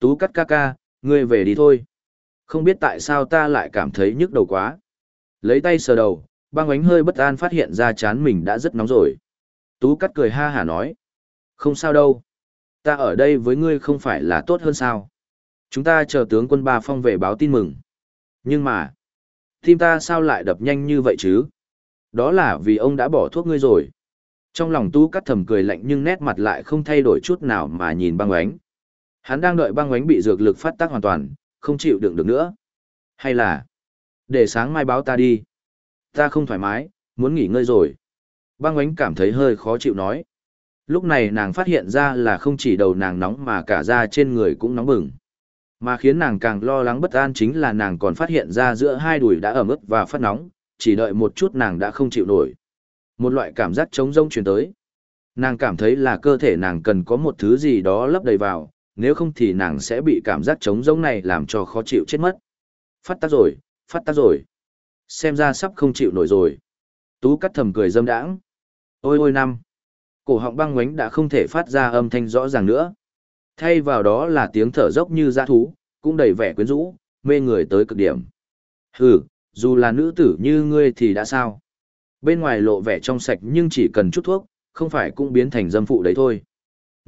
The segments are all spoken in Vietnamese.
Tú cắt ca ca, ngươi về đi thôi. Không biết tại sao ta lại cảm thấy nhức đầu quá. Lấy tay sờ đầu, băng ánh hơi bất an phát hiện ra chán mình đã rất nóng rồi. Tú cắt cười ha hả nói. Không sao đâu. Ta ở đây với ngươi không phải là tốt hơn sao. Chúng ta chờ tướng quân ba phong về báo tin mừng. Nhưng mà, tim ta sao lại đập nhanh như vậy chứ? Đó là vì ông đã bỏ thuốc ngươi rồi. Trong lòng tú cắt thầm cười lạnh nhưng nét mặt lại không thay đổi chút nào mà nhìn băng ánh. Hắn đang đợi băng oánh bị dược lực phát tác hoàn toàn, không chịu đựng được nữa. Hay là, để sáng mai báo ta đi. Ta không thoải mái, muốn nghỉ ngơi rồi. Băng oánh cảm thấy hơi khó chịu nói. Lúc này nàng phát hiện ra là không chỉ đầu nàng nóng mà cả da trên người cũng nóng bừng. Mà khiến nàng càng lo lắng bất an chính là nàng còn phát hiện ra giữa hai đùi đã ẩm ướt và phát nóng, chỉ đợi một chút nàng đã không chịu nổi. Một loại cảm giác trống rông truyền tới. Nàng cảm thấy là cơ thể nàng cần có một thứ gì đó lấp đầy vào, nếu không thì nàng sẽ bị cảm giác trống rỗng này làm cho khó chịu chết mất. Phát tác rồi, phát tác rồi. Xem ra sắp không chịu nổi rồi. Tú cắt thầm cười dâm đãng. Ôi ôi năm. Cổ họng băng ngoánh đã không thể phát ra âm thanh rõ ràng nữa. Thay vào đó là tiếng thở dốc như dã thú, cũng đầy vẻ quyến rũ, mê người tới cực điểm. Hừ, dù là nữ tử như ngươi thì đã sao? Bên ngoài lộ vẻ trong sạch nhưng chỉ cần chút thuốc, không phải cũng biến thành dâm phụ đấy thôi.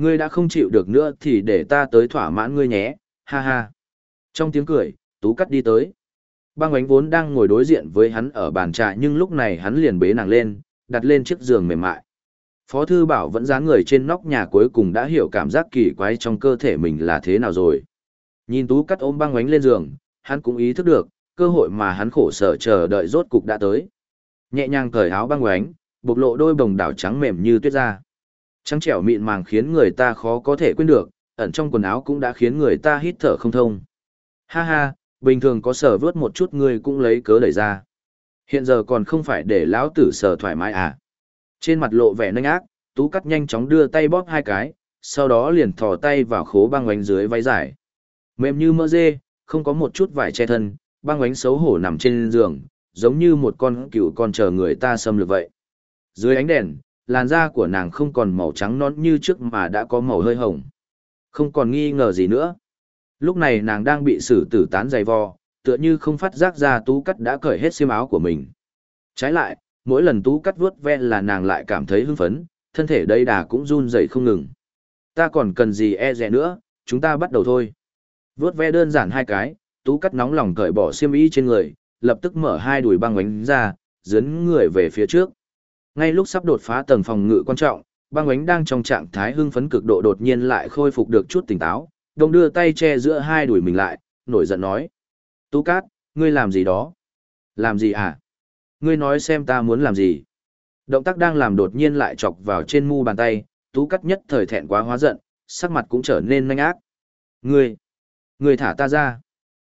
Ngươi đã không chịu được nữa thì để ta tới thỏa mãn ngươi nhé, ha ha. Trong tiếng cười, Tú cắt đi tới. Băng ánh vốn đang ngồi đối diện với hắn ở bàn trà nhưng lúc này hắn liền bế nàng lên, đặt lên chiếc giường mềm mại. Phó Thư Bảo vẫn dáng người trên nóc nhà cuối cùng đã hiểu cảm giác kỳ quái trong cơ thể mình là thế nào rồi. Nhìn Tú cắt ôm băng ánh lên giường, hắn cũng ý thức được, cơ hội mà hắn khổ sở chờ đợi rốt cục đã tới. Nhẹ nhàng cởi áo băng ánh, bộc lộ đôi bồng đảo trắng mềm như tuyết ra. Trắng trẻo mịn màng khiến người ta khó có thể quên được, ẩn trong quần áo cũng đã khiến người ta hít thở không thông. Ha ha, bình thường có sở vớt một chút người cũng lấy cớ đẩy ra. Hiện giờ còn không phải để lão tử sở thoải mái à. Trên mặt lộ vẻ nanh ác, tú cắt nhanh chóng đưa tay bóp hai cái, sau đó liền thò tay vào khố băng oánh dưới váy dài. Mềm như mỡ dê, không có một chút vải che thân, băng oánh xấu hổ nằm trên giường, giống như một con cựu con chờ người ta xâm lược vậy. Dưới ánh đèn, làn da của nàng không còn màu trắng nón như trước mà đã có màu hơi hồng. Không còn nghi ngờ gì nữa. Lúc này nàng đang bị xử tử tán dày vò, tựa như không phát giác ra tú cắt đã cởi hết xiêm áo của mình. Trái lại, mỗi lần tú cắt vuốt ve là nàng lại cảm thấy hưng phấn, thân thể đầy đà cũng run dậy không ngừng. Ta còn cần gì e dè nữa, chúng ta bắt đầu thôi. Vuốt ve đơn giản hai cái, tú cắt nóng lòng cởi bỏ xiêm y trên người, lập tức mở hai đùi băng bánh ra, dấn người về phía trước. Ngay lúc sắp đột phá tầng phòng ngự quan trọng, băng ánh đang trong trạng thái hưng phấn cực độ đột nhiên lại khôi phục được chút tỉnh táo, đồng đưa tay che giữa hai đùi mình lại, nổi giận nói. Tú cát, ngươi làm gì đó? Làm gì à? Ngươi nói xem ta muốn làm gì? Động tác đang làm đột nhiên lại chọc vào trên mu bàn tay, tú Cát nhất thời thẹn quá hóa giận, sắc mặt cũng trở nên nhanh ác. Ngươi! Ngươi thả ta ra!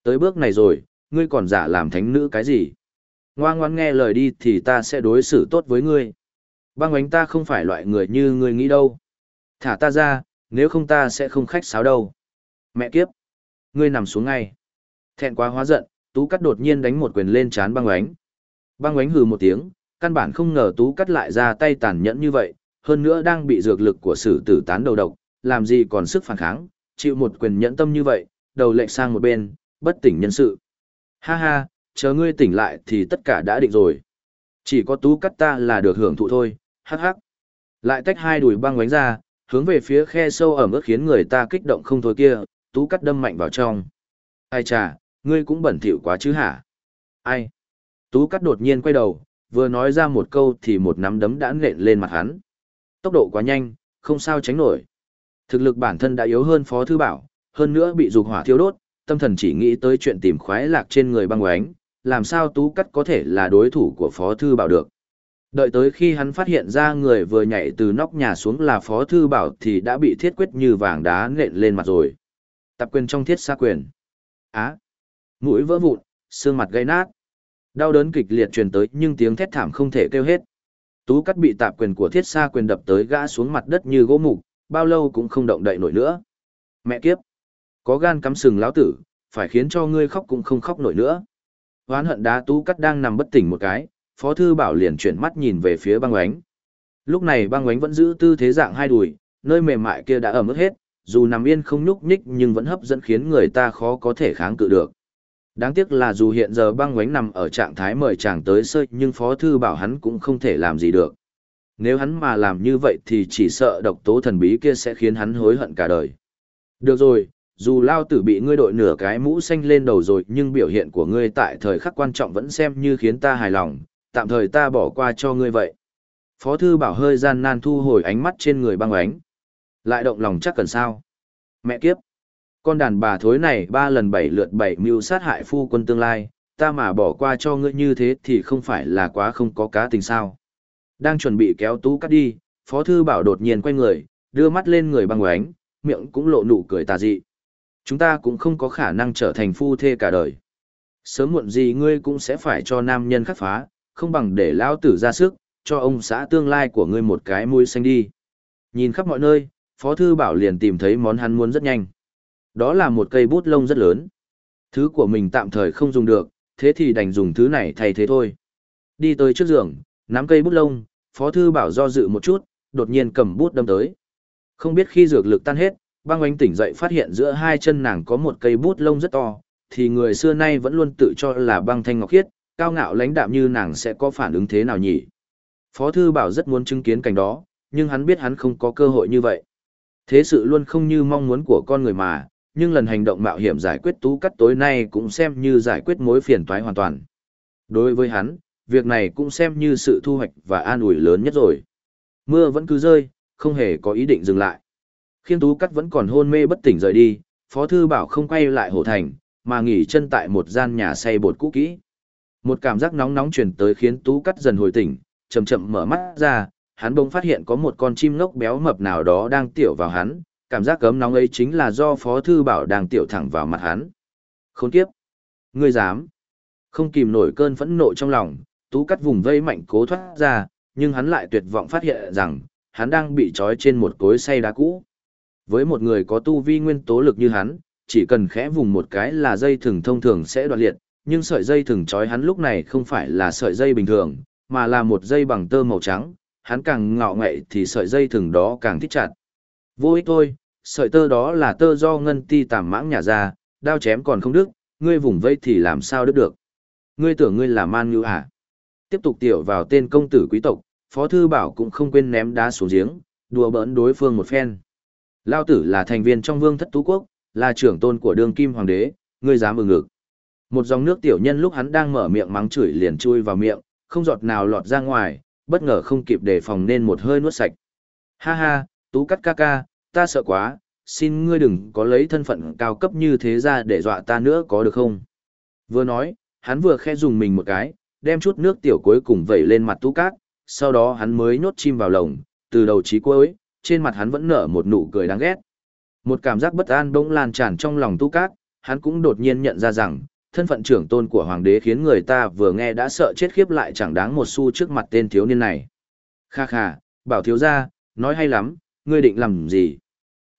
Tới bước này rồi, ngươi còn giả làm thánh nữ cái gì? Ngoan ngoan nghe lời đi thì ta sẽ đối xử tốt với ngươi. Băng ánh ta không phải loại người như ngươi nghĩ đâu. Thả ta ra, nếu không ta sẽ không khách sáo đâu. Mẹ kiếp! Ngươi nằm xuống ngay. Thẹn quá hóa giận, tú cắt đột nhiên đánh một quyền lên chán băng ánh. Băng ánh hừ một tiếng, căn bản không ngờ tú cắt lại ra tay tàn nhẫn như vậy, hơn nữa đang bị dược lực của sử tử tán đầu độc, làm gì còn sức phản kháng, chịu một quyền nhẫn tâm như vậy, đầu lệnh sang một bên, bất tỉnh nhân sự. Ha ha, chờ ngươi tỉnh lại thì tất cả đã định rồi. Chỉ có tú cắt ta là được hưởng thụ thôi, hắc hắc. Lại tách hai đùi băng quánh ra, hướng về phía khe sâu ẩm ướt khiến người ta kích động không thôi kia, tú cắt đâm mạnh vào trong. Ai chà, ngươi cũng bẩn thỉu quá chứ hả? Ai? Tú cắt đột nhiên quay đầu, vừa nói ra một câu thì một nắm đấm đã nện lên mặt hắn. Tốc độ quá nhanh, không sao tránh nổi. Thực lực bản thân đã yếu hơn Phó Thư Bảo, hơn nữa bị dục hỏa thiêu đốt, tâm thần chỉ nghĩ tới chuyện tìm khoái lạc trên người băng quánh, làm sao Tú Cắt có thể là đối thủ của Phó Thư Bảo được. Đợi tới khi hắn phát hiện ra người vừa nhảy từ nóc nhà xuống là Phó Thư Bảo thì đã bị thiết quyết như vàng đá nện lên mặt rồi. Tập quyền trong thiết xa quyền. Á. Mũi vỡ vụn, xương mặt gây nát. Đau đớn kịch liệt truyền tới nhưng tiếng thét thảm không thể kêu hết. Tú cắt bị tạp quyền của thiết xa quyền đập tới gã xuống mặt đất như gỗ mục, bao lâu cũng không động đậy nổi nữa. Mẹ kiếp! Có gan cắm sừng lão tử, phải khiến cho ngươi khóc cũng không khóc nổi nữa. Hoán hận đá tú cắt đang nằm bất tỉnh một cái, phó thư bảo liền chuyển mắt nhìn về phía băng oánh. Lúc này băng oánh vẫn giữ tư thế dạng hai đùi, nơi mềm mại kia đã ẩm ướt hết, dù nằm yên không nhúc nhích nhưng vẫn hấp dẫn khiến người ta khó có thể kháng cự được. Đáng tiếc là dù hiện giờ băng oánh nằm ở trạng thái mời chàng tới sơi nhưng Phó Thư bảo hắn cũng không thể làm gì được. Nếu hắn mà làm như vậy thì chỉ sợ độc tố thần bí kia sẽ khiến hắn hối hận cả đời. Được rồi, dù lao tử bị ngươi đội nửa cái mũ xanh lên đầu rồi nhưng biểu hiện của ngươi tại thời khắc quan trọng vẫn xem như khiến ta hài lòng, tạm thời ta bỏ qua cho ngươi vậy. Phó thư bảo hơi gian nan thu hồi ánh mắt trên người băng ánh. Lại động lòng chắc cần sao. Mẹ kiếp. Con đàn bà thối này ba lần bảy lượt bảy mưu sát hại phu quân tương lai, ta mà bỏ qua cho ngươi như thế thì không phải là quá không có cá tình sao. Đang chuẩn bị kéo tú cắt đi, Phó Thư Bảo đột nhiên quay người, đưa mắt lên người băng ánh, miệng cũng lộ nụ cười tà dị. Chúng ta cũng không có khả năng trở thành phu thê cả đời. Sớm muộn gì ngươi cũng sẽ phải cho nam nhân khắc phá, không bằng để lão tử ra sức, cho ông xã tương lai của ngươi một cái mũi xanh đi. Nhìn khắp mọi nơi, Phó Thư Bảo liền tìm thấy món hắn muốn rất nhanh. Đó là một cây bút lông rất lớn. Thứ của mình tạm thời không dùng được, thế thì đành dùng thứ này thay thế thôi. Đi tới trước giường, nắm cây bút lông, Phó Thư Bảo do dự một chút, đột nhiên cầm bút đâm tới. Không biết khi dược lực tan hết, băng oanh tỉnh dậy phát hiện giữa hai chân nàng có một cây bút lông rất to, thì người xưa nay vẫn luôn tự cho là băng thanh ngọc khiết, cao ngạo lãnh đạm như nàng sẽ có phản ứng thế nào nhỉ. Phó Thư Bảo rất muốn chứng kiến cảnh đó, nhưng hắn biết hắn không có cơ hội như vậy. Thế sự luôn không như mong muốn của con người mà, nhưng lần hành động mạo hiểm giải quyết tú cắt tối nay cũng xem như giải quyết mối phiền toái hoàn toàn. Đối với hắn, việc này cũng xem như sự thu hoạch và an ủi lớn nhất rồi. Mưa vẫn cứ rơi, không hề có ý định dừng lại. Khiên tú cắt vẫn còn hôn mê bất tỉnh rời đi, Phó Thư Bảo không quay lại hồ thành, mà nghỉ chân tại một gian nhà xây bột cũ kỹ. Một cảm giác nóng nóng truyền tới khiến tú cắt dần hồi tỉnh, chậm chậm mở mắt ra, hắn bỗng phát hiện có một con chim ngốc béo mập nào đó đang tiểu vào hắn, cảm giác cấm nóng ấy chính là do Phó Thư Bảo đang tiểu thẳng vào mặt hắn. Khốn kiếp! Ngươi dám! Không kìm nổi cơn phẫn nộ trong lòng, tú cắt vùng vây mạnh cố thoát ra, nhưng hắn lại tuyệt vọng phát hiện rằng, hắn đang bị trói trên một cối xay đá cũ. Với một người có tu vi nguyên tố lực như hắn, chỉ cần khẽ vùng một cái là dây thừng thông thường sẽ đoạn liệt, nhưng sợi dây thừng trói hắn lúc này không phải là sợi dây bình thường, mà là một dây bằng tơ màu trắng, hắn càng ngạo ngậy thì sợi dây thừng đó càng thích chặt. Vô ích thôi, sợi tơ đó là tơ do ngân ti tàm mãng nhà ra, đao chém còn không đứt, ngươi vùng vây thì làm sao đứt được. Ngươi tưởng ngươi là man như à? Tiếp tục tiểu vào tên công tử quý tộc, Phó Thư Bảo cũng không quên ném đá xuống giếng, đùa bỡn đối phương một phen. Lao tử là thành viên trong vương thất tú quốc, là trưởng tôn của đường kim hoàng đế, ngươi dám ừng ngực. Một dòng nước tiểu nhân lúc hắn đang mở miệng mắng chửi liền chui vào miệng, không giọt nào lọt ra ngoài, bất ngờ không kịp đề phòng nên một hơi nuốt sạch. Ha ha, tú cắt ca ca, ta sợ quá, xin ngươi đừng có lấy thân phận cao cấp như thế ra để dọa ta nữa có được không? Vừa nói, hắn vừa khe dùng mình một cái, đem chút nước tiểu cuối cùng vẩy lên mặt tú cát, sau đó hắn mới nhốt chim vào lồng, từ đầu chí cuối, trên mặt hắn vẫn nở một nụ cười đáng ghét. Một cảm giác bất an bỗng lan tràn trong lòng tú cát, hắn cũng đột nhiên nhận ra rằng, thân phận trưởng tôn của hoàng đế khiến người ta vừa nghe đã sợ chết khiếp lại chẳng đáng một xu trước mặt tên thiếu niên này. Kha kha, bảo thiếu gia, nói hay lắm, ngươi định làm gì?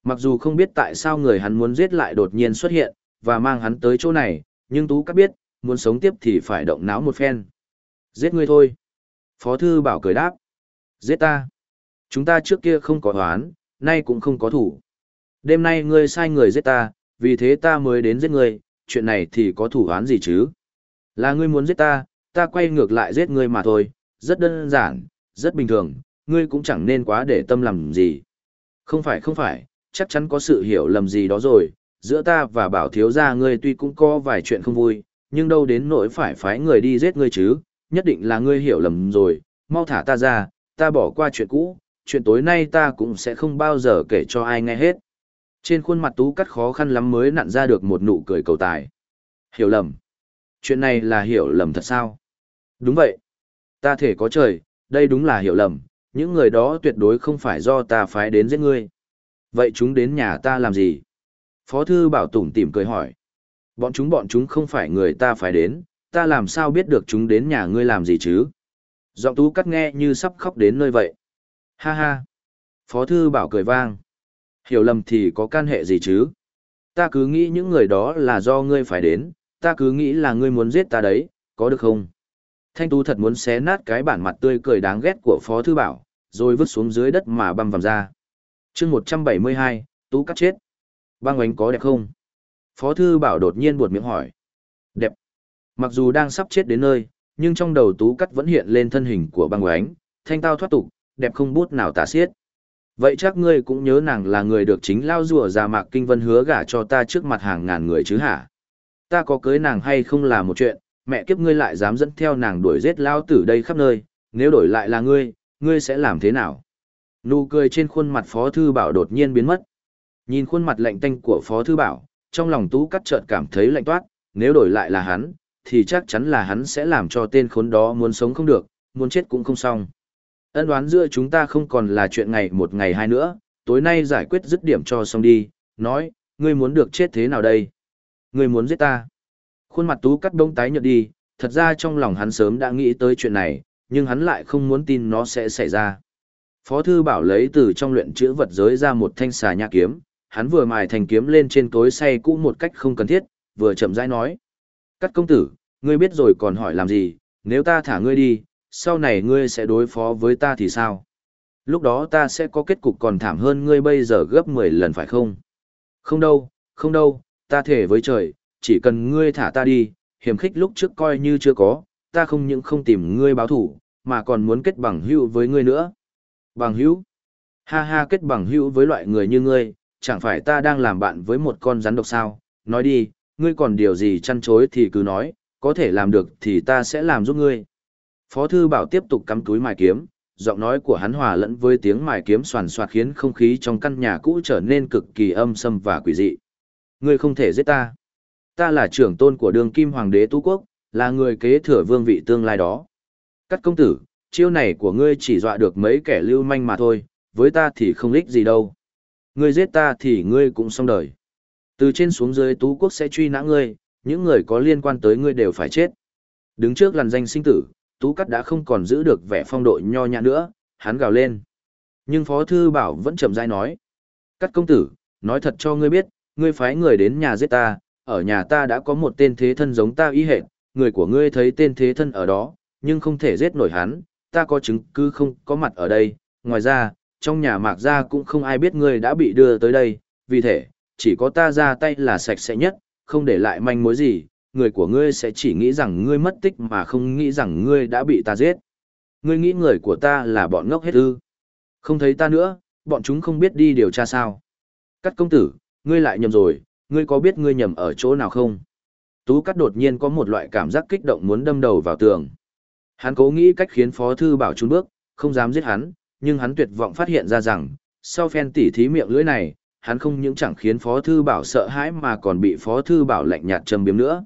Mặc dù không biết tại sao người hắn muốn giết lại đột nhiên xuất hiện, và mang hắn tới chỗ này, nhưng Tú Cát biết, muốn sống tiếp thì phải động não một phen. Giết ngươi thôi. Phó thư bảo cười đáp. Giết ta. Chúng ta trước kia không có hoán, nay cũng không có thủ. Đêm nay ngươi sai người giết ta, vì thế ta mới đến giết ngươi, chuyện này thì có thủ oán gì chứ? Là ngươi muốn giết ta, ta quay ngược lại giết ngươi mà thôi, rất đơn giản, rất bình thường, ngươi cũng chẳng nên quá để tâm làm gì. Không phải không phải, chắc chắn có sự hiểu lầm gì đó rồi, giữa ta và bảo thiếu gia ngươi tuy cũng có vài chuyện không vui, nhưng đâu đến nỗi phải phái người đi giết ngươi chứ, nhất định là ngươi hiểu lầm rồi, mau thả ta ra, ta bỏ qua chuyện cũ, chuyện tối nay ta cũng sẽ không bao giờ kể cho ai nghe hết. Trên khuôn mặt tú cắt khó khăn lắm mới nặn ra được một nụ cười cầu tài. Hiểu lầm. Chuyện này là hiểu lầm thật sao? Đúng vậy. Ta thể có trời, đây đúng là hiểu lầm, những người đó tuyệt đối không phải do ta phái đến giết ngươi. Vậy chúng đến nhà ta làm gì? Phó thư bảo tủm tìm cười hỏi. Bọn chúng bọn chúng không phải người ta phải đến, ta làm sao biết được chúng đến nhà ngươi làm gì chứ? Giọng tú cắt nghe như sắp khóc đến nơi vậy. Ha ha. Phó thư bảo cười vang. Hiểu lầm thì có can hệ gì chứ? Ta cứ nghĩ những người đó là do ngươi phải đến, ta cứ nghĩ là ngươi muốn giết ta đấy, có được không? Thanh tú thật muốn xé nát cái bản mặt tươi cười đáng ghét của Phó Thư Bảo, rồi vứt xuống dưới đất mà băm vằm ra. chương 172, Tú cắt chết. Băng ánh có đẹp không? Phó thư bảo đột nhiên buột miệng hỏi. Đẹp. Mặc dù đang sắp chết đến nơi, nhưng trong đầu tú cắt vẫn hiện lên thân hình của băng ánh, thanh tao thoát tục, đẹp không bút nào tả xiết. Vậy chắc ngươi cũng nhớ nàng là người được chính lao rùa già mạc kinh vân hứa gả cho ta trước mặt hàng ngàn người chứ hả? Ta có cưới nàng hay không là một chuyện, mẹ kiếp ngươi lại dám dẫn theo nàng đuổi giết lao tử đây khắp nơi, nếu đổi lại là ngươi, ngươi sẽ làm thế nào? Nụ cười trên khuôn mặt Phó Thư Bảo đột nhiên biến mất. Nhìn khuôn mặt lạnh tanh của Phó Thư Bảo, trong lòng Tú cắt chợt cảm thấy lạnh toát, nếu đổi lại là hắn, thì chắc chắn là hắn sẽ làm cho tên khốn đó muốn sống không được, muốn chết cũng không xong. Ân đoán giữa chúng ta không còn là chuyện ngày một ngày hai nữa, tối nay giải quyết dứt điểm cho xong đi, nói, ngươi muốn được chết thế nào đây? Ngươi muốn giết ta? Khuôn mặt Tú cắt đông tái nhợt đi, thật ra trong lòng hắn sớm đã nghĩ tới chuyện này, nhưng hắn lại không muốn tin nó sẽ xảy ra. Phó thư bảo lấy từ trong luyện chữ vật giới ra một thanh xà nhà kiếm, hắn vừa mài thành kiếm lên trên tối say cũ một cách không cần thiết, vừa chậm rãi nói. Cắt công tử, ngươi biết rồi còn hỏi làm gì, nếu ta thả ngươi đi, sau này ngươi sẽ đối phó với ta thì sao? Lúc đó ta sẽ có kết cục còn thảm hơn ngươi bây giờ gấp 10 lần phải không? Không đâu, không đâu, ta thể với trời, chỉ cần ngươi thả ta đi, hiểm khích lúc trước coi như chưa có, ta không những không tìm ngươi báo thủ, mà còn muốn kết bằng hữu với ngươi nữa. Bằng hữu? Ha ha kết bằng hữu với loại người như ngươi, chẳng phải ta đang làm bạn với một con rắn độc sao? Nói đi, ngươi còn điều gì chăn chối thì cứ nói, có thể làm được thì ta sẽ làm giúp ngươi. Phó thư bảo tiếp tục cắm túi mài kiếm, giọng nói của hắn hòa lẫn với tiếng mài kiếm soàn soạt khiến không khí trong căn nhà cũ trở nên cực kỳ âm sâm và quỷ dị. Ngươi không thể giết ta. Ta là trưởng tôn của đường kim hoàng đế Tu Quốc, là người kế thừa vương vị tương lai đó. Cắt công tử, chiêu này của ngươi chỉ dọa được mấy kẻ lưu manh mà thôi, với ta thì không ích gì đâu. Ngươi giết ta thì ngươi cũng xong đời. Từ trên xuống dưới Tú Quốc sẽ truy nã ngươi, những người có liên quan tới ngươi đều phải chết. Đứng trước làn danh sinh tử, Tú Cắt đã không còn giữ được vẻ phong độ nho nhã nữa, hắn gào lên. Nhưng Phó Thư Bảo vẫn chậm rãi nói. Cắt công tử, nói thật cho ngươi biết, ngươi phái người đến nhà giết ta, ở nhà ta đã có một tên thế thân giống ta y hệt, người của ngươi thấy tên thế thân ở đó, nhưng không thể giết nổi hắn, ta có chứng cứ không có mặt ở đây, ngoài ra, trong nhà mạc gia cũng không ai biết ngươi đã bị đưa tới đây, vì thế, chỉ có ta ra tay là sạch sẽ nhất, không để lại manh mối gì, người của ngươi sẽ chỉ nghĩ rằng ngươi mất tích mà không nghĩ rằng ngươi đã bị ta giết. Ngươi nghĩ người của ta là bọn ngốc hết ư. Không thấy ta nữa, bọn chúng không biết đi điều tra sao. Cắt công tử, ngươi lại nhầm rồi, ngươi có biết ngươi nhầm ở chỗ nào không? Tú cắt đột nhiên có một loại cảm giác kích động muốn đâm đầu vào tường. Hắn cố nghĩ cách khiến Phó Thư Bảo trốn bước, không dám giết hắn, nhưng hắn tuyệt vọng phát hiện ra rằng, sau phen tỉ thí miệng lưỡi này, hắn không những chẳng khiến Phó Thư Bảo sợ hãi mà còn bị Phó Thư Bảo lạnh nhạt trầm biếm nữa.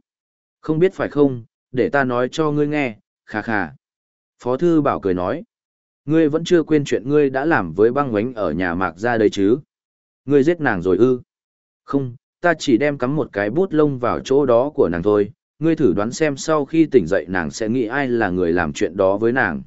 Không biết phải không, để ta nói cho ngươi nghe, khà khà. Phó Thư Bảo cười nói, ngươi vẫn chưa quên chuyện ngươi đã làm với băng ngoánh ở nhà mạc ra đây chứ. Ngươi giết nàng rồi ư. Không, ta chỉ đem cắm một cái bút lông vào chỗ đó của nàng thôi, ngươi thử đoán xem sau khi tỉnh dậy nàng sẽ nghĩ ai là người làm chuyện đó với nàng.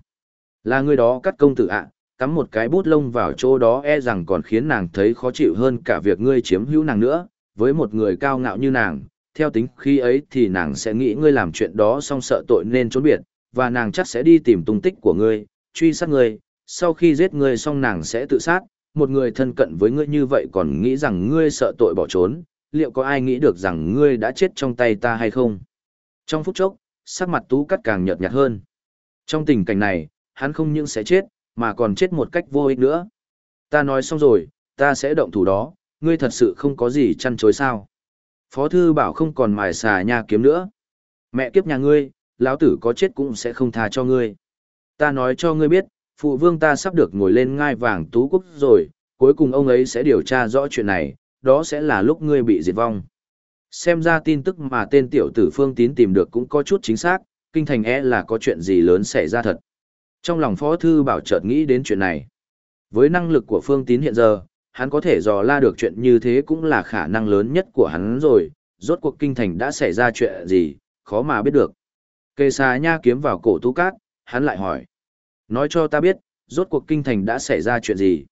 Là người đó cắt công tử ạ, cắm một cái bút lông vào chỗ đó e rằng còn khiến nàng thấy khó chịu hơn cả việc ngươi chiếm hữu nàng nữa, với một người cao ngạo như nàng, theo tính khi ấy thì nàng sẽ nghĩ ngươi làm chuyện đó xong sợ tội nên trốn biệt, và nàng chắc sẽ đi tìm tung tích của ngươi, truy sát ngươi, sau khi giết ngươi xong nàng sẽ tự sát, một người thân cận với ngươi như vậy còn nghĩ rằng ngươi sợ tội bỏ trốn, liệu có ai nghĩ được rằng ngươi đã chết trong tay ta hay không? Trong phút chốc, sắc mặt tú cắt càng nhợt nhạt hơn. Trong tình cảnh này, hắn không những sẽ chết, mà còn chết một cách vô ích nữa. Ta nói xong rồi, ta sẽ động thủ đó, ngươi thật sự không có gì chăn chối sao. Phó thư bảo không còn mài xà nhà kiếm nữa. Mẹ kiếp nhà ngươi, lão tử có chết cũng sẽ không tha cho ngươi. Ta nói cho ngươi biết, phụ vương ta sắp được ngồi lên ngai vàng tú quốc rồi, cuối cùng ông ấy sẽ điều tra rõ chuyện này, đó sẽ là lúc ngươi bị diệt vong. Xem ra tin tức mà tên tiểu tử Phương Tín tìm được cũng có chút chính xác, kinh thành e là có chuyện gì lớn xảy ra thật. Trong lòng Phó Thư Bảo chợt nghĩ đến chuyện này. Với năng lực của Phương Tín hiện giờ, hắn có thể dò la được chuyện như thế cũng là khả năng lớn nhất của hắn rồi, rốt cuộc kinh thành đã xảy ra chuyện gì, khó mà biết được. Kê xà nha kiếm vào cổ tú cát, hắn lại hỏi. Nói cho ta biết, rốt cuộc kinh thành đã xảy ra chuyện gì.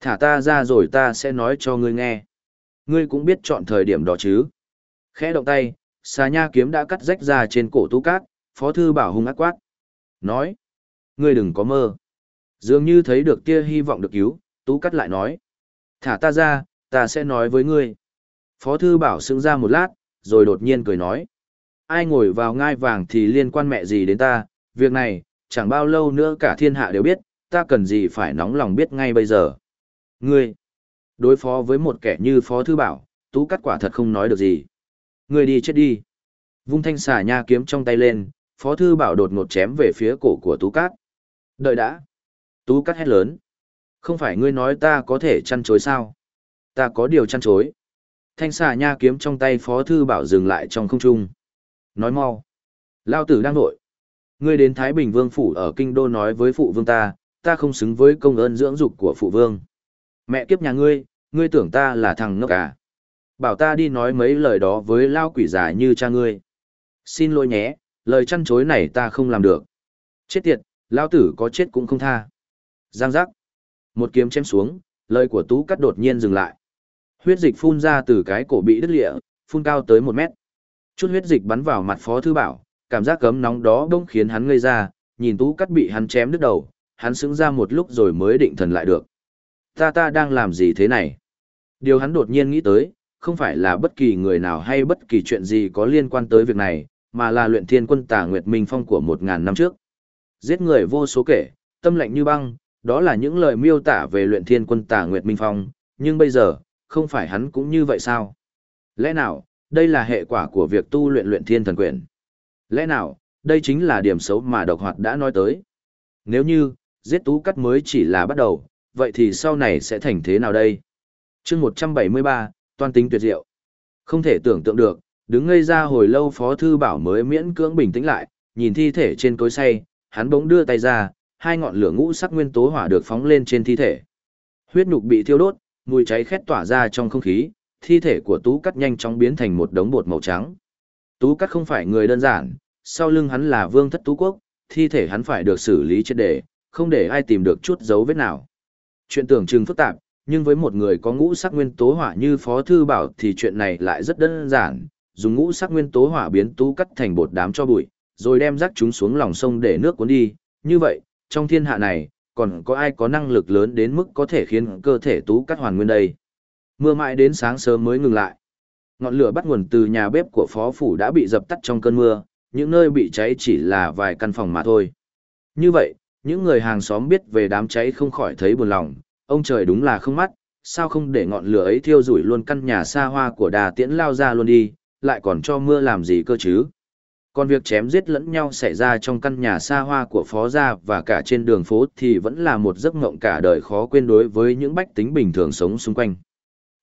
Thả ta ra rồi ta sẽ nói cho ngươi nghe. Ngươi cũng biết chọn thời điểm đó chứ. Khẽ động tay, xà nha kiếm đã cắt rách ra trên cổ tú cát, phó thư bảo hung ác quát. Nói, ngươi đừng có mơ. Dường như thấy được tia hy vọng được cứu, tú cắt lại nói. Thả ta ra, Ta sẽ nói với ngươi. Phó thư bảo sững ra một lát, rồi đột nhiên cười nói. Ai ngồi vào ngai vàng thì liên quan mẹ gì đến ta, việc này, chẳng bao lâu nữa cả thiên hạ đều biết, ta cần gì phải nóng lòng biết ngay bây giờ. Ngươi, đối phó với một kẻ như Phó Thư Bảo, tú cắt quả thật không nói được gì. Ngươi đi chết đi. Vung thanh xà nha kiếm trong tay lên, Phó Thư Bảo đột ngột chém về phía cổ của Tú Cát. Đợi đã. Tú Cát hét lớn. Không phải ngươi nói ta có thể chăn chối sao? Ta có điều chăn chối. Thanh xà nha kiếm trong tay Phó Thư Bảo dừng lại trong không trung. Nói mau. Lao tử đang nội. Ngươi đến Thái Bình Vương Phủ ở Kinh Đô nói với phụ vương ta, ta không xứng với công ơn dưỡng dục của phụ vương. Mẹ kiếp nhà ngươi, ngươi tưởng ta là thằng ngốc à. Bảo ta đi nói mấy lời đó với lao quỷ già như cha ngươi. Xin lỗi nhé, lời chăn chối này ta không làm được. Chết tiệt, lao tử có chết cũng không tha. Giang giác. Một kiếm chém xuống, lời của tú cắt đột nhiên dừng lại. Huyết dịch phun ra từ cái cổ bị đứt lịa, phun cao tới một mét. Chút huyết dịch bắn vào mặt phó thư bảo, cảm giác cấm nóng đó đông khiến hắn ngây ra, nhìn tú cắt bị hắn chém đứt đầu, hắn sững ra một lúc rồi mới định thần lại được. Ta ta đang làm gì thế này? Điều hắn đột nhiên nghĩ tới, không phải là bất kỳ người nào hay bất kỳ chuyện gì có liên quan tới việc này, mà là luyện thiên quân tà Nguyệt Minh Phong của một ngàn năm trước. Giết người vô số kể, tâm lạnh như băng, đó là những lời miêu tả về luyện thiên quân tà Nguyệt Minh Phong, nhưng bây giờ, không phải hắn cũng như vậy sao? Lẽ nào, đây là hệ quả của việc tu luyện luyện thiên thần quyền? Lẽ nào, đây chính là điểm xấu mà độc hoạt đã nói tới? Nếu như, giết tú cắt mới chỉ là bắt đầu, vậy thì sau này sẽ thành thế nào đây? chương 173, toàn tính tuyệt diệu. Không thể tưởng tượng được, đứng ngây ra hồi lâu Phó Thư Bảo mới miễn cưỡng bình tĩnh lại, nhìn thi thể trên cối say, hắn bỗng đưa tay ra, hai ngọn lửa ngũ sắc nguyên tố hỏa được phóng lên trên thi thể. Huyết nhục bị thiêu đốt, mùi cháy khét tỏa ra trong không khí, thi thể của Tú Cắt nhanh chóng biến thành một đống bột màu trắng. Tú Cắt không phải người đơn giản, sau lưng hắn là Vương Thất Tú Quốc, thi thể hắn phải được xử lý triệt để, không để ai tìm được chút dấu vết nào. Chuyện tưởng chừng phức tạp, nhưng với một người có ngũ sắc nguyên tố hỏa như Phó Thư Bảo thì chuyện này lại rất đơn giản, dùng ngũ sắc nguyên tố hỏa biến tú cắt thành bột đám cho bụi, rồi đem rác chúng xuống lòng sông để nước cuốn đi. Như vậy, trong thiên hạ này, còn có ai có năng lực lớn đến mức có thể khiến cơ thể tú cắt hoàn nguyên đây? Mưa mãi đến sáng sớm mới ngừng lại. Ngọn lửa bắt nguồn từ nhà bếp của phó phủ đã bị dập tắt trong cơn mưa, những nơi bị cháy chỉ là vài căn phòng mà thôi. Như vậy, những người hàng xóm biết về đám cháy không khỏi thấy buồn lòng, ông trời đúng là không mắt, sao không để ngọn lửa ấy thiêu rủi luôn căn nhà xa hoa của đà tiễn lao ra luôn đi, lại còn cho mưa làm gì cơ chứ. Còn việc chém giết lẫn nhau xảy ra trong căn nhà xa hoa của phó gia và cả trên đường phố thì vẫn là một giấc mộng cả đời khó quên đối với những bách tính bình thường sống xung quanh.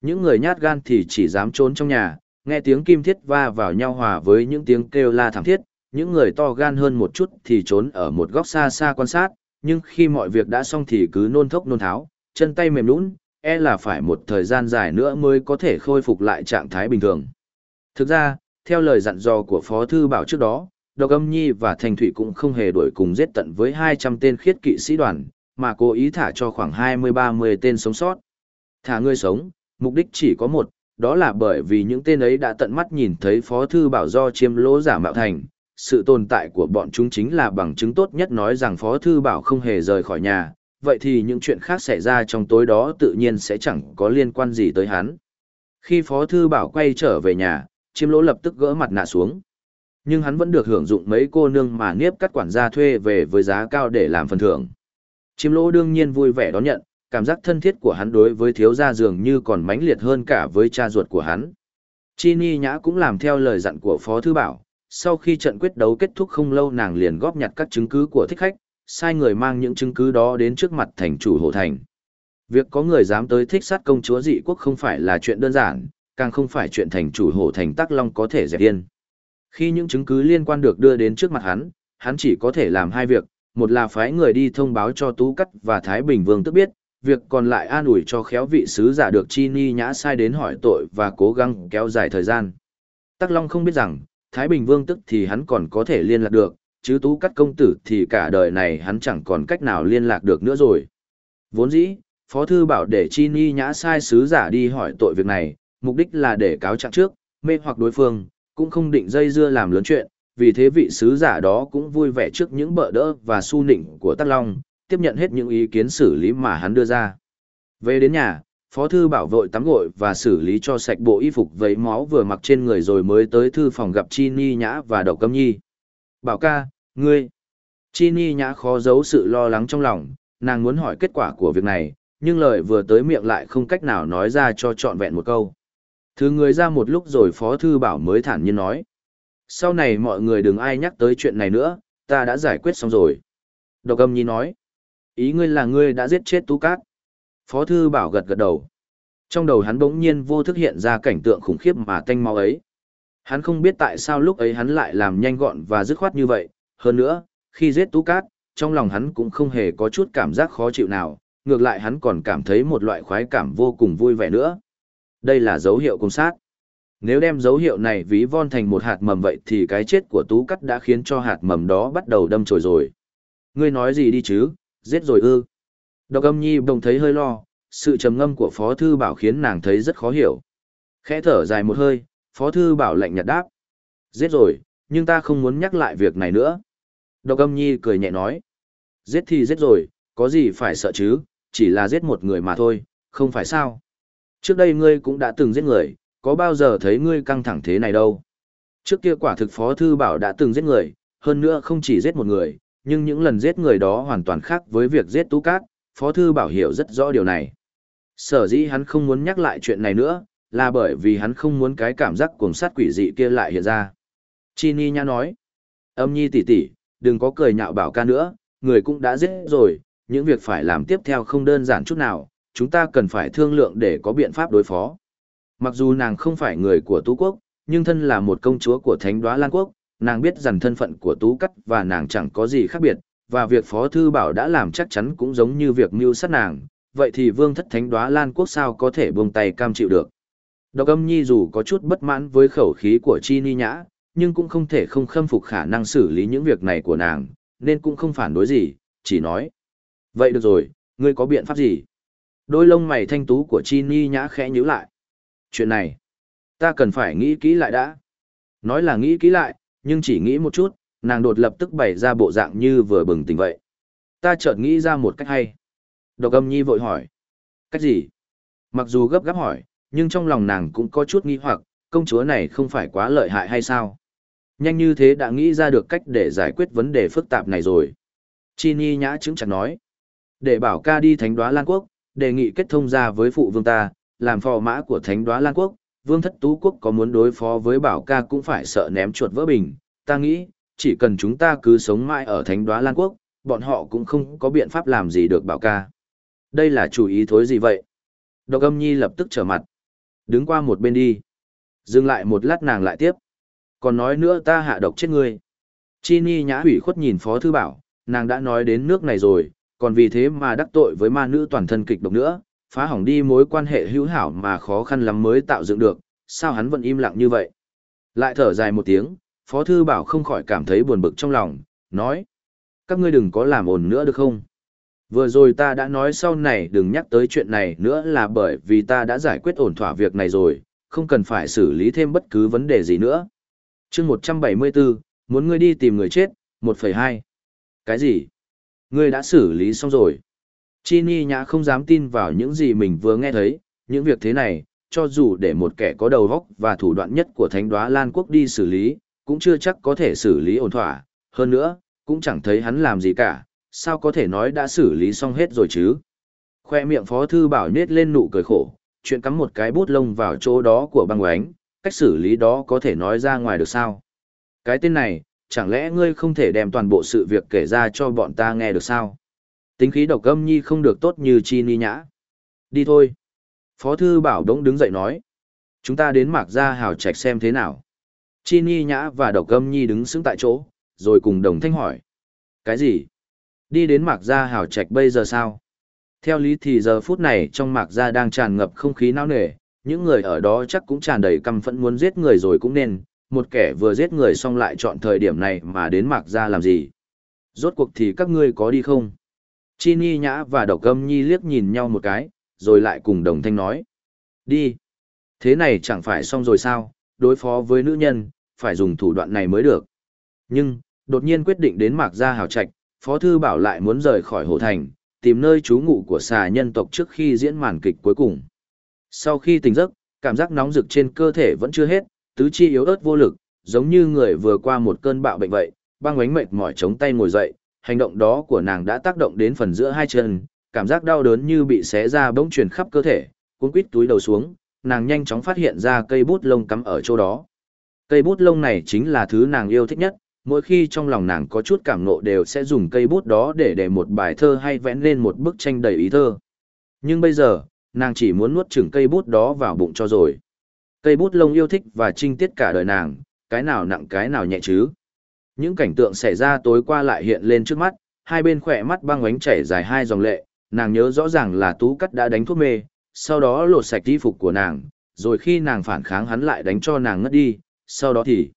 Những người nhát gan thì chỉ dám trốn trong nhà, nghe tiếng kim thiết va vào nhau hòa với những tiếng kêu la thảm thiết, những người to gan hơn một chút thì trốn ở một góc xa xa quan sát, nhưng khi mọi việc đã xong thì cứ nôn thốc nôn tháo, chân tay mềm lún, e là phải một thời gian dài nữa mới có thể khôi phục lại trạng thái bình thường. Thực ra, theo lời dặn dò của Phó Thư Bảo trước đó, Độc Âm Nhi và Thành Thủy cũng không hề đuổi cùng giết tận với 200 tên khiết kỵ sĩ đoàn, mà cố ý thả cho khoảng 20-30 tên sống sót. Thả người sống, mục đích chỉ có một, đó là bởi vì những tên ấy đã tận mắt nhìn thấy Phó Thư Bảo do chiêm lỗ giả mạo thành. Sự tồn tại của bọn chúng chính là bằng chứng tốt nhất nói rằng Phó Thư Bảo không hề rời khỏi nhà, vậy thì những chuyện khác xảy ra trong tối đó tự nhiên sẽ chẳng có liên quan gì tới hắn. Khi Phó Thư Bảo quay trở về nhà, chiêm lỗ lập tức gỡ mặt nạ xuống. Nhưng hắn vẫn được hưởng dụng mấy cô nương mà niếp cắt quản gia thuê về với giá cao để làm phần thưởng. Chiêm lỗ đương nhiên vui vẻ đón nhận, cảm giác thân thiết của hắn đối với thiếu gia dường như còn mãnh liệt hơn cả với cha ruột của hắn. Chi Ni Nhã cũng làm theo lời dặn của Phó Thư Bảo, sau khi trận quyết đấu kết thúc không lâu nàng liền góp nhặt các chứng cứ của thích khách, sai người mang những chứng cứ đó đến trước mặt thành chủ hộ thành. Việc có người dám tới thích sát công chúa dị quốc không phải là chuyện đơn giản, càng không phải chuyện thành chủ hổ thành Tắc Long có thể dẹp yên. Khi những chứng cứ liên quan được đưa đến trước mặt hắn, hắn chỉ có thể làm hai việc, một là phái người đi thông báo cho Tú Cắt và Thái Bình Vương tức biết, việc còn lại an ủi cho khéo vị sứ giả được Chi Ni nhã sai đến hỏi tội và cố gắng kéo dài thời gian. Tắc Long không biết rằng, Thái Bình Vương tức thì hắn còn có thể liên lạc được, chứ Tú Cắt công tử thì cả đời này hắn chẳng còn cách nào liên lạc được nữa rồi. Vốn dĩ, Phó Thư bảo để Chi Ni nhã sai sứ giả đi hỏi tội việc này, mục đích là để cáo trạng trước, mê hoặc đối phương, cũng không định dây dưa làm lớn chuyện, vì thế vị sứ giả đó cũng vui vẻ trước những bợ đỡ và su nịnh của Tắc Long, tiếp nhận hết những ý kiến xử lý mà hắn đưa ra. Về đến nhà, Phó thư bảo vội tắm gội và xử lý cho sạch bộ y phục vấy máu vừa mặc trên người rồi mới tới thư phòng gặp Chi Ni Nhã và Đậu Câm Nhi. Bảo ca, ngươi. Chi Ni Nhã khó giấu sự lo lắng trong lòng, nàng muốn hỏi kết quả của việc này, nhưng lời vừa tới miệng lại không cách nào nói ra cho trọn vẹn một câu. Thứ người ra một lúc rồi Phó Thư Bảo mới thản nhiên nói. Sau này mọi người đừng ai nhắc tới chuyện này nữa, ta đã giải quyết xong rồi. Độc âm nhi nói. Ý ngươi là ngươi đã giết chết Tú Cát. Phó Thư Bảo gật gật đầu. Trong đầu hắn bỗng nhiên vô thức hiện ra cảnh tượng khủng khiếp mà tanh máu ấy. Hắn không biết tại sao lúc ấy hắn lại làm nhanh gọn và dứt khoát như vậy. Hơn nữa, khi giết Tú Cát, trong lòng hắn cũng không hề có chút cảm giác khó chịu nào, ngược lại hắn còn cảm thấy một loại khoái cảm vô cùng vui vẻ nữa. Đây là dấu hiệu công sát. Nếu đem dấu hiệu này ví von thành một hạt mầm vậy thì cái chết của Tú Cắt đã khiến cho hạt mầm đó bắt đầu đâm chồi rồi. Ngươi nói gì đi chứ, giết rồi ư. Độc âm nhi đồng thấy hơi lo, sự trầm ngâm của Phó Thư Bảo khiến nàng thấy rất khó hiểu. Khẽ thở dài một hơi, Phó Thư Bảo lạnh nhạt đáp. Giết rồi, nhưng ta không muốn nhắc lại việc này nữa. Độc âm nhi cười nhẹ nói. Giết thì giết rồi, có gì phải sợ chứ, chỉ là giết một người mà thôi, không phải sao. Trước đây ngươi cũng đã từng giết người, có bao giờ thấy ngươi căng thẳng thế này đâu. Trước kia quả thực Phó Thư Bảo đã từng giết người, hơn nữa không chỉ giết một người, nhưng những lần giết người đó hoàn toàn khác với việc giết Tú Cát, Phó Thư Bảo hiểu rất rõ điều này. Sở dĩ hắn không muốn nhắc lại chuyện này nữa, là bởi vì hắn không muốn cái cảm giác cuồng sát quỷ dị kia lại hiện ra. Chi Ni Nha nói, âm nhi tỷ tỷ, đừng có cười nhạo bảo ca nữa, người cũng đã giết rồi, những việc phải làm tiếp theo không đơn giản chút nào, chúng ta cần phải thương lượng để có biện pháp đối phó. Mặc dù nàng không phải người của Tú Quốc, nhưng thân là một công chúa của Thánh Đoá Lan Quốc, nàng biết rằng thân phận của Tú Cắt và nàng chẳng có gì khác biệt, và việc Phó Thư Bảo đã làm chắc chắn cũng giống như việc mưu sát nàng, vậy thì Vương Thất Thánh Đoá Lan Quốc sao có thể buông tay cam chịu được. Độc âm nhi dù có chút bất mãn với khẩu khí của Chi Ni Nhã, nhưng cũng không thể không khâm phục khả năng xử lý những việc này của nàng, nên cũng không phản đối gì, chỉ nói. Vậy được rồi, ngươi có biện pháp gì? Đôi lông mày thanh tú của Chi Ni nhã khẽ nhíu lại. Chuyện này, ta cần phải nghĩ kỹ lại đã. Nói là nghĩ kỹ lại, nhưng chỉ nghĩ một chút, nàng đột lập tức bày ra bộ dạng như vừa bừng tỉnh vậy. Ta chợt nghĩ ra một cách hay. Độc âm nhi vội hỏi. Cách gì? Mặc dù gấp gáp hỏi, nhưng trong lòng nàng cũng có chút nghi hoặc, công chúa này không phải quá lợi hại hay sao? Nhanh như thế đã nghĩ ra được cách để giải quyết vấn đề phức tạp này rồi. Chi Ni nhã chứng chặt nói. Để bảo ca đi thánh đoá Lan Quốc, đề nghị kết thông ra với phụ vương ta, làm phò mã của thánh đoá Lan Quốc, vương thất tú quốc có muốn đối phó với bảo ca cũng phải sợ ném chuột vỡ bình. Ta nghĩ, chỉ cần chúng ta cứ sống mãi ở thánh đoá Lan Quốc, bọn họ cũng không có biện pháp làm gì được bảo ca. Đây là chủ ý thối gì vậy? Độc âm nhi lập tức trở mặt. Đứng qua một bên đi. Dừng lại một lát nàng lại tiếp. Còn nói nữa ta hạ độc chết ngươi. Chi Ni nhã hủy khuất nhìn Phó Thư Bảo, nàng đã nói đến nước này rồi, còn vì thế mà đắc tội với ma nữ toàn thân kịch độc nữa, phá hỏng đi mối quan hệ hữu hảo mà khó khăn lắm mới tạo dựng được, sao hắn vẫn im lặng như vậy. Lại thở dài một tiếng, Phó Thư Bảo không khỏi cảm thấy buồn bực trong lòng, nói, các ngươi đừng có làm ồn nữa được không? Vừa rồi ta đã nói sau này đừng nhắc tới chuyện này nữa là bởi vì ta đã giải quyết ổn thỏa việc này rồi, không cần phải xử lý thêm bất cứ vấn đề gì nữa. chương 174, muốn ngươi đi tìm người chết, 1,2. Cái gì? Ngươi đã xử lý xong rồi. Chi Ni Nhã không dám tin vào những gì mình vừa nghe thấy, những việc thế này, cho dù để một kẻ có đầu óc và thủ đoạn nhất của Thánh Đoá Lan Quốc đi xử lý, cũng chưa chắc có thể xử lý ổn thỏa, hơn nữa, cũng chẳng thấy hắn làm gì cả, sao có thể nói đã xử lý xong hết rồi chứ. Khoe miệng Phó Thư Bảo nết lên nụ cười khổ, chuyện cắm một cái bút lông vào chỗ đó của băng oánh, cách xử lý đó có thể nói ra ngoài được sao. Cái tên này, chẳng lẽ ngươi không thể đem toàn bộ sự việc kể ra cho bọn ta nghe được sao? Tính khí độc âm nhi không được tốt như chi ni nhã. Đi thôi. Phó thư bảo đống đứng dậy nói. Chúng ta đến mạc ra hào trạch xem thế nào. Chi ni nhã và độc âm nhi đứng xứng tại chỗ, rồi cùng đồng thanh hỏi. Cái gì? Đi đến mạc ra hào trạch bây giờ sao? Theo lý thì giờ phút này trong mạc ra đang tràn ngập không khí nao nề, những người ở đó chắc cũng tràn đầy căm phẫn muốn giết người rồi cũng nên, một kẻ vừa giết người xong lại chọn thời điểm này mà đến mạc ra làm gì. Rốt cuộc thì các ngươi có đi không? Chi Ni Nhã và Độc Âm Nhi liếc nhìn nhau một cái, rồi lại cùng đồng thanh nói. Đi. Thế này chẳng phải xong rồi sao, đối phó với nữ nhân, phải dùng thủ đoạn này mới được. Nhưng, đột nhiên quyết định đến mạc gia hào trạch, Phó Thư Bảo lại muốn rời khỏi hồ thành, tìm nơi trú ngụ của xà nhân tộc trước khi diễn màn kịch cuối cùng. Sau khi tỉnh giấc, cảm giác nóng rực trên cơ thể vẫn chưa hết, tứ chi yếu ớt vô lực, giống như người vừa qua một cơn bạo bệnh vậy, băng ánh mệt mỏi chống tay ngồi dậy, hành động đó của nàng đã tác động đến phần giữa hai chân, cảm giác đau đớn như bị xé ra bỗng truyền khắp cơ thể, cuốn quít túi đầu xuống, nàng nhanh chóng phát hiện ra cây bút lông cắm ở chỗ đó. Cây bút lông này chính là thứ nàng yêu thích nhất, mỗi khi trong lòng nàng có chút cảm nộ đều sẽ dùng cây bút đó để để một bài thơ hay vẽ lên một bức tranh đầy ý thơ. Nhưng bây giờ, nàng chỉ muốn nuốt chửng cây bút đó vào bụng cho rồi. Cây bút lông yêu thích và trinh tiết cả đời nàng, cái nào nặng cái nào nhẹ chứ. Những cảnh tượng xảy ra tối qua lại hiện lên trước mắt, hai bên khỏe mắt băng ánh chảy dài hai dòng lệ, nàng nhớ rõ ràng là tú cắt đã đánh thuốc mê, sau đó lột sạch y phục của nàng, rồi khi nàng phản kháng hắn lại đánh cho nàng ngất đi, sau đó thì...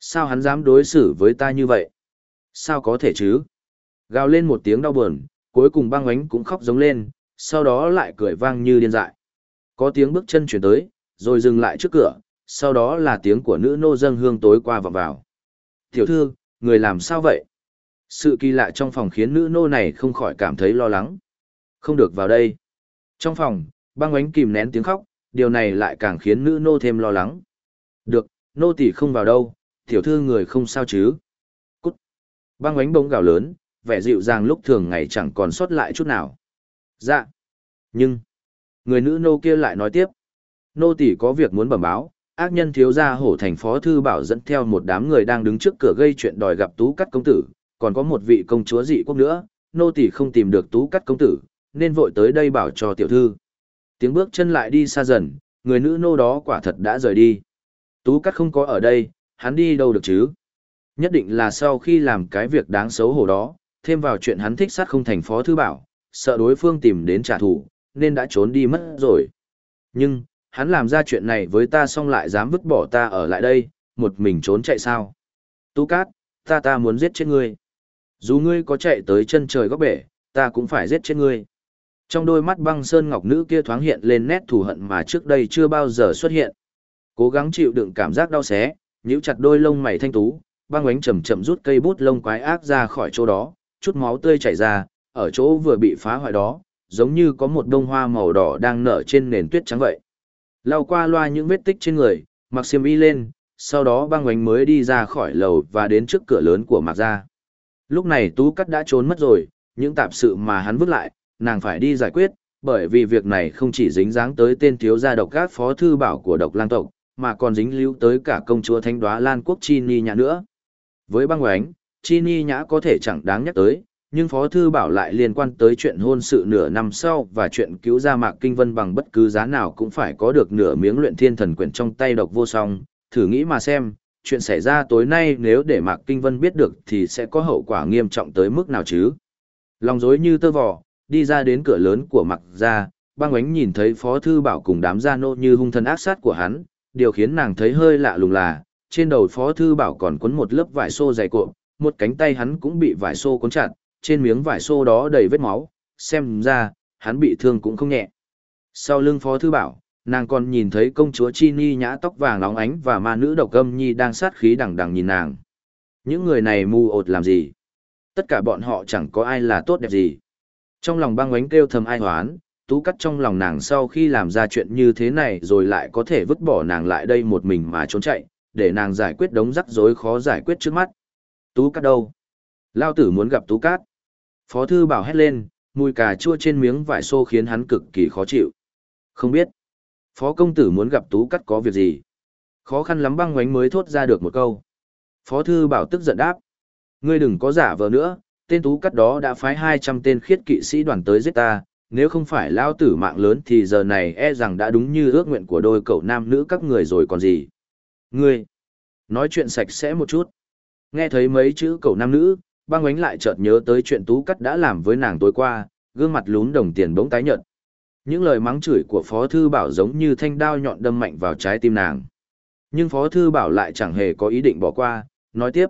Sao hắn dám đối xử với ta như vậy? Sao có thể chứ? Gào lên một tiếng đau buồn, cuối cùng băng ánh cũng khóc giống lên, sau đó lại cười vang như điên dại. Có tiếng bước chân chuyển tới, rồi dừng lại trước cửa, sau đó là tiếng của nữ nô dâng hương tối qua vọng vào. Tiểu thư, người làm sao vậy? Sự kỳ lạ trong phòng khiến nữ nô này không khỏi cảm thấy lo lắng. Không được vào đây. Trong phòng, băng ánh kìm nén tiếng khóc, điều này lại càng khiến nữ nô thêm lo lắng. Được, nô tỷ không vào đâu, tiểu thư người không sao chứ. Cút. Băng ánh bỗng gào lớn, vẻ dịu dàng lúc thường ngày chẳng còn sót lại chút nào. Dạ. Nhưng, người nữ nô kia lại nói tiếp. Nô tỷ có việc muốn bẩm báo, ác nhân thiếu gia hổ thành phó thư bảo dẫn theo một đám người đang đứng trước cửa gây chuyện đòi gặp tú cắt công tử, còn có một vị công chúa dị quốc nữa, nô tỷ không tìm được tú cắt công tử, nên vội tới đây bảo cho tiểu thư. Tiếng bước chân lại đi xa dần, người nữ nô đó quả thật đã rời đi. Tú cắt không có ở đây, hắn đi đâu được chứ? Nhất định là sau khi làm cái việc đáng xấu hổ đó, thêm vào chuyện hắn thích sát không thành phó thư bảo, sợ đối phương tìm đến trả thù, nên đã trốn đi mất rồi. Nhưng, hắn làm ra chuyện này với ta xong lại dám vứt bỏ ta ở lại đây, một mình trốn chạy sao? Tú Cát, ta ta muốn giết chết ngươi. Dù ngươi có chạy tới chân trời góc bể, ta cũng phải giết chết ngươi. Trong đôi mắt băng sơn ngọc nữ kia thoáng hiện lên nét thù hận mà trước đây chưa bao giờ xuất hiện. Cố gắng chịu đựng cảm giác đau xé, nhíu chặt đôi lông mày thanh tú, băng ánh chậm chậm rút cây bút lông quái ác ra khỏi chỗ đó, chút máu tươi chảy ra, ở chỗ vừa bị phá hoại đó, giống như có một bông hoa màu đỏ đang nở trên nền tuyết trắng vậy. Lau qua loa những vết tích trên người, mặc xiêm y lên, sau đó băng oánh mới đi ra khỏi lầu và đến trước cửa lớn của mạc gia. Lúc này Tú Cắt đã trốn mất rồi, những tạp sự mà hắn vứt lại, nàng phải đi giải quyết, bởi vì việc này không chỉ dính dáng tới tên thiếu gia độc các phó thư bảo của độc lang tộc, mà còn dính lưu tới cả công chúa thánh đoá Lan Quốc Chi Ni Nhã nữa. Với băng oánh, Chi Ni Nhã có thể chẳng đáng nhắc tới, nhưng Phó Thư Bảo lại liên quan tới chuyện hôn sự nửa năm sau và chuyện cứu ra Mạc Kinh Vân bằng bất cứ giá nào cũng phải có được nửa miếng luyện thiên thần quyển trong tay độc vô song. Thử nghĩ mà xem, chuyện xảy ra tối nay nếu để Mạc Kinh Vân biết được thì sẽ có hậu quả nghiêm trọng tới mức nào chứ? Lòng dối như tơ vò, đi ra đến cửa lớn của Mạc gia, băng ánh nhìn thấy Phó Thư Bảo cùng đám gia nô như hung thần ác sát của hắn, điều khiến nàng thấy hơi lạ lùng là, trên đầu Phó Thư Bảo còn quấn một lớp vải xô dày cộm, một cánh tay hắn cũng bị vải xô cuốn chặt, trên miếng vải xô đó đầy vết máu, xem ra, hắn bị thương cũng không nhẹ. Sau lưng Phó Thư Bảo, nàng còn nhìn thấy công chúa Chi Ni nhã tóc vàng nóng ánh và ma nữ độc âm nhi đang sát khí đằng đằng nhìn nàng. Những người này mù ột làm gì? Tất cả bọn họ chẳng có ai là tốt đẹp gì. Trong lòng băng ánh kêu thầm ai hoán, tú cắt trong lòng nàng sau khi làm ra chuyện như thế này rồi lại có thể vứt bỏ nàng lại đây một mình mà trốn chạy, để nàng giải quyết đống rắc rối khó giải quyết trước mắt. Tú cắt đâu? Lao tử muốn gặp tú cát. Phó thư bảo hét lên, mùi cà chua trên miếng vải xô khiến hắn cực kỳ khó chịu. Không biết. Phó công tử muốn gặp tú cắt có việc gì? Khó khăn lắm băng ngoánh mới thốt ra được một câu. Phó thư bảo tức giận đáp. Ngươi đừng có giả vờ nữa, tên tú cắt đó đã phái 200 tên khiết kỵ sĩ đoàn tới giết ta, nếu không phải lao tử mạng lớn thì giờ này e rằng đã đúng như ước nguyện của đôi cậu nam nữ các người rồi còn gì. Ngươi, nói chuyện sạch sẽ một chút. Nghe thấy mấy chữ cậu nam nữ, băng ánh lại chợt nhớ tới chuyện tú cắt đã làm với nàng tối qua, gương mặt lún đồng tiền bỗng tái nhợt. Những lời mắng chửi của Phó Thư Bảo giống như thanh đao nhọn đâm mạnh vào trái tim nàng. Nhưng Phó Thư Bảo lại chẳng hề có ý định bỏ qua, nói tiếp.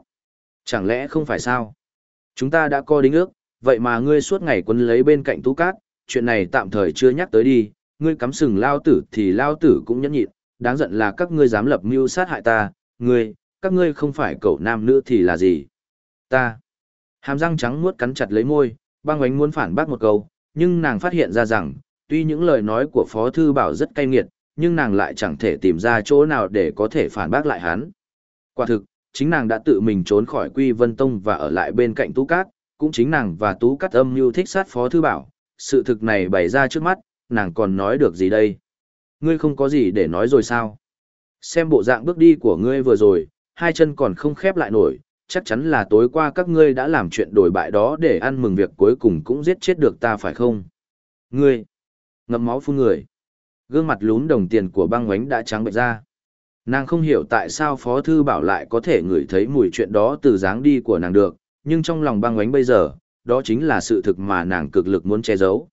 Chẳng lẽ không phải sao? Chúng ta đã co đính ước, vậy mà ngươi suốt ngày quân lấy bên cạnh tú cát, chuyện này tạm thời chưa nhắc tới đi, ngươi cắm sừng lao tử thì lao tử cũng nhẫn nhịn, đáng giận là các ngươi dám lập mưu sát hại ta, ngươi, các ngươi không phải cậu nam nữ thì là gì? Ta. Hàm răng trắng muốt cắn chặt lấy môi, băng ánh muốn phản bác một câu, nhưng nàng phát hiện ra rằng, Tuy những lời nói của Phó Thư Bảo rất cay nghiệt, nhưng nàng lại chẳng thể tìm ra chỗ nào để có thể phản bác lại hắn. Quả thực, chính nàng đã tự mình trốn khỏi Quy Vân Tông và ở lại bên cạnh Tú Cát, cũng chính nàng và Tú Cát âm mưu thích sát Phó Thư Bảo. Sự thực này bày ra trước mắt, nàng còn nói được gì đây? Ngươi không có gì để nói rồi sao? Xem bộ dạng bước đi của ngươi vừa rồi, hai chân còn không khép lại nổi, chắc chắn là tối qua các ngươi đã làm chuyện đổi bại đó để ăn mừng việc cuối cùng cũng giết chết được ta phải không? Ngươi! Ngậm máu phun người. Gương mặt lún đồng tiền của băng ngoánh đã trắng bệch ra. Nàng không hiểu tại sao Phó Thư Bảo lại có thể ngửi thấy mùi chuyện đó từ dáng đi của nàng được, nhưng trong lòng băng ngoánh bây giờ, đó chính là sự thực mà nàng cực lực muốn che giấu.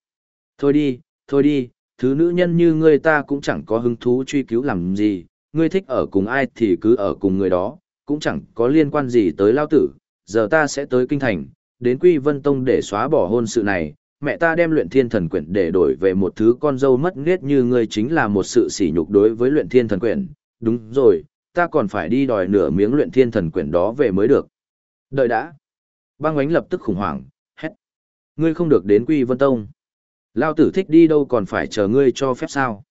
Thôi đi, thôi đi, thứ nữ nhân như ngươi ta cũng chẳng có hứng thú truy cứu làm gì, ngươi thích ở cùng ai thì cứ ở cùng người đó, cũng chẳng có liên quan gì tới lao tử, giờ ta sẽ tới kinh thành, đến Quy Vân Tông để xóa bỏ hôn sự này, mẹ ta đem luyện thiên thần quyển để đổi về một thứ con dâu mất nết như ngươi chính là một sự sỉ nhục đối với luyện thiên thần quyển, đúng rồi, ta còn phải đi đòi nửa miếng luyện thiên thần quyển đó về mới được. Đợi đã. Băng ánh lập tức khủng hoảng, hét. Ngươi không được đến Quy Vân Tông. Lao tử thích đi đâu còn phải chờ ngươi cho phép sao?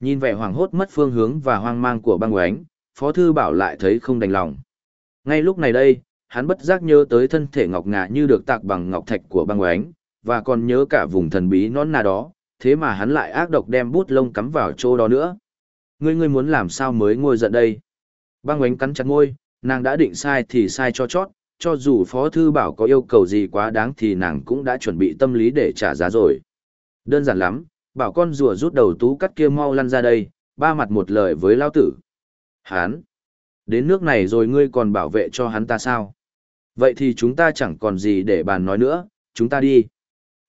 Nhìn vẻ hoảng hốt mất phương hướng và hoang mang của băng ánh, Phó Thư Bảo lại thấy không đành lòng. Ngay lúc này đây, hắn bất giác nhớ tới thân thể ngọc ngà như được tạc bằng ngọc thạch của băng oánh, và còn nhớ cả vùng thần bí non nà đó, thế mà hắn lại ác độc đem bút lông cắm vào chỗ đó nữa. Ngươi ngươi muốn làm sao mới ngồi giận đây? Băng oánh cắn chặt ngôi, nàng đã định sai thì sai cho chót, cho dù Phó Thư Bảo có yêu cầu gì quá đáng thì nàng cũng đã chuẩn bị tâm lý để trả giá rồi. Đơn giản lắm, bảo con rùa rút đầu tú cắt kia mau lăn ra đây, ba mặt một lời với lao tử. Hán! Đến nước này rồi ngươi còn bảo vệ cho hắn ta sao? Vậy thì chúng ta chẳng còn gì để bàn nói nữa, chúng ta đi.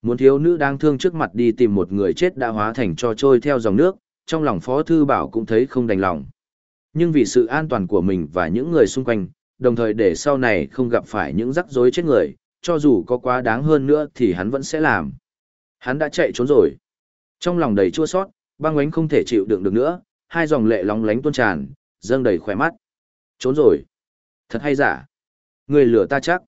Muốn thiếu nữ đang thương trước mặt đi tìm một người chết đã hóa thành cho trôi theo dòng nước, trong lòng Phó Thư Bảo cũng thấy không đành lòng. Nhưng vì sự an toàn của mình và những người xung quanh, đồng thời để sau này không gặp phải những rắc rối chết người, cho dù có quá đáng hơn nữa thì hắn vẫn sẽ làm. Hắn đã chạy trốn rồi. Trong lòng đầy chua sót, băng ánh không thể chịu đựng được nữa, hai dòng lệ lóng lánh tuôn tràn, dâng đầy khỏe mắt. Trốn rồi. Thật hay giả. Ngươi lừa ta chắc.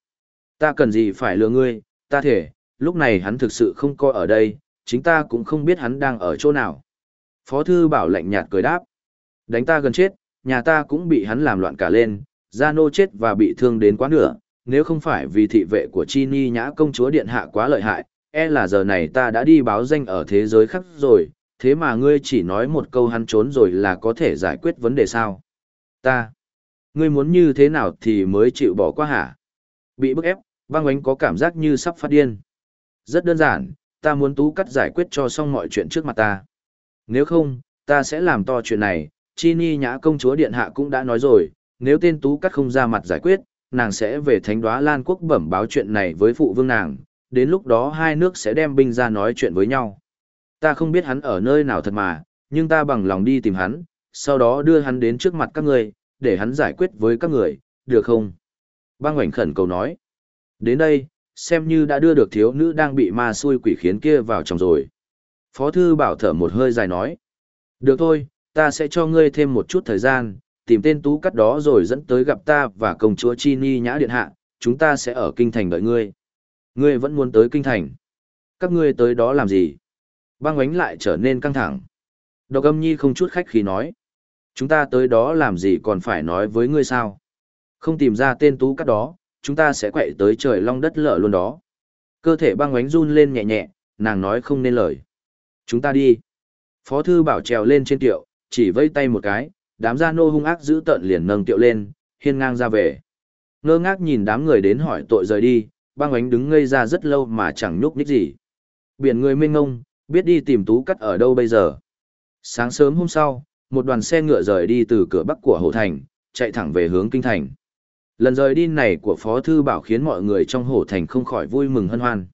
Ta cần gì phải lừa ngươi, ta thể, lúc này hắn thực sự không coi ở đây, chính ta cũng không biết hắn đang ở chỗ nào. Phó thư bảo lạnh nhạt cười đáp. Đánh ta gần chết, nhà ta cũng bị hắn làm loạn cả lên, gia nô chết và bị thương đến quá nửa, nếu không phải vì thị vệ của Chi Ni nhã công chúa điện hạ quá lợi hại, e là giờ này ta đã đi báo danh ở thế giới khác rồi, thế mà ngươi chỉ nói một câu hắn trốn rồi là có thể giải quyết vấn đề sao? Ta, ngươi muốn như thế nào thì mới chịu bỏ qua hả? Bị bức ép, băng ánh có cảm giác như sắp phát điên. Rất đơn giản, ta muốn tú cắt giải quyết cho xong mọi chuyện trước mặt ta. Nếu không, ta sẽ làm to chuyện này, Chi Ni nhã công chúa điện hạ cũng đã nói rồi, nếu tên tú cắt không ra mặt giải quyết, nàng sẽ về thánh đoá Lan quốc bẩm báo chuyện này với phụ vương nàng, đến lúc đó hai nước sẽ đem binh ra nói chuyện với nhau. Ta không biết hắn ở nơi nào thật mà, nhưng ta bằng lòng đi tìm hắn, sau đó đưa hắn đến trước mặt các người, để hắn giải quyết với các người, được không? Bang ngoảnh khẩn cầu nói. Đến đây, xem như đã đưa được thiếu nữ đang bị ma xui quỷ khiến kia vào trong rồi. Phó thư bảo thở một hơi dài nói. Được thôi, ta sẽ cho ngươi thêm một chút thời gian, tìm tên tú cắt đó rồi dẫn tới gặp ta và công chúa Chi Ni nhã điện hạ, chúng ta sẽ ở kinh thành đợi ngươi. Ngươi vẫn muốn tới kinh thành. Các ngươi tới đó làm gì? Băng ánh lại trở nên căng thẳng. Độc âm nhi không chút khách khí nói. Chúng ta tới đó làm gì còn phải nói với ngươi sao? Không tìm ra tên tú cắt đó, chúng ta sẽ quậy tới trời long đất lở luôn đó. Cơ thể băng ánh run lên nhẹ nhẹ, nàng nói không nên lời. Chúng ta đi. Phó thư bảo trèo lên trên tiệu, chỉ vây tay một cái, đám gia nô hung ác giữ tận liền nâng tiệu lên, hiên ngang ra về. Ngơ ngác nhìn đám người đến hỏi tội rời đi, băng ánh đứng ngây ra rất lâu mà chẳng nhúc nhích gì. Biển người mênh ngông, biết đi tìm tú cắt ở đâu bây giờ. Sáng sớm hôm sau, một đoàn xe ngựa rời đi từ cửa bắc của Hồ Thành, chạy thẳng về hướng Kinh Thành. Lần rời đi này của Phó Thư Bảo khiến mọi người trong Hồ Thành không khỏi vui mừng hân hoan.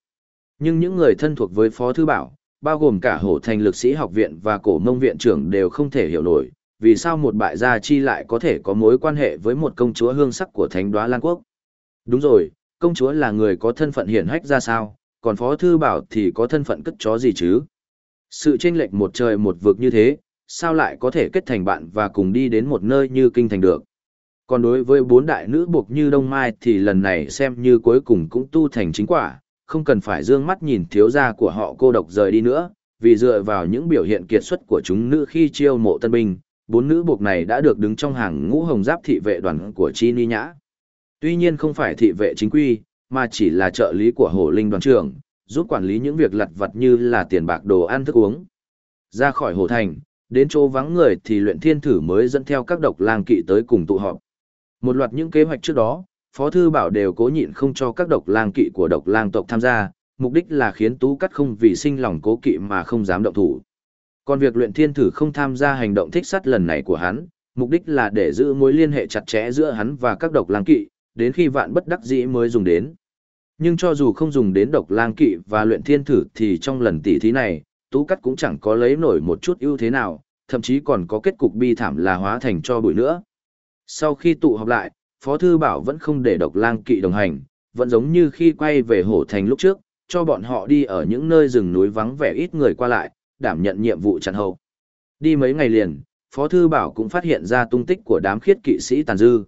Nhưng những người thân thuộc với Phó Thư Bảo, bao gồm cả Hồ Thành lực sĩ học viện và cổ mông viện trưởng đều không thể hiểu nổi, vì sao một bại gia chi lại có thể có mối quan hệ với một công chúa hương sắc của Thánh đoá Lan Quốc. Đúng rồi, công chúa là người có thân phận hiển hách ra sao, còn Phó Thư Bảo thì có thân phận cất chó gì chứ? Sự chênh lệch một trời một vực như thế, sao lại có thể kết thành bạn và cùng đi đến một nơi như kinh thành được? Còn đối với bốn đại nữ buộc như Đông Mai thì lần này xem như cuối cùng cũng tu thành chính quả, không cần phải dương mắt nhìn thiếu gia của họ cô độc rời đi nữa, vì dựa vào những biểu hiện kiệt xuất của chúng nữ khi chiêu mộ tân binh, bốn nữ buộc này đã được đứng trong hàng ngũ hồng giáp thị vệ đoàn của Chi Ni Nhã. Tuy nhiên không phải thị vệ chính quy, mà chỉ là trợ lý của Hổ Linh đoàn trưởng, giúp quản lý những việc lặt vặt như là tiền bạc đồ ăn thức uống. Ra khỏi Hồ Thành, đến chỗ vắng người thì luyện thiên thử mới dẫn theo các độc lang kỵ tới cùng tụ họp. Một loạt những kế hoạch trước đó, Phó Thư Bảo đều cố nhịn không cho các độc lang kỵ của độc lang tộc tham gia, mục đích là khiến Tú Cắt không vì sinh lòng cố kỵ mà không dám động thủ. Còn việc luyện thiên thử không tham gia hành động thích sát lần này của hắn, mục đích là để giữ mối liên hệ chặt chẽ giữa hắn và các độc lang kỵ, đến khi vạn bất đắc dĩ mới dùng đến. Nhưng cho dù không dùng đến độc lang kỵ và luyện thiên thử thì trong lần tỉ thí này, Tú Cắt cũng chẳng có lấy nổi một chút ưu thế nào, thậm chí còn có kết cục bi thảm là hóa thành cho bụi nữa. Sau khi tụ họp lại, Phó Thư Bảo vẫn không để độc lang kỵ đồng hành, vẫn giống như khi quay về hổ thành lúc trước, cho bọn họ đi ở những nơi rừng núi vắng vẻ ít người qua lại, đảm nhận nhiệm vụ chặn hậu. Đi mấy ngày liền, Phó Thư Bảo cũng phát hiện ra tung tích của đám khiết kỵ sĩ tàn dư.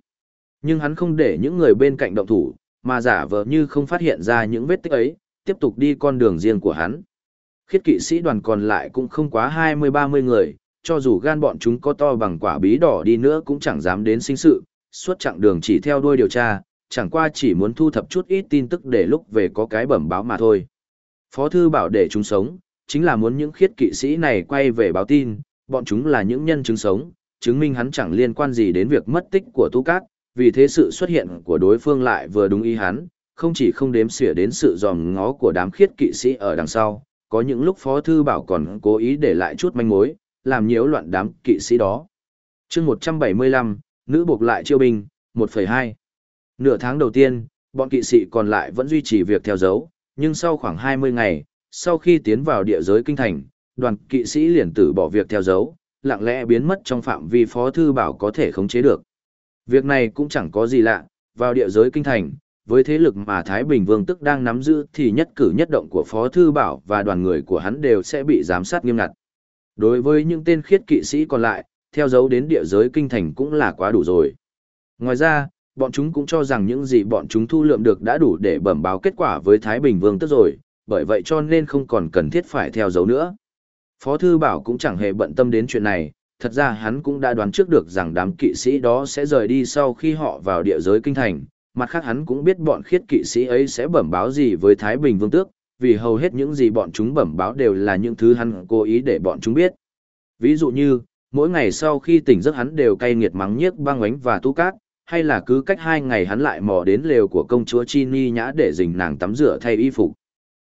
Nhưng hắn không để những người bên cạnh động thủ, mà giả vờ như không phát hiện ra những vết tích ấy, tiếp tục đi con đường riêng của hắn. Khiết kỵ sĩ đoàn còn lại cũng không quá 20-30 người, cho dù gan bọn chúng có to bằng quả bí đỏ đi nữa cũng chẳng dám đến sinh sự, suốt chặng đường chỉ theo đuôi điều tra, chẳng qua chỉ muốn thu thập chút ít tin tức để lúc về có cái bẩm báo mà thôi. Phó thư bảo để chúng sống, chính là muốn những khiết kỵ sĩ này quay về báo tin, bọn chúng là những nhân chứng sống, chứng minh hắn chẳng liên quan gì đến việc mất tích của Tu Cát, vì thế sự xuất hiện của đối phương lại vừa đúng ý hắn, không chỉ không đếm xỉa đến sự dòm ngó của đám khiết kỵ sĩ ở đằng sau, có những lúc Phó Thư Bảo còn cố ý để lại chút manh mối, làm nhiễu loạn đám kỵ sĩ đó. chương 175, nữ buộc lại chiêu binh, 1,2. Nửa tháng đầu tiên, bọn kỵ sĩ còn lại vẫn duy trì việc theo dấu, nhưng sau khoảng 20 ngày, sau khi tiến vào địa giới kinh thành, đoàn kỵ sĩ liền tử bỏ việc theo dấu, lặng lẽ biến mất trong phạm vi Phó Thư Bảo có thể khống chế được. Việc này cũng chẳng có gì lạ, vào địa giới kinh thành, với thế lực mà Thái Bình Vương tức đang nắm giữ thì nhất cử nhất động của Phó Thư Bảo và đoàn người của hắn đều sẽ bị giám sát nghiêm ngặt. Đối với những tên khiết kỵ sĩ còn lại, theo dấu đến địa giới kinh thành cũng là quá đủ rồi. Ngoài ra, bọn chúng cũng cho rằng những gì bọn chúng thu lượm được đã đủ để bẩm báo kết quả với Thái Bình Vương tức rồi, bởi vậy cho nên không còn cần thiết phải theo dấu nữa. Phó Thư Bảo cũng chẳng hề bận tâm đến chuyện này, thật ra hắn cũng đã đoán trước được rằng đám kỵ sĩ đó sẽ rời đi sau khi họ vào địa giới kinh thành, mặt khác hắn cũng biết bọn khiết kỵ sĩ ấy sẽ bẩm báo gì với Thái Bình Vương Tước, vì hầu hết những gì bọn chúng bẩm báo đều là những thứ hắn cố ý để bọn chúng biết. Ví dụ như, mỗi ngày sau khi tỉnh giấc hắn đều cay nghiệt mắng nhiếc băng ánh và tu cát, hay là cứ cách hai ngày hắn lại mò đến lều của công chúa Chi Ni Nhã để dình nàng tắm rửa thay y phục.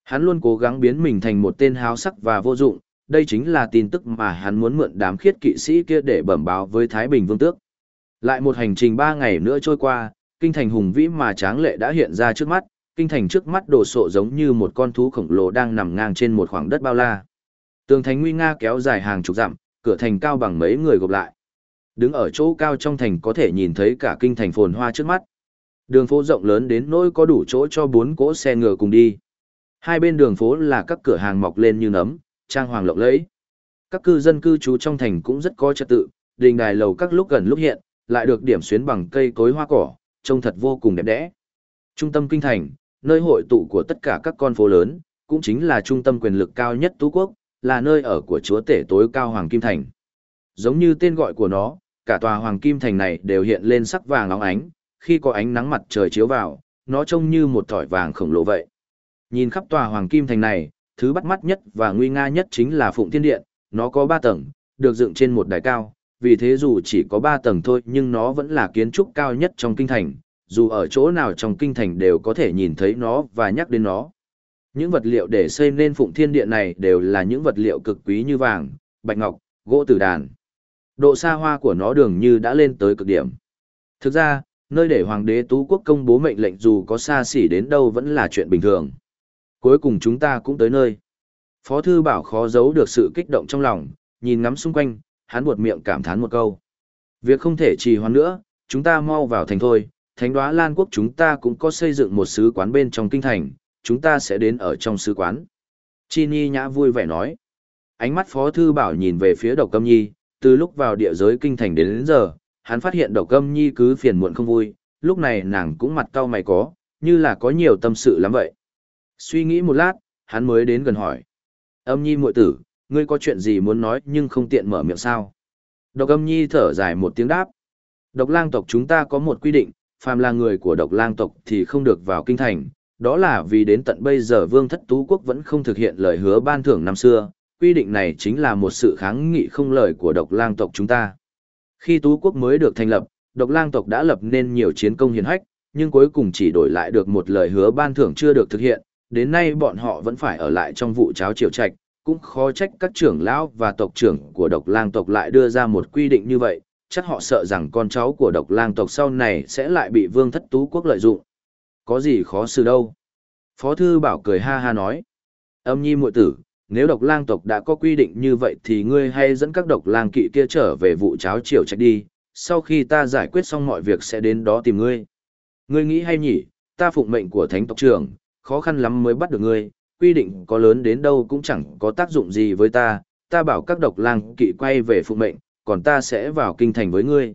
Hắn luôn cố gắng biến mình thành một tên háo sắc và vô dụng, đây chính là tin tức mà hắn muốn mượn đám khiết kỵ sĩ kia để bẩm báo với Thái Bình Vương Tước. Lại một hành trình ba ngày nữa trôi qua, kinh thành hùng vĩ mà tráng lệ đã hiện ra trước mắt, kinh thành trước mắt đồ sộ giống như một con thú khổng lồ đang nằm ngang trên một khoảng đất bao la. Tường thành nguy nga kéo dài hàng chục dặm, cửa thành cao bằng mấy người gộp lại. Đứng ở chỗ cao trong thành có thể nhìn thấy cả kinh thành phồn hoa trước mắt. Đường phố rộng lớn đến nỗi có đủ chỗ cho bốn cỗ xe ngựa cùng đi. Hai bên đường phố là các cửa hàng mọc lên như nấm, trang hoàng lộng lẫy. Các cư dân cư trú trong thành cũng rất có trật tự, đình đài lầu các lúc gần lúc hiện, lại được điểm xuyến bằng cây cối hoa cỏ, trông thật vô cùng đẹp đẽ. Trung tâm kinh thành, nơi hội tụ của tất cả các con phố lớn, cũng chính là trung tâm quyền lực cao nhất Tú Quốc, là nơi ở của chúa tể tối cao Hoàng Kim Thành. Giống như tên gọi của nó, cả tòa Hoàng Kim Thành này đều hiện lên sắc vàng óng ánh, khi có ánh nắng mặt trời chiếu vào, nó trông như một thỏi vàng khổng lồ vậy. Nhìn khắp tòa Hoàng Kim Thành này, thứ bắt mắt nhất và nguy nga nhất chính là Phụng Thiên Điện, nó có 3 tầng, được dựng trên một đài cao, vì thế dù chỉ có 3 tầng thôi nhưng nó vẫn là kiến trúc cao nhất trong kinh thành, dù ở chỗ nào trong kinh thành đều có thể nhìn thấy nó và nhắc đến nó. Những vật liệu để xây nên Phụng Thiên Điện này đều là những vật liệu cực quý như vàng, bạch ngọc, gỗ tử đàn. Độ xa hoa của nó dường như đã lên tới cực điểm. Thực ra, nơi để Hoàng đế Tú Quốc công bố mệnh lệnh dù có xa xỉ đến đâu vẫn là chuyện bình thường. Cuối cùng chúng ta cũng tới nơi. Phó Thư Bảo khó giấu được sự kích động trong lòng, nhìn ngắm xung quanh, hắn buột miệng cảm thán một câu. Việc không thể trì hoãn nữa, chúng ta mau vào thành thôi, thánh đoá Lan Quốc chúng ta cũng có xây dựng một sứ quán bên trong kinh thành, chúng ta sẽ đến ở trong sứ quán. Chi Ni Nhã vui vẻ nói. Ánh mắt Phó Thư Bảo nhìn về phía độc câm nhi, từ lúc vào địa giới kinh thành đến, đến giờ, hắn phát hiện độc câm nhi cứ phiền muộn không vui, lúc này nàng cũng mặt cau mày có, như là có nhiều tâm sự lắm vậy. Suy nghĩ một lát, hắn mới đến gần hỏi. Âm nhi muội tử, ngươi có chuyện gì muốn nói nhưng không tiện mở miệng sao. Độc âm nhi thở dài một tiếng đáp. Độc lang tộc chúng ta có một quy định, phàm là người của độc lang tộc thì không được vào kinh thành, đó là vì đến tận bây giờ vương thất tú quốc vẫn không thực hiện lời hứa ban thưởng năm xưa, quy định này chính là một sự kháng nghị không lời của độc lang tộc chúng ta. Khi tú quốc mới được thành lập, độc lang tộc đã lập nên nhiều chiến công hiển hách, nhưng cuối cùng chỉ đổi lại được một lời hứa ban thưởng chưa được thực hiện, đến nay bọn họ vẫn phải ở lại trong vụ cháo triều trạch, cũng khó trách các trưởng lão và tộc trưởng của độc lang tộc lại đưa ra một quy định như vậy, chắc họ sợ rằng con cháu của độc lang tộc sau này sẽ lại bị vương thất tú quốc lợi dụng. Có gì khó xử đâu. Phó thư bảo cười ha ha nói. Âm nhi muội tử, nếu độc lang tộc đã có quy định như vậy thì ngươi hay dẫn các độc lang kỵ kia trở về vụ cháo triều trạch đi, sau khi ta giải quyết xong mọi việc sẽ đến đó tìm ngươi. Ngươi nghĩ hay nhỉ, ta phụng mệnh của thánh tộc trưởng, khó khăn lắm mới bắt được ngươi, quy định có lớn đến đâu cũng chẳng có tác dụng gì với ta, ta bảo các độc lang kỵ quay về phụ mệnh, còn ta sẽ vào kinh thành với ngươi.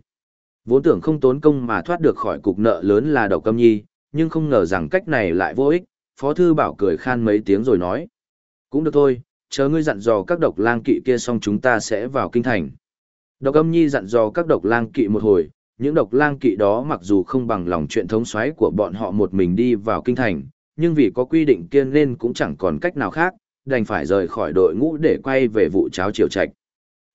Vốn tưởng không tốn công mà thoát được khỏi cục nợ lớn là độc câm nhi, nhưng không ngờ rằng cách này lại vô ích, Phó Thư Bảo cười khan mấy tiếng rồi nói. Cũng được thôi, chờ ngươi dặn dò các độc lang kỵ kia xong chúng ta sẽ vào kinh thành. Độc âm nhi dặn dò các độc lang kỵ một hồi, những độc lang kỵ đó mặc dù không bằng lòng chuyện thống xoáy của bọn họ một mình đi vào kinh thành, nhưng vì có quy định kiên nên cũng chẳng còn cách nào khác, đành phải rời khỏi đội ngũ để quay về vụ cháo triều trạch.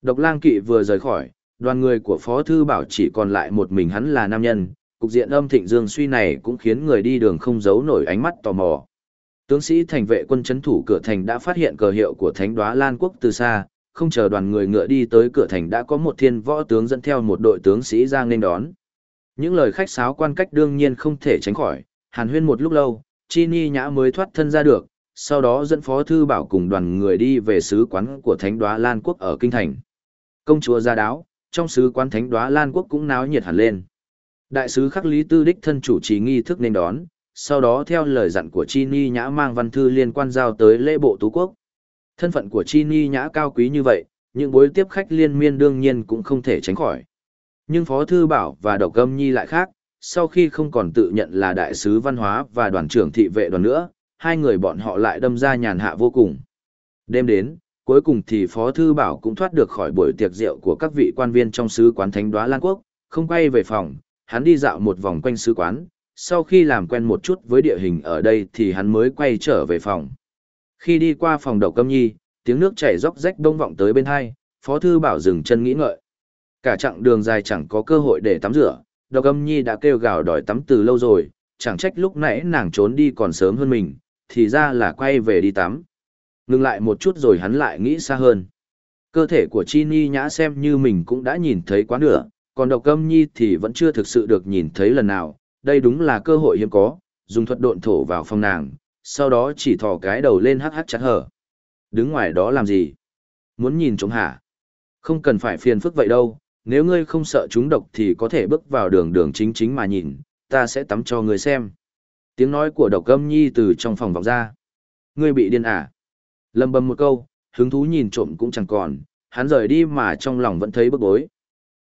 Độc lang kỵ vừa rời khỏi, đoàn người của Phó Thư Bảo chỉ còn lại một mình hắn là nam nhân, cục diện âm thịnh dương suy này cũng khiến người đi đường không giấu nổi ánh mắt tò mò. Tướng sĩ thành vệ quân chấn thủ cửa thành đã phát hiện cờ hiệu của Thánh Đóa Lan quốc từ xa, không chờ đoàn người ngựa đi tới cửa thành đã có một thiên võ tướng dẫn theo một đội tướng sĩ ra nên đón. Những lời khách sáo quan cách đương nhiên không thể tránh khỏi, hàn huyên một lúc lâu, Chi Ni Nhã mới thoát thân ra được, sau đó dẫn Phó Thư Bảo cùng đoàn người đi về sứ quán của Thánh Đóa Lan Quốc ở Kinh Thành. Công chúa ra đáo, trong sứ quán Thánh Đóa Lan Quốc cũng náo nhiệt hẳn lên. Đại sứ Khắc Lý Tư Đích thân chủ trì nghi thức nên đón, sau đó theo lời dặn của Chi Ni Nhã mang văn thư liên quan giao tới lễ bộ tú quốc. Thân phận của Chi Ni Nhã cao quý như vậy, những buổi tiếp khách liên miên đương nhiên cũng không thể tránh khỏi. Nhưng Phó Thư Bảo và Độc Âm Nhi lại khác, sau khi không còn tự nhận là đại sứ văn hóa và đoàn trưởng thị vệ đoàn nữa, hai người bọn họ lại đâm ra nhàn hạ vô cùng. Đêm đến, cuối cùng thì Phó Thư Bảo cũng thoát được khỏi buổi tiệc rượu của các vị quan viên trong sứ quán Thánh Đoá Lan Quốc, không quay về phòng, hắn đi dạo một vòng quanh sứ quán, sau khi làm quen một chút với địa hình ở đây thì hắn mới quay trở về phòng. Khi đi qua phòng đậu câm nhi, tiếng nước chảy róc rách đông vọng tới bên hai, Phó Thư Bảo dừng chân nghĩ ngợi. Cả chặng đường dài chẳng có cơ hội để tắm rửa, Độc Âm nhi đã kêu gào đòi tắm từ lâu rồi, chẳng trách lúc nãy nàng trốn đi còn sớm hơn mình, thì ra là quay về đi tắm. Ngừng lại một chút rồi hắn lại nghĩ xa hơn. Cơ thể của Chi Ni nhã xem như mình cũng đã nhìn thấy quá nửa, còn độc Âm nhi thì vẫn chưa thực sự được nhìn thấy lần nào, đây đúng là cơ hội hiếm có, dùng thuật độn thổ vào phòng nàng, sau đó chỉ thò cái đầu lên hắc hắc chặt hở. Đứng ngoài đó làm gì? Muốn nhìn trống hả? Không cần phải phiền phức vậy đâu, nếu ngươi không sợ chúng độc thì có thể bước vào đường đường chính chính mà nhìn, ta sẽ tắm cho ngươi xem. Tiếng nói của độc âm nhi từ trong phòng vọng ra. Ngươi bị điên à? Lâm bầm một câu, hứng thú nhìn trộm cũng chẳng còn, hắn rời đi mà trong lòng vẫn thấy bức bối.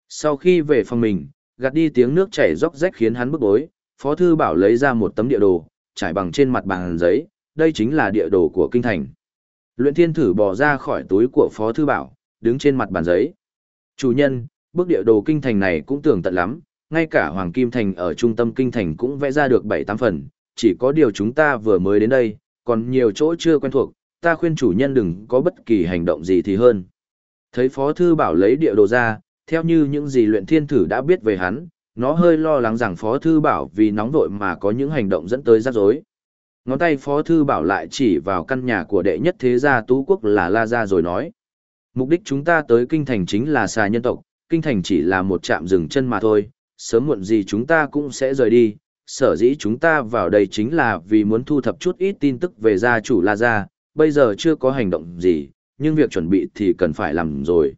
Sau khi về phòng mình, gạt đi tiếng nước chảy róc rách khiến hắn bức bối, Phó Thư Bảo lấy ra một tấm địa đồ, trải bằng trên mặt bàn giấy, đây chính là địa đồ của kinh thành. Luyện thiên thử bỏ ra khỏi túi của Phó Thư Bảo, đứng trên mặt bàn giấy. Chủ nhân, bức địa đồ kinh thành này cũng tưởng tận lắm, ngay cả Hoàng Kim Thành ở trung tâm kinh thành cũng vẽ ra được 7-8 phần, chỉ có điều chúng ta vừa mới đến đây, còn nhiều chỗ chưa quen thuộc, ta khuyên chủ nhân đừng có bất kỳ hành động gì thì hơn. Thấy Phó Thư Bảo lấy địa đồ ra, theo như những gì luyện thiên thử đã biết về hắn, nó hơi lo lắng rằng Phó Thư Bảo vì nóng vội mà có những hành động dẫn tới rắc rối. Ngón tay Phó Thư Bảo lại chỉ vào căn nhà của đệ nhất thế gia Tú Quốc là La Gia rồi nói. Mục đích chúng ta tới Kinh Thành chính là xà nhân tộc, Kinh Thành chỉ là một trạm dừng chân mà thôi, sớm muộn gì chúng ta cũng sẽ rời đi. Sở dĩ chúng ta vào đây chính là vì muốn thu thập chút ít tin tức về gia chủ La Gia, bây giờ chưa có hành động gì, nhưng việc chuẩn bị thì cần phải làm rồi.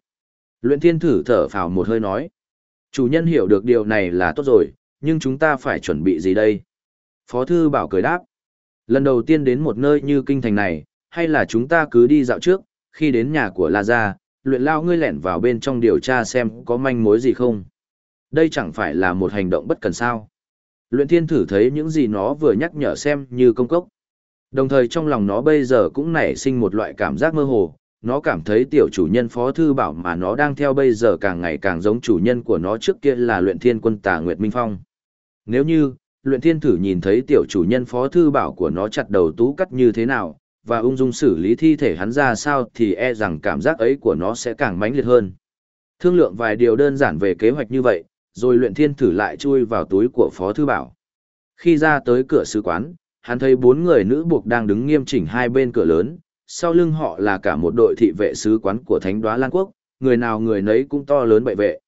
Luyện thiên thử thở phào một hơi nói. Chủ nhân hiểu được điều này là tốt rồi, nhưng chúng ta phải chuẩn bị gì đây? Phó thư bảo cười đáp. Lần đầu tiên đến một nơi như kinh thành này, hay là chúng ta cứ đi dạo trước, khi đến nhà của La Gia, luyện lao ngươi lẻn vào bên trong điều tra xem có manh mối gì không? Đây chẳng phải là một hành động bất cần sao. Luyện thiên thử thấy những gì nó vừa nhắc nhở xem như công cốc. Đồng thời trong lòng nó bây giờ cũng nảy sinh một loại cảm giác mơ hồ, nó cảm thấy tiểu chủ nhân phó thư bảo mà nó đang theo bây giờ càng ngày càng giống chủ nhân của nó trước kia là luyện thiên quân tà Nguyệt Minh Phong. Nếu như, luyện thiên thử nhìn thấy tiểu chủ nhân phó thư bảo của nó chặt đầu tú cắt như thế nào, và ung dung xử lý thi thể hắn ra sao thì e rằng cảm giác ấy của nó sẽ càng mãnh liệt hơn. Thương lượng vài điều đơn giản về kế hoạch như vậy, rồi luyện thiên thử lại chui vào túi của phó thư bảo. Khi ra tới cửa sứ quán, hắn thấy bốn người nữ buộc đang đứng nghiêm chỉnh hai bên cửa lớn, sau lưng họ là cả một đội thị vệ sứ quán của Thánh Đoá Lan Quốc, người nào người nấy cũng to lớn bệ vệ.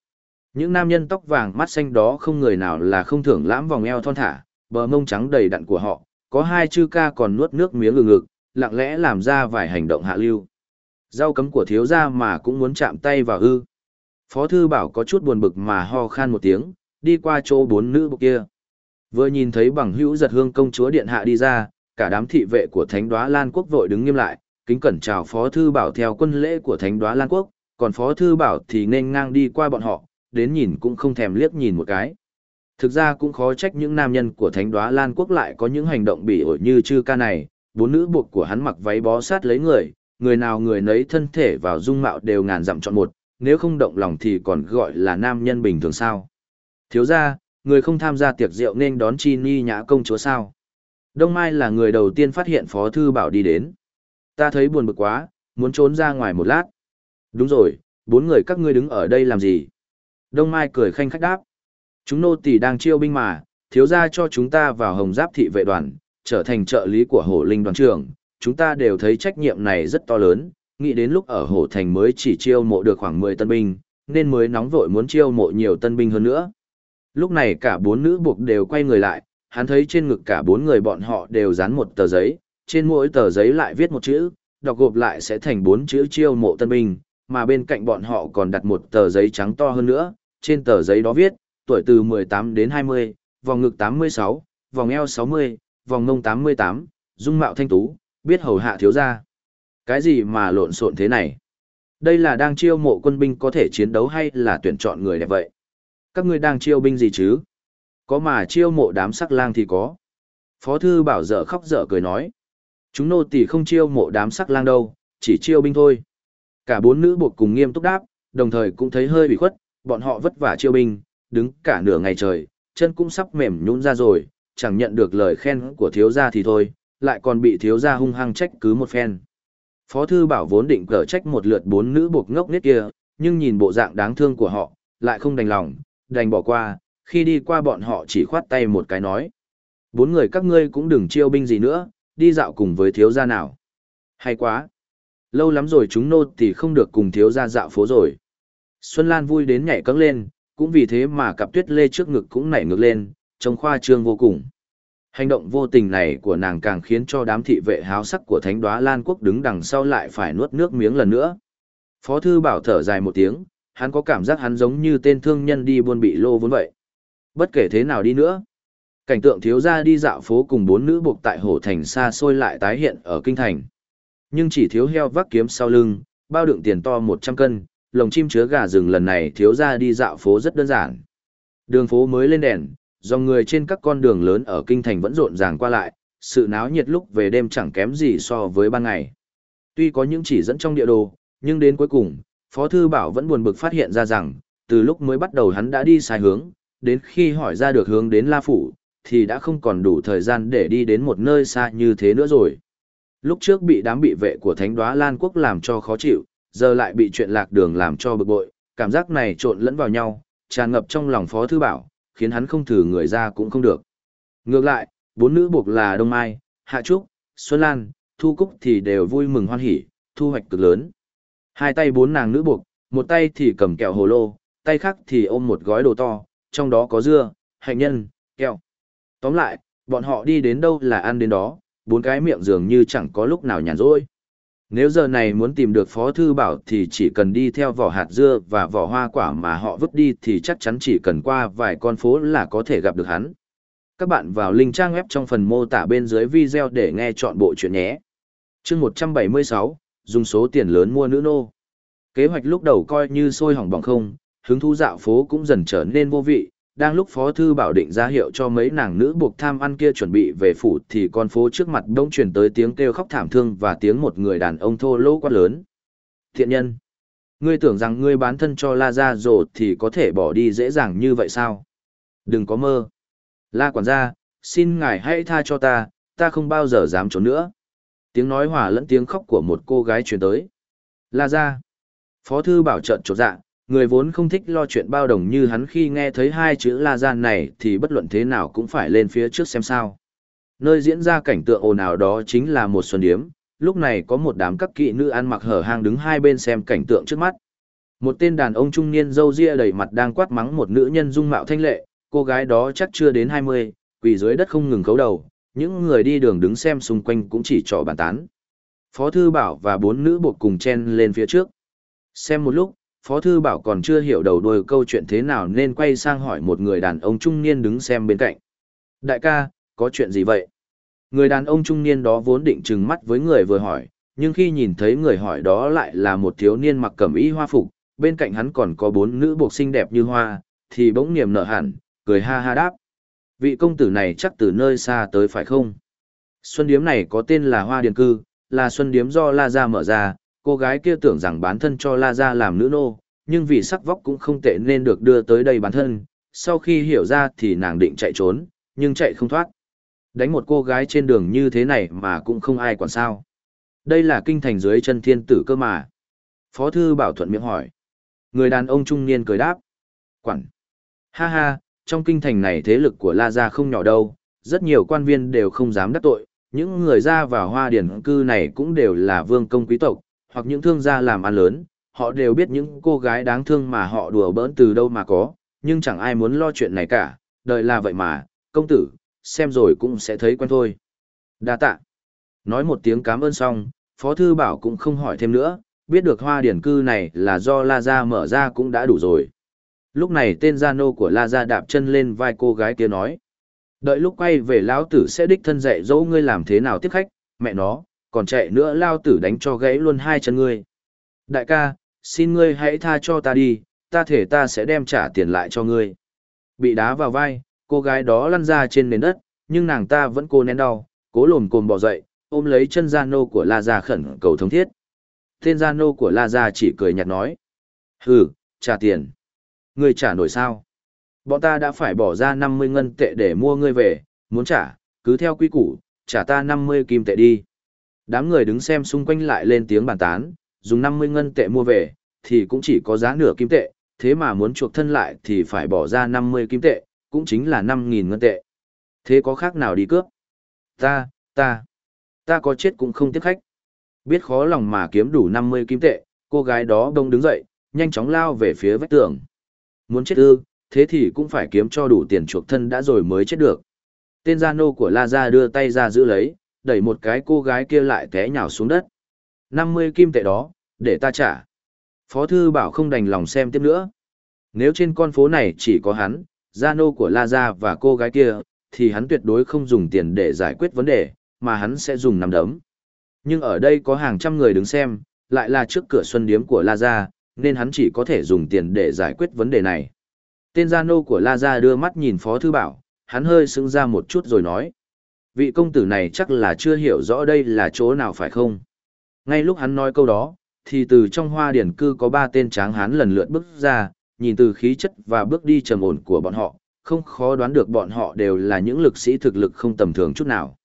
Những nam nhân tóc vàng mắt xanh đó không người nào là không thưởng lãm vòng eo thon thả, bờ mông trắng đầy đặn của họ, có hai chư ca còn nuốt nước miếng ngừng ngực, lặng lẽ làm ra vài hành động hạ lưu. Rau cấm của thiếu gia mà cũng muốn chạm tay vào hư. Phó thư bảo có chút buồn bực mà ho khan một tiếng, đi qua chỗ bốn nữ bục kia. Vừa nhìn thấy bằng hữu giật hương công chúa điện hạ đi ra, cả đám thị vệ của thánh đoá Lan Quốc vội đứng nghiêm lại, kính cẩn chào Phó Thư Bảo theo quân lễ của Thánh Đoá Lan Quốc, còn Phó Thư Bảo thì nên ngang đi qua bọn họ, đến nhìn cũng không thèm liếc nhìn một cái. Thực ra cũng khó trách những nam nhân của Thánh Đoá Lan Quốc lại có những hành động bị ổi như chư ca này, bốn nữ buộc của hắn mặc váy bó sát lấy người, người nào người nấy thân thể vào dung mạo đều ngàn dặm chọn một, nếu không động lòng thì còn gọi là nam nhân bình thường sao. Thiếu ra, người không tham gia tiệc rượu nên đón chi ni nhã công chúa sao. Đông Mai là người đầu tiên phát hiện Phó Thư Bảo đi đến ta thấy buồn bực quá, muốn trốn ra ngoài một lát. Đúng rồi, bốn người các ngươi đứng ở đây làm gì? Đông Mai cười khanh khách đáp. Chúng nô tỳ đang chiêu binh mà, thiếu ra cho chúng ta vào hồng giáp thị vệ đoàn, trở thành trợ lý của hổ linh đoàn trưởng. Chúng ta đều thấy trách nhiệm này rất to lớn, nghĩ đến lúc ở hổ thành mới chỉ chiêu mộ được khoảng 10 tân binh, nên mới nóng vội muốn chiêu mộ nhiều tân binh hơn nữa. Lúc này cả bốn nữ buộc đều quay người lại, hắn thấy trên ngực cả bốn người bọn họ đều dán một tờ giấy, trên mỗi tờ giấy lại viết một chữ, đọc gộp lại sẽ thành bốn chữ chiêu mộ tân binh, mà bên cạnh bọn họ còn đặt một tờ giấy trắng to hơn nữa, trên tờ giấy đó viết, tuổi từ 18 đến 20, vòng ngực 86, vòng eo 60, vòng ngông 88, dung mạo thanh tú, biết hầu hạ thiếu gia. Cái gì mà lộn xộn thế này? Đây là đang chiêu mộ quân binh có thể chiến đấu hay là tuyển chọn người đẹp vậy? Các ngươi đang chiêu binh gì chứ? Có mà chiêu mộ đám sắc lang thì có. Phó thư bảo dở khóc dở cười nói. Chúng nô tỳ không chiêu mộ đám sắc lang đâu, chỉ chiêu binh thôi. Cả bốn nữ buộc cùng nghiêm túc đáp, đồng thời cũng thấy hơi bị khuất, bọn họ vất vả chiêu binh, đứng cả nửa ngày trời, chân cũng sắp mềm nhũn ra rồi, chẳng nhận được lời khen của thiếu gia thì thôi, lại còn bị thiếu gia hung hăng trách cứ một phen. Phó thư bảo vốn định cở trách một lượt bốn nữ buộc ngốc nết kia, nhưng nhìn bộ dạng đáng thương của họ, lại không đành lòng, đành bỏ qua, khi đi qua bọn họ chỉ khoát tay một cái nói. Bốn người các ngươi cũng đừng chiêu binh gì nữa, đi dạo cùng với thiếu gia nào. Hay quá. Lâu lắm rồi chúng nô thì không được cùng thiếu gia dạo phố rồi. Xuân Lan vui đến nhảy cấng lên, cũng vì thế mà cặp tuyết lê trước ngực cũng nảy ngược lên, trông khoa trương vô cùng. Hành động vô tình này của nàng càng khiến cho đám thị vệ háo sắc của thánh đoá Lan quốc đứng đằng sau lại phải nuốt nước miếng lần nữa. Phó thư bảo thở dài một tiếng, hắn có cảm giác hắn giống như tên thương nhân đi buôn bị lô vốn vậy. Bất kể thế nào đi nữa, Cảnh tượng thiếu gia đi dạo phố cùng bốn nữ buộc tại hồ thành xa xôi lại tái hiện ở kinh thành. Nhưng chỉ thiếu heo vác kiếm sau lưng, bao đựng tiền to một trăm cân, lồng chim chứa gà rừng lần này thiếu gia đi dạo phố rất đơn giản. Đường phố mới lên đèn, dòng người trên các con đường lớn ở kinh thành vẫn rộn ràng qua lại, sự náo nhiệt lúc về đêm chẳng kém gì so với ban ngày. Tuy có những chỉ dẫn trong địa đồ, nhưng đến cuối cùng, Phó Thư Bảo vẫn buồn bực phát hiện ra rằng, từ lúc mới bắt đầu hắn đã đi sai hướng, đến khi hỏi ra được hướng đến La Phủ, thì đã không còn đủ thời gian để đi đến một nơi xa như thế nữa rồi. Lúc trước bị đám bị vệ của Thánh Đóa Lan Quốc làm cho khó chịu, giờ lại bị chuyện lạc đường làm cho bực bội, cảm giác này trộn lẫn vào nhau, tràn ngập trong lòng Phó Thư Bảo, khiến hắn không thử người ra cũng không được. Ngược lại, bốn nữ buộc là Đông Mai, Hạ Trúc, Xuân Lan, Thu Cúc thì đều vui mừng hoan hỉ, thu hoạch cực lớn. Hai tay bốn nàng nữ buộc, một tay thì cầm kẹo hồ lô, tay khác thì ôm một gói đồ to, trong đó có dưa, hạnh nhân, kẹo. Tóm lại, bọn họ đi đến đâu là ăn đến đó, bốn cái miệng dường như chẳng có lúc nào nhàn rỗi. Nếu giờ này muốn tìm được Phó Thư Bảo thì chỉ cần đi theo vỏ hạt dưa và vỏ hoa quả mà họ vứt đi thì chắc chắn chỉ cần qua vài con phố là có thể gặp được hắn. Các bạn vào link trang web trong phần mô tả bên dưới video để nghe chọn bộ chuyện nhé. chương 176, dùng số tiền lớn mua nữ nô. Kế hoạch lúc đầu coi như sôi hỏng bỏng không, hứng thú dạo phố cũng dần trở nên vô vị, đang lúc phó thư bảo định ra hiệu cho mấy nàng nữ buộc tham ăn kia chuẩn bị về phủ thì con phố trước mặt đông truyền tới tiếng kêu khóc thảm thương và tiếng một người đàn ông thô lỗ quát lớn Thiện nhân. Ngươi tưởng rằng ngươi bán thân cho La Gia rồi thì có thể bỏ đi dễ dàng như vậy sao? Đừng có mơ. La quản gia, xin ngài hãy tha cho ta, ta không bao giờ dám trốn nữa. Tiếng nói hòa lẫn tiếng khóc của một cô gái truyền tới. La Gia. Phó thư bảo trận trột dạ, người vốn không thích lo chuyện bao đồng như hắn khi nghe thấy hai chữ La Gia này thì bất luận thế nào cũng phải lên phía trước xem sao. Nơi diễn ra cảnh tượng ồn ào đó chính là một xuân điếm, lúc này có một đám các kỵ nữ ăn mặc hở hang đứng hai bên xem cảnh tượng trước mắt. Một tên đàn ông trung niên râu ria đầy mặt đang quát mắng một nữ nhân dung mạo thanh lệ, cô gái đó chắc chưa đến 20, quỳ dưới đất không ngừng khấu đầu, những người đi đường đứng xem xung quanh cũng chỉ trỏ bàn tán. Phó Thư Bảo và bốn nữ buộc cùng chen lên phía trước. Xem một lúc, Phó Thư Bảo còn chưa hiểu đầu đuôi câu chuyện thế nào nên quay sang hỏi một người đàn ông trung niên đứng xem bên cạnh. Đại ca, có chuyện gì vậy? Người đàn ông trung niên đó vốn định trừng mắt với người vừa hỏi, nhưng khi nhìn thấy người hỏi đó lại là một thiếu niên mặc cẩm y hoa phục, bên cạnh hắn còn có bốn nữ buộc xinh đẹp như hoa, thì bỗng niềm nở hẳn, cười ha ha đáp. Vị công tử này chắc từ nơi xa tới phải không? Xuân điếm này có tên là Hoa Điền Cư, là xuân điếm do La Gia mở ra, cô gái kia tưởng rằng bán thân cho La Gia làm nữ nô, nhưng vì sắc vóc cũng không tệ nên được đưa tới đây bán thân, sau khi hiểu ra thì nàng định chạy trốn, nhưng chạy không thoát. Đánh một cô gái trên đường như thế này mà cũng không ai quản sao. Đây là kinh thành dưới chân thiên tử cơ mà. Phó thư bảo thuận miệng hỏi. Người đàn ông trung niên cười đáp. Quản. Ha ha, trong kinh thành này thế lực của La Gia không nhỏ đâu, rất nhiều quan viên đều không dám đắc tội, những người ra vào hoa điển cư này cũng đều là vương công quý tộc, hoặc những thương gia làm ăn lớn, họ đều biết những cô gái đáng thương mà họ đùa bỡn từ đâu mà có, nhưng chẳng ai muốn lo chuyện này cả, đời là vậy mà, công tử, xem rồi cũng sẽ thấy quen thôi. Đa tạ. Nói một tiếng cảm ơn xong, Phó Thư Bảo cũng không hỏi thêm nữa, biết được hoa điển cư này là do La Gia mở ra cũng đã đủ rồi. Lúc này tên gia nô của La Gia đạp chân lên vai cô gái kia nói. Đợi lúc quay về lão tử sẽ đích thân dạy dỗ ngươi làm thế nào tiếp khách, mẹ nó, còn chạy nữa lao tử đánh cho gãy luôn hai chân ngươi. Đại ca, xin ngươi hãy tha cho ta đi, ta thể ta sẽ đem trả tiền lại cho ngươi. Bị đá vào vai, cô gái đó lăn ra trên nền đất, nhưng nàng ta vẫn cố nén đau, cố lồm cồm bỏ dậy, ôm lấy chân gia nô của La Gia khẩn cầu thống thiết. Tên gia nô của La Gia chỉ cười nhạt nói. Hừ, trả tiền. Ngươi trả nổi sao? Bọn ta đã phải bỏ ra 50 ngân tệ để mua ngươi về, muốn trả, cứ theo quy củ, trả ta 50 kim tệ đi. Đám người đứng xem xung quanh lại lên tiếng bàn tán, dùng 50 ngân tệ mua về, thì cũng chỉ có giá nửa kim tệ, thế mà muốn chuộc thân lại thì phải bỏ ra 50 kim tệ, cũng chính là 5.000 ngân tệ. Thế có khác nào đi cướp? Ta, ta, ta có chết cũng không tiếp khách. Biết khó lòng mà kiếm đủ 50 kim tệ, cô gái đó đông đứng dậy, nhanh chóng lao về phía vách tường. Muốn chết ư, thế thì cũng phải kiếm cho đủ tiền chuộc thân đã rồi mới chết được. Tên gia nô của La Gia đưa tay ra giữ lấy, đẩy một cái cô gái kia lại té nhào xuống đất. 50 kim tệ đó, để ta trả. Phó thư bảo không đành lòng xem tiếp nữa. Nếu trên con phố này chỉ có hắn, gia nô của La Gia và cô gái kia, thì hắn tuyệt đối không dùng tiền để giải quyết vấn đề, mà hắn sẽ dùng nằm đấm. Nhưng ở đây có hàng trăm người đứng xem, lại là trước cửa xuân điếm của La Gia, nên hắn chỉ có thể dùng tiền để giải quyết vấn đề này. Tên gia nô của La Gia đưa mắt nhìn Phó Thư Bảo, hắn hơi sững ra một chút rồi nói. Vị công tử này chắc là chưa hiểu rõ đây là chỗ nào phải không? Ngay lúc hắn nói câu đó, thì từ trong hoa điển cư có ba tên tráng hán lần lượt bước ra, nhìn từ khí chất và bước đi trầm ổn của bọn họ, không khó đoán được bọn họ đều là những lực sĩ thực lực không tầm thường chút nào.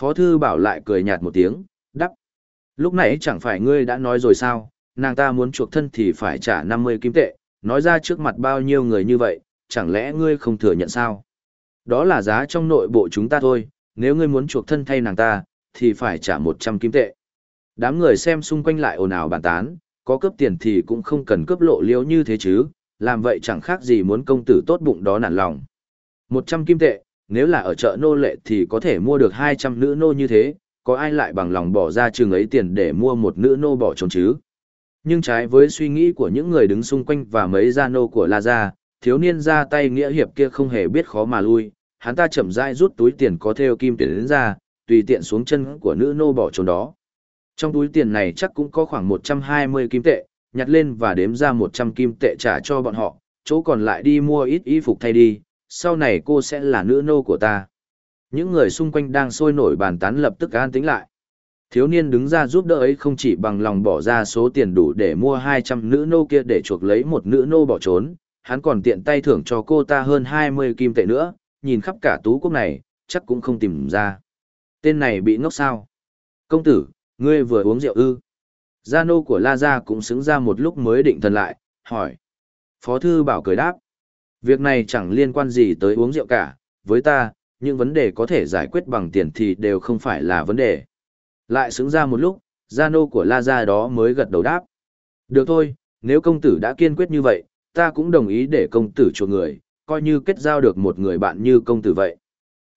Phó Thư Bảo lại cười nhạt một tiếng, đắp. Lúc nãy chẳng phải ngươi đã nói rồi sao, nàng ta muốn chuộc thân thì phải trả 50 kim tệ, nói ra trước mặt bao nhiêu người như vậy, chẳng lẽ ngươi không thừa nhận sao? Đó là giá trong nội bộ chúng ta thôi, nếu ngươi muốn chuộc thân thay nàng ta, thì phải trả 100 kim tệ. Đám người xem xung quanh lại ồn ào bàn tán, có cướp tiền thì cũng không cần cướp lộ liễu như thế chứ, làm vậy chẳng khác gì muốn công tử tốt bụng đó nản lòng. 100 kim tệ, nếu là ở chợ nô lệ thì có thể mua được 200 nữ nô như thế, có ai lại bằng lòng bỏ ra chừng ấy tiền để mua một nữ nô bỏ trốn chứ? Nhưng trái với suy nghĩ của những người đứng xung quanh và mấy gia nô của La Gia, thiếu niên ra tay nghĩa hiệp kia không hề biết khó mà lui, hắn ta chậm rãi rút túi tiền có theo kim tiền đến ra, tùy tiện xuống chân của nữ nô bỏ trốn đó. Trong túi tiền này chắc cũng có khoảng 120 kim tệ, nhặt lên và đếm ra 100 kim tệ trả cho bọn họ, chỗ còn lại đi mua ít y phục thay đi, sau này cô sẽ là nữ nô của ta. Những người xung quanh đang sôi nổi bàn tán lập tức an tĩnh lại. Thiếu niên đứng ra giúp đỡ ấy không chỉ bằng lòng bỏ ra số tiền đủ để mua 200 nữ nô kia để chuộc lấy một nữ nô bỏ trốn, hắn còn tiện tay thưởng cho cô ta hơn 20 kim tệ nữa, nhìn khắp cả tú quốc này, chắc cũng không tìm ra. Tên này bị ngốc sao? Công tử, ngươi vừa uống rượu ư? Gia nô của La Gia cũng xứng ra một lúc mới định thần lại, hỏi. Phó thư bảo cười đáp. Việc này chẳng liên quan gì tới uống rượu cả, với ta, những vấn đề có thể giải quyết bằng tiền thì đều không phải là vấn đề. Lại xứng ra một lúc, gia nô của La Gia đó mới gật đầu đáp. Được thôi, nếu công tử đã kiên quyết như vậy, ta cũng đồng ý để công tử chuộc người, coi như kết giao được một người bạn như công tử vậy.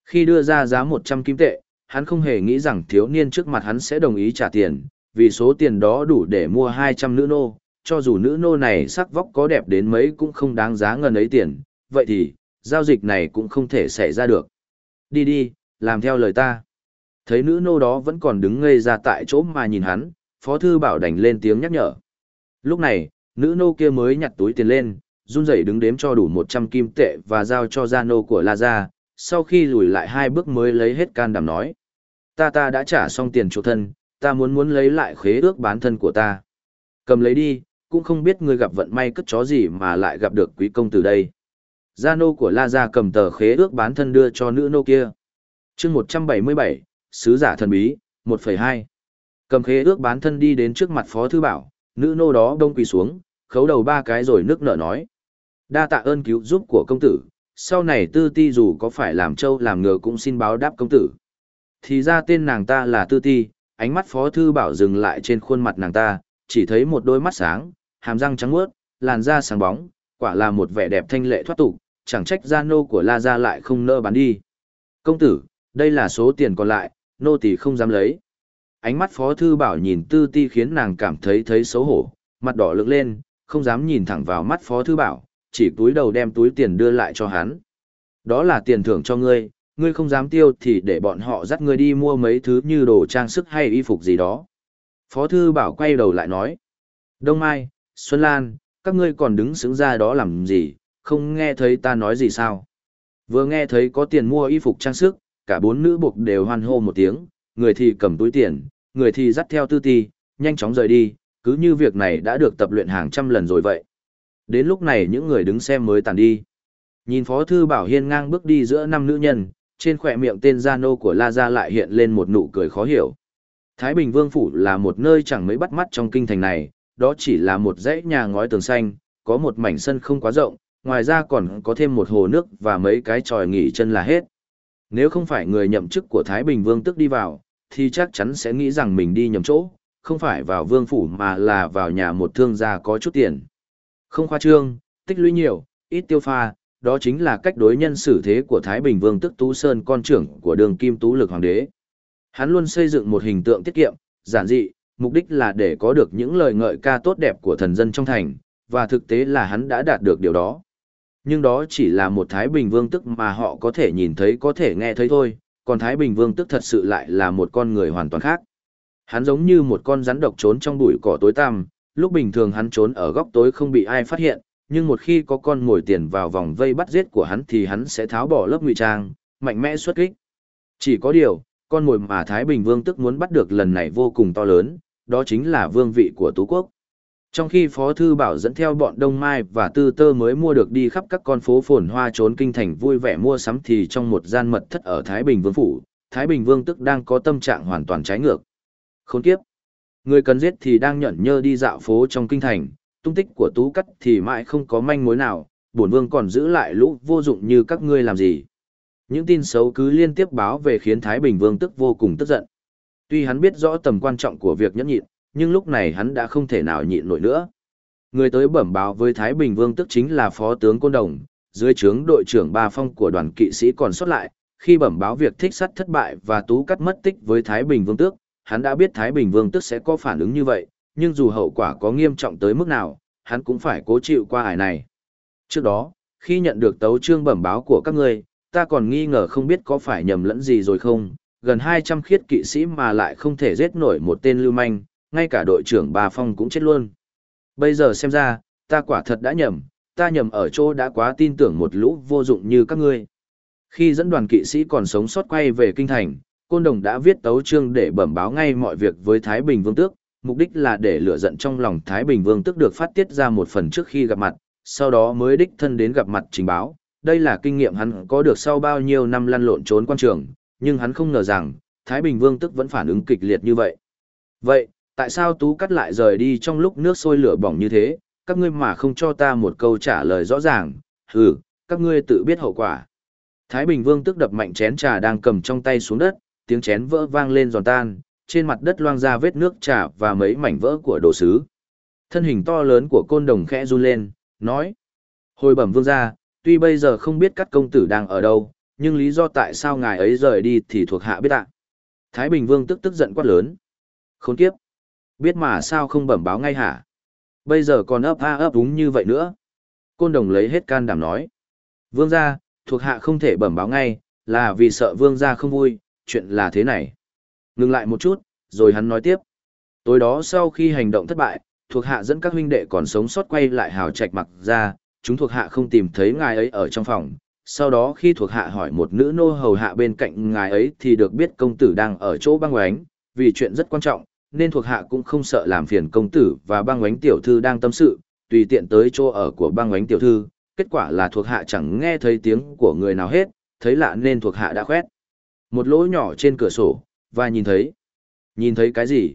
Khi đưa ra giá 100 kim tệ, hắn không hề nghĩ rằng thiếu niên trước mặt hắn sẽ đồng ý trả tiền, vì số tiền đó đủ để mua 200 nữ nô, cho dù nữ nô này sắc vóc có đẹp đến mấy cũng không đáng giá ngần ấy tiền, vậy thì, giao dịch này cũng không thể xảy ra được. Đi đi, làm theo lời ta. Thấy nữ nô đó vẫn còn đứng ngây ra tại chỗ mà nhìn hắn, Phó Thư Bảo đành lên tiếng nhắc nhở. Lúc này, nữ nô kia mới nhặt túi tiền lên, run rẩy đứng đếm cho đủ 100 kim tệ và giao cho Zano của La Gia, sau khi lùi lại hai bước mới lấy hết can đảm nói. Ta ta đã trả xong tiền chủ thân, ta muốn muốn lấy lại khế ước bán thân của ta. Cầm lấy đi, cũng không biết ngươi gặp vận may cất chó gì mà lại gặp được quý công từ đây. Gia nô của La Gia cầm tờ khế ước bán thân đưa cho nữ nô kia. chương 177, Sứ giả thần bí, 1,2. Cầm khế ước bán thân đi đến trước mặt Phó Thư Bảo, nữ nô đó đông quỳ xuống, khấu đầu ba cái rồi nước nở nói. Đa tạ ơn cứu giúp của công tử, sau này tư ti dù có phải làm trâu làm ngựa cũng xin báo đáp công tử. Thì ra tên nàng ta là tư ti, ánh mắt Phó Thư Bảo dừng lại trên khuôn mặt nàng ta, chỉ thấy một đôi mắt sáng, hàm răng trắng mướt, làn da sáng bóng, quả là một vẻ đẹp thanh lệ thoát tục, chẳng trách gia nô của La Gia lại không nỡ bán đi. Công tử, đây là số tiền còn lại, nô tỳ không dám lấy. Ánh mắt Phó Thư Bảo nhìn Tư Ti khiến nàng cảm thấy thấy xấu hổ, mặt đỏ lực lên, không dám nhìn thẳng vào mắt Phó Thư Bảo, chỉ túi đầu đem túi tiền đưa lại cho hắn. Đó là tiền thưởng cho ngươi, ngươi không dám tiêu thì để bọn họ dắt ngươi đi mua mấy thứ như đồ trang sức hay y phục gì đó. Phó Thư Bảo quay đầu lại nói. Đông Mai, Xuân Lan, các ngươi còn đứng xứng ra đó làm gì, không nghe thấy ta nói gì sao? Vừa nghe thấy có tiền mua y phục trang sức, cả bốn nữ buộc đều hoan hô một tiếng, người thì cầm túi tiền, người thì dắt theo tư ti, nhanh chóng rời đi, cứ như việc này đã được tập luyện hàng trăm lần rồi vậy. Đến lúc này những người đứng xem mới tàn đi. Nhìn Phó Thư Bảo Hiên ngang bước đi giữa năm nữ nhân, trên khỏe miệng tên gia nô của La Gia lại hiện lên một nụ cười khó hiểu. Thái Bình Vương Phủ là một nơi chẳng mấy bắt mắt trong kinh thành này, đó chỉ là một dãy nhà ngói tường xanh, có một mảnh sân không quá rộng, ngoài ra còn có thêm một hồ nước và mấy cái tròi nghỉ chân là hết. Nếu không phải người nhậm chức của Thái Bình Vương tức đi vào, thì chắc chắn sẽ nghĩ rằng mình đi nhầm chỗ, không phải vào vương phủ mà là vào nhà một thương gia có chút tiền. Không khoa trương, tích lũy nhiều, ít tiêu pha, đó chính là cách đối nhân xử thế của Thái Bình Vương tức Tú Sơn con trưởng của đường Kim Tú Lực Hoàng đế. Hắn luôn xây dựng một hình tượng tiết kiệm, giản dị, mục đích là để có được những lời ngợi ca tốt đẹp của thần dân trong thành, và thực tế là hắn đã đạt được điều đó. Nhưng đó chỉ là một Thái Bình Vương tức mà họ có thể nhìn thấy có thể nghe thấy thôi, còn Thái Bình Vương tức thật sự lại là một con người hoàn toàn khác. Hắn giống như một con rắn độc trốn trong bụi cỏ tối tăm, lúc bình thường hắn trốn ở góc tối không bị ai phát hiện, nhưng một khi có con mồi tiền vào vòng vây bắt giết của hắn thì hắn sẽ tháo bỏ lớp ngụy trang, mạnh mẽ xuất kích. Chỉ có điều, con mồi mà Thái Bình Vương tức muốn bắt được lần này vô cùng to lớn, đó chính là vương vị của Tú Quốc. Trong khi Phó Thư Bảo dẫn theo bọn Đông Mai và Tư Tơ mới mua được đi khắp các con phố phồn hoa trốn kinh thành vui vẻ mua sắm thì trong một gian mật thất ở Thái Bình Vương Phủ, Thái Bình Vương tức đang có tâm trạng hoàn toàn trái ngược. Khốn kiếp! Người cần giết thì đang nhẫn nhơ đi dạo phố trong kinh thành, tung tích của Tú Cắt thì mãi không có manh mối nào, bổn vương còn giữ lại lũ vô dụng như các ngươi làm gì. Những tin xấu cứ liên tiếp báo về khiến Thái Bình Vương tức vô cùng tức giận. Tuy hắn biết rõ tầm quan trọng của việc nhẫn nhịn, nhưng lúc này hắn đã không thể nào nhịn nổi nữa. Người tới bẩm báo với Thái Bình Vương tức chính là Phó tướng Côn Đồng, dưới trướng đội trưởng Ba Phong của đoàn kỵ sĩ còn xuất lại, khi bẩm báo việc thích sắt thất bại và tú cắt mất tích với Thái Bình Vương tước, hắn đã biết Thái Bình Vương tức sẽ có phản ứng như vậy, nhưng dù hậu quả có nghiêm trọng tới mức nào, hắn cũng phải cố chịu qua ải này. Trước đó, khi nhận được tấu chương bẩm báo của các ngươi, ta còn nghi ngờ không biết có phải nhầm lẫn gì rồi không, gần 200 khiết kỵ sĩ mà lại không thể giết nổi một tên lưu manh, ngay cả đội trưởng Bà Phong cũng chết luôn. Bây giờ xem ra, ta quả thật đã nhầm, ta nhầm ở chỗ đã quá tin tưởng một lũ vô dụng như các ngươi. Khi dẫn đoàn kỵ sĩ còn sống sót quay về kinh thành, Côn Đồng đã viết tấu chương để bẩm báo ngay mọi việc với Thái Bình Vương Tước, mục đích là để lửa giận trong lòng Thái Bình Vương Tước được phát tiết ra một phần trước khi gặp mặt, sau đó mới đích thân đến gặp mặt trình báo. Đây là kinh nghiệm hắn có được sau bao nhiêu năm lăn lộn trốn quan trường, nhưng hắn không ngờ rằng, Thái Bình Vương Tước vẫn phản ứng kịch liệt như vậy. Vậy, tại sao Tú Cắt lại rời đi trong lúc nước sôi lửa bỏng như thế, các ngươi mà không cho ta một câu trả lời rõ ràng, hừ, các ngươi tự biết hậu quả. Thái Bình Vương tức đập mạnh chén trà đang cầm trong tay xuống đất, tiếng chén vỡ vang lên giòn tan, trên mặt đất loang ra vết nước trà và mấy mảnh vỡ của đồ sứ. Thân hình to lớn của côn đồng khẽ run lên, nói. Hồi bẩm vương gia, tuy bây giờ không biết các công tử đang ở đâu, nhưng lý do tại sao ngài ấy rời đi thì thuộc hạ biết ạ. Thái Bình Vương tức tức giận quát lớn. Khốn kiếp. Biết mà sao không bẩm báo ngay hả? Bây giờ còn ấp a ấp đúng như vậy nữa. Côn đồng lấy hết can đảm nói. Vương gia, thuộc hạ không thể bẩm báo ngay, là vì sợ vương gia không vui, chuyện là thế này. Ngừng lại một chút, rồi hắn nói tiếp. Tối đó sau khi hành động thất bại, thuộc hạ dẫn các huynh đệ còn sống sót quay lại hào trạch mặc ra, chúng thuộc hạ không tìm thấy ngài ấy ở trong phòng. Sau đó khi thuộc hạ hỏi một nữ nô hầu hạ bên cạnh ngài ấy thì được biết công tử đang ở chỗ băng oánh, vì chuyện rất quan trọng, nên thuộc hạ cũng không sợ làm phiền công tử và băng oánh tiểu thư đang tâm sự, tùy tiện tới chỗ ở của băng oánh tiểu thư, kết quả là thuộc hạ chẳng nghe thấy tiếng của người nào hết, thấy lạ nên thuộc hạ đã khoét. Một lỗ nhỏ trên cửa sổ, và nhìn thấy. Nhìn thấy cái gì?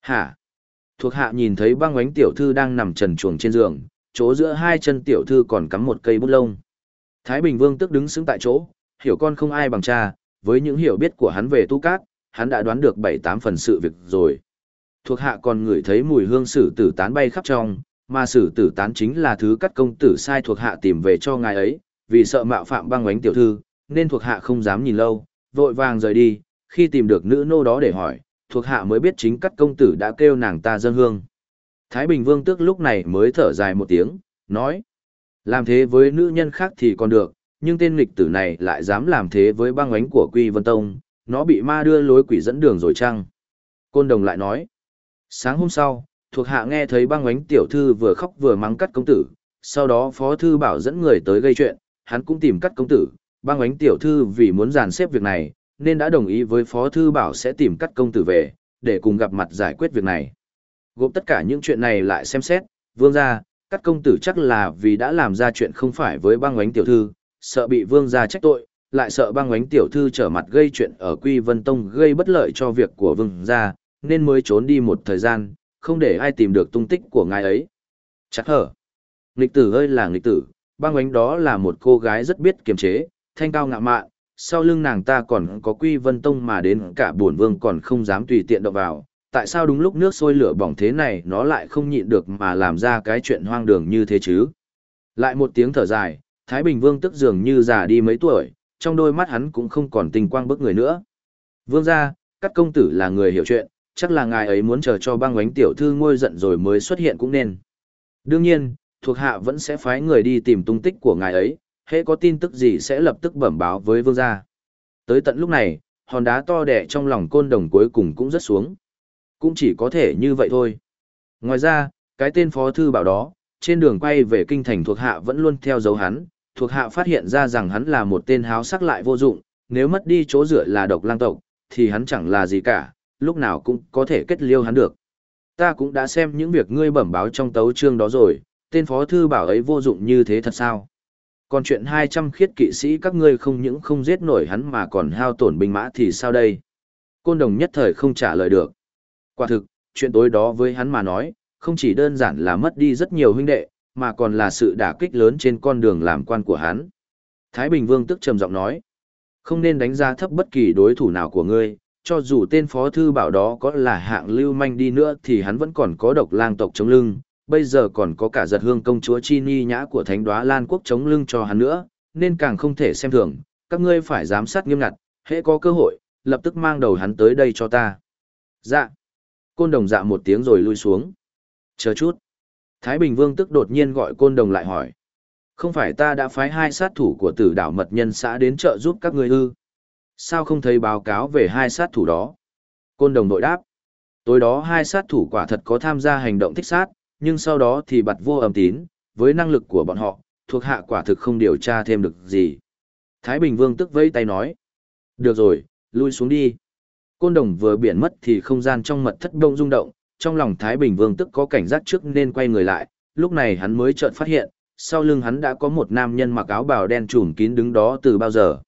Hả? Thuộc hạ nhìn thấy băng oánh tiểu thư đang nằm trần chuồng trên giường, chỗ giữa hai chân tiểu thư còn cắm một cây bút lông. Thái Bình Vương tức đứng xứng tại chỗ, hiểu con không ai bằng cha, với những hiểu biết của hắn về tu cát, hắn đã đoán được bảy tám phần sự việc rồi. Thuộc hạ còn ngửi thấy mùi hương sử tử tán bay khắp trong, mà sử tử tán chính là thứ cắt công tử sai thuộc hạ tìm về cho ngài ấy, vì sợ mạo phạm băng oánh tiểu thư, nên thuộc hạ không dám nhìn lâu, vội vàng rời đi, khi tìm được nữ nô đó để hỏi, thuộc hạ mới biết chính cắt công tử đã kêu nàng ta dâng hương. Thái Bình Vương tước lúc này mới thở dài một tiếng, nói, làm thế với nữ nhân khác thì còn được, nhưng tên nghịch tử này lại dám làm thế với băng oánh của Quy Vân Tông, nó bị ma đưa lối quỷ dẫn đường rồi chăng? Côn đồng lại nói, sáng hôm sau, thuộc hạ nghe thấy băng oánh tiểu thư vừa khóc vừa mắng cắt công tử, sau đó phó thư bảo dẫn người tới gây chuyện, hắn cũng tìm cắt công tử, băng Ánh tiểu thư vì muốn dàn xếp việc này, nên đã đồng ý với phó thư bảo sẽ tìm cắt công tử về, để cùng gặp mặt giải quyết việc này. Gộp tất cả những chuyện này lại xem xét, vương gia, cắt công tử chắc là vì đã làm ra chuyện không phải với băng Ánh tiểu thư, sợ bị vương gia trách tội, lại sợ băng Ánh tiểu thư trở mặt gây chuyện ở Quy Vân Tông gây bất lợi cho việc của vương gia, nên mới trốn đi một thời gian, không để ai tìm được tung tích của ngài ấy. Chắc hở. Nghịch tử ơi là nghịch tử, băng Ánh đó là một cô gái rất biết kiềm chế, thanh cao ngạo mạn, sau lưng nàng ta còn có quy vân tông mà đến cả bổn vương còn không dám tùy tiện động vào. Tại sao đúng lúc nước sôi lửa bỏng thế này nó lại không nhịn được mà làm ra cái chuyện hoang đường như thế chứ? Lại một tiếng thở dài, Thái Bình Vương tức dường như già đi mấy tuổi, trong đôi mắt hắn cũng không còn tình quang bức người nữa. Vương gia, các công tử là người hiểu chuyện, chắc là ngài ấy muốn chờ cho băng oánh tiểu thư ngôi giận rồi mới xuất hiện cũng nên. Đương nhiên, thuộc hạ vẫn sẽ phái người đi tìm tung tích của ngài ấy, hễ có tin tức gì sẽ lập tức bẩm báo với vương gia. Tới tận lúc này, hòn đá to đẻ trong lòng côn đồng cuối cùng cũng rất xuống. Cũng chỉ có thể như vậy thôi. Ngoài ra, cái tên phó thư bảo đó, trên đường quay về kinh thành thuộc hạ vẫn luôn theo dấu hắn, thuộc hạ phát hiện ra rằng hắn là một tên háo sắc lại vô dụng, nếu mất đi chỗ dựa là độc lang tộc, thì hắn chẳng là gì cả, lúc nào cũng có thể kết liêu hắn được. Ta cũng đã xem những việc ngươi bẩm báo trong tấu chương đó rồi, tên phó thư bảo ấy vô dụng như thế thật sao? Còn chuyện 200 khiết kỵ sĩ các ngươi không những không giết nổi hắn mà còn hao tổn binh mã thì sao đây? Côn đồng nhất thời không trả lời được. Quả thực, chuyện tối đó với hắn mà nói, không chỉ đơn giản là mất đi rất nhiều huynh đệ, mà còn là sự đả kích lớn trên con đường làm quan của hắn. Thái Bình Vương tức trầm giọng nói, không nên đánh giá thấp bất kỳ đối thủ nào của ngươi, cho dù tên phó thư bảo đó có là hạng lưu manh đi nữa thì hắn vẫn còn có độc lang tộc chống lưng, bây giờ còn có cả giật hương công chúa chi ni nhã của thánh đoá lan quốc chống lưng cho hắn nữa, nên càng không thể xem thường, các ngươi phải giám sát nghiêm ngặt, hễ có cơ hội, lập tức mang đầu hắn tới đây cho ta. Dạ. Côn đồng dạ một tiếng rồi lui xuống. Chờ chút. Thái Bình Vương tức đột nhiên gọi côn đồng lại hỏi. Không phải ta đã phái hai sát thủ của tử đảo mật nhân xã đến trợ giúp các ngươi ư? Sao không thấy báo cáo về hai sát thủ đó? Côn đồng đội đáp. Tối đó hai sát thủ quả thật có tham gia hành động thích sát, nhưng sau đó thì bật vô âm tín, với năng lực của bọn họ, thuộc hạ quả thực không điều tra thêm được gì. Thái Bình Vương tức vẫy tay nói. Được rồi, lui xuống đi. Côn đồng vừa biển mất thì không gian trong mật thất đông rung động, trong lòng Thái Bình Vương tức có cảnh giác trước nên quay người lại, lúc này hắn mới chợt phát hiện, sau lưng hắn đã có một nam nhân mặc áo bào đen trùm kín đứng đó từ bao giờ.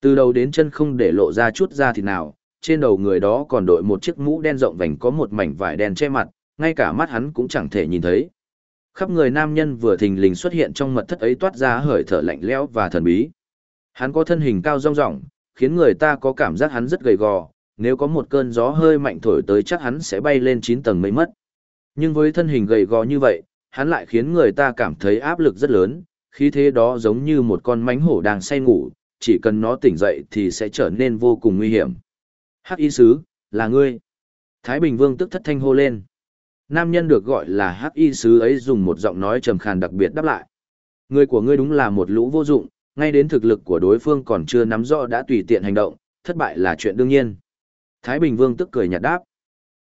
Từ đầu đến chân không để lộ ra chút da thịt nào, trên đầu người đó còn đội một chiếc mũ đen rộng vành có một mảnh vải đen che mặt, ngay cả mắt hắn cũng chẳng thể nhìn thấy. Khắp người nam nhân vừa thình lình xuất hiện trong mật thất ấy toát ra hởi thở lạnh lẽo và thần bí. Hắn có thân hình cao rong ròng, khiến người ta có cảm giác hắn rất gầy gò, nếu có một cơn gió hơi mạnh thổi tới chắc hắn sẽ bay lên 9 tầng mây mất. Nhưng với thân hình gầy gò như vậy, hắn lại khiến người ta cảm thấy áp lực rất lớn, khí thế đó giống như một con mánh hổ đang say ngủ, chỉ cần nó tỉnh dậy thì sẽ trở nên vô cùng nguy hiểm. Hắc y sứ, là ngươi. Thái Bình Vương tức thất thanh hô lên. Nam nhân được gọi là Hắc y sứ ấy dùng một giọng nói trầm khàn đặc biệt đáp lại. Người của ngươi đúng là một lũ vô dụng, ngay đến thực lực của đối phương còn chưa nắm rõ đã tùy tiện hành động, thất bại là chuyện đương nhiên. Thái Bình Vương tức cười nhạt đáp.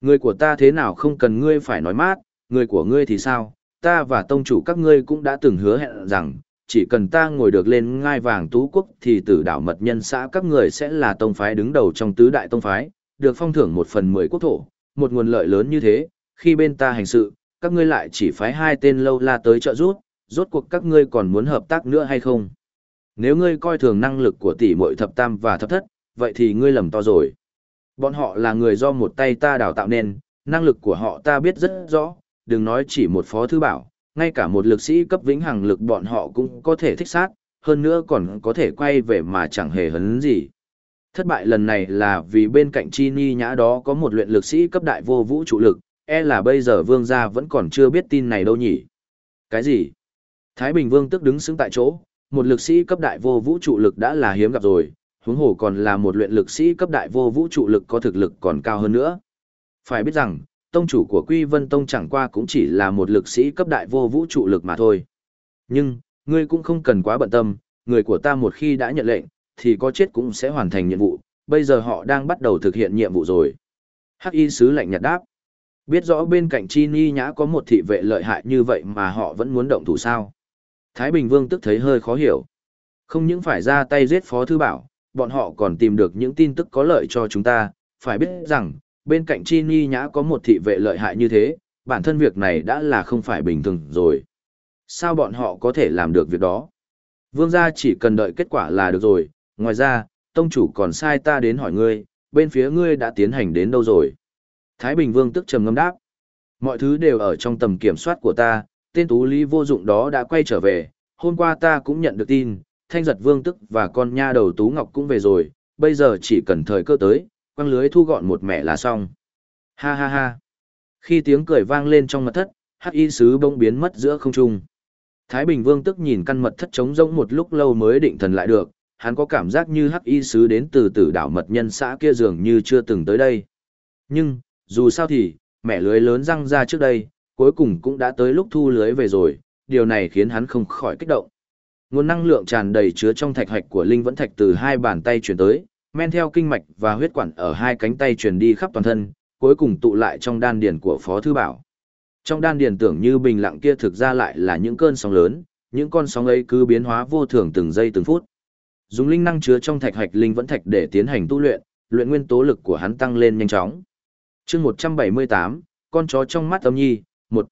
Người của ta thế nào không cần ngươi phải nói mát, người của ngươi thì sao, ta và tông chủ các ngươi cũng đã từng hứa hẹn rằng, chỉ cần ta ngồi được lên ngai vàng tú quốc thì tử đảo mật nhân xã các người sẽ là tông phái đứng đầu trong tứ đại tông phái, được phong thưởng một phần mười quốc thổ, một nguồn lợi lớn như thế, khi bên ta hành sự, các ngươi lại chỉ phái hai tên lâu la tới trợ giúp, rốt cuộc các ngươi còn muốn hợp tác nữa hay không? Nếu ngươi coi thường năng lực của tỷ muội thập tam và thập thất, vậy thì ngươi lầm to rồi. Bọn họ là người do một tay ta đào tạo nên, năng lực của họ ta biết rất rõ, đừng nói chỉ một phó thư bảo, ngay cả một lực sĩ cấp vĩnh hằng lực bọn họ cũng có thể thích sát, hơn nữa còn có thể quay về mà chẳng hề hấn gì. Thất bại lần này là vì bên cạnh chi ni nhã đó có một luyện lực sĩ cấp đại vô vũ trụ lực, e là bây giờ vương gia vẫn còn chưa biết tin này đâu nhỉ. Cái gì? Thái Bình Vương tức đứng xứng tại chỗ, một lực sĩ cấp đại vô vũ trụ lực đã là hiếm gặp rồi, huống hồ còn là một luyện lực sĩ cấp đại vô vũ trụ lực có thực lực còn cao hơn nữa. Phải biết rằng, tông chủ của Quy Vân Tông chẳng qua cũng chỉ là một lực sĩ cấp đại vô vũ trụ lực mà thôi. Nhưng, ngươi cũng không cần quá bận tâm, người của ta một khi đã nhận lệnh, thì có chết cũng sẽ hoàn thành nhiệm vụ, bây giờ họ đang bắt đầu thực hiện nhiệm vụ rồi. Hắc y sứ lạnh nhạt đáp. Biết rõ bên cạnh Chi Ni Nhã có một thị vệ lợi hại như vậy mà họ vẫn muốn động thủ sao. Thái Bình Vương tức thấy hơi khó hiểu. Không những phải ra tay giết Phó Thư Bảo, bọn họ còn tìm được những tin tức có lợi cho chúng ta, phải biết rằng, bên cạnh Chi Ni Nhã có một thị vệ lợi hại như thế, bản thân việc này đã là không phải bình thường rồi. Sao bọn họ có thể làm được việc đó? Vương gia chỉ cần đợi kết quả là được rồi, ngoài ra, tông chủ còn sai ta đến hỏi ngươi, bên phía ngươi đã tiến hành đến đâu rồi? Thái Bình Vương tức trầm ngâm đáp. Mọi thứ đều ở trong tầm kiểm soát của ta, tên tú lý vô dụng đó đã quay trở về, hôm qua ta cũng nhận được tin, thanh giật vương tức và con nha đầu tú ngọc cũng về rồi, bây giờ chỉ cần thời cơ tới, quăng lưới thu gọn một mẹ là xong. Ha ha ha. Khi tiếng cười vang lên trong mật thất, hắc y sứ bỗng biến mất giữa không trung. Thái Bình Vương tức nhìn căn mật thất trống rỗng một lúc lâu mới định thần lại được, hắn có cảm giác như hắc y sứ đến từ tử đảo mật nhân xã kia dường như chưa từng tới đây. Nhưng, dù sao thì, mẹ lưới lớn răng ra trước đây, cuối cùng cũng đã tới lúc thu lưới về rồi, điều này khiến hắn không khỏi kích động. Nguồn năng lượng tràn đầy chứa trong thạch hạch của linh vẫn thạch từ hai bàn tay chuyển tới, men theo kinh mạch và huyết quản ở hai cánh tay truyền đi khắp toàn thân, cuối cùng tụ lại trong đan điền của Phó Thư Bảo. Trong đan điền tưởng như bình lặng kia thực ra lại là những cơn sóng lớn, những con sóng ấy cứ biến hóa vô thường từng giây từng phút. Dùng linh năng chứa trong thạch hạch linh vẫn thạch để tiến hành tu luyện, luyện nguyên tố lực của hắn tăng lên nhanh chóng. Chương 178, con chó trong mắt âm nhi, một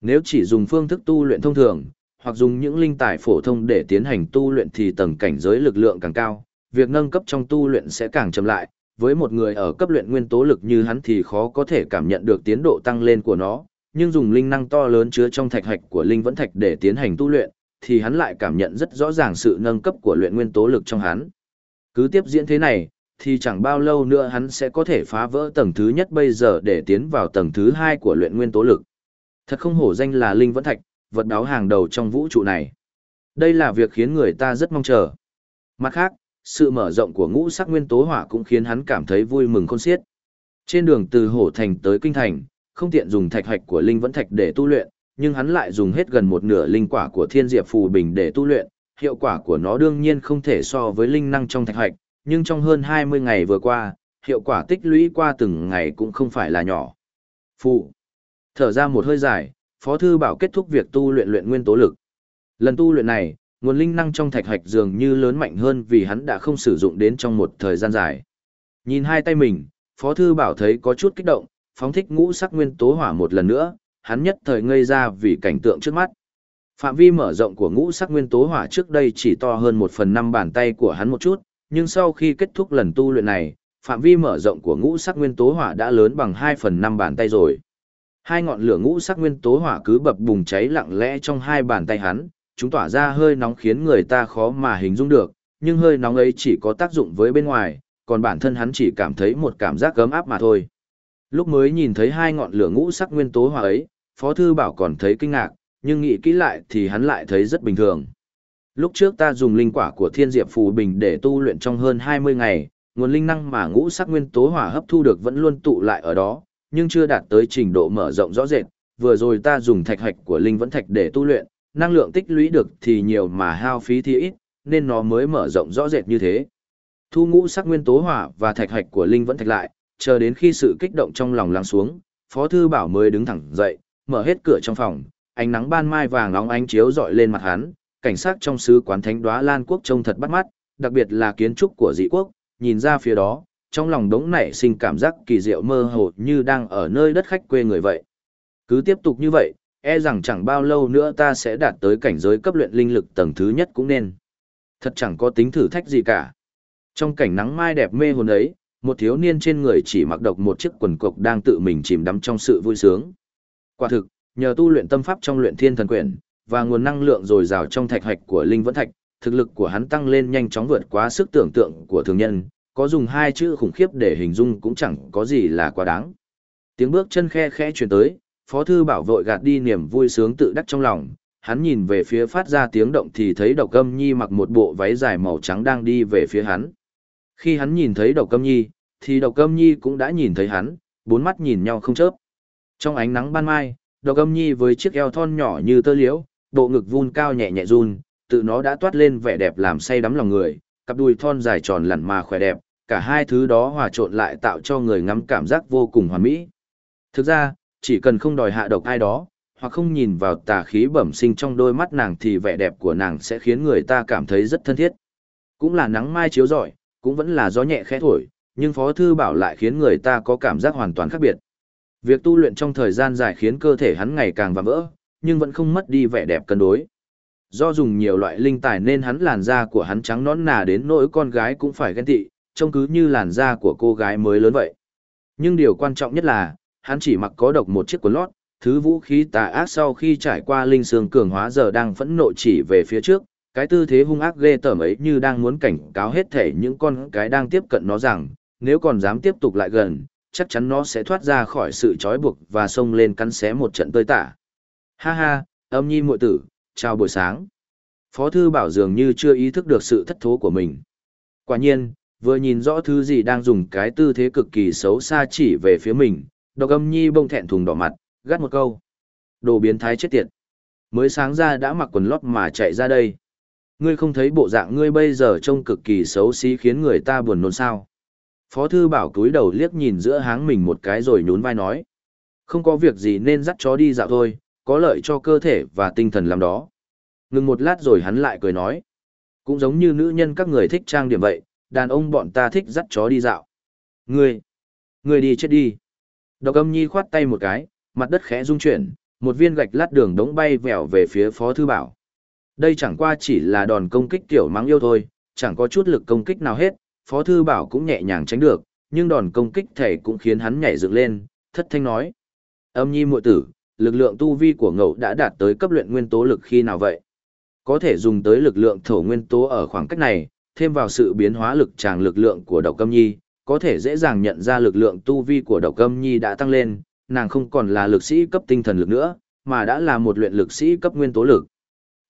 Nếu chỉ dùng phương thức tu luyện thông thường, hoặc dùng những linh tài phổ thông để tiến hành tu luyện thì tầng cảnh giới lực lượng càng cao, việc nâng cấp trong tu luyện sẽ càng chậm lại, với một người ở cấp luyện nguyên tố lực như hắn thì khó có thể cảm nhận được tiến độ tăng lên của nó, nhưng dùng linh năng to lớn chứa trong thạch hạch của linh vẫn thạch để tiến hành tu luyện, thì hắn lại cảm nhận rất rõ ràng sự nâng cấp của luyện nguyên tố lực trong hắn. Cứ tiếp diễn thế này, thì chẳng bao lâu nữa hắn sẽ có thể phá vỡ tầng thứ nhất bây giờ để tiến vào tầng thứ hai của luyện nguyên tố lực. Thật không hổ danh là linh vẫn thạch, vật đáo hàng đầu trong vũ trụ này. Đây là việc khiến người ta rất mong chờ. Mặt khác, sự mở rộng của ngũ sắc nguyên tố hỏa cũng khiến hắn cảm thấy vui mừng khôn xiết. Trên đường từ Hổ Thành tới Kinh Thành, không tiện dùng thạch hạch của linh vẫn thạch để tu luyện, nhưng hắn lại dùng hết gần một nửa linh quả của Thiên Diệp Phù Bình để tu luyện, hiệu quả của nó đương nhiên không thể so với linh năng trong thạch hạch, nhưng trong hơn 20 ngày vừa qua, hiệu quả tích lũy qua từng ngày cũng không phải là nhỏ. Phụ. Thở ra một hơi dài, Phó Thư Bảo kết thúc việc tu luyện luyện nguyên tố lực. Lần tu luyện này, nguồn linh năng trong thạch hạch dường như lớn mạnh hơn vì hắn đã không sử dụng đến trong một thời gian dài. Nhìn hai tay mình, Phó Thư Bảo thấy có chút kích động, phóng thích ngũ sắc nguyên tố hỏa một lần nữa, hắn nhất thời ngây ra vì cảnh tượng trước mắt. Phạm vi mở rộng của ngũ sắc nguyên tố hỏa trước đây chỉ to hơn một phần năm bàn tay của hắn một chút, nhưng sau khi kết thúc lần tu luyện này, phạm vi mở rộng của ngũ sắc nguyên tố hỏa đã lớn bằng 2 phần 5 bàn tay rồi. Hai ngọn lửa ngũ sắc nguyên tố hỏa cứ bập bùng cháy lặng lẽ trong hai bàn tay hắn, chúng tỏa ra hơi nóng khiến người ta khó mà hình dung được, nhưng hơi nóng ấy chỉ có tác dụng với bên ngoài, còn bản thân hắn chỉ cảm thấy một cảm giác gấm áp mà thôi. Lúc mới nhìn thấy hai ngọn lửa ngũ sắc nguyên tố hỏa ấy, Phó Thư Bảo còn thấy kinh ngạc, nhưng nghĩ kỹ lại thì hắn lại thấy rất bình thường. Lúc trước ta dùng linh quả của Thiên Diệp Phù Bình để tu luyện trong hơn 20 ngày, nguồn linh năng mà ngũ sắc nguyên tố hỏa hấp thu được vẫn luôn tụ lại ở đó, nhưng chưa đạt tới trình độ mở rộng rõ rệt. Vừa rồi ta dùng thạch hạch của linh vẫn thạch để tu luyện, năng lượng tích lũy được thì nhiều mà hao phí thì ít, nên nó mới mở rộng rõ rệt như thế. Thu ngũ sắc nguyên tố hỏa và thạch hạch của linh vẫn thạch lại, chờ đến khi sự kích động trong lòng lắng xuống, Phó thư bảo mới đứng thẳng dậy, mở hết cửa trong phòng, ánh nắng ban mai vàng nóng ánh chiếu rọi lên mặt hắn, cảnh sát trong sứ quán thánh đoá Lan quốc trông thật bắt mắt, đặc biệt là kiến trúc của dị quốc, nhìn ra phía đó, trong lòng đống nảy sinh cảm giác kỳ diệu mơ hồ như đang ở nơi đất khách quê người vậy. Cứ tiếp tục như vậy, e rằng chẳng bao lâu nữa ta sẽ đạt tới cảnh giới cấp luyện linh lực tầng thứ nhất cũng nên. Thật chẳng có tính thử thách gì cả. Trong cảnh nắng mai đẹp mê hồn ấy, một thiếu niên trên người chỉ mặc độc một chiếc quần cộc đang tự mình chìm đắm trong sự vui sướng. Quả thực, nhờ tu luyện tâm pháp trong luyện thiên thần quyển, và nguồn năng lượng dồi dào trong thạch hạch của linh vẫn thạch, thực lực của hắn tăng lên nhanh chóng vượt quá sức tưởng tượng của thường nhân, có dùng hai chữ khủng khiếp để hình dung cũng chẳng có gì là quá đáng. Tiếng bước chân khe khẽ truyền tới, Phó thư bảo vội gạt đi niềm vui sướng tự đắc trong lòng, hắn nhìn về phía phát ra tiếng động thì thấy Độc Câm Nhi mặc một bộ váy dài màu trắng đang đi về phía hắn. Khi hắn nhìn thấy Độc Câm Nhi, thì Độc Câm Nhi cũng đã nhìn thấy hắn, bốn mắt nhìn nhau không chớp. Trong ánh nắng ban mai, Độc Câm Nhi với chiếc eo thon nhỏ như tơ liễu, bộ ngực vun cao nhẹ nhẹ run, tự nó đã toát lên vẻ đẹp làm say đắm lòng người, cặp đùi thon dài tròn lẳn mà khỏe đẹp, cả hai thứ đó hòa trộn lại tạo cho người ngắm cảm giác vô cùng hoàn mỹ. Thực ra, chỉ cần không đòi hạ độc ai đó, hoặc không nhìn vào tà khí bẩm sinh trong đôi mắt nàng thì vẻ đẹp của nàng sẽ khiến người ta cảm thấy rất thân thiết. Cũng là nắng mai chiếu rọi, cũng vẫn là gió nhẹ khẽ thổi, nhưng Phó Thư Bảo lại khiến người ta có cảm giác hoàn toàn khác biệt. Việc tu luyện trong thời gian dài khiến cơ thể hắn ngày càng vạm vỡ, nhưng vẫn không mất đi vẻ đẹp cân đối. Do dùng nhiều loại linh tài nên hắn làn da của hắn trắng nõn nà đến nỗi con gái cũng phải ghen tị, trông cứ như làn da của cô gái mới lớn vậy. Nhưng điều quan trọng nhất là, hắn chỉ mặc có độc một chiếc quần lót, thứ vũ khí tà ác sau khi trải qua linh xương cường hóa giờ đang phẫn nộ chỉ về phía trước, cái tư thế hung ác ghê tởm ấy như đang muốn cảnh cáo hết thể những con cái đang tiếp cận nó rằng, nếu còn dám tiếp tục lại gần, chắc chắn nó sẽ thoát ra khỏi sự trói buộc và xông lên cắn xé một trận tơi tả. Ha ha, âm nhi muội tử, chào buổi sáng. Phó thư bảo dường như chưa ý thức được sự thất thố của mình. Quả nhiên, vừa nhìn rõ thứ gì đang dùng cái tư thế cực kỳ xấu xa chỉ về phía mình, độc âm nhi bông thẹn thùng đỏ mặt, gắt một câu. Đồ biến thái chết tiệt. Mới sáng ra đã mặc quần lót mà chạy ra đây. Ngươi không thấy bộ dạng ngươi bây giờ trông cực kỳ xấu xí khiến người ta buồn nôn sao. Phó thư bảo cúi đầu liếc nhìn giữa háng mình một cái rồi nhún vai nói. Không có việc gì nên dắt chó đi dạo thôi, có lợi cho cơ thể và tinh thần làm đó. Ngừng một lát rồi hắn lại cười nói. Cũng giống như nữ nhân các người thích trang điểm vậy, đàn ông bọn ta thích dắt chó đi dạo. Ngươi, ngươi đi chết đi. Độc âm nhi khoát tay một cái, mặt đất khẽ rung chuyển, một viên gạch lát đường đống bay vèo về phía phó thư bảo. Đây chẳng qua chỉ là đòn công kích tiểu mắng yêu thôi, chẳng có chút lực công kích nào hết, phó thư bảo cũng nhẹ nhàng tránh được, nhưng đòn công kích thể cũng khiến hắn nhảy dựng lên, thất thanh nói. Âm nhi muội tử, lực lượng tu vi của ngẫu đã đạt tới cấp luyện nguyên tố lực khi nào vậy? Có thể dùng tới lực lượng thổ nguyên tố ở khoảng cách này, thêm vào sự biến hóa lực tràng lực lượng của độc câm nhi, có thể dễ dàng nhận ra lực lượng tu vi của độc câm nhi đã tăng lên, nàng không còn là lực sĩ cấp tinh thần lực nữa, mà đã là một luyện lực sĩ cấp nguyên tố lực.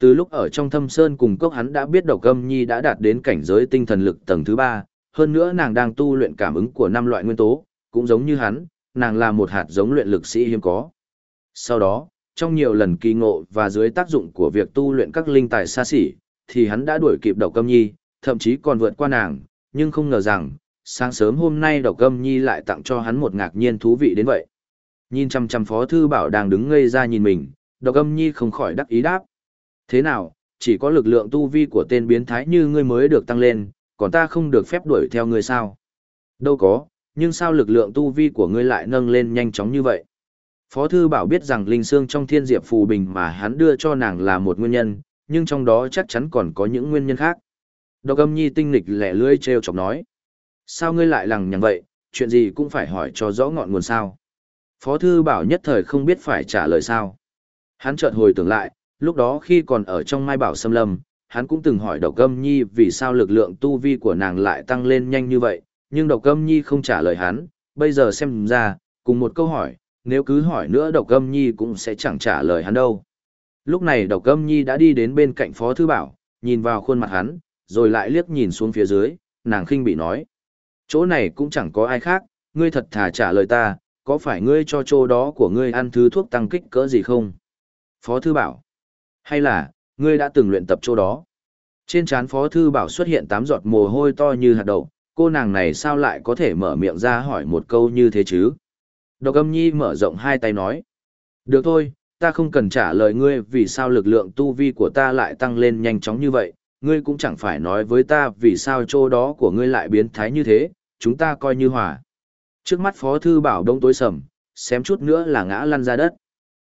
Từ lúc ở trong thâm sơn cùng cốc hắn đã biết độc âm nhi đã đạt đến cảnh giới tinh thần lực tầng thứ ba, hơn nữa nàng đang tu luyện cảm ứng của năm loại nguyên tố, cũng giống như hắn, nàng là một hạt giống luyện lực sĩ hiếm có. Sau đó, trong nhiều lần kỳ ngộ và dưới tác dụng của việc tu luyện các linh tài xa xỉ, thì hắn đã đuổi kịp độc câm nhi, thậm chí còn vượt qua nàng, nhưng không ngờ rằng, sáng sớm hôm nay độc câm nhi lại tặng cho hắn một ngạc nhiên thú vị đến vậy. Nhìn chăm chăm phó thư bảo đang đứng ngây ra nhìn mình, độc câm nhi không khỏi đắc ý đáp. Thế nào, chỉ có lực lượng tu vi của tên biến thái như ngươi mới được tăng lên, còn ta không được phép đuổi theo ngươi sao? Đâu có, nhưng sao lực lượng tu vi của ngươi lại nâng lên nhanh chóng như vậy? Phó thư bảo biết rằng linh xương trong thiên diệp phù bình mà hắn đưa cho nàng là một nguyên nhân, nhưng trong đó chắc chắn còn có những nguyên nhân khác. Độc âm nhi tinh nghịch lẻ lươi treo chọc nói. Sao ngươi lại lằng nhằng vậy, chuyện gì cũng phải hỏi cho rõ ngọn nguồn sao. Phó thư bảo nhất thời không biết phải trả lời sao. Hắn chợt hồi tưởng lại, lúc đó khi còn ở trong mai bảo xâm lâm, hắn cũng từng hỏi độc âm nhi vì sao lực lượng tu vi của nàng lại tăng lên nhanh như vậy, nhưng độc âm nhi không trả lời hắn, bây giờ xem ra, cùng một câu hỏi, nếu cứ hỏi nữa độc âm nhi cũng sẽ chẳng trả lời hắn đâu. Lúc này độc âm nhi đã đi đến bên cạnh phó thư bảo, nhìn vào khuôn mặt hắn, rồi lại liếc nhìn xuống phía dưới, nàng khinh bị nói. Chỗ này cũng chẳng có ai khác, ngươi thật thà trả lời ta, có phải ngươi cho chỗ đó của ngươi ăn thứ thuốc tăng kích cỡ gì không? Phó thư bảo. Hay là, ngươi đã từng luyện tập chỗ đó? Trên trán phó thư bảo xuất hiện tám giọt mồ hôi to như hạt đậu, cô nàng này sao lại có thể mở miệng ra hỏi một câu như thế chứ? Độc âm nhi mở rộng hai tay nói. Được thôi, ta không cần trả lời ngươi vì sao lực lượng tu vi của ta lại tăng lên nhanh chóng như vậy, ngươi cũng chẳng phải nói với ta vì sao chỗ đó của ngươi lại biến thái như thế, chúng ta coi như hòa. Trước mắt Phó Thư Bảo đông tối sầm, xém chút nữa là ngã lăn ra đất.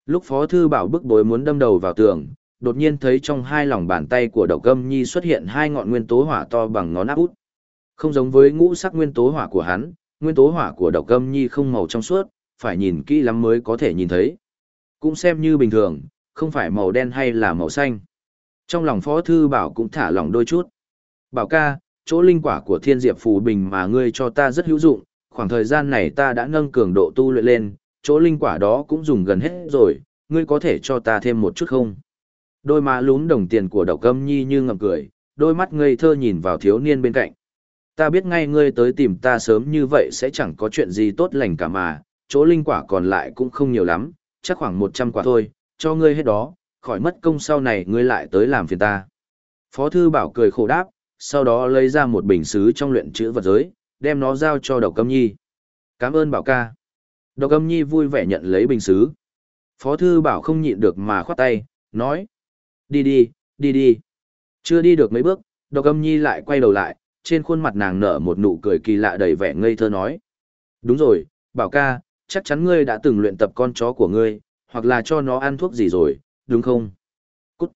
Lúc Phó Thư Bảo bức bối muốn đâm đầu vào tường, đột nhiên thấy trong hai lòng bàn tay của độc âm nhi xuất hiện hai ngọn nguyên tố hỏa to bằng ngón áp út. Không giống với ngũ sắc nguyên tố hỏa của hắn, nguyên tố hỏa của độc âm nhi không màu trong suốt, phải nhìn kỹ lắm mới có thể nhìn thấy. Cũng xem như bình thường, không phải màu đen hay là màu xanh. Trong lòng Phó Thư Bảo cũng thả lòng đôi chút. Bảo ca, chỗ linh quả của thiên diệp phù bình mà ngươi cho ta rất hữu dụng, khoảng thời gian này ta đã nâng cường độ tu luyện lên, chỗ linh quả đó cũng dùng gần hết rồi, ngươi có thể cho ta thêm một chút không? Đôi má lúm đồng tiền của độc âm nhi như ngậm cười, đôi mắt ngây thơ nhìn vào thiếu niên bên cạnh. Ta biết ngay ngươi tới tìm ta sớm như vậy sẽ chẳng có chuyện gì tốt lành cả mà, chỗ linh quả còn lại cũng không nhiều lắm, chắc khoảng 100 quả thôi, cho ngươi hết đó, khỏi mất công sau này ngươi lại tới làm phiền ta. Phó thư bảo cười khổ đáp, sau đó lấy ra một bình xứ trong luyện chữ vật giới, đem nó giao cho độc âm nhi. Cảm ơn bảo ca. Độc âm nhi vui vẻ nhận lấy bình xứ. Phó thư bảo không nhịn được mà khoát tay, nói. Đi đi, đi đi. Chưa đi được mấy bước, độc âm nhi lại quay đầu lại, trên khuôn mặt nàng nở một nụ cười kỳ lạ đầy vẻ ngây thơ nói. Đúng rồi, bảo ca, chắc chắn ngươi đã từng luyện tập con chó của ngươi, hoặc là cho nó ăn thuốc gì rồi, đúng không? Cút.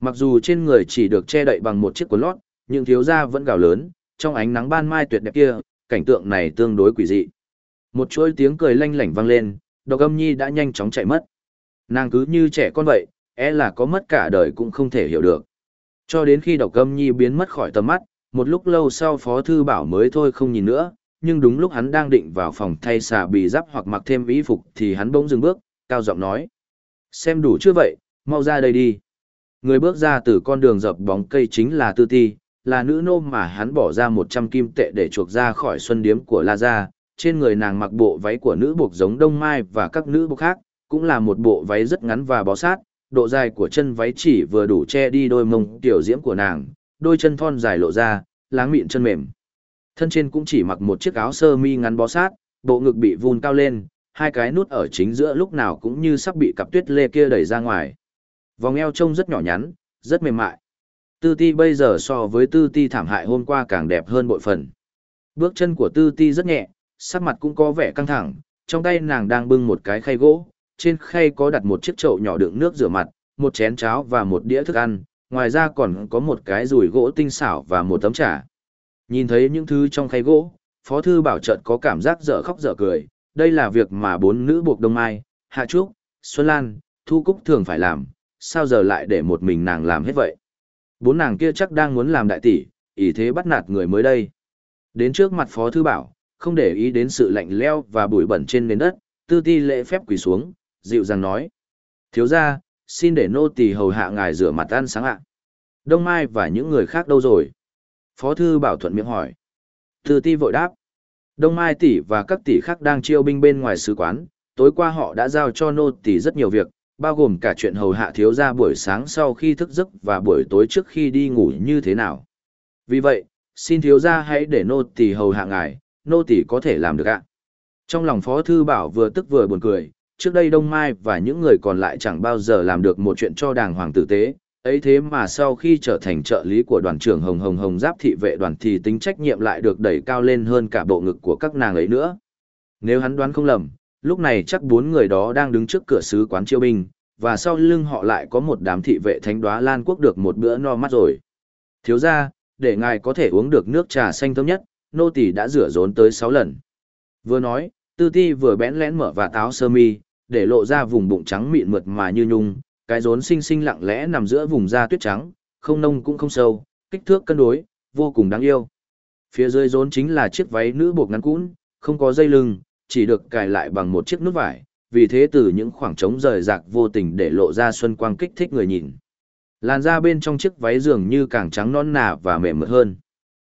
Mặc dù trên người chỉ được che đậy bằng một chiếc quần lót, nhưng thiếu gia vẫn gào lớn, trong ánh nắng ban mai tuyệt đẹp kia, cảnh tượng này tương đối quỷ dị. Một chuỗi tiếng cười lanh lảnh vang lên, độc âm nhi đã nhanh chóng chạy mất. Nàng cứ như trẻ con vậy, e là có mất cả đời cũng không thể hiểu được. Cho đến khi độc âm nhi biến mất khỏi tầm mắt, một lúc lâu sau phó thư bảo mới thôi không nhìn nữa, nhưng đúng lúc hắn đang định vào phòng thay xà bì giáp hoặc mặc thêm y phục thì hắn bỗng dừng bước, cao giọng nói. Xem đủ chưa vậy, mau ra đây đi. Người bước ra từ con đường dập bóng cây chính là Tư Ti, là nữ nô mà hắn bỏ ra 100 kim tệ để chuộc ra khỏi xuân điếm của La Gia. Trên người nàng mặc bộ váy của nữ buộc giống Đông Mai và các nữ buộc khác, cũng là một bộ váy rất ngắn và bó sát, độ dài của chân váy chỉ vừa đủ che đi đôi mông tiểu diễm của nàng, đôi chân thon dài lộ ra, láng mịn chân mềm. Thân trên cũng chỉ mặc một chiếc áo sơ mi ngắn bó sát, bộ ngực bị vun cao lên, hai cái nút ở chính giữa lúc nào cũng như sắp bị cặp tuyết lê kia đẩy ra ngoài. Vòng eo trông rất nhỏ nhắn, rất mềm mại. Tư ti bây giờ so với tư ti thảm hại hôm qua càng đẹp hơn bội phần. Bước chân của tư ti rất nhẹ, sắc mặt cũng có vẻ căng thẳng, trong tay nàng đang bưng một cái khay gỗ, trên khay có đặt một chiếc chậu nhỏ đựng nước rửa mặt, một chén cháo và một đĩa thức ăn, ngoài ra còn có một cái rùi gỗ tinh xảo và một tấm trà. Nhìn thấy những thứ trong khay gỗ, Phó Thư Bảo chợt có cảm giác dở khóc dở cười, đây là việc mà bốn nữ buộc Đông Mai, Hạ Trúc, Xuân Lan, Thu Cúc thường phải làm, sao giờ lại để một mình nàng làm hết vậy? Bốn nàng kia chắc đang muốn làm đại tỷ, ý thế bắt nạt người mới đây. Đến trước mặt Phó Thư Bảo, không để ý đến sự lạnh leo và bụi bẩn trên nền đất, tư ti lễ phép quỳ xuống, dịu dàng nói. Thiếu ra, xin để nô tỳ hầu hạ ngài rửa mặt ăn sáng ạ. Đông Mai và những người khác đâu rồi? Phó Thư Bảo thuận miệng hỏi. Từ ti vội đáp. Đông Mai tỷ và các tỷ khác đang chiêu binh bên ngoài sứ quán, tối qua họ đã giao cho nô tỷ rất nhiều việc, bao gồm cả chuyện hầu hạ thiếu gia buổi sáng sau khi thức giấc và buổi tối trước khi đi ngủ như thế nào. Vì vậy, xin thiếu gia hãy để nô tỷ hầu hạ ngài, nô tỷ có thể làm được ạ. Trong lòng Phó Thư Bảo vừa tức vừa buồn cười, trước đây Đông Mai và những người còn lại chẳng bao giờ làm được một chuyện cho đàng hoàng tử tế, ấy thế mà sau khi trở thành trợ lý của đoàn trưởng Hồng Hồng Hồng Giáp thị vệ đoàn thì tính trách nhiệm lại được đẩy cao lên hơn cả bộ ngực của các nàng ấy nữa. Nếu hắn đoán không lầm, lúc này chắc bốn người đó đang đứng trước cửa sứ quán chiêu binh, và sau lưng họ lại có một đám thị vệ thánh đoá Lan Quốc được một bữa no mắt rồi. Thiếu ra, để ngài có thể uống được nước trà xanh thơm nhất, nô tỳ đã rửa rốn tới 6 lần. Vừa nói, tư ti vừa bẽn lẽn mở và táo sơ mi, để lộ ra vùng bụng trắng mịn mượt mà như nhung, cái rốn xinh xinh lặng lẽ nằm giữa vùng da tuyết trắng, không nông cũng không sâu, kích thước cân đối, vô cùng đáng yêu. Phía dưới rốn chính là chiếc váy nữ buộc ngắn cũn, không có dây lưng, chỉ được cài lại bằng một chiếc nút vải, vì thế từ những khoảng trống rời rạc vô tình để lộ ra xuân quang kích thích người nhìn. Làn da bên trong chiếc váy dường như càng trắng non nà và mềm mượt hơn.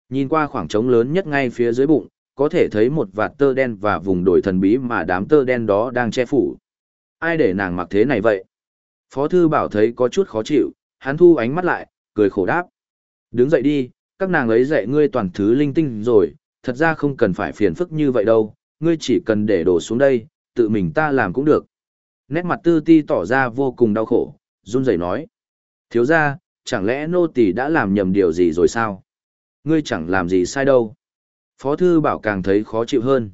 Nhìn qua khoảng trống lớn nhất ngay phía dưới bụng, có thể thấy một vạt tơ đen và vùng đồi thần bí mà đám tơ đen đó đang che phủ. Ai để nàng mặc thế này vậy? Phó thư bảo thấy có chút khó chịu, hắn thu ánh mắt lại, cười khổ đáp. Đứng dậy đi, các nàng ấy dạy ngươi toàn thứ linh tinh rồi, thật ra không cần phải phiền phức như vậy đâu, ngươi chỉ cần để đổ xuống đây, tự mình ta làm cũng được. Nét mặt tư ti tỏ ra vô cùng đau khổ, run rẩy nói. Thiếu ra, chẳng lẽ nô tỳ đã làm nhầm điều gì rồi sao? Ngươi chẳng làm gì sai đâu. Phó thư bảo càng thấy khó chịu hơn.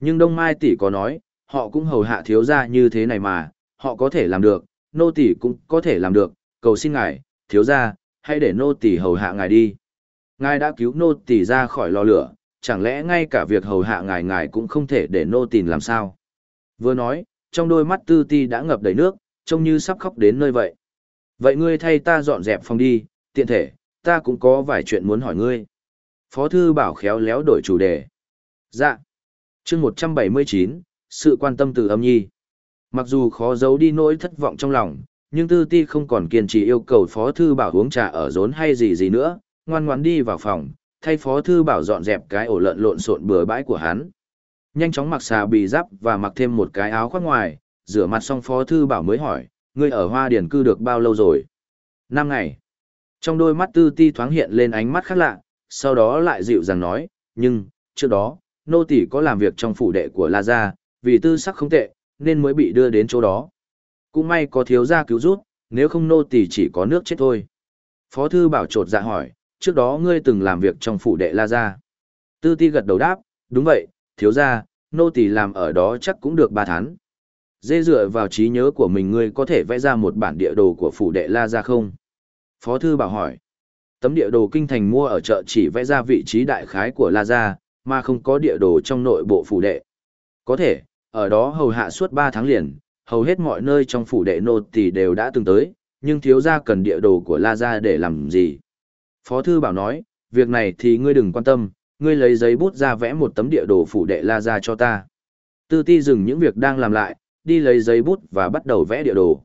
Nhưng Đông Mai tỷ có nói, họ cũng hầu hạ thiếu ra như thế này mà, họ có thể làm được, nô tỷ cũng có thể làm được, cầu xin ngài, thiếu gia, hãy để nô tỷ hầu hạ ngài đi. Ngài đã cứu nô tỷ ra khỏi lò lửa, chẳng lẽ ngay cả việc hầu hạ ngài ngài cũng không thể để nô tỳ làm sao? Vừa nói, trong đôi mắt tư ti đã ngập đầy nước, trông như sắp khóc đến nơi vậy. Vậy ngươi thay ta dọn dẹp phòng đi, tiện thể, ta cũng có vài chuyện muốn hỏi ngươi. Phó thư bảo khéo léo đổi chủ đề. Dạ. chương 179, sự quan tâm từ âm nhi. Mặc dù khó giấu đi nỗi thất vọng trong lòng, nhưng tư ti không còn kiên trì yêu cầu phó thư bảo uống trà ở rốn hay gì gì nữa, ngoan ngoan đi vào phòng, thay phó thư bảo dọn dẹp cái ổ lợn lộn xộn bừa bãi của hắn. Nhanh chóng mặc xà bì giáp và mặc thêm một cái áo khoác ngoài, rửa mặt xong phó thư bảo mới hỏi, ngươi ở hoa điển cư được bao lâu rồi? Năm ngày. Trong đôi mắt tư ti thoáng hiện lên ánh mắt khác lạ, sau đó lại dịu dàng nói, nhưng, trước đó, nô tỷ có làm việc trong phủ đệ của La Gia, vì tư sắc không tệ, nên mới bị đưa đến chỗ đó. Cũng may có thiếu gia cứu rút, nếu không nô tỳ chỉ có nước chết thôi. Phó thư bảo trột dạ hỏi, trước đó ngươi từng làm việc trong phủ đệ La Gia. Tư ti gật đầu đáp, đúng vậy, thiếu gia, nô tỳ làm ở đó chắc cũng được ba tháng. Dê dựa vào trí nhớ của mình ngươi có thể vẽ ra một bản địa đồ của phủ đệ La Gia không? Phó thư bảo hỏi. Tấm địa đồ kinh thành mua ở chợ chỉ vẽ ra vị trí đại khái của La Gia, mà không có địa đồ trong nội bộ phủ đệ. Có thể, ở đó hầu hạ suốt 3 tháng liền, hầu hết mọi nơi trong phủ đệ nô tỳ đều đã từng tới, nhưng thiếu gia cần địa đồ của La Gia để làm gì? Phó thư bảo nói, việc này thì ngươi đừng quan tâm, ngươi lấy giấy bút ra vẽ một tấm địa đồ phủ đệ La Gia cho ta. Tư ti dừng những việc đang làm lại, đi lấy giấy bút và bắt đầu vẽ địa đồ.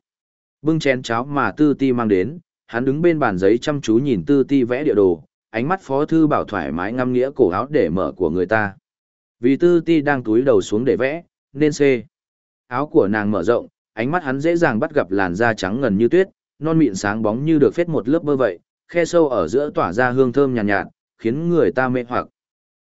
Bưng chén cháo mà tư ti mang đến, hắn đứng bên bàn giấy chăm chú nhìn tư ti vẽ địa đồ, ánh mắt phó thư bảo thoải mái ngâm nghĩa cổ áo để mở của người ta. Vì tư ti đang túi đầu xuống để vẽ, nên C. Áo của nàng mở rộng, ánh mắt hắn dễ dàng bắt gặp làn da trắng ngần như tuyết, non mịn sáng bóng như được phết một lớp bơ vậy, khe sâu ở giữa tỏa ra hương thơm nhàn nhạt, nhạt, khiến người ta mê hoặc.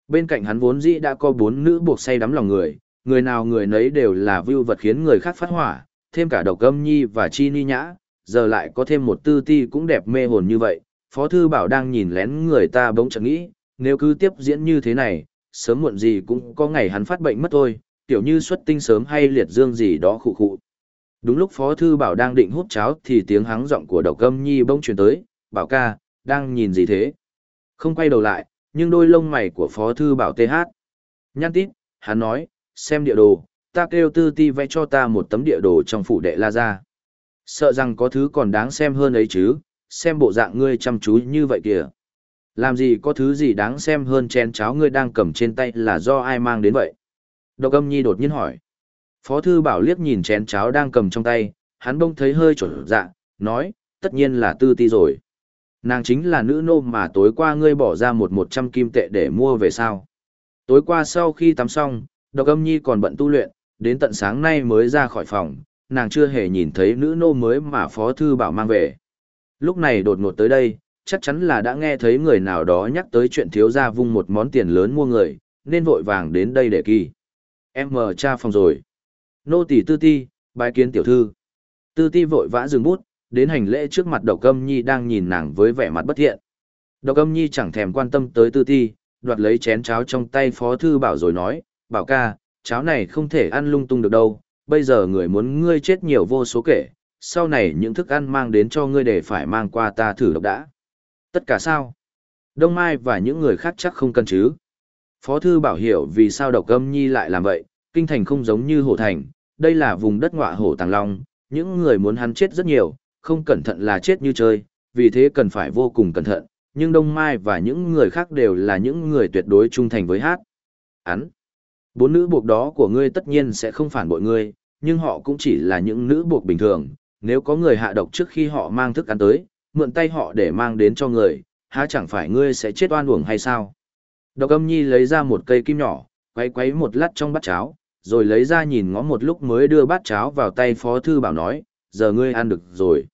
Bên cạnh hắn vốn dĩ đã có bốn nữ buộc say đắm lòng người, người nào người nấy đều là vưu vật khiến người khác phát hỏa, thêm cả độc âm nhi và chi ni nhã, giờ lại có thêm một tư ti cũng đẹp mê hồn như vậy. Phó thư bảo đang nhìn lén người ta bỗng chẳng nghĩ, nếu cứ tiếp diễn như thế này, sớm muộn gì cũng có ngày hắn phát bệnh mất thôi, kiểu như xuất tinh sớm hay liệt dương gì đó khụ khụ. Đúng lúc Phó Thư Bảo đang định hút cháo thì tiếng hắng giọng của độc âm nhi bỗng truyền tới, bảo ca, đang nhìn gì thế? Không quay đầu lại, nhưng đôi lông mày của Phó Thư Bảo tê hát. Nhăn tít, hắn nói, xem địa đồ, ta kêu tư ti vẽ cho ta một tấm địa đồ trong phủ đệ La Gia. Sợ rằng có thứ còn đáng xem hơn ấy chứ, xem bộ dạng ngươi chăm chú như vậy kìa. Làm gì có thứ gì đáng xem hơn chén cháo ngươi đang cầm trên tay là do ai mang đến vậy? Độc âm nhi đột nhiên hỏi. Phó thư bảo liếc nhìn chén cháo đang cầm trong tay, hắn bông thấy hơi trở dạ, nói, tất nhiên là tư ti rồi. Nàng chính là nữ nô mà tối qua ngươi bỏ ra một một trăm kim tệ để mua về sao. Tối qua sau khi tắm xong, độc âm nhi còn bận tu luyện, đến tận sáng nay mới ra khỏi phòng, nàng chưa hề nhìn thấy nữ nô mới mà phó thư bảo mang về. Lúc này đột ngột tới đây, chắc chắn là đã nghe thấy người nào đó nhắc tới chuyện thiếu gia vung một món tiền lớn mua người, nên vội vàng đến đây để kỳ. Em mở cha phòng rồi. Nô tỷ tư ti, bài kiến tiểu thư. Tư ti vội vã dừng bút, đến hành lễ trước mặt độc âm nhi đang nhìn nàng với vẻ mặt bất thiện. Độc âm nhi chẳng thèm quan tâm tới tư ti, đoạt lấy chén cháo trong tay phó thư bảo rồi nói, bảo ca, cháo này không thể ăn lung tung được đâu, bây giờ người muốn ngươi chết nhiều vô số kể, sau này những thức ăn mang đến cho ngươi để phải mang qua ta thử độc đã. Tất cả sao? Đông Mai và những người khác chắc không cần chứ. Phó thư bảo hiểu vì sao độc âm nhi lại làm vậy, kinh thành không giống như hổ thành, đây là vùng đất ngọa hổ tàng long, những người muốn hắn chết rất nhiều, không cẩn thận là chết như chơi, vì thế cần phải vô cùng cẩn thận, nhưng Đông Mai và những người khác đều là những người tuyệt đối trung thành với hát. Hắn, bốn nữ buộc đó của ngươi tất nhiên sẽ không phản bội ngươi, nhưng họ cũng chỉ là những nữ buộc bình thường, nếu có người hạ độc trước khi họ mang thức ăn tới, mượn tay họ để mang đến cho người, há chẳng phải ngươi sẽ chết oan uổng hay sao? Độc âm nhi lấy ra một cây kim nhỏ, quấy quấy một lát trong bát cháo, rồi lấy ra nhìn ngó một lúc mới đưa bát cháo vào tay phó thư bảo nói, giờ ngươi ăn được rồi.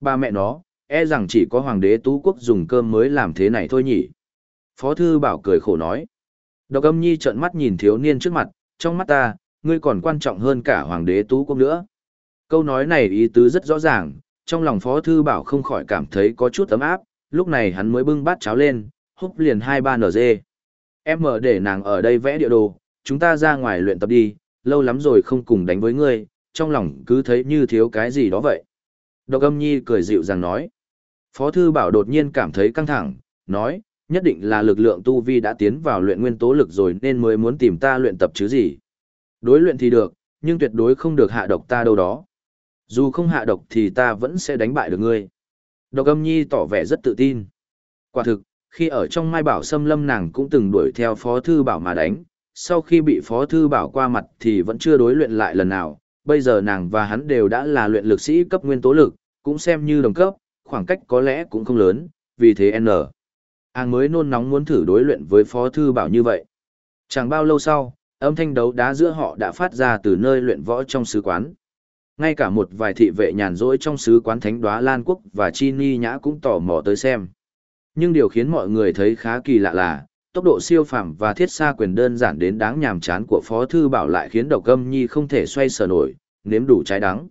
Ba mẹ nó, e rằng chỉ có hoàng đế tú quốc dùng cơm mới làm thế này thôi nhỉ. Phó thư bảo cười khổ nói. Độc âm nhi trợn mắt nhìn thiếu niên trước mặt, trong mắt ta, ngươi còn quan trọng hơn cả hoàng đế tú quốc nữa. Câu nói này ý tứ rất rõ ràng, trong lòng phó thư bảo không khỏi cảm thấy có chút ấm áp, lúc này hắn mới bưng bát cháo lên, húp liền hai ba nở dê. Em mở để nàng ở đây vẽ địa đồ, chúng ta ra ngoài luyện tập đi, lâu lắm rồi không cùng đánh với ngươi, trong lòng cứ thấy như thiếu cái gì đó vậy. Độc âm nhi cười dịu dàng nói. Phó thư bảo đột nhiên cảm thấy căng thẳng, nói, nhất định là lực lượng tu vi đã tiến vào luyện nguyên tố lực rồi nên mới muốn tìm ta luyện tập chứ gì. Đối luyện thì được, nhưng tuyệt đối không được hạ độc ta đâu đó. Dù không hạ độc thì ta vẫn sẽ đánh bại được ngươi. Độc âm nhi tỏ vẻ rất tự tin. Quả thực, khi ở trong mai bảo xâm lâm nàng cũng từng đuổi theo phó thư bảo mà đánh, sau khi bị phó thư bảo qua mặt thì vẫn chưa đối luyện lại lần nào, bây giờ nàng và hắn đều đã là luyện lực sĩ cấp nguyên tố lực, cũng xem như đồng cấp, khoảng cách có lẽ cũng không lớn, vì thế N. Hàng mới nôn nóng muốn thử đối luyện với phó thư bảo như vậy. Chẳng bao lâu sau, âm thanh đấu đá giữa họ đã phát ra từ nơi luyện võ trong sứ quán. Ngay cả một vài thị vệ nhàn rỗi trong sứ quán thánh đoá Lan Quốc và Chi Ni Nhã cũng tò mò tới xem. Nhưng điều khiến mọi người thấy khá kỳ lạ là, tốc độ siêu phàm và thiết xa quyền đơn giản đến đáng nhàm chán của Phó Thư Bảo lại khiến độc âm nhi không thể xoay sở nổi, nếm đủ trái đắng.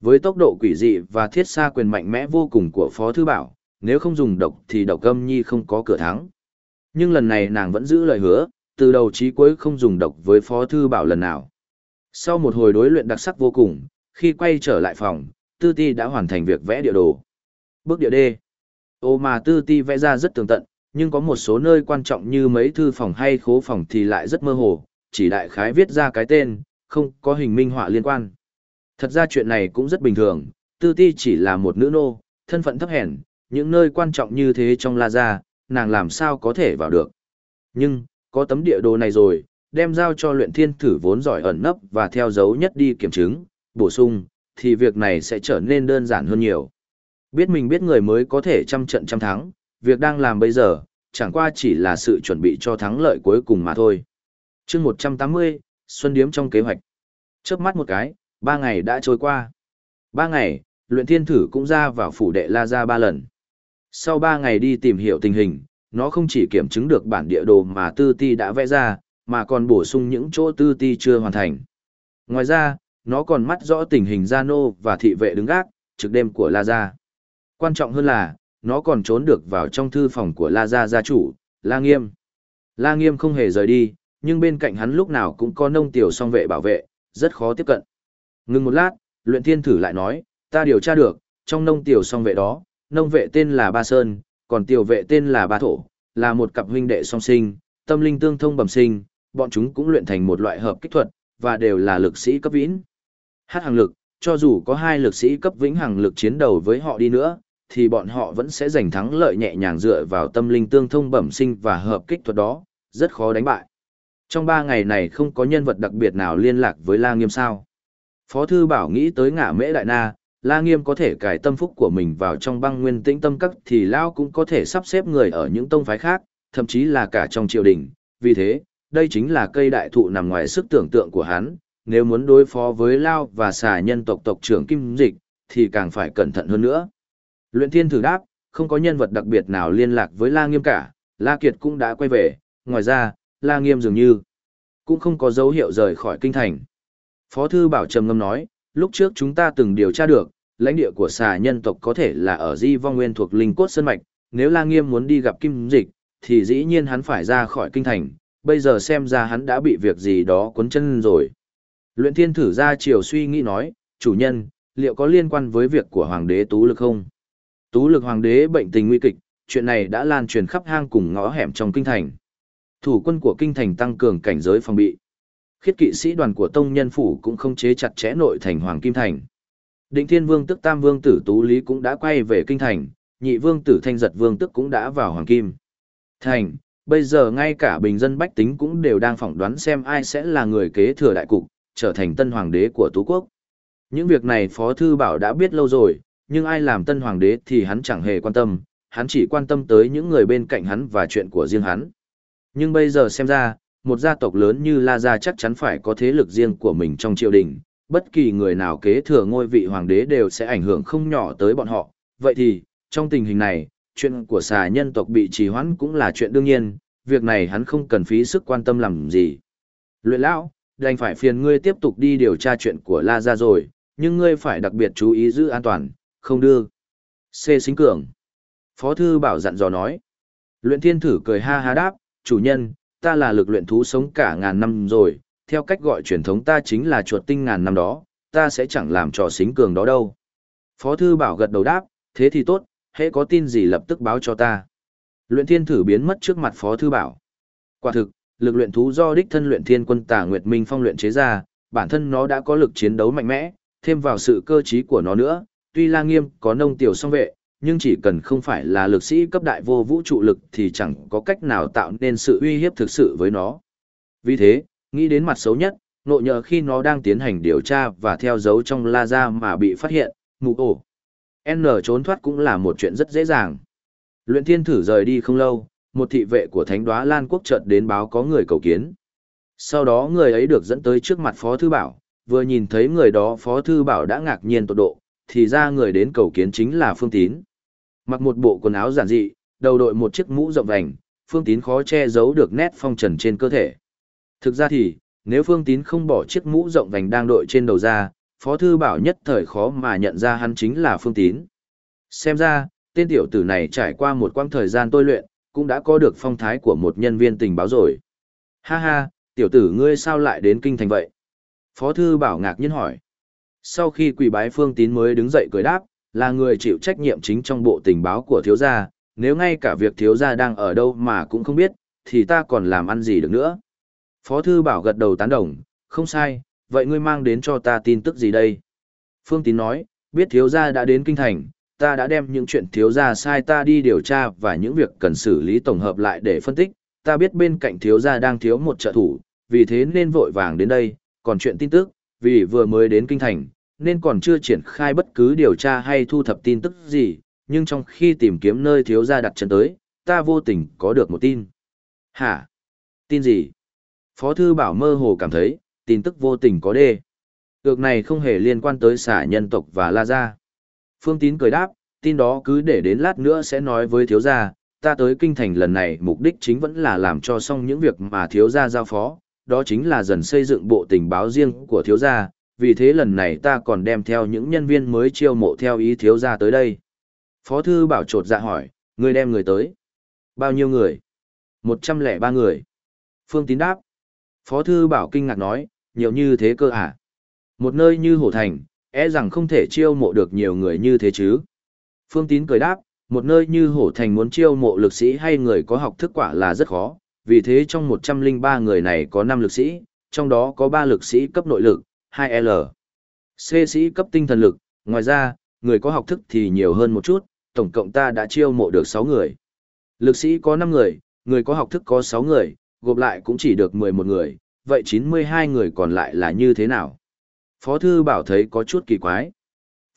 Với tốc độ quỷ dị và thiết xa quyền mạnh mẽ vô cùng của Phó Thư Bảo, nếu không dùng độc thì độc âm nhi không có cửa thắng. Nhưng lần này nàng vẫn giữ lời hứa, từ đầu chí cuối không dùng độc với Phó Thư Bảo lần nào. Sau một hồi đối luyện đặc sắc vô cùng, khi quay trở lại phòng, Tư Ti đã hoàn thành việc vẽ địa đồ. Bước địa đê. Ô mà Tư Ti vẽ ra rất tường tận, nhưng có một số nơi quan trọng như mấy thư phòng hay khố phòng thì lại rất mơ hồ, chỉ đại khái viết ra cái tên, không có hình minh họa liên quan. Thật ra chuyện này cũng rất bình thường, Tư Ti chỉ là một nữ nô, thân phận thấp hèn, những nơi quan trọng như thế trong La Gia, nàng làm sao có thể vào được. Nhưng, có tấm địa đồ này rồi, đem giao cho luyện thiên thử vốn giỏi ẩn nấp và theo dấu nhất đi kiểm chứng, bổ sung, thì việc này sẽ trở nên đơn giản hơn nhiều. Biết mình biết người mới có thể trăm trận trăm thắng, việc đang làm bây giờ, chẳng qua chỉ là sự chuẩn bị cho thắng lợi cuối cùng mà thôi. chương 180, Xuân Điếm trong kế hoạch. Chớp mắt một cái, ba ngày đã trôi qua. Ba ngày, luyện thiên thử cũng ra vào phủ đệ La Gia ba lần. Sau ba ngày đi tìm hiểu tình hình, nó không chỉ kiểm chứng được bản địa đồ mà tư ti đã vẽ ra, mà còn bổ sung những chỗ tư ti chưa hoàn thành. Ngoài ra, nó còn mắt rõ tình hình gia nô và thị vệ đứng gác, trực đêm của La Gia. Quan trọng hơn là, nó còn trốn được vào trong thư phòng của La Gia gia chủ, La Nghiêm. La Nghiêm không hề rời đi, nhưng bên cạnh hắn lúc nào cũng có nông tiểu song vệ bảo vệ, rất khó tiếp cận. Ngừng một lát, luyện thiên thử lại nói, ta điều tra được, trong nông tiểu song vệ đó, nông vệ tên là Ba Sơn, còn tiểu vệ tên là Ba Thổ, là một cặp huynh đệ song sinh, tâm linh tương thông bẩm sinh, bọn chúng cũng luyện thành một loại hợp kích thuật, và đều là lực sĩ cấp vĩnh. Hát hàng lực, cho dù có hai lực sĩ cấp vĩnh hằng lực chiến đầu với họ đi nữa, thì bọn họ vẫn sẽ giành thắng lợi nhẹ nhàng dựa vào tâm linh tương thông bẩm sinh và hợp kích thuật đó, rất khó đánh bại. Trong ba ngày này không có nhân vật đặc biệt nào liên lạc với La Nghiêm sao. Phó Thư Bảo nghĩ tới ngả mễ đại na, La Nghiêm có thể cải tâm phúc của mình vào trong băng nguyên tĩnh tâm các thì Lao cũng có thể sắp xếp người ở những tông phái khác, thậm chí là cả trong triều đình. Vì thế, đây chính là cây đại thụ nằm ngoài sức tưởng tượng của hắn, nếu muốn đối phó với Lao và xà nhân tộc tộc trưởng Kim Dịch, thì càng phải cẩn thận hơn nữa. Luyện thiên thử đáp, không có nhân vật đặc biệt nào liên lạc với La Nghiêm cả, La Kiệt cũng đã quay về, ngoài ra, La Nghiêm dường như cũng không có dấu hiệu rời khỏi kinh thành. Phó thư bảo trầm ngâm nói, lúc trước chúng ta từng điều tra được, lãnh địa của xà nhân tộc có thể là ở di vong nguyên thuộc linh cốt sơn mạch, nếu La Nghiêm muốn đi gặp Kim Dịch, thì dĩ nhiên hắn phải ra khỏi kinh thành, bây giờ xem ra hắn đã bị việc gì đó cuốn chân rồi. Luyện thiên thử ra chiều suy nghĩ nói, chủ nhân, liệu có liên quan với việc của hoàng đế Tú Lực không? Tú Lực hoàng đế bệnh tình nguy kịch, chuyện này đã lan truyền khắp hang cùng ngõ hẻm trong kinh thành. Thủ quân của kinh thành tăng cường cảnh giới phòng bị. Khiết kỵ sĩ đoàn của tông nhân phủ cũng không chế chặt chẽ nội thành Hoàng Kim Thành. Định Thiên Vương tức Tam Vương tử Tú Lý cũng đã quay về kinh thành, nhị vương tử Thanh Giật Vương tức cũng đã vào Hoàng Kim. Thành, bây giờ ngay cả bình dân bách tính cũng đều đang phỏng đoán xem ai sẽ là người kế thừa đại cục, trở thành tân hoàng đế của Tú Quốc. Những việc này Phó Thư Bảo đã biết lâu rồi, nhưng ai làm tân hoàng đế thì hắn chẳng hề quan tâm, hắn chỉ quan tâm tới những người bên cạnh hắn và chuyện của riêng hắn. Nhưng bây giờ xem ra, một gia tộc lớn như La Gia chắc chắn phải có thế lực riêng của mình trong triều đình, bất kỳ người nào kế thừa ngôi vị hoàng đế đều sẽ ảnh hưởng không nhỏ tới bọn họ. Vậy thì, trong tình hình này, chuyện của xà nhân tộc bị trì hoãn cũng là chuyện đương nhiên, việc này hắn không cần phí sức quan tâm làm gì. Luyện lão, đành phải phiền ngươi tiếp tục đi điều tra chuyện của La Gia rồi, nhưng ngươi phải đặc biệt chú ý giữ an toàn, không đưa. C. Sinh Cường. Phó Thư Bảo dặn dò nói. Luyện thiên thử cười ha ha đáp, chủ nhân, ta là lực luyện thú sống cả ngàn năm rồi, theo cách gọi truyền thống ta chính là chuột tinh ngàn năm đó, ta sẽ chẳng làm trò xính cường đó đâu. Phó Thư Bảo gật đầu đáp, thế thì tốt, hễ có tin gì lập tức báo cho ta. Luyện thiên thử biến mất trước mặt Phó Thư Bảo. Quả thực, lực luyện thú do đích thân luyện thiên quân tà Nguyệt Minh phong luyện chế ra, bản thân nó đã có lực chiến đấu mạnh mẽ, thêm vào sự cơ trí của nó nữa, tuy la nghiêm có nông tiểu song vệ, nhưng chỉ cần không phải là lực sĩ cấp đại vô vũ trụ lực thì chẳng có cách nào tạo nên sự uy hiếp thực sự với nó. Vì thế, nghĩ đến mặt xấu nhất, nộ nhờ khi nó đang tiến hành điều tra và theo dấu trong la ra mà bị phát hiện, mù ổ. N trốn thoát cũng là một chuyện rất dễ dàng. Luyện thiên thử rời đi không lâu, một thị vệ của thánh đoá Lan Quốc chợt đến báo có người cầu kiến. Sau đó người ấy được dẫn tới trước mặt Phó Thư Bảo, vừa nhìn thấy người đó Phó Thư Bảo đã ngạc nhiên tột độ, thì ra người đến cầu kiến chính là Phương Tín. Mặc một bộ quần áo giản dị, đầu đội một chiếc mũ rộng vành, Phương Tín khó che giấu được nét phong trần trên cơ thể. Thực ra thì, nếu Phương Tín không bỏ chiếc mũ rộng vành đang đội trên đầu ra, Phó Thư Bảo nhất thời khó mà nhận ra hắn chính là Phương Tín. Xem ra, tên tiểu tử này trải qua một quãng thời gian tôi luyện, cũng đã có được phong thái của một nhân viên tình báo rồi. Ha ha, tiểu tử ngươi sao lại đến kinh thành vậy? Phó Thư Bảo ngạc nhiên hỏi. Sau khi quỳ bái Phương Tín mới đứng dậy cười đáp, là người chịu trách nhiệm chính trong bộ tình báo của thiếu gia, nếu ngay cả việc thiếu gia đang ở đâu mà cũng không biết, thì ta còn làm ăn gì được nữa. Phó thư bảo gật đầu tán đồng, không sai, vậy ngươi mang đến cho ta tin tức gì đây? Phương Tín nói, biết thiếu gia đã đến kinh thành, ta đã đem những chuyện thiếu gia sai ta đi điều tra và những việc cần xử lý tổng hợp lại để phân tích, ta biết bên cạnh thiếu gia đang thiếu một trợ thủ, vì thế nên vội vàng đến đây, còn chuyện tin tức, vì vừa mới đến kinh thành, nên còn chưa triển khai bất cứ điều tra hay thu thập tin tức gì, nhưng trong khi tìm kiếm nơi thiếu gia đặt chân tới, ta vô tình có được một tin. Hả? Tin gì? Phó thư bảo mơ hồ cảm thấy, tin tức vô tình có đê. Ước này không hề liên quan tới xả nhân tộc và La Gia. Phương Tín cười đáp, tin đó cứ để đến lát nữa sẽ nói với thiếu gia, ta tới kinh thành lần này mục đích chính vẫn là làm cho xong những việc mà thiếu gia giao phó, đó chính là dần xây dựng bộ tình báo riêng của thiếu gia, vì thế lần này ta còn đem theo những nhân viên mới chiêu mộ theo ý thiếu gia tới đây. Phó thư bảo trột dạ hỏi, người đem người tới. Bao nhiêu người? Một trăm lẻ ba người. Phương tín đáp. Phó thư bảo kinh ngạc nói, nhiều như thế cơ à? Một nơi như Hổ Thành, e rằng không thể chiêu mộ được nhiều người như thế chứ. Phương tín cười đáp, một nơi như Hổ Thành muốn chiêu mộ lực sĩ hay người có học thức quả là rất khó, vì thế trong 103 người này có 5 lực sĩ, trong đó có 3 lực sĩ cấp nội lực, 2L. C sĩ cấp tinh thần lực, ngoài ra, người có học thức thì nhiều hơn một chút, tổng cộng ta đã chiêu mộ được 6 người. Lực sĩ có 5 người, người có học thức có 6 người, gộp lại cũng chỉ được 11 người, vậy 92 người còn lại là như thế nào? Phó thư bảo thấy có chút kỳ quái.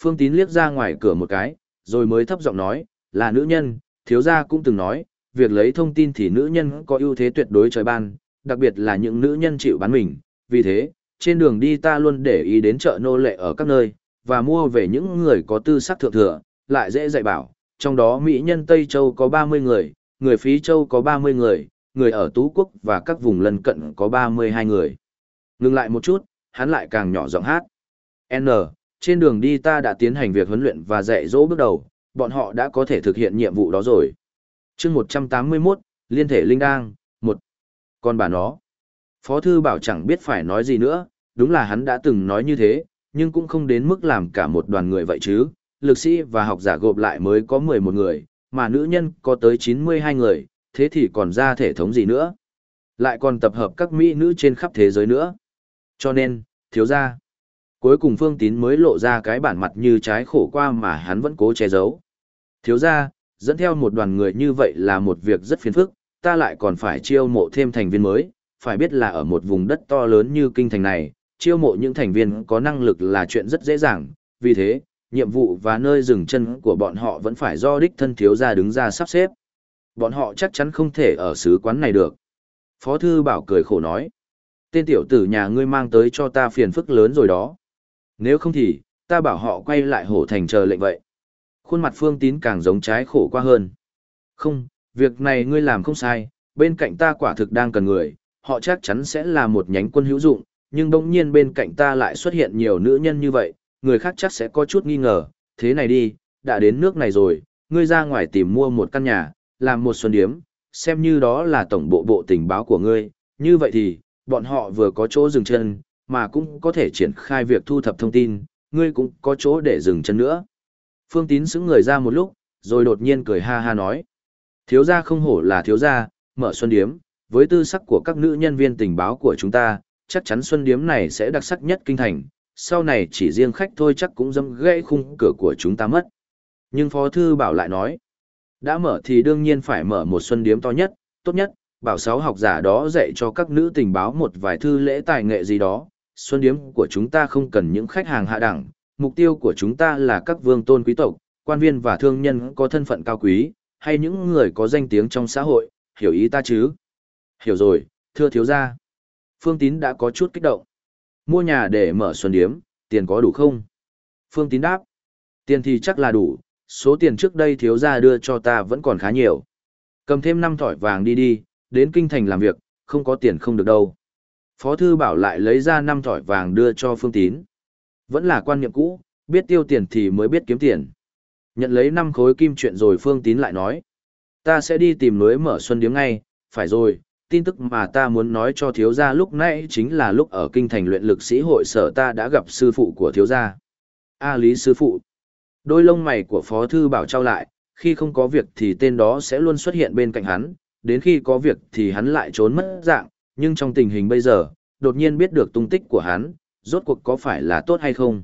Phương Tín liếc ra ngoài cửa một cái, rồi mới thấp giọng nói, là nữ nhân, thiếu gia cũng từng nói, việc lấy thông tin thì nữ nhân có ưu thế tuyệt đối trời ban, đặc biệt là những nữ nhân chịu bán mình, vì thế, trên đường đi ta luôn để ý đến chợ nô lệ ở các nơi, và mua về những người có tư sắc thượng thừa, lại dễ dạy bảo, trong đó Mỹ nhân Tây Châu có 30 người, người Phí Châu có 30 người, người ở Tú Quốc và các vùng lân cận có 32 người. Ngừng lại một chút, hắn lại càng nhỏ giọng hát. N, trên đường đi ta đã tiến hành việc huấn luyện và dạy dỗ bước đầu, bọn họ đã có thể thực hiện nhiệm vụ đó rồi chương 181, Liên thể Linh Đang, 1. con bà nó, Phó Thư Bảo chẳng biết phải nói gì nữa, đúng là hắn đã từng nói như thế, nhưng cũng không đến mức làm cả một đoàn người vậy chứ. Lực sĩ và học giả gộp lại mới có 11 người, mà nữ nhân có tới 92 người, thế thì còn ra thể thống gì nữa. Lại còn tập hợp các mỹ nữ trên khắp thế giới nữa. Cho nên, thiếu ra. Cuối cùng Phương Tín mới lộ ra cái bản mặt như trái khổ qua mà hắn vẫn cố che giấu. Thiếu ra, dẫn theo một đoàn người như vậy là một việc rất phiền phức, ta lại còn phải chiêu mộ thêm thành viên mới, phải biết là ở một vùng đất to lớn như kinh thành này, chiêu mộ những thành viên có năng lực là chuyện rất dễ dàng, vì thế, nhiệm vụ và nơi dừng chân của bọn họ vẫn phải do đích thân thiếu gia đứng ra sắp xếp. Bọn họ chắc chắn không thể ở sứ quán này được. Phó thư bảo cười khổ nói, tên tiểu tử nhà ngươi mang tới cho ta phiền phức lớn rồi đó. Nếu không thì, ta bảo họ quay lại hổ thành chờ lệnh vậy. Khuôn mặt phương tín càng giống trái khổ qua hơn. Không, việc này ngươi làm không sai, bên cạnh ta quả thực đang cần người, họ chắc chắn sẽ là một nhánh quân hữu dụng, nhưng đông nhiên bên cạnh ta lại xuất hiện nhiều nữ nhân như vậy, người khác chắc sẽ có chút nghi ngờ, thế này đi, đã đến nước này rồi, ngươi ra ngoài tìm mua một căn nhà, làm một xuân điếm, xem như đó là tổng bộ bộ tình báo của ngươi, như vậy thì, bọn họ vừa có chỗ dừng chân, mà cũng có thể triển khai việc thu thập thông tin, ngươi cũng có chỗ để dừng chân nữa. Phương Tín sững người ra một lúc, rồi đột nhiên cười ha ha nói. Thiếu gia không hổ là thiếu gia, mở xuân điếm, với tư sắc của các nữ nhân viên tình báo của chúng ta, chắc chắn xuân điếm này sẽ đặc sắc nhất kinh thành, sau này chỉ riêng khách thôi chắc cũng dâm gãy khung cửa của chúng ta mất. Nhưng Phó Thư Bảo lại nói, đã mở thì đương nhiên phải mở một xuân điếm to nhất, tốt nhất, bảo sáu học giả đó dạy cho các nữ tình báo một vài thư lễ tài nghệ gì đó. Xuân điếm của chúng ta không cần những khách hàng hạ đẳng, mục tiêu của chúng ta là các vương tôn quý tộc, quan viên và thương nhân có thân phận cao quý, hay những người có danh tiếng trong xã hội, hiểu ý ta chứ? Hiểu rồi, thưa thiếu gia. Phương Tín đã có chút kích động. Mua nhà để mở xuân điếm, tiền có đủ không? Phương Tín đáp. Tiền thì chắc là đủ, số tiền trước đây thiếu gia đưa cho ta vẫn còn khá nhiều. Cầm thêm năm thỏi vàng đi đi, đến kinh thành làm việc, không có tiền không được đâu. Phó thư bảo lại lấy ra năm thỏi vàng đưa cho Phương Tín. Vẫn là quan niệm cũ, biết tiêu tiền thì mới biết kiếm tiền. Nhận lấy năm khối kim chuyện rồi Phương Tín lại nói. Ta sẽ đi tìm núi mở xuân điếm ngay, phải rồi, tin tức mà ta muốn nói cho thiếu gia lúc nãy chính là lúc ở kinh thành luyện lực sĩ hội sở ta đã gặp sư phụ của thiếu gia. A Lý sư phụ. Đôi lông mày của Phó Thư Bảo trao lại, khi không có việc thì tên đó sẽ luôn xuất hiện bên cạnh hắn, đến khi có việc thì hắn lại trốn mất dạng, nhưng trong tình hình bây giờ, đột nhiên biết được tung tích của hắn, rốt cuộc có phải là tốt hay không.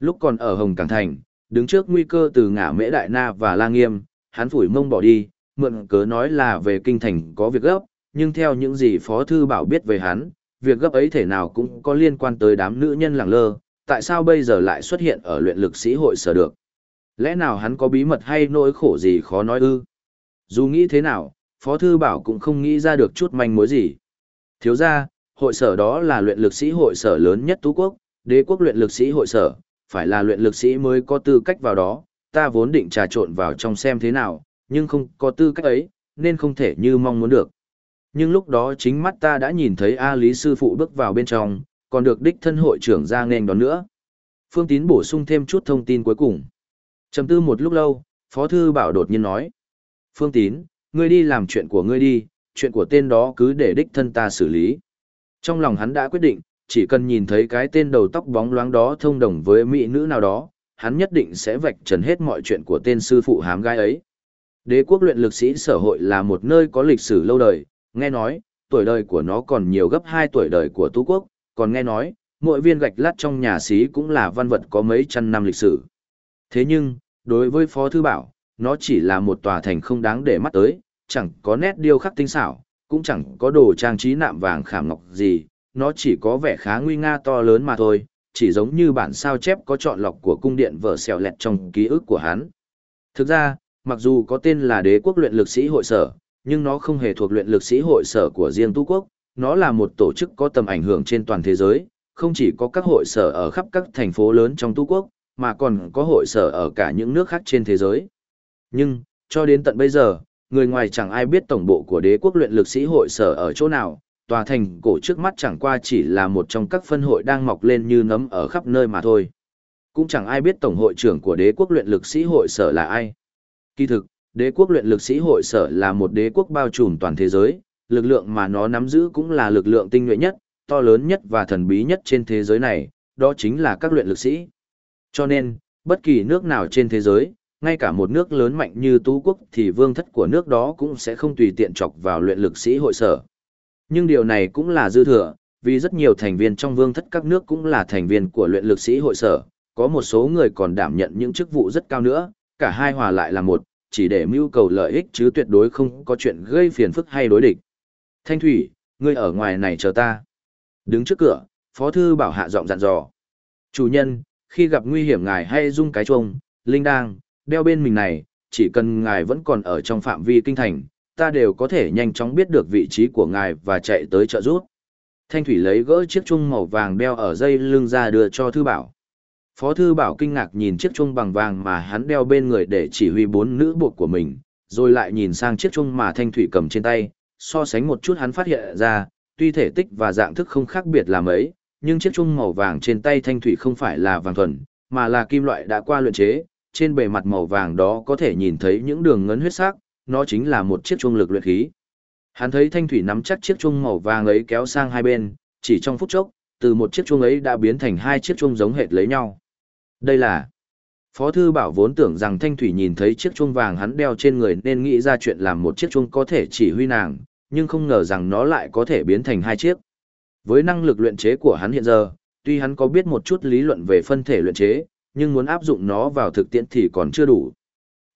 Lúc còn ở Hồng Cảng Thành, đứng trước nguy cơ từ ngã mễ đại na và la nghiêm, hắn phủi mông bỏ đi, mượn cớ nói là về kinh thành có việc gấp, nhưng theo những gì Phó Thư Bảo biết về hắn, việc gấp ấy thể nào cũng có liên quan tới đám nữ nhân lẳng lơ, tại sao bây giờ lại xuất hiện ở luyện lực sĩ hội sở được. Lẽ nào hắn có bí mật hay nỗi khổ gì khó nói ư? Dù nghĩ thế nào, Phó Thư Bảo cũng không nghĩ ra được chút manh mối gì. Thiếu ra, hội sở đó là luyện lực sĩ hội sở lớn nhất Tú Quốc, đế quốc luyện lực sĩ hội sở, phải là luyện lực sĩ mới có tư cách vào đó, ta vốn định trà trộn vào trong xem thế nào, nhưng không có tư cách ấy, nên không thể như mong muốn được. Nhưng lúc đó chính mắt ta đã nhìn thấy A Lý Sư Phụ bước vào bên trong, còn được đích thân hội trưởng ra nghênh đón nữa. Phương Tín bổ sung thêm chút thông tin cuối cùng. Trầm tư một lúc lâu, Phó Thư Bảo đột nhiên nói. Phương Tín, ngươi đi làm chuyện của ngươi đi, chuyện của tên đó cứ để đích thân ta xử lý. Trong lòng hắn đã quyết định, chỉ cần nhìn thấy cái tên đầu tóc bóng loáng đó thông đồng với mỹ nữ nào đó, hắn nhất định sẽ vạch trần hết mọi chuyện của tên sư phụ hám gai ấy. Đế quốc luyện lực sĩ sở hội là một nơi có lịch sử lâu đời, nghe nói, tuổi đời của nó còn nhiều gấp 2 tuổi đời của Tú Quốc, còn nghe nói, mỗi viên gạch lát trong nhà xí cũng là văn vật có mấy trăm năm lịch sử. Thế nhưng, đối với Phó Thư Bảo, nó chỉ là một tòa thành không đáng để mắt tới, chẳng có nét điêu khắc tinh xảo, cũng chẳng có đồ trang trí nạm vàng khảm ngọc gì, nó chỉ có vẻ khá nguy nga to lớn mà thôi, chỉ giống như bản sao chép có chọn lọc của cung điện vở xèo lẹt trong ký ức của hắn. Thực ra, mặc dù có tên là đế quốc luyện lực sĩ hội sở, nhưng nó không hề thuộc luyện lực sĩ hội sở của riêng Tu Quốc, nó là một tổ chức có tầm ảnh hưởng trên toàn thế giới, không chỉ có các hội sở ở khắp các thành phố lớn trong Tu Quốc, mà còn có hội sở ở cả những nước khác trên thế giới. Nhưng, cho đến tận bây giờ, người ngoài chẳng ai biết tổng bộ của đế quốc luyện lực sĩ hội sở ở chỗ nào, tòa thành cổ trước mắt chẳng qua chỉ là một trong các phân hội đang mọc lên như nấm ở khắp nơi mà thôi. Cũng chẳng ai biết tổng hội trưởng của đế quốc luyện lực sĩ hội sở là ai. Kỳ thực, đế quốc luyện lực sĩ hội sở là một đế quốc bao trùm toàn thế giới, lực lượng mà nó nắm giữ cũng là lực lượng tinh nhuệ nhất, to lớn nhất và thần bí nhất trên thế giới này, đó chính là các luyện lực sĩ. Cho nên, bất kỳ nước nào trên thế giới, ngay cả một nước lớn mạnh như Tú Quốc thì vương thất của nước đó cũng sẽ không tùy tiện chọc vào luyện lực sĩ hội sở. Nhưng điều này cũng là dư thừa, vì rất nhiều thành viên trong vương thất các nước cũng là thành viên của luyện lực sĩ hội sở, có một số người còn đảm nhận những chức vụ rất cao nữa, cả hai hòa lại là một, chỉ để mưu cầu lợi ích chứ tuyệt đối không có chuyện gây phiền phức hay đối địch. Thanh Thủy, ngươi ở ngoài này chờ ta. Đứng trước cửa, Phó Thư Bảo hạ giọng dặn dò. Chủ nhân, khi gặp nguy hiểm ngài hay dung cái chuông, linh đang, đeo bên mình này, chỉ cần ngài vẫn còn ở trong phạm vi kinh thành, ta đều có thể nhanh chóng biết được vị trí của ngài và chạy tới trợ giúp. Thanh Thủy lấy gỡ chiếc chuông màu vàng đeo ở dây lưng ra đưa cho Thư Bảo. Phó Thư Bảo kinh ngạc nhìn chiếc chuông bằng vàng mà hắn đeo bên người để chỉ huy bốn nữ buộc của mình, rồi lại nhìn sang chiếc chuông mà Thanh Thủy cầm trên tay, so sánh một chút hắn phát hiện ra, tuy thể tích và dạng thức không khác biệt là mấy, nhưng chiếc chuông màu vàng trên tay Thanh Thủy không phải là vàng thuần, mà là kim loại đã qua luyện chế, trên bề mặt màu vàng đó có thể nhìn thấy những đường ngấn huyết sắc, nó chính là một chiếc chuông lực luyện khí. Hắn thấy Thanh Thủy nắm chắc chiếc chuông màu vàng ấy kéo sang hai bên, chỉ trong phút chốc, từ một chiếc chuông ấy đã biến thành hai chiếc chuông giống hệt lấy nhau. Đây là Phó thư bảo vốn tưởng rằng Thanh Thủy nhìn thấy chiếc chuông vàng hắn đeo trên người nên nghĩ ra chuyện làm một chiếc chuông có thể chỉ huy nàng, nhưng không ngờ rằng nó lại có thể biến thành hai chiếc. Với năng lực luyện chế của hắn hiện giờ, tuy hắn có biết một chút lý luận về phân thể luyện chế, nhưng muốn áp dụng nó vào thực tiễn thì còn chưa đủ.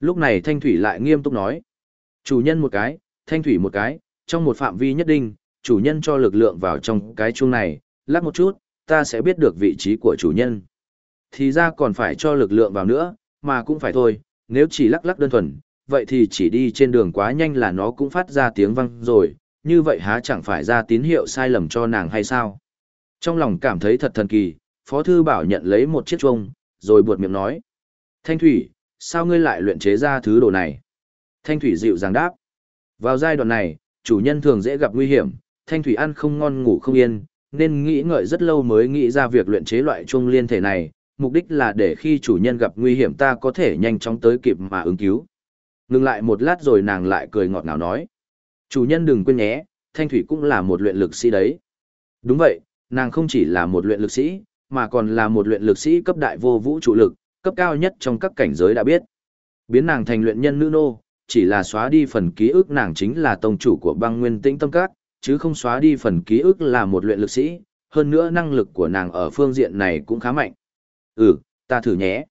Lúc này Thanh Thủy lại nghiêm túc nói. Chủ nhân một cái, Thanh Thủy một cái, trong một phạm vi nhất định, chủ nhân cho lực lượng vào trong cái chuông này, lắc một chút, ta sẽ biết được vị trí của chủ nhân. Thì ra còn phải cho lực lượng vào nữa, mà cũng phải thôi, nếu chỉ lắc lắc đơn thuần, vậy thì chỉ đi trên đường quá nhanh là nó cũng phát ra tiếng vang rồi, như vậy há chẳng phải ra tín hiệu sai lầm cho nàng hay sao? Trong lòng cảm thấy thật thần kỳ, Phó Thư Bảo nhận lấy một chiếc chuông, rồi buột miệng nói. Thanh Thủy, sao ngươi lại luyện chế ra thứ đồ này? Thanh Thủy dịu dàng đáp. Vào giai đoạn này, chủ nhân thường dễ gặp nguy hiểm, Thanh Thủy ăn không ngon ngủ không yên, nên nghĩ ngợi rất lâu mới nghĩ ra việc luyện chế loại chuông liên thể này, mục đích là để khi chủ nhân gặp nguy hiểm ta có thể nhanh chóng tới kịp mà ứng cứu. Ngừng lại một lát rồi nàng lại cười ngọt ngào nói. Chủ nhân đừng quên nhé, Thanh Thủy cũng là một luyện lực sĩ đấy. Đúng vậy, nàng không chỉ là một luyện lực sĩ, mà còn là một luyện lực sĩ cấp đại vô vũ trụ lực, cấp cao nhất trong các cảnh giới đã biết. Biến nàng thành luyện nhân nữ nô, chỉ là xóa đi phần ký ức nàng chính là tông chủ của băng nguyên tĩnh tâm các, chứ không xóa đi phần ký ức là một luyện lực sĩ, hơn nữa năng lực của nàng ở phương diện này cũng khá mạnh. Ừ, ta thử nhé.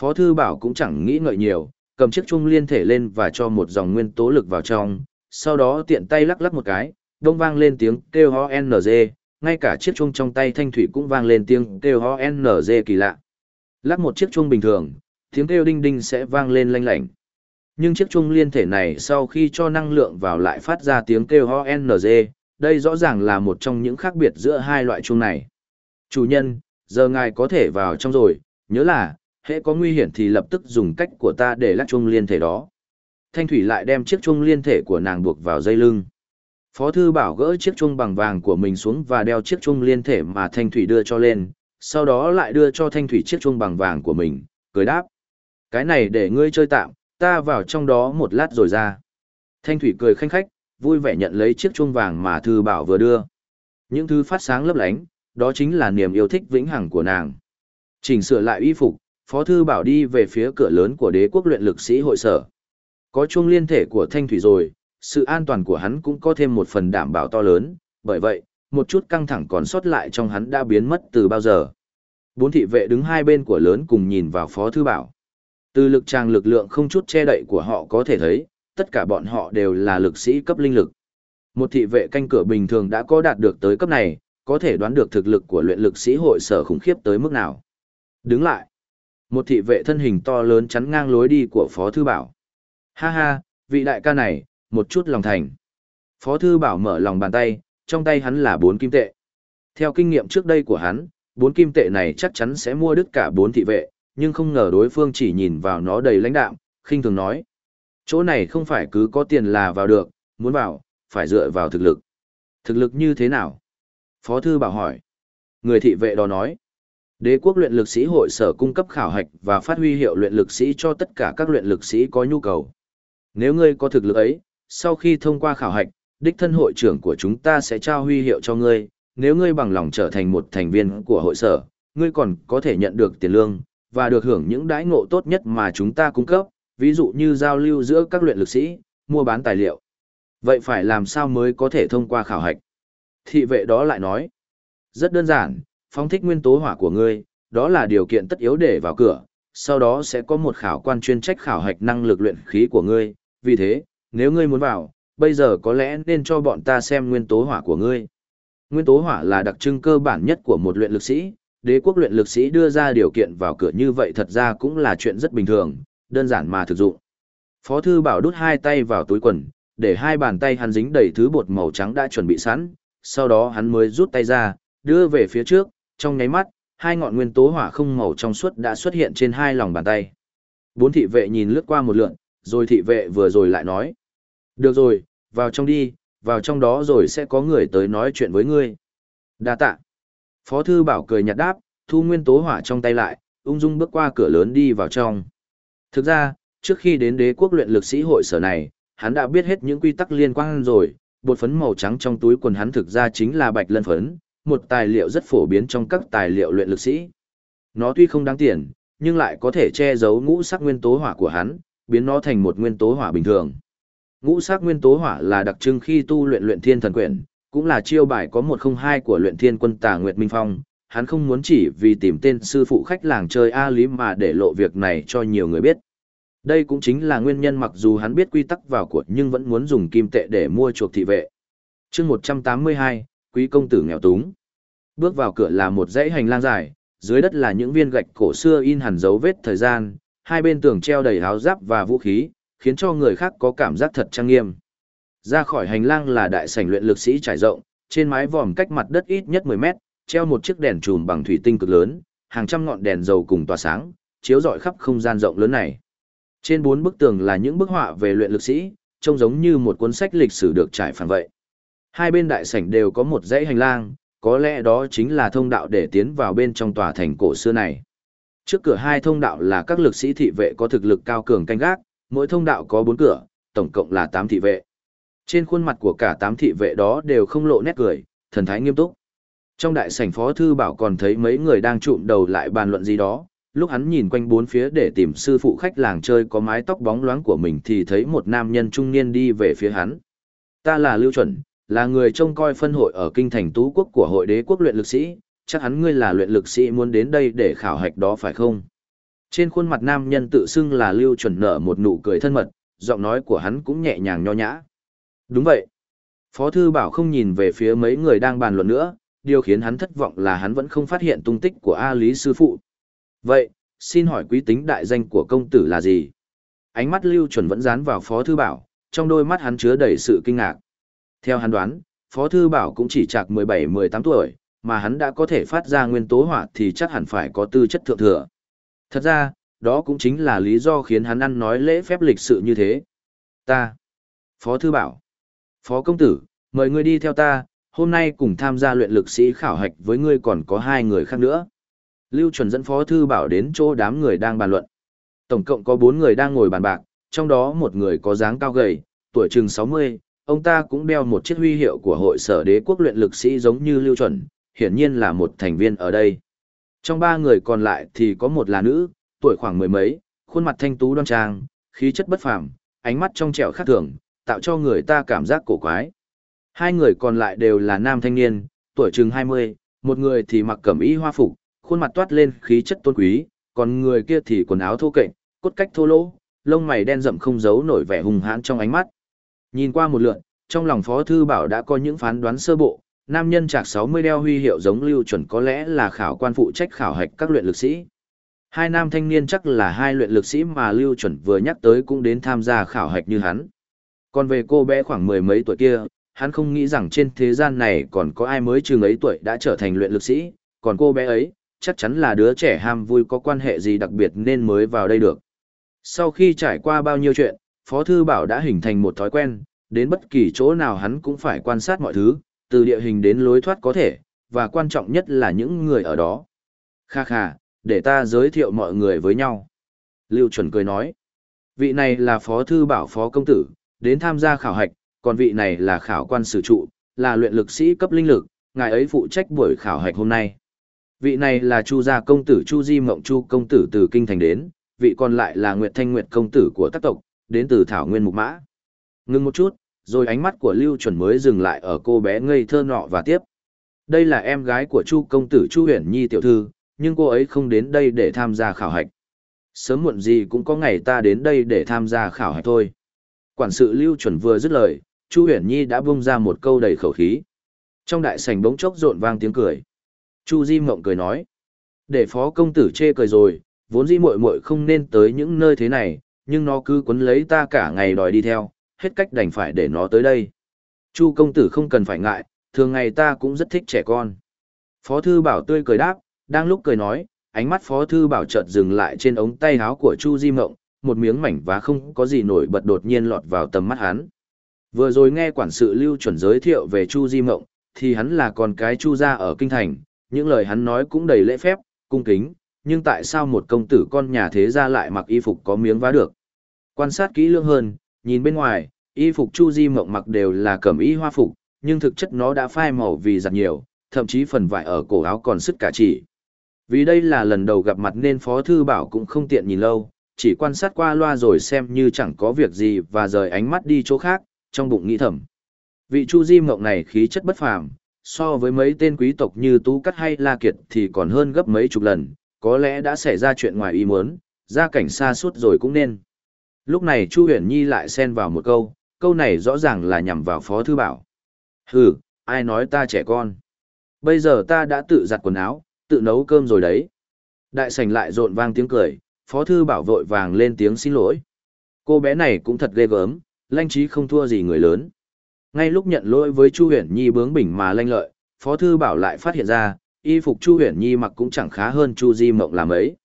Phó thư bảo cũng chẳng nghĩ ngợi nhiều, cầm chiếc chung liên thể lên và cho một dòng nguyên tố lực vào trong, sau đó tiện tay lắc lắc một cái, đông vang lên tiếng kêu ho NG, ngay cả chiếc chuông trong tay thanh thủy cũng vang lên tiếng kêu ho nz kỳ lạ. Lắc một chiếc chuông bình thường, tiếng kêu đinh đinh sẽ vang lên lanh lảnh. Nhưng chiếc chuông liên thể này sau khi cho năng lượng vào lại phát ra tiếng kêu ho nz đây rõ ràng là một trong những khác biệt giữa hai loại chuông này. Chủ nhân, giờ ngài có thể vào trong rồi, nhớ là, hễ có nguy hiểm thì lập tức dùng cách của ta để lắc chuông liên thể đó. Thanh Thủy lại đem chiếc chuông liên thể của nàng buộc vào dây lưng. Phó thư bảo gỡ chiếc chuông bằng vàng của mình xuống và đeo chiếc chuông liên thể mà Thanh Thủy đưa cho lên, sau đó lại đưa cho Thanh Thủy chiếc chuông bằng vàng của mình, cười đáp. Cái này để ngươi chơi tạm, ta vào trong đó một lát rồi ra. Thanh Thủy cười khanh khách, vui vẻ nhận lấy chiếc chuông vàng mà thư bảo vừa đưa. Những thứ phát sáng lấp lánh, đó chính là niềm yêu thích vĩnh hằng của nàng. Chỉnh sửa lại y phục, Phó Thư Bảo đi về phía cửa lớn của đế quốc luyện lực sĩ hội sở. Có chuông liên thể của Thanh Thủy rồi, sự an toàn của hắn cũng có thêm một phần đảm bảo to lớn, bởi vậy, một chút căng thẳng còn sót lại trong hắn đã biến mất từ bao giờ. Bốn thị vệ đứng hai bên của lớn cùng nhìn vào Phó Thư Bảo. Từ lực tràng lực lượng không chút che đậy của họ có thể thấy, tất cả bọn họ đều là lực sĩ cấp linh lực. Một thị vệ canh cửa bình thường đã có đạt được tới cấp này, có thể đoán được thực lực của luyện lực sĩ hội sở khủng khiếp tới mức nào. Đứng lại. Một thị vệ thân hình to lớn chắn ngang lối đi của Phó Thư Bảo. Ha ha, vị đại ca này, một chút lòng thành. Phó Thư Bảo mở lòng bàn tay, trong tay hắn là bốn kim tệ. Theo kinh nghiệm trước đây của hắn, bốn kim tệ này chắc chắn sẽ mua đứt cả bốn thị vệ, nhưng không ngờ đối phương chỉ nhìn vào nó đầy lãnh đạm, khinh thường nói. Chỗ này không phải cứ có tiền là vào được, muốn vào, phải dựa vào thực lực. Thực lực như thế nào? Phó Thư Bảo hỏi. Người thị vệ đó nói. Đế quốc luyện lực sĩ hội sở cung cấp khảo hạch và phát huy hiệu luyện lực sĩ cho tất cả các luyện lực sĩ có nhu cầu. Nếu ngươi có thực lực ấy, sau khi thông qua khảo hạch, đích thân hội trưởng của chúng ta sẽ trao huy hiệu cho ngươi, nếu ngươi bằng lòng trở thành một thành viên của hội sở, ngươi còn có thể nhận được tiền lương, và được hưởng những đãi ngộ tốt nhất mà chúng ta cung cấp, ví dụ như giao lưu giữa các luyện lực sĩ, mua bán tài liệu. Vậy phải làm sao mới có thể thông qua khảo hạch? Thị vệ đó lại nói, rất đơn giản, phóng thích nguyên tố hỏa của ngươi, đó là điều kiện tất yếu để vào cửa, sau đó sẽ có một khảo quan chuyên trách khảo hạch năng lực luyện khí của ngươi, vì thế, nếu ngươi muốn vào, bây giờ có lẽ nên cho bọn ta xem nguyên tố hỏa của ngươi. Nguyên tố hỏa là đặc trưng cơ bản nhất của một luyện lực sĩ, đế quốc luyện lực sĩ đưa ra điều kiện vào cửa như vậy thật ra cũng là chuyện rất bình thường, đơn giản mà thực dụng. Phó thư bảo đút hai tay vào túi quần, để hai bàn tay hắn dính đầy thứ bột màu trắng đã chuẩn bị sẵn, sau đó hắn mới rút tay ra, đưa về phía trước, trong nháy mắt, hai ngọn nguyên tố hỏa không màu trong suốt đã xuất hiện trên hai lòng bàn tay. Bốn thị vệ nhìn lướt qua một lượn, rồi thị vệ vừa rồi lại nói. Được rồi, vào trong đi, vào trong đó rồi sẽ có người tới nói chuyện với ngươi. Đa tạ. Phó thư bảo cười nhạt đáp, thu nguyên tố hỏa trong tay lại, ung dung bước qua cửa lớn đi vào trong. Thực ra, trước khi đến đế quốc luyện lực sĩ hội sở này, hắn đã biết hết những quy tắc liên quan rồi, bột phấn màu trắng trong túi quần hắn thực ra chính là bạch lân phấn, một tài liệu rất phổ biến trong các tài liệu luyện lực sĩ. Nó tuy không đáng tiền, nhưng lại có thể che giấu ngũ sắc nguyên tố hỏa của hắn, biến nó thành một nguyên tố hỏa bình thường. Ngũ sắc nguyên tố hỏa là đặc trưng khi tu luyện luyện thiên thần quyển, cũng là chiêu bài có một không hai của luyện thiên quân tà Nguyệt Minh Phong. Hắn không muốn chỉ vì tìm tên sư phụ khách làng chơi A Lý mà để lộ việc này cho nhiều người biết. Đây cũng chính là nguyên nhân mặc dù hắn biết quy tắc vào cuộc nhưng vẫn muốn dùng kim tệ để mua chuộc thị vệ. chương 182, Quý công tử nghèo túng. Bước vào cửa là một dãy hành lang dài, dưới đất là những viên gạch cổ xưa in hẳn dấu vết thời gian, hai bên tường treo đầy áo giáp và vũ khí, khiến cho người khác có cảm giác thật trang nghiêm. Ra khỏi hành lang là đại sảnh luyện lực sĩ trải rộng, trên mái vòm cách mặt đất ít nhất 10 mét, treo một chiếc đèn chùm bằng thủy tinh cực lớn, hàng trăm ngọn đèn dầu cùng tỏa sáng, chiếu rọi khắp không gian rộng lớn này. Trên bốn bức tường là những bức họa về luyện lực sĩ, trông giống như một cuốn sách lịch sử được trải phản vậy. Hai bên đại sảnh đều có một dãy hành lang, có lẽ đó chính là thông đạo để tiến vào bên trong tòa thành cổ xưa này. Trước cửa hai thông đạo là các lực sĩ thị vệ có thực lực cao cường canh gác, mỗi thông đạo có bốn cửa, tổng cộng là tám thị vệ. Trên khuôn mặt của cả tám thị vệ đó đều không lộ nét cười, thần thái nghiêm túc. Trong đại sảnh phó thư bảo còn thấy mấy người đang trụm đầu lại bàn luận gì đó, lúc hắn nhìn quanh bốn phía để tìm sư phụ khách làng chơi có mái tóc bóng loáng của mình thì thấy một nam nhân trung niên đi về phía hắn. Ta là Lưu Chuẩn, là người trông coi phân hội ở kinh thành tú quốc của hội đế quốc luyện lực sĩ, chắc hắn ngươi là luyện lực sĩ muốn đến đây để khảo hạch đó phải không? Trên khuôn mặt nam nhân tự xưng là Lưu Chuẩn nở một nụ cười thân mật, giọng nói của hắn cũng nhẹ nhàng nho nhã. Đúng vậy. Phó Thư Bảo không nhìn về phía mấy người đang bàn luận nữa, điều khiến hắn thất vọng là hắn vẫn không phát hiện tung tích của A Lý Sư Phụ. Vậy, xin hỏi quý tính đại danh của công tử là gì? Ánh mắt Lưu Chuẩn vẫn dán vào Phó Thư Bảo, trong đôi mắt hắn chứa đầy sự kinh ngạc. Theo hắn đoán, Phó Thư Bảo cũng chỉ chạc 17-18 tuổi, mà hắn đã có thể phát ra nguyên tố hỏa thì chắc hẳn phải có tư chất thượng thừa. Thật ra, đó cũng chính là lý do khiến hắn ăn nói lễ phép lịch sự như thế. Ta. Phó Thư Bảo. Phó Công Tử, mời ngươi đi theo ta, hôm nay cùng tham gia luyện lực sĩ khảo hạch với ngươi còn có hai người khác nữa. Lưu chuẩn dẫn Phó Thư Bảo đến chỗ đám người đang bàn luận. Tổng cộng có bốn người đang ngồi bàn bạc, trong đó một người có dáng cao gầy, tuổi chừng 60, ông ta cũng đeo một chiếc huy hiệu của hội sở đế quốc luyện lực sĩ giống như Lưu chuẩn, hiển nhiên là một thành viên ở đây. Trong ba người còn lại thì có một là nữ, tuổi khoảng mười mấy, khuôn mặt thanh tú đoan trang, khí chất bất phàm, ánh mắt trong trẻo khác thường, tạo cho người ta cảm giác cổ quái. Hai người còn lại đều là nam thanh niên, tuổi chừng 20, một người thì mặc cẩm y hoa phục, khuôn mặt toát lên khí chất tôn quý, còn người kia thì quần áo thô kệch, cốt cách thô lỗ, lông mày đen rậm không giấu nổi vẻ hung hãn trong ánh mắt. Nhìn qua một lượt, trong lòng Phó Thư Bảo đã có những phán đoán sơ bộ, nam nhân chạc 60 đeo huy hiệu giống lưu chuẩn có lẽ là khảo quan phụ trách khảo hạch các luyện lực sĩ. Hai nam thanh niên chắc là hai luyện lực sĩ mà lưu chuẩn vừa nhắc tới cũng đến tham gia khảo hạch như hắn. Còn về cô bé khoảng mười mấy tuổi kia, hắn không nghĩ rằng trên thế gian này còn có ai mới chừng ấy tuổi đã trở thành luyện lực sĩ, còn cô bé ấy, chắc chắn là đứa trẻ ham vui có quan hệ gì đặc biệt nên mới vào đây được. Sau khi trải qua bao nhiêu chuyện, Phó Thư Bảo đã hình thành một thói quen, đến bất kỳ chỗ nào hắn cũng phải quan sát mọi thứ, từ địa hình đến lối thoát có thể, và quan trọng nhất là những người ở đó. Kha kha, để ta giới thiệu mọi người với nhau. Lưu chuẩn cười nói. Vị này là phó thư bảo phó công tử, đến tham gia khảo hạch, còn vị này là khảo quan sử trụ, là luyện lực sĩ cấp linh lực, ngài ấy phụ trách buổi khảo hạch hôm nay. Vị này là Chu gia công tử Chu Di Mộng Chu công tử từ kinh thành đến, vị còn lại là Nguyệt Thanh Nguyệt công tử của tác tộc, đến từ Thảo Nguyên Mục Mã. Ngưng một chút, rồi ánh mắt của Lưu Chuẩn mới dừng lại ở cô bé ngây thơ nọ và tiếp. Đây là em gái của Chu công tử Chu Huyền Nhi tiểu thư, nhưng cô ấy không đến đây để tham gia khảo hạch. Sớm muộn gì cũng có ngày ta đến đây để tham gia khảo hạch thôi. Quản sự Lưu Chuẩn vừa dứt lời, Chu Huyền Nhi đã bung ra một câu đầy khẩu khí. Trong đại sảnh bỗng chốc rộn vang tiếng cười. Chu Di Mộng cười nói, để phó công tử chê cười rồi, vốn di muội muội không nên tới những nơi thế này, nhưng nó cứ quấn lấy ta cả ngày đòi đi theo, hết cách đành phải để nó tới đây. Chu công tử không cần phải ngại, thường ngày ta cũng rất thích trẻ con. Phó thư bảo tươi cười đáp, đang lúc cười nói, ánh mắt phó thư bảo chợt dừng lại trên ống tay áo của Chu Di Mộng, một miếng mảnh và không có gì nổi bật đột nhiên lọt vào tầm mắt hắn. Vừa rồi nghe quản sự Lưu chuẩn giới thiệu về Chu Di Mộng, thì hắn là con cái Chu gia ở kinh thành, những lời hắn nói cũng đầy lễ phép, cung kính, nhưng tại sao một công tử con nhà thế gia lại mặc y phục có miếng vá được? Quan sát kỹ lưỡng hơn, nhìn bên ngoài, y phục Chu Di Mộng mặc đều là cẩm y hoa phục, nhưng thực chất nó đã phai màu vì giặt nhiều, thậm chí phần vải ở cổ áo còn sứt cả chỉ. Vì đây là lần đầu gặp mặt nên Phó Thư Bảo cũng không tiện nhìn lâu, chỉ quan sát qua loa rồi xem như chẳng có việc gì và rời ánh mắt đi chỗ khác, trong bụng nghĩ thầm. Vị Chu Di Mộng này khí chất bất phàm, so với mấy tên quý tộc như Tú Cắt hay La Kiệt thì còn hơn gấp mấy chục lần, có lẽ đã xảy ra chuyện ngoài ý muốn, ra cảnh xa suốt rồi cũng nên. Lúc này Chu Huyền Nhi lại xen vào một câu, câu này rõ ràng là nhằm vào Phó Thư Bảo. Hừ, ai nói ta trẻ con. Bây giờ ta đã tự giặt quần áo, tự nấu cơm rồi đấy. Đại sảnh lại rộn vang tiếng cười, Phó Thư Bảo vội vàng lên tiếng xin lỗi. Cô bé này cũng thật ghê gớm, lanh trí không thua gì người lớn. Ngay lúc nhận lỗi với Chu Huyền Nhi bướng bỉnh mà lanh lợi, Phó Thư Bảo lại phát hiện ra, y phục Chu Huyền Nhi mặc cũng chẳng khá hơn Chu Di Mộng làm ấy.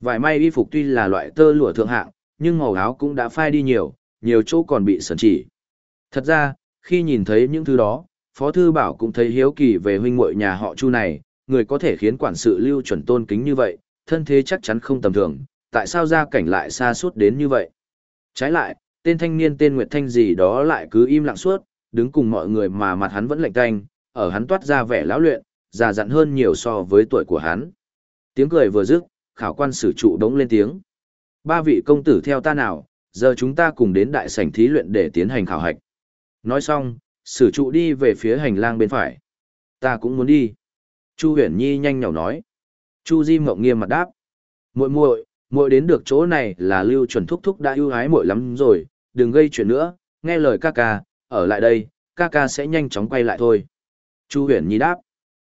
Vải may y phục tuy là loại tơ lụa thượng hạng, nhưng màu áo cũng đã phai đi nhiều, nhiều chỗ còn bị sần chỉ. Thật ra, khi nhìn thấy những thứ đó, Phó Thư Bảo cũng thấy hiếu kỳ về huynh muội nhà họ Chu này, người có thể khiến quản sự lưu chuẩn tôn kính như vậy, thân thế chắc chắn không tầm thường, tại sao gia cảnh lại xa suốt đến như vậy. Trái lại, tên thanh niên tên Nguyệt Thanh gì đó lại cứ im lặng suốt, đứng cùng mọi người mà mặt hắn vẫn lạnh tanh, ở hắn toát ra vẻ lão luyện, già dặn hơn nhiều so với tuổi của hắn. Tiếng cười vừa dứt, khảo quan sử trụ đống lên tiếng. Ba vị công tử theo ta nào, giờ chúng ta cùng đến đại sảnh thí luyện để tiến hành khảo hạch. Nói xong, sử trụ đi về phía hành lang bên phải. Ta cũng muốn đi. Chu huyền nhi nhanh nhỏ nói. Chu di mộng nghiêm mặt đáp. muội muội muội đến được chỗ này là lưu chuẩn thúc thúc đã ưu ái muội lắm rồi, đừng gây chuyện nữa, nghe lời ca ca, ở lại đây, ca ca sẽ nhanh chóng quay lại thôi. Chu huyền nhi đáp.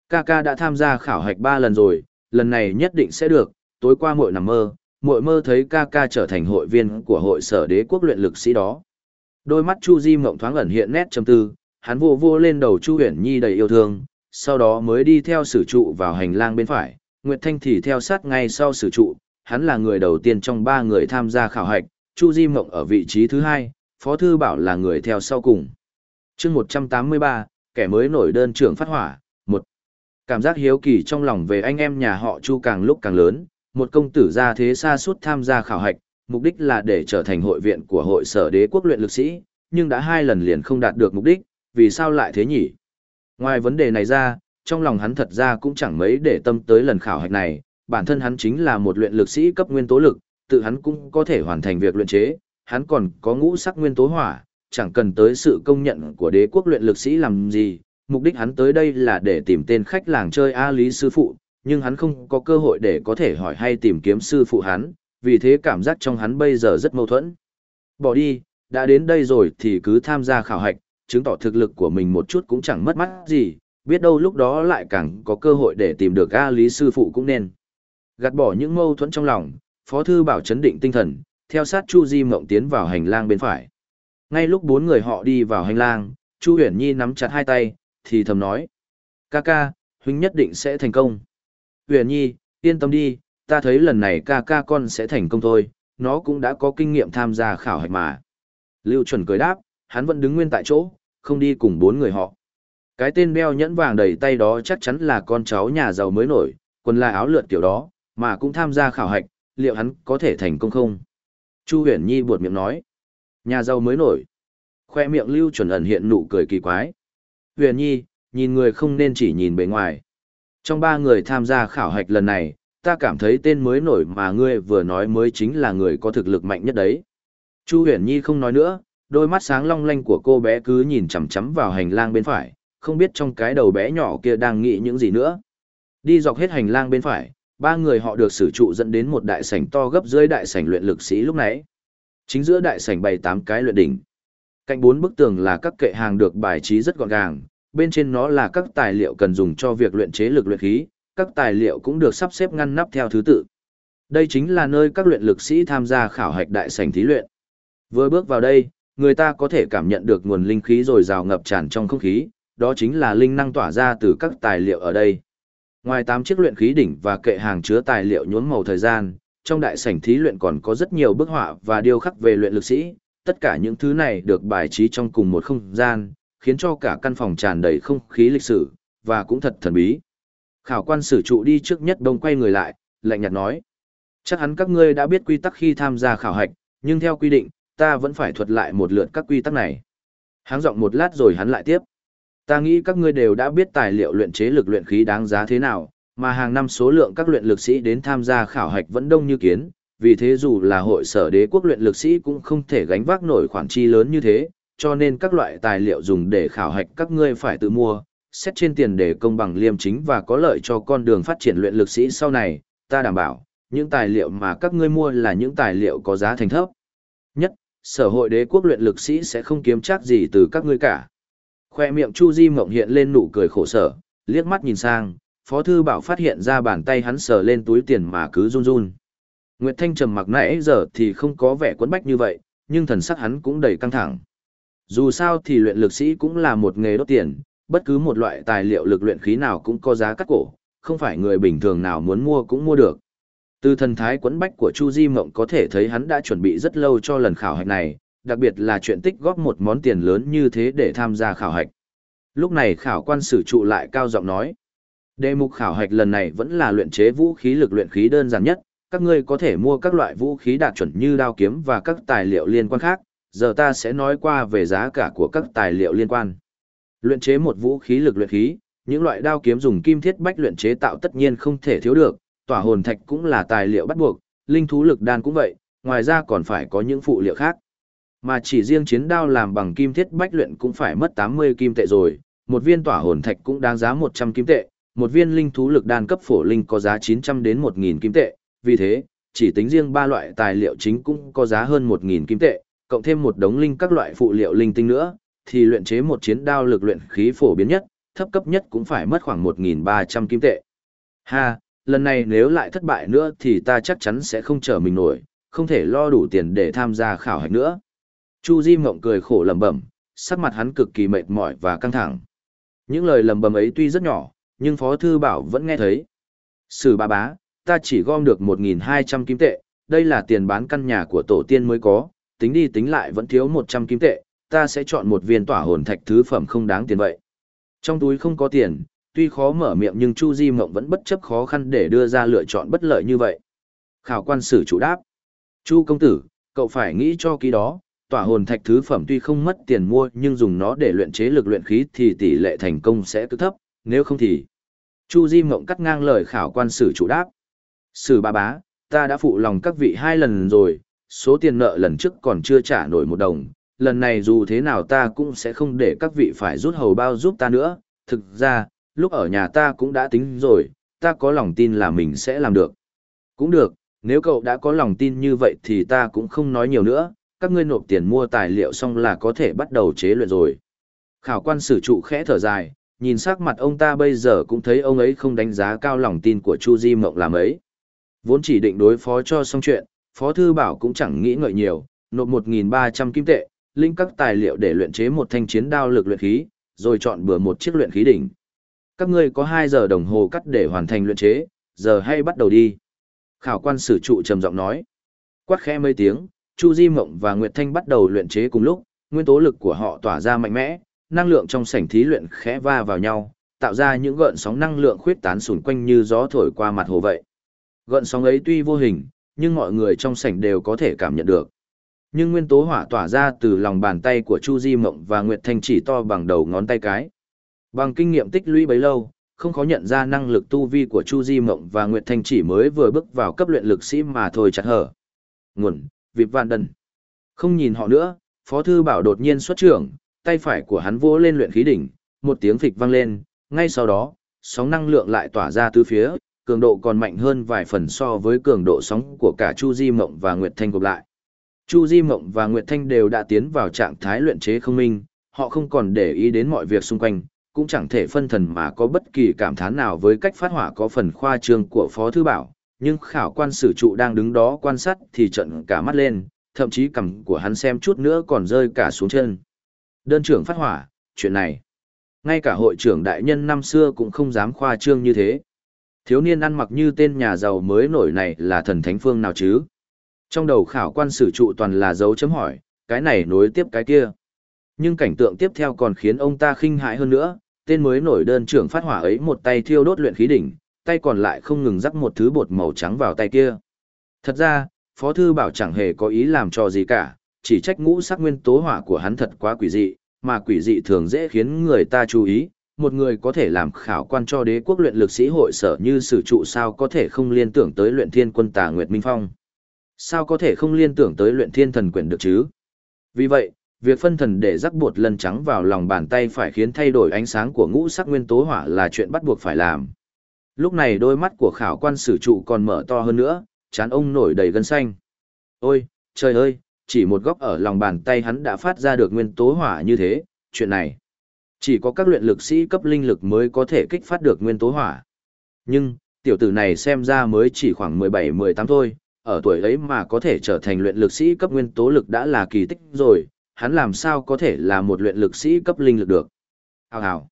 Ca ca đã tham gia khảo hạch ba lần rồi, lần này nhất định sẽ được, tối qua muội nằm mơ, muội mơ thấy ca ca trở thành hội viên của hội sở đế quốc luyện lực sĩ đó. Đôi mắt Chu Di Mộng thoáng ẩn hiện nét trầm tư, hắn vô vô lên đầu Chu Huyền Nhi đầy yêu thương, sau đó mới đi theo sử trụ vào hành lang bên phải, Nguyệt Thanh thì theo sát ngay sau sử trụ, hắn là người đầu tiên trong ba người tham gia khảo hạch, Chu Di Mộng ở vị trí thứ hai, Phó Thư Bảo là người theo sau cùng. chương 183, kẻ mới nổi đơn trưởng phát hỏa, một Cảm giác hiếu kỳ trong lòng về anh em nhà họ Chu càng lúc càng lớn, một công tử ra thế xa suốt tham gia khảo hạch, mục đích là để trở thành hội viện của hội sở đế quốc luyện lực sĩ, nhưng đã hai lần liền không đạt được mục đích, vì sao lại thế nhỉ? Ngoài vấn đề này ra, trong lòng hắn thật ra cũng chẳng mấy để tâm tới lần khảo hạch này, bản thân hắn chính là một luyện lực sĩ cấp nguyên tố lực, tự hắn cũng có thể hoàn thành việc luyện chế, hắn còn có ngũ sắc nguyên tố hỏa, chẳng cần tới sự công nhận của đế quốc luyện lực sĩ làm gì, mục đích hắn tới đây là để tìm tên khách làng chơi A Lý Sư Phụ, nhưng hắn không có cơ hội để có thể hỏi hay tìm kiếm sư phụ hắn, vì thế cảm giác trong hắn bây giờ rất mâu thuẫn. Bỏ đi, đã đến đây rồi thì cứ tham gia khảo hạch, chứng tỏ thực lực của mình một chút cũng chẳng mất mắt gì, biết đâu lúc đó lại càng có cơ hội để tìm được A Lý sư phụ cũng nên. Gạt bỏ những mâu thuẫn trong lòng, Phó Thư Bảo chấn định tinh thần, theo sát Chu Di Mộng tiến vào hành lang bên phải. Ngay lúc bốn người họ đi vào hành lang, Chu Huyền Nhi nắm chặt hai tay, thì thầm nói. Ca ca, huynh nhất định sẽ thành công. Huyền Nhi, yên tâm đi, ta thấy lần này ca ca con sẽ thành công thôi, nó cũng đã có kinh nghiệm tham gia khảo hạch mà. Lưu chuẩn cười đáp, hắn vẫn đứng nguyên tại chỗ, không đi cùng bốn người họ. Cái tên đeo nhẫn vàng đầy tay đó chắc chắn là con cháu nhà giàu mới nổi, Quần là áo lượt kiểu đó, mà cũng tham gia khảo hạch, liệu hắn có thể thành công không? Chu Huyền Nhi buột miệng nói. Nhà giàu mới nổi. Khoe miệng Lưu chuẩn ẩn hiện nụ cười kỳ quái. Huyền Nhi, nhìn người không nên chỉ nhìn bề ngoài. Trong ba người tham gia khảo hạch lần này, ta cảm thấy tên mới nổi mà ngươi vừa nói mới chính là người có thực lực mạnh nhất đấy. Chu Huyền Nhi không nói nữa, đôi mắt sáng long lanh của cô bé cứ nhìn chằm chằm vào hành lang bên phải, không biết trong cái đầu bé nhỏ kia đang nghĩ những gì nữa. Đi dọc hết hành lang bên phải, ba người họ được sử trụ dẫn đến một đại sảnh to gấp dưới đại sảnh luyện lực sĩ lúc nãy. Chính giữa đại sảnh bày tám cái luyện đỉnh. Cạnh bốn bức tường là các kệ hàng được bài trí rất gọn gàng, bên trên nó là các tài liệu cần dùng cho việc luyện chế lực luyện khí, các tài liệu cũng được sắp xếp ngăn nắp theo thứ tự. Đây chính là nơi các luyện lực sĩ tham gia khảo hạch đại sảnh thí luyện. Vừa bước vào đây, người ta có thể cảm nhận được nguồn linh khí rồi rào ngập tràn trong không khí, đó chính là linh năng tỏa ra từ các tài liệu ở đây. Ngoài 8 chiếc luyện khí đỉnh và kệ hàng chứa tài liệu nhuốm màu thời gian, trong đại sảnh thí luyện còn có rất nhiều bức họa và điêu khắc về luyện lực sĩ, tất cả những thứ này được bài trí trong cùng một không gian, khiến cho cả căn phòng tràn đầy không khí lịch sử, và cũng thật thần bí. Khảo quan sử trụ đi trước nhất đông quay người lại, lạnh nhạt nói. Chắc hẳn các ngươi đã biết quy tắc khi tham gia khảo hạch, nhưng theo quy định, ta vẫn phải thuật lại một lượt các quy tắc này. Háng giọng một lát rồi hắn lại tiếp. Ta nghĩ các ngươi đều đã biết tài liệu luyện chế lực luyện khí đáng giá thế nào, mà hàng năm số lượng các luyện lực sĩ đến tham gia khảo hạch vẫn đông như kiến, vì thế dù là hội sở đế quốc luyện lực sĩ cũng không thể gánh vác nổi khoản chi lớn như thế, cho nên các loại tài liệu dùng để khảo hạch các ngươi phải tự mua, xét trên tiền để công bằng liêm chính và có lợi cho con đường phát triển luyện lực sĩ sau này, ta đảm bảo, những tài liệu mà các ngươi mua là những tài liệu có giá thành thấp. Nhất, sở hội đế quốc luyện lực sĩ sẽ không kiếm chắc gì từ các ngươi cả. Khoe miệng Chu Di Mộng hiện lên nụ cười khổ sở, liếc mắt nhìn sang, Phó Thư Bảo phát hiện ra bàn tay hắn sờ lên túi tiền mà cứ run run. Nguyệt Thanh trầm mặc nãy giờ thì không có vẻ quấn bách như vậy, nhưng thần sắc hắn cũng đầy căng thẳng. Dù sao thì luyện lực sĩ cũng là một nghề đốt tiền, bất cứ một loại tài liệu lực luyện khí nào cũng có giá cắt cổ, không phải người bình thường nào muốn mua cũng mua được. Từ thần thái quấn bách của Chu Di Mộng có thể thấy hắn đã chuẩn bị rất lâu cho lần khảo hạch này, đặc biệt là chuyện tích góp một món tiền lớn như thế để tham gia khảo hạch. Lúc này khảo quan sử trụ lại cao giọng nói. Đề mục khảo hạch lần này vẫn là luyện chế vũ khí lực luyện khí đơn giản nhất, các ngươi có thể mua các loại vũ khí đạt chuẩn như đao kiếm và các tài liệu liên quan khác, giờ ta sẽ nói qua về giá cả của các tài liệu liên quan. Luyện chế một vũ khí lực luyện khí, những loại đao kiếm dùng kim thiết bách luyện chế tạo tất nhiên không thể thiếu được, tỏa hồn thạch cũng là tài liệu bắt buộc, linh thú lực đan cũng vậy, ngoài ra còn phải có những phụ liệu khác. Mà chỉ riêng chiến đao làm bằng kim thiết bách luyện cũng phải mất 80 kim tệ rồi, một viên tỏa hồn thạch cũng đáng giá 100 kim tệ, một viên linh thú lực đan cấp phổ linh có giá 900 đến 1000 kim tệ, vì thế, chỉ tính riêng ba loại tài liệu chính cũng có giá hơn 1000 kim tệ, cộng thêm một đống linh các loại phụ liệu linh tinh nữa, thì luyện chế một chiến đao lực luyện khí phổ biến nhất, thấp cấp nhất cũng phải mất khoảng 1300 kim tệ. Ha, lần này nếu lại thất bại nữa thì ta chắc chắn sẽ không trở mình nổi, không thể lo đủ tiền để tham gia khảo hạch nữa. Chu Di Mộng cười khổ lẩm bẩm, sắc mặt hắn cực kỳ mệt mỏi và căng thẳng. Những lời lẩm bẩm ấy tuy rất nhỏ, nhưng Phó Thư Bảo vẫn nghe thấy. Sử bà bá, ta chỉ gom được 1.200 kim tệ, đây là tiền bán căn nhà của tổ tiên mới có, tính đi tính lại vẫn thiếu 100 kim tệ, ta sẽ chọn một viên tỏa hồn thạch thứ phẩm không đáng tiền vậy. Trong túi không có tiền, tuy khó mở miệng nhưng Chu Di Mộng vẫn bất chấp khó khăn để đưa ra lựa chọn bất lợi như vậy. Khảo quan sử chủ đáp. Chu công tử, cậu phải nghĩ cho kỹ đó, tỏa hồn thạch thứ phẩm tuy không mất tiền mua nhưng dùng nó để luyện chế lực luyện khí thì tỷ lệ thành công sẽ cứ thấp, nếu không thì... Chu Di Mộng cắt ngang lời khảo quan sử chủ đáp. Sử ba bá, ta đã phụ lòng các vị hai lần rồi, số tiền nợ lần trước còn chưa trả nổi một đồng, lần này dù thế nào ta cũng sẽ không để các vị phải rút hầu bao giúp ta nữa, thực ra, lúc ở nhà ta cũng đã tính rồi, ta có lòng tin là mình sẽ làm được. Cũng được, nếu cậu đã có lòng tin như vậy thì ta cũng không nói nhiều nữa, các ngươi nộp tiền mua tài liệu xong là có thể bắt đầu chế luyện rồi. Khảo quan sử trụ khẽ thở dài, nhìn sắc mặt ông ta bây giờ cũng thấy ông ấy không đánh giá cao lòng tin của Chu Di Mộng làm ấy. Vốn chỉ định đối phó cho xong chuyện, Phó Thư Bảo cũng chẳng nghĩ ngợi nhiều, nộp 1.300 kim tệ, linh các tài liệu để luyện chế một thanh chiến đao lực luyện khí, rồi chọn bừa một chiếc luyện khí đỉnh. Các ngươi có 2 giờ đồng hồ cắt để hoàn thành luyện chế, giờ hay bắt đầu đi. Khảo quan sử trụ trầm giọng nói. Quát khẽ mấy tiếng, Chu Di Mộng và Nguyệt Thanh bắt đầu luyện chế cùng lúc, nguyên tố lực của họ tỏa ra mạnh mẽ, năng lượng trong sảnh thí luyện khẽ va vào nhau, tạo ra những gợn sóng năng lượng khuyết tán xung quanh như gió thổi qua mặt hồ vậy. Gợn sóng ấy tuy vô hình, nhưng mọi người trong sảnh đều có thể cảm nhận được. Nhưng nguyên tố hỏa tỏa ra từ lòng bàn tay của Chu Di Mộng và Nguyệt Thanh chỉ to bằng đầu ngón tay cái. Bằng kinh nghiệm tích lũy bấy lâu, không khó nhận ra năng lực tu vi của Chu Di Mộng và Nguyệt Thanh chỉ mới vừa bước vào cấp luyện lực sĩ mà thôi chặt hở. Nguồn, Vịp Vạn Đần. Không nhìn họ nữa, Phó Thư Bảo đột nhiên xuất trưởng, tay phải của hắn vỗ lên luyện khí đỉnh, một tiếng phịch vang lên, ngay sau đó, sóng năng lượng lại tỏa ra từ phía, cường độ còn mạnh hơn vài phần so với cường độ sóng của cả Chu Di Mộng và Nguyệt Thanh gộp lại. Chu Di Mộng và Nguyệt Thanh đều đã tiến vào trạng thái luyện chế không minh, họ không còn để ý đến mọi việc xung quanh, cũng chẳng thể phân thần mà có bất kỳ cảm thán nào với cách phát hỏa có phần khoa trương của Phó Thư Bảo, nhưng khảo quan sử trụ đang đứng đó quan sát thì trận cả mắt lên, thậm chí cằm của hắn xem chút nữa còn rơi cả xuống chân. Đơn trưởng phát hỏa, chuyện này. Ngay cả hội trưởng đại nhân năm xưa cũng không dám khoa trương như thế. Thiếu niên ăn mặc như tên nhà giàu mới nổi này là thần thánh phương nào chứ? Trong đầu khảo quan sử trụ toàn là dấu chấm hỏi, cái này nối tiếp cái kia. Nhưng cảnh tượng tiếp theo còn khiến ông ta khinh hãi hơn nữa, tên mới nổi đơn trưởng phát hỏa ấy một tay thiêu đốt luyện khí đỉnh, tay còn lại không ngừng rắc một thứ bột màu trắng vào tay kia. Thật ra, Phó Thư Bảo chẳng hề có ý làm cho gì cả, chỉ trách ngũ sắc nguyên tố hỏa của hắn thật quá quỷ dị, mà quỷ dị thường dễ khiến người ta chú ý. Một người có thể làm khảo quan cho đế quốc luyện lực sĩ hội sở như sử trụ sao có thể không liên tưởng tới luyện thiên quân tà Nguyệt Minh Phong. Sao có thể không liên tưởng tới luyện thiên thần quyền được chứ? Vì vậy, việc phân thần để rắc bột lân trắng vào lòng bàn tay phải khiến thay đổi ánh sáng của ngũ sắc nguyên tố hỏa là chuyện bắt buộc phải làm. Lúc này đôi mắt của khảo quan sử trụ còn mở to hơn nữa, chán ông nổi đầy gân xanh. Ôi, trời ơi, chỉ một góc ở lòng bàn tay hắn đã phát ra được nguyên tố hỏa như thế, chuyện này. Chỉ có các luyện lực sĩ cấp linh lực mới có thể kích phát được nguyên tố hỏa. Nhưng, tiểu tử này xem ra mới chỉ khoảng 17-18 thôi, ở tuổi ấy mà có thể trở thành luyện lực sĩ cấp nguyên tố lực đã là kỳ tích rồi, hắn làm sao có thể là một luyện lực sĩ cấp linh lực được. Hào hào.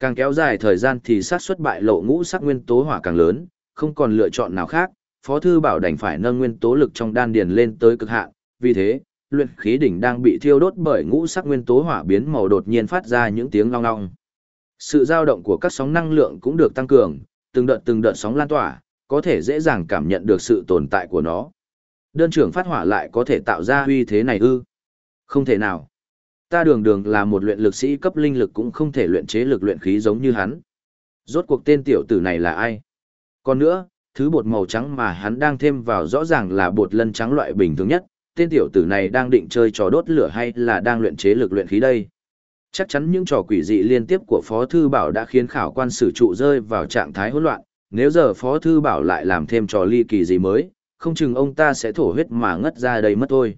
Càng kéo dài thời gian thì xác suất bại lộ ngũ sắc nguyên tố hỏa càng lớn, không còn lựa chọn nào khác, Phó Thư Bảo đành phải nâng nguyên tố lực trong đan điền lên tới cực hạn, vì thế, luyện khí đỉnh đang bị thiêu đốt bởi ngũ sắc nguyên tố hỏa biến màu đột nhiên phát ra những tiếng long long. Sự dao động của các sóng năng lượng cũng được tăng cường, từng đợt từng đợt sóng lan tỏa, có thể dễ dàng cảm nhận được sự tồn tại của nó. Đơn trưởng phát hỏa lại có thể tạo ra uy thế này ư? Không thể nào. Ta đường đường là một luyện lực sĩ cấp linh lực cũng không thể luyện chế lực luyện khí giống như hắn. Rốt cuộc tên tiểu tử này là ai? Còn nữa, thứ bột màu trắng mà hắn đang thêm vào rõ ràng là bột lân trắng loại bình thường nhất, tên tiểu tử này đang định chơi trò đốt lửa hay là đang luyện chế lực luyện khí đây. Chắc chắn những trò quỷ dị liên tiếp của Phó Thư Bảo đã khiến khảo quan sử trụ rơi vào trạng thái hỗn loạn, nếu giờ Phó Thư Bảo lại làm thêm trò ly kỳ gì mới, không chừng ông ta sẽ thổ huyết mà ngất ra đây mất thôi.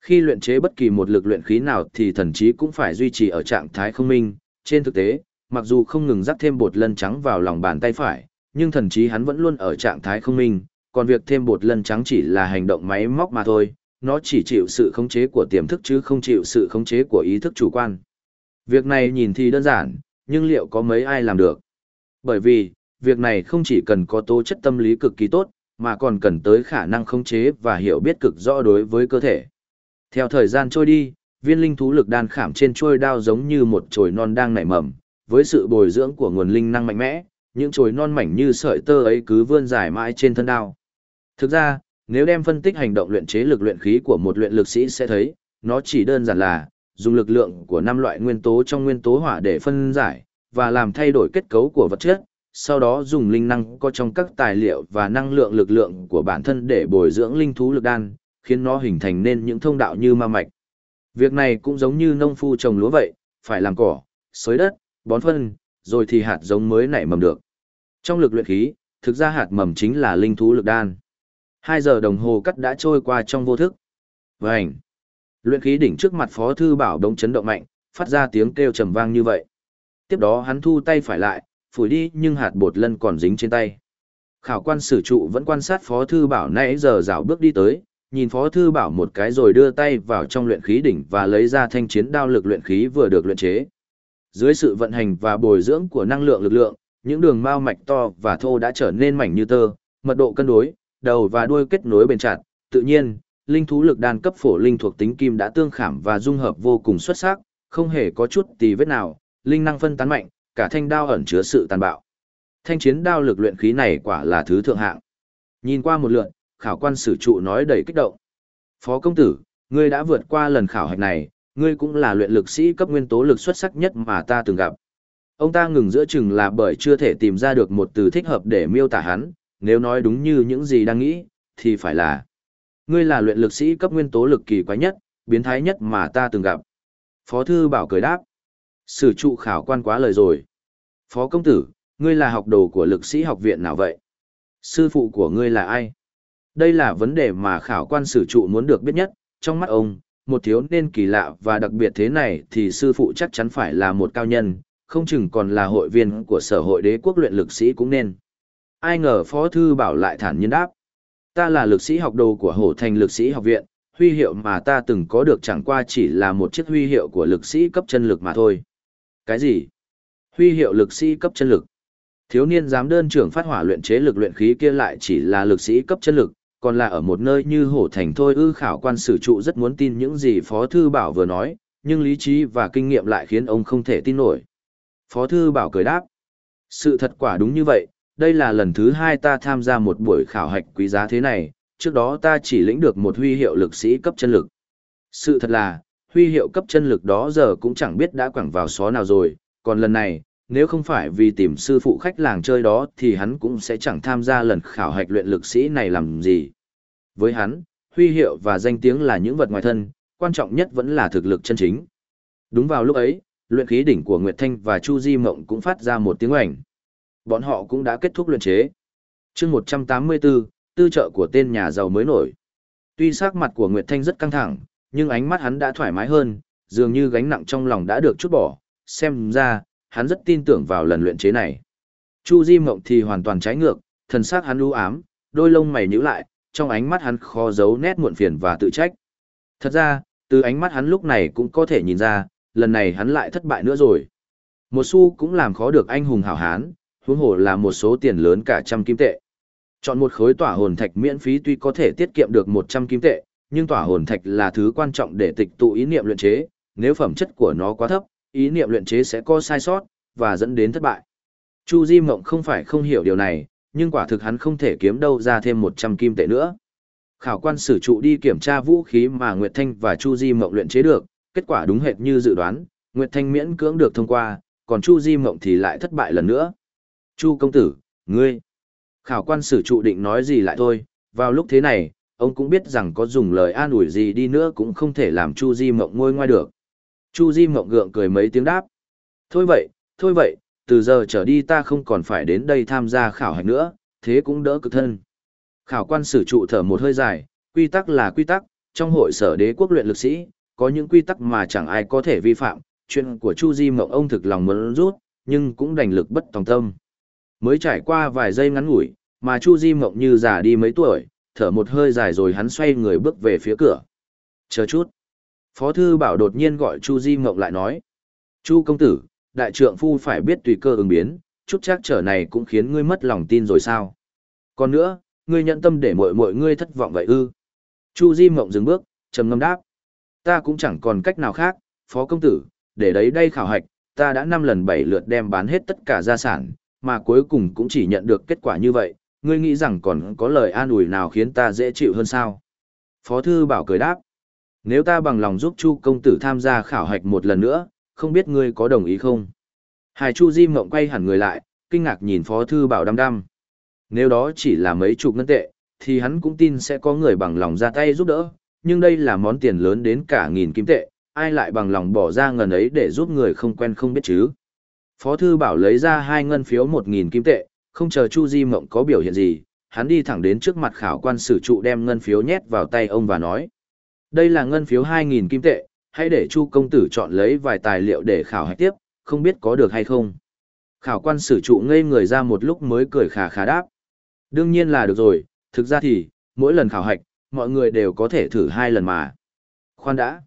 Khi luyện chế bất kỳ một lực luyện khí nào thì thần trí cũng phải duy trì ở trạng thái không minh, trên thực tế, mặc dù không ngừng rắc thêm bột lân trắng vào lòng bàn tay phải, nhưng thần trí hắn vẫn luôn ở trạng thái không minh, còn việc thêm bột lân trắng chỉ là hành động máy móc mà thôi, nó chỉ chịu sự khống chế của tiềm thức chứ không chịu sự khống chế của ý thức chủ quan. Việc này nhìn thì đơn giản, nhưng liệu có mấy ai làm được? Bởi vì, việc này không chỉ cần có tố chất tâm lý cực kỳ tốt, mà còn cần tới khả năng khống chế và hiểu biết cực rõ đối với cơ thể. Theo thời gian trôi đi, viên linh thú lực đan khảm trên trôi đao giống như một chồi non đang nảy mầm, với sự bồi dưỡng của nguồn linh năng mạnh mẽ, những chồi non mảnh như sợi tơ ấy cứ vươn dài mãi trên thân đao. Thực ra, nếu đem phân tích hành động luyện chế lực luyện khí của một luyện lực sĩ sẽ thấy, nó chỉ đơn giản là dùng lực lượng của năm loại nguyên tố trong nguyên tố hỏa để phân giải và làm thay đổi kết cấu của vật chất, sau đó dùng linh năng có trong các tài liệu và năng lượng lực lượng của bản thân để bồi dưỡng linh thú lực đan, khiến nó hình thành nên những thông đạo như ma mạch. Việc này cũng giống như nông phu trồng lúa vậy, phải làm cỏ, xới đất, bón phân, rồi thì hạt giống mới nảy mầm được. Trong lực luyện khí, thực ra hạt mầm chính là linh thú lực đan. Hai giờ đồng hồ cắt đã trôi qua trong vô thức. Vành. Luyện khí đỉnh trước mặt Phó Thư Bảo đống chấn động mạnh, phát ra tiếng kêu trầm vang như vậy. Tiếp đó hắn thu tay phải lại, phủi đi nhưng hạt bột lân còn dính trên tay. Khảo quan sử trụ vẫn quan sát Phó Thư Bảo nãy giờ rảo bước đi tới, nhìn Phó Thư Bảo một cái rồi đưa tay vào trong luyện khí đỉnh và lấy ra thanh chiến đao lực luyện khí vừa được luyện chế. Dưới sự vận hành và bồi dưỡng của năng lượng lực lượng, những đường mao mạch to và thô đã trở nên mảnh như tơ, mật độ cân đối, đầu và đuôi kết nối bền chặt, tự nhiên, linh thú lực đan cấp phổ linh thuộc tính kim đã tương khảm và dung hợp vô cùng xuất sắc, không hề có chút tì vết nào, linh năng phân tán mạnh, cả thanh đao ẩn chứa sự tàn bạo. Thanh chiến đao lực luyện khí này quả là thứ thượng hạng. Nhìn qua một lượt, khảo quan sử trụ nói đầy kích động. Phó công tử, ngươi đã vượt qua lần khảo hạch này, ngươi cũng là luyện lực sĩ cấp nguyên tố lực xuất sắc nhất mà ta từng gặp. Ông ta ngừng giữa chừng là bởi chưa thể tìm ra được một từ thích hợp để miêu tả hắn, nếu nói đúng như những gì đang nghĩ, thì phải là Ngươi là luyện lực sĩ cấp nguyên tố lực kỳ quái nhất, biến thái nhất mà ta từng gặp. Phó thư bảo cười đáp. Sử trụ khảo quan quá lời rồi. Phó công tử, ngươi là học đồ của lực sĩ học viện nào vậy? Sư phụ của ngươi là ai? Đây là vấn đề mà khảo quan sử trụ muốn được biết nhất, trong mắt ông, một thiếu nên kỳ lạ và đặc biệt thế này thì sư phụ chắc chắn phải là một cao nhân, không chừng còn là hội viên của sở hội đế quốc luyện lực sĩ cũng nên. Ai ngờ Phó Thư Bảo lại thản nhiên đáp. Ta là lực sĩ học đồ của Hổ Thành lực sĩ học viện, huy hiệu mà ta từng có được chẳng qua chỉ là một chiếc huy hiệu của lực sĩ cấp chân lực mà thôi. Cái gì? Huy hiệu lực sĩ cấp chân lực. Thiếu niên giám đơn trưởng phát hỏa luyện chế lực luyện khí kia lại chỉ là lực sĩ cấp chân lực, còn là ở một nơi như hổ thành thôi ư khảo quan sử trụ rất muốn tin những gì Phó Thư Bảo vừa nói, nhưng lý trí và kinh nghiệm lại khiến ông không thể tin nổi. Phó Thư Bảo cười đáp. Sự thật quả đúng như vậy, đây là lần thứ hai ta tham gia một buổi khảo hạch quý giá thế này, trước đó ta chỉ lĩnh được một huy hiệu lực sĩ cấp chân lực. Sự thật là, huy hiệu cấp chân lực đó giờ cũng chẳng biết đã quẳng vào xó nào rồi, còn lần này, nếu không phải vì tìm sư phụ khách làng chơi đó thì hắn cũng sẽ chẳng tham gia lần khảo hạch luyện lực sĩ này làm gì. Với hắn, huy hiệu và danh tiếng là những vật ngoài thân, quan trọng nhất vẫn là thực lực chân chính. Đúng vào lúc ấy, luyện khí đỉnh của Nguyệt Thanh và Chu Di Mộng cũng phát ra một tiếng oảnh. Bọn họ cũng đã kết thúc luyện chế. chương 184, tư trợ của tên nhà giàu mới nổi. Tuy sắc mặt của Nguyệt Thanh rất căng thẳng, nhưng ánh mắt hắn đã thoải mái hơn, dường như gánh nặng trong lòng đã được chút bỏ, xem ra, hắn rất tin tưởng vào lần luyện chế này. Chu Di Mộng thì hoàn toàn trái ngược, thần sắc hắn u ám, đôi lông mày nhíu lại, trong ánh mắt hắn khó giấu nét muộn phiền và tự trách. Thật ra, từ ánh mắt hắn lúc này cũng có thể nhìn ra, lần này hắn lại thất bại nữa rồi. Một xu cũng làm khó được anh hùng hảo hán, huống hồ là một số tiền lớn cả trăm kim tệ. Chọn một khối tỏa hồn thạch miễn phí tuy có thể tiết kiệm được 100 kim tệ, nhưng tỏa hồn thạch là thứ quan trọng để tịch tụ ý niệm luyện chế, nếu phẩm chất của nó quá thấp, ý niệm luyện chế sẽ có sai sót và dẫn đến thất bại. Chu Di Mộng không phải không hiểu điều này, nhưng quả thực hắn không thể kiếm đâu ra thêm 100 kim tệ nữa. Khảo quan sử trụ đi kiểm tra vũ khí mà Nguyệt Thanh và Chu Di Mộng luyện chế được, kết quả đúng hệt như dự đoán, Nguyệt Thanh miễn cưỡng được thông qua, còn Chu Di Mộng thì lại thất bại lần nữa. Chu công tử, ngươi. Khảo quan sử trụ định nói gì lại thôi, vào lúc thế này, ông cũng biết rằng có dùng lời an ủi gì đi nữa cũng không thể làm Chu Di Mộng ngôi ngoai được. Chu Di Mộng gượng cười mấy tiếng đáp. Thôi vậy, thôi vậy, từ giờ trở đi ta không còn phải đến đây tham gia khảo hạch nữa, thế cũng đỡ cực thân. Khảo quan sử trụ thở một hơi dài, quy tắc là quy tắc, trong hội sở đế quốc luyện lực sĩ, có những quy tắc mà chẳng ai có thể vi phạm, chuyện của Chu Di Mộng ông thực lòng muốn rút, nhưng cũng đành lực bất tòng tâm. Mới trải qua vài giây ngắn ngủi, mà Chu Di Mộng như già đi mấy tuổi, thở một hơi dài rồi hắn xoay người bước về phía cửa. Chờ chút. Phó Thư Bảo đột nhiên gọi Chu Di Mộng lại nói. Chu công tử, đại trượng phu phải biết tùy cơ ứng biến, chút chắc trở này cũng khiến ngươi mất lòng tin rồi sao. Còn nữa, ngươi nhận tâm để mọi mọi ngươi thất vọng vậy ư. Chu Di Mộng dừng bước, trầm ngâm đáp. Ta cũng chẳng còn cách nào khác, Phó công tử, để đấy đây khảo hạch, ta đã năm lần bảy lượt đem bán hết tất cả gia sản, mà cuối cùng cũng chỉ nhận được kết quả như vậy, ngươi nghĩ rằng còn có lời an ủi nào khiến ta dễ chịu hơn sao? Phó Thư Bảo cười đáp. Nếu ta bằng lòng giúp Chu công tử tham gia khảo hạch một lần nữa, không biết ngươi có đồng ý không? Hải Chu Di Mộng quay hẳn người lại, kinh ngạc nhìn Phó Thư Bảo đăm đăm. Nếu đó chỉ là mấy chục ngân tệ, thì hắn cũng tin sẽ có người bằng lòng ra tay giúp đỡ, nhưng đây là món tiền lớn đến cả nghìn kim tệ, ai lại bằng lòng bỏ ra ngần ấy để giúp người không quen không biết chứ? Phó Thư Bảo lấy ra hai ngân phiếu 1.000 kim tệ, không chờ Chu Di Mộng có biểu hiện gì, hắn đi thẳng đến trước mặt khảo quan sử trụ đem ngân phiếu nhét vào tay ông và nói. Đây là ngân phiếu 2.000 kim tệ, hãy để Chu công tử chọn lấy vài tài liệu để khảo hạch tiếp, không biết có được hay không. Khảo quan sử trụ ngây người ra một lúc mới cười khà khà đáp. Đương nhiên là được rồi, thực ra thì, mỗi lần khảo hạch, mọi người đều có thể thử hai lần mà. Khoan đã.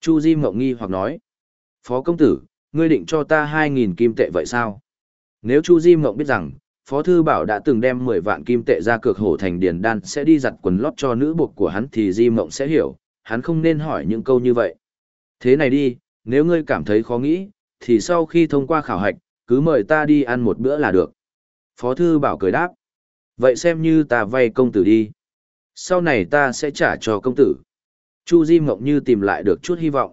Chu Di Mộng nghi hoặc nói. Phó công tử, ngươi định cho ta 2.000 kim tệ vậy sao? Nếu Chu Di Mộng biết rằng, Phó Thư Bảo đã từng đem 10 vạn kim tệ ra cược hổ thành điền đan sẽ đi giặt quần lót cho nữ buộc của hắn thì Di Mộng sẽ hiểu, hắn không nên hỏi những câu như vậy. Thế này đi, nếu ngươi cảm thấy khó nghĩ, thì sau khi thông qua khảo hạch, Cứ mời ta đi ăn một bữa là được. Phó thư bảo cười đáp. Vậy xem như ta vay công tử đi. Sau này ta sẽ trả cho công tử. Chu Di Mộng như tìm lại được chút hy vọng.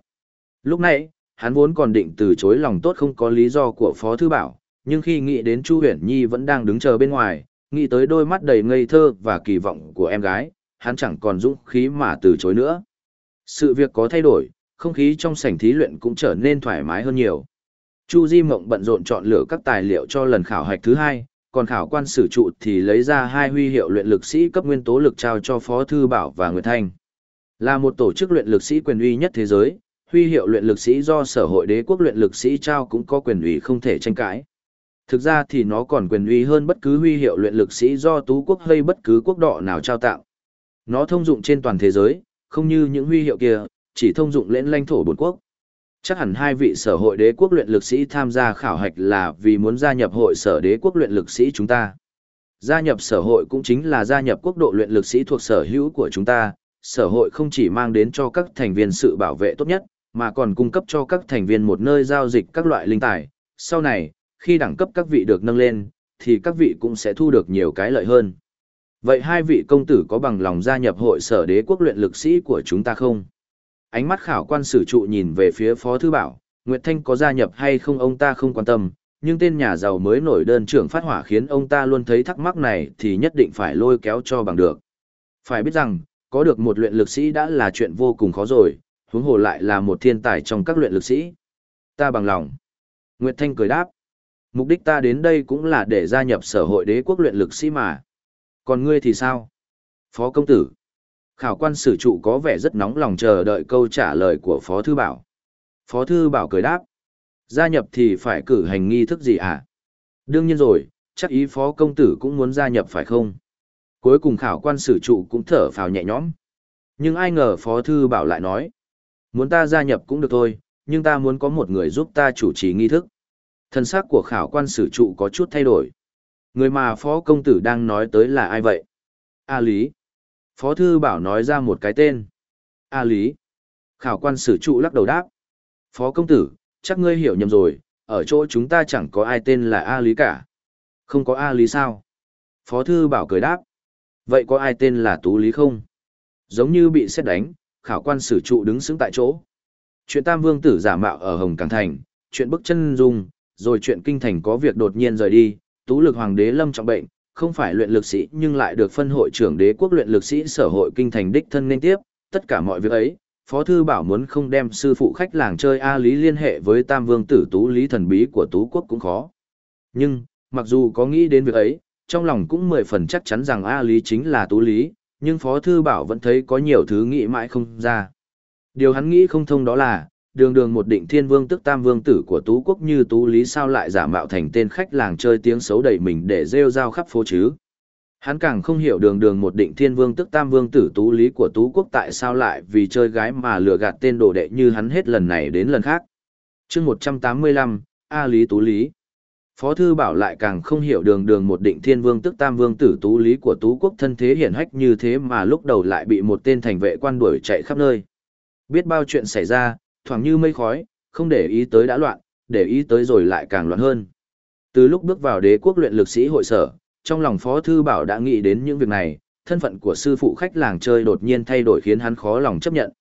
Lúc này hắn vốn còn định từ chối lòng tốt không có lý do của Phó Thư Bảo, nhưng khi nghĩ đến Chu Huyền Nhi vẫn đang đứng chờ bên ngoài, nghĩ tới đôi mắt đầy ngây thơ và kỳ vọng của em gái, hắn chẳng còn dũng khí mà từ chối nữa. Sự việc có thay đổi, không khí trong sảnh thí luyện cũng trở nên thoải mái hơn nhiều. Chu Di Mộng bận rộn chọn lựa các tài liệu cho lần khảo hạch thứ hai, còn khảo quan sử trụ thì lấy ra hai huy hiệu luyện lực sĩ cấp nguyên tố lực trao cho Phó Thư Bảo và Nguyệt Thanh. Là một tổ chức luyện lực sĩ quyền uy nhất thế giới, huy hiệu luyện lực sĩ do Sở hội đế quốc luyện lực sĩ trao cũng có quyền uy không thể tranh cãi. Thực ra thì nó còn quyền uy hơn bất cứ huy hiệu luyện lực sĩ do tú quốc hay bất cứ quốc đỏ nào trao tặng. Nó thông dụng trên toàn thế giới, không như những huy hiệu kia, chỉ thông dụng lên lãnh thổ bốn quốc. Chắc hẳn hai vị sở hội đế quốc luyện lực sĩ tham gia khảo hạch là vì muốn gia nhập hội sở đế quốc luyện lực sĩ chúng ta. Gia nhập sở hội cũng chính là gia nhập quốc độ luyện lực sĩ thuộc sở hữu của chúng ta. Sở hội không chỉ mang đến cho các thành viên sự bảo vệ tốt nhất, mà còn cung cấp cho các thành viên một nơi giao dịch các loại linh tài. Sau này, khi đẳng cấp các vị được nâng lên, thì các vị cũng sẽ thu được nhiều cái lợi hơn. Vậy hai vị công tử có bằng lòng gia nhập hội sở đế quốc luyện lực sĩ của chúng ta không? Ánh mắt khảo quan sử trụ nhìn về phía Phó Thư Bảo, Nguyệt Thanh có gia nhập hay không ông ta không quan tâm, nhưng tên nhà giàu mới nổi đơn trưởng phát hỏa khiến ông ta luôn thấy thắc mắc này thì nhất định phải lôi kéo cho bằng được. Phải biết rằng, có được một luyện lực sĩ đã là chuyện vô cùng khó rồi, huống hồ lại là một thiên tài trong các luyện lực sĩ. Ta bằng lòng. Nguyệt Thanh cười đáp. Mục đích ta đến đây cũng là để gia nhập sở hội đế quốc luyện lực sĩ mà. Còn ngươi thì sao? Phó công tử. Khảo quan sử trụ có vẻ rất nóng lòng chờ đợi câu trả lời của Phó Thư Bảo. Phó Thư Bảo cười đáp. Gia nhập thì phải cử hành nghi thức gì à? Đương nhiên rồi, chắc ý Phó Công Tử cũng muốn gia nhập phải không? Cuối cùng khảo quan sử trụ cũng thở phào nhẹ nhõm. Nhưng ai ngờ Phó Thư Bảo lại nói. Muốn ta gia nhập cũng được thôi, nhưng ta muốn có một người giúp ta chủ trì nghi thức. Thân xác của khảo quan sử trụ có chút thay đổi. Người mà Phó Công Tử đang nói tới là ai vậy? A Lý. Phó Thư Bảo nói ra một cái tên. A Lý. Khảo quan sử trụ lắc đầu đáp. Phó công tử, chắc ngươi hiểu nhầm rồi, ở chỗ chúng ta chẳng có ai tên là A Lý cả. Không có A Lý sao? Phó Thư Bảo cười đáp. Vậy có ai tên là Tú Lý không? Giống như bị xét đánh, khảo quan sử trụ đứng xứng tại chỗ. Chuyện Tam Vương tử giả mạo ở Hồng Càng Thành, chuyện bức chân dung, rồi chuyện kinh thành có việc đột nhiên rời đi, tú lực hoàng đế lâm trọng bệnh, không phải luyện lực sĩ nhưng lại được phân hội trưởng đế quốc luyện lực sĩ sở hội kinh thành đích thân nên tiếp, tất cả mọi việc ấy, Phó Thư Bảo muốn không đem sư phụ khách làng chơi A Lý liên hệ với Tam Vương tử Tú Lý thần bí của Tú Quốc cũng khó. Nhưng, mặc dù có nghĩ đến việc ấy, trong lòng cũng mười phần chắc chắn rằng A Lý chính là Tú Lý, nhưng Phó Thư Bảo vẫn thấy có nhiều thứ nghĩ mãi không ra. Điều hắn nghĩ không thông đó là, đường đường một định thiên vương tức tam vương tử của tú quốc như tú lý sao lại giả mạo thành tên khách làng chơi tiếng xấu đầy mình để rêu rao khắp phố chứ? Hắn càng không hiểu đường đường một định thiên vương tức tam vương tử tú lý của tú quốc tại sao lại vì chơi gái mà lừa gạt tên đồ đệ như hắn hết lần này đến lần khác. Chương một trăm tám mươi lăm a lý tú lý phó thư bảo lại càng không hiểu đường đường một định thiên vương tức tam vương tử tú lý của tú quốc thân thế hiển hách như thế mà lúc đầu lại bị một tên thành vệ quan đuổi chạy khắp nơi biết bao chuyện xảy ra thoảng như mây khói, không để ý tới đã loạn, để ý tới rồi lại càng loạn hơn. Từ lúc bước vào đế quốc luyện lực sĩ hội sở, trong lòng Phó Thư Bảo đã nghĩ đến những việc này, thân phận của sư phụ khách làng chơi đột nhiên thay đổi khiến hắn khó lòng chấp nhận.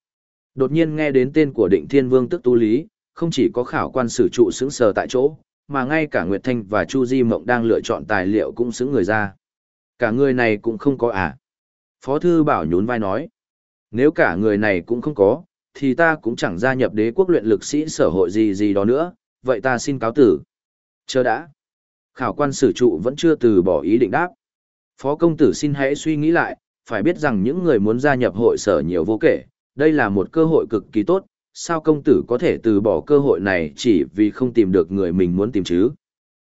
Đột nhiên nghe đến tên của định thiên vương tức tú lý, không chỉ có khảo quan sử trụ xứng sờ tại chỗ, mà ngay cả Nguyệt Thanh và Chu Di Mộng đang lựa chọn tài liệu cũng xứng người ra. Cả người này cũng không có à. Phó Thư Bảo nhún vai nói. Nếu cả người này cũng không có, thì ta cũng chẳng gia nhập đế quốc luyện lực sĩ sở hội gì gì đó nữa, vậy ta xin cáo tử. Chờ đã. Khảo quan sử trụ vẫn chưa từ bỏ ý định đáp. Phó công tử xin hãy suy nghĩ lại, phải biết rằng những người muốn gia nhập hội sở nhiều vô kể, đây là một cơ hội cực kỳ tốt, sao công tử có thể từ bỏ cơ hội này chỉ vì không tìm được người mình muốn tìm chứ?